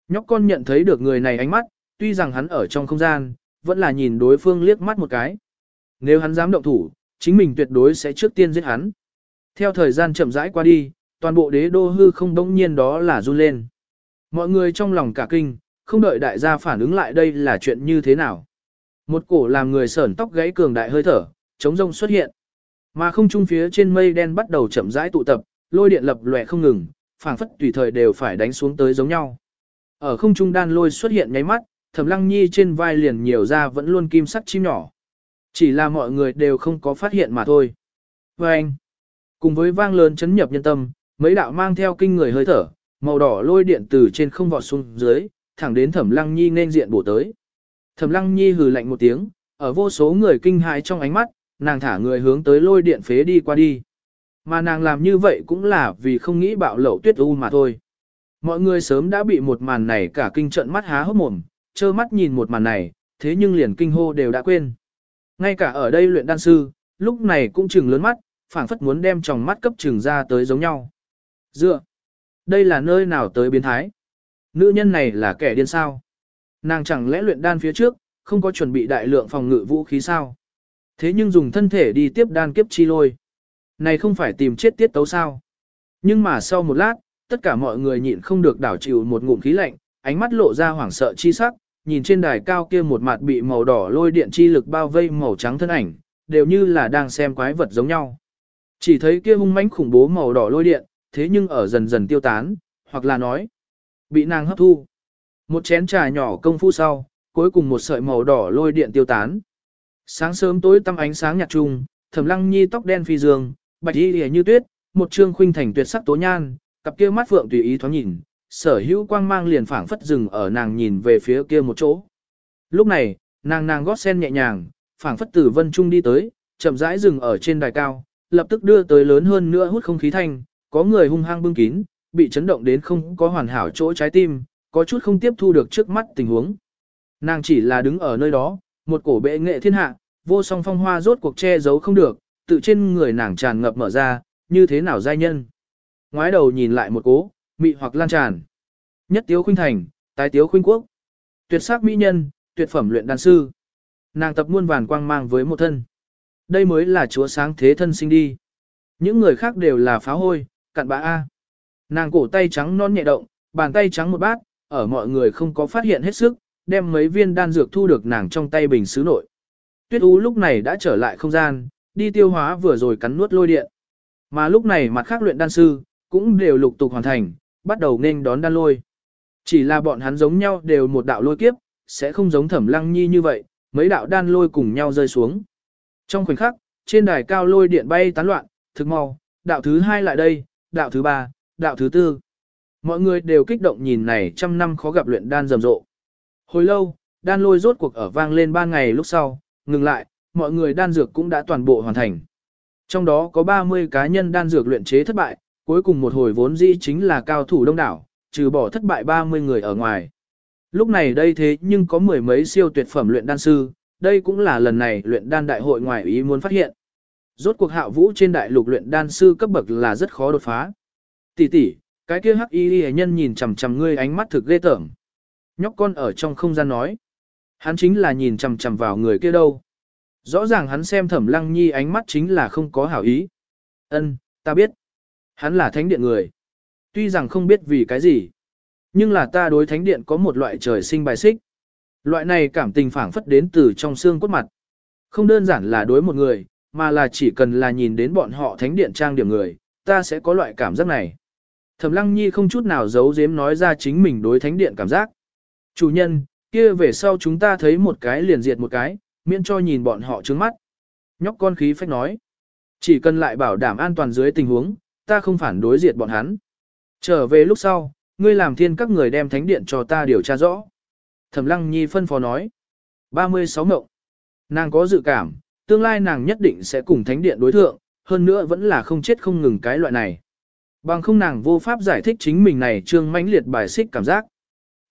Nhóc con nhận thấy được người này ánh mắt, tuy rằng hắn ở trong không gian, vẫn là nhìn đối phương liếc mắt một cái. Nếu hắn dám động thủ, chính mình tuyệt đối sẽ trước tiên giết hắn. Theo thời gian chậm rãi qua đi, toàn bộ đế đô hư không đống nhiên đó là run lên. Mọi người trong lòng cả kinh, không đợi đại gia phản ứng lại đây là chuyện như thế nào. Một cổ làm người sởn tóc gãy cường đại hơi thở, chống rông xuất hiện. Mà không trung phía trên mây đen bắt đầu chậm rãi tụ tập, lôi điện lập lòe không ngừng, phảng phất tùy thời đều phải đánh xuống tới giống nhau. Ở không trung đan lôi xuất hiện nháy mắt, Thẩm Lăng Nhi trên vai liền nhiều ra vẫn luôn kim sắc chim nhỏ. Chỉ là mọi người đều không có phát hiện mà thôi. Và anh, cùng với vang lớn chấn nhập nhân tâm, mấy đạo mang theo kinh người hơi thở, màu đỏ lôi điện từ trên không vọt xuống dưới, thẳng đến Thẩm Lăng Nhi nên diện bổ tới. Thẩm Lăng Nhi hừ lạnh một tiếng, ở vô số người kinh hãi trong ánh mắt, nàng thả người hướng tới lôi điện phế đi qua đi. Mà nàng làm như vậy cũng là vì không nghĩ bạo lẩu tuyết u mà thôi. Mọi người sớm đã bị một màn này cả kinh trận mắt há hốc mồm, trơ mắt nhìn một màn này, thế nhưng liền kinh hô đều đã quên. Ngay cả ở đây luyện đan sư, lúc này cũng chừng lớn mắt, phảng phất muốn đem tròng mắt cấp trừng ra tới giống nhau. Dựa, đây là nơi nào tới biến thái? Nữ nhân này là kẻ điên sao? Nàng chẳng lẽ luyện đan phía trước, không có chuẩn bị đại lượng phòng ngự vũ khí sao? Thế nhưng dùng thân thể đi tiếp đan kiếp chi lôi. Này không phải tìm chết tiết tấu sao? Nhưng mà sau một lát, tất cả mọi người nhịn không được đảo chịu một ngụm khí lạnh, ánh mắt lộ ra hoảng sợ chi sắc, nhìn trên đài cao kia một mặt bị màu đỏ lôi điện chi lực bao vây màu trắng thân ảnh, đều như là đang xem quái vật giống nhau. Chỉ thấy kia hung mãnh khủng bố màu đỏ lôi điện, thế nhưng ở dần dần tiêu tán, hoặc là nói, bị nàng hấp thu. Một chén trà nhỏ công phu sau, cuối cùng một sợi màu đỏ lôi điện tiêu tán. Sáng sớm tối tăm ánh sáng nhạt trùng, Thẩm Lăng Nhi tóc đen phi dương, bạch y liễu như tuyết, một trương khuynh thành tuyệt sắc tố nhan, cặp kia mắt phượng tùy ý thoáng nhìn, sở hữu quang mang liền phảng phất dừng ở nàng nhìn về phía kia một chỗ. Lúc này, nàng nàng gót sen nhẹ nhàng, phảng phất từ vân trung đi tới, chậm rãi dừng ở trên đài cao, lập tức đưa tới lớn hơn nữa hút không khí thanh, có người hung hăng bưng kín, bị chấn động đến không có hoàn hảo chỗ trái tim, có chút không tiếp thu được trước mắt tình huống. Nàng chỉ là đứng ở nơi đó, một cổ bệ nghệ thiên hạ, vô song phong hoa rốt cuộc che giấu không được, tự trên người nàng tràn ngập mở ra, như thế nào giai nhân. Ngoái đầu nhìn lại một cố, mị hoặc lan tràn. Nhất tiếu khuynh thành, tái tiếu khuynh quốc. Tuyệt sắc mỹ nhân, tuyệt phẩm luyện đan sư. Nàng tập muôn vàn quang mang với một thân. Đây mới là chúa sáng thế thân sinh đi. Những người khác đều là phá hôi, cặn bã A. Nàng cổ tay trắng non nhẹ động, bàn tay trắng một bát, ở mọi người không có phát hiện hết sức, đem mấy viên đan dược thu được nàng trong tay bình sứ nội. Tuyết Ú lúc này đã trở lại không gian, đi tiêu hóa vừa rồi cắn nuốt lôi điện. Mà lúc này mặt khác luyện đan sư, cũng đều lục tục hoàn thành, bắt đầu nên đón đan lôi. Chỉ là bọn hắn giống nhau đều một đạo lôi kiếp, sẽ không giống thẩm lăng nhi như vậy, mấy đạo đan lôi cùng nhau rơi xuống. Trong khoảnh khắc, trên đài cao lôi điện bay tán loạn, thực mau, đạo thứ hai lại đây, đạo thứ ba, đạo thứ tư. Mọi người đều kích động nhìn này trăm năm khó gặp luyện đan rầm rộ. Hồi lâu, đan lôi rốt cuộc ở vang lên ba ngày lúc sau, ngừng lại, mọi người đan dược cũng đã toàn bộ hoàn thành. Trong đó có 30 cá nhân đan dược luyện chế thất bại, cuối cùng một hồi vốn dĩ chính là cao thủ đông đảo, trừ bỏ thất bại 30 người ở ngoài. Lúc này đây thế nhưng có mười mấy siêu tuyệt phẩm luyện đan sư, đây cũng là lần này luyện đan đại hội ngoài ý muốn phát hiện. Rốt cuộc hạ vũ trên đại lục luyện đan sư cấp bậc là rất khó đột phá. Tỷ tỷ, cái kia hắc y nhân nhìn chằm chằm ngươi ánh mắt thực ghê tởm. Nhóc con ở trong không gian nói. Hắn chính là nhìn chằm chằm vào người kia đâu. Rõ ràng hắn xem thẩm lăng nhi ánh mắt chính là không có hảo ý. Ân, ta biết. Hắn là thánh điện người. Tuy rằng không biết vì cái gì. Nhưng là ta đối thánh điện có một loại trời sinh bài xích. Loại này cảm tình phảng phất đến từ trong xương cốt mặt. Không đơn giản là đối một người, mà là chỉ cần là nhìn đến bọn họ thánh điện trang điểm người, ta sẽ có loại cảm giác này. Thẩm Lăng Nhi không chút nào giấu giếm nói ra chính mình đối thánh điện cảm giác. Chủ nhân, kia về sau chúng ta thấy một cái liền diệt một cái, miễn cho nhìn bọn họ trướng mắt. Nhóc con khí phách nói. Chỉ cần lại bảo đảm an toàn dưới tình huống, ta không phản đối diệt bọn hắn. Trở về lúc sau, ngươi làm thiên các người đem thánh điện cho ta điều tra rõ. Thẩm Lăng Nhi phân phó nói. 36 ngộng. Nàng có dự cảm, tương lai nàng nhất định sẽ cùng thánh điện đối thượng, hơn nữa vẫn là không chết không ngừng cái loại này. Bằng không nàng vô pháp giải thích chính mình này trương mãnh liệt bài xích cảm giác.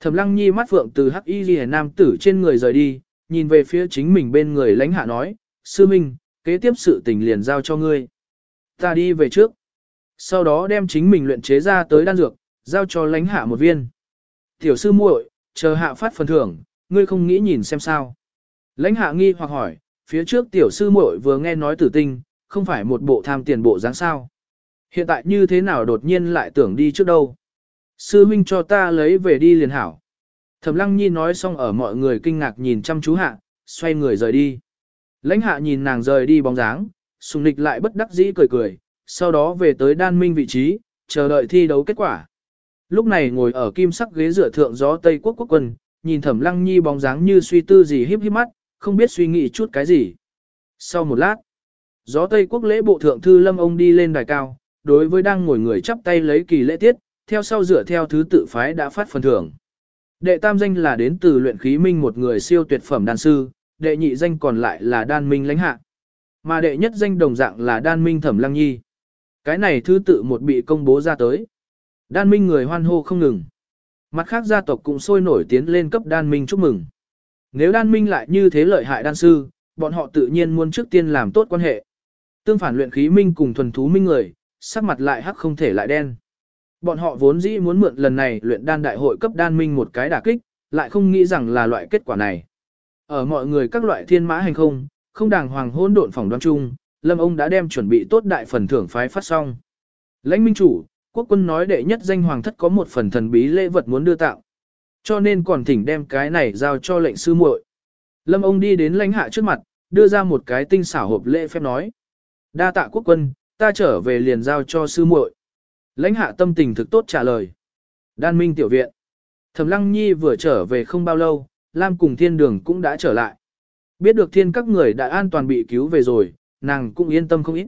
Thẩm Lăng Nhi mắt phượng từ hắc y liễu nam tử trên người rời đi, nhìn về phía chính mình bên người lãnh hạ nói, sư minh, kế tiếp sự tình liền giao cho ngươi. Ta đi về trước. Sau đó đem chính mình luyện chế ra tới đan dược, giao cho lãnh hạ một viên. Tiểu sư muội, chờ hạ phát phần thưởng, ngươi không nghĩ nhìn xem sao. Lãnh hạ nghi hoặc hỏi, phía trước tiểu sư muội vừa nghe nói tử tinh, không phải một bộ tham tiền bộ dáng sao. Hiện tại như thế nào đột nhiên lại tưởng đi trước đâu. Sư huynh cho ta lấy về đi liền hảo. Thẩm Lăng Nhi nói xong ở mọi người kinh ngạc nhìn chăm chú hạ, xoay người rời đi. Lãnh hạ nhìn nàng rời đi bóng dáng, sùng nịch lại bất đắc dĩ cười cười, sau đó về tới đan minh vị trí, chờ đợi thi đấu kết quả. Lúc này ngồi ở kim sắc ghế dựa thượng gió Tây Quốc quốc quân, nhìn Thẩm Lăng Nhi bóng dáng như suy tư gì híp híp mắt, không biết suy nghĩ chút cái gì. Sau một lát, gió Tây Quốc lễ bộ thượng thư Lâm ông đi lên đài cao, đối với đang ngồi người chắp tay lấy kỳ lễ tiết, theo sau dựa theo thứ tự phái đã phát phần thưởng. Đệ tam danh là đến từ luyện khí minh một người siêu tuyệt phẩm đan sư, đệ nhị danh còn lại là đan minh lãnh hạ. Mà đệ nhất danh đồng dạng là đan minh thẩm lăng nhi. Cái này thứ tự một bị công bố ra tới. Đan minh người hoan hô không ngừng. Mặt khác gia tộc cũng sôi nổi tiến lên cấp đan minh chúc mừng. Nếu đan minh lại như thế lợi hại đan sư, bọn họ tự nhiên muốn trước tiên làm tốt quan hệ. Tương phản luyện khí minh cùng thuần thú minh người, sắc mặt lại hắc không thể lại đen. Bọn họ vốn dĩ muốn mượn lần này luyện đan đại hội cấp đan minh một cái đả kích, lại không nghĩ rằng là loại kết quả này. Ở mọi người các loại thiên mã hành không, không đàng hoàng hỗn độn phòng đoan chung, Lâm ông đã đem chuẩn bị tốt đại phần thưởng phái phát xong. Lãnh minh chủ, quốc quân nói đệ nhất danh hoàng thất có một phần thần bí lễ vật muốn đưa tạo. Cho nên còn thỉnh đem cái này giao cho lệnh sư muội. Lâm ông đi đến lãnh hạ trước mặt, đưa ra một cái tinh xảo hộp lễ phép nói. Đa tạ quốc quân, ta trở về liền giao cho sư muội. Lãnh hạ tâm tình thực tốt trả lời. Đan minh tiểu viện. Thẩm lăng nhi vừa trở về không bao lâu, Lam cùng thiên đường cũng đã trở lại. Biết được thiên các người đã an toàn bị cứu về rồi, nàng cũng yên tâm không ít.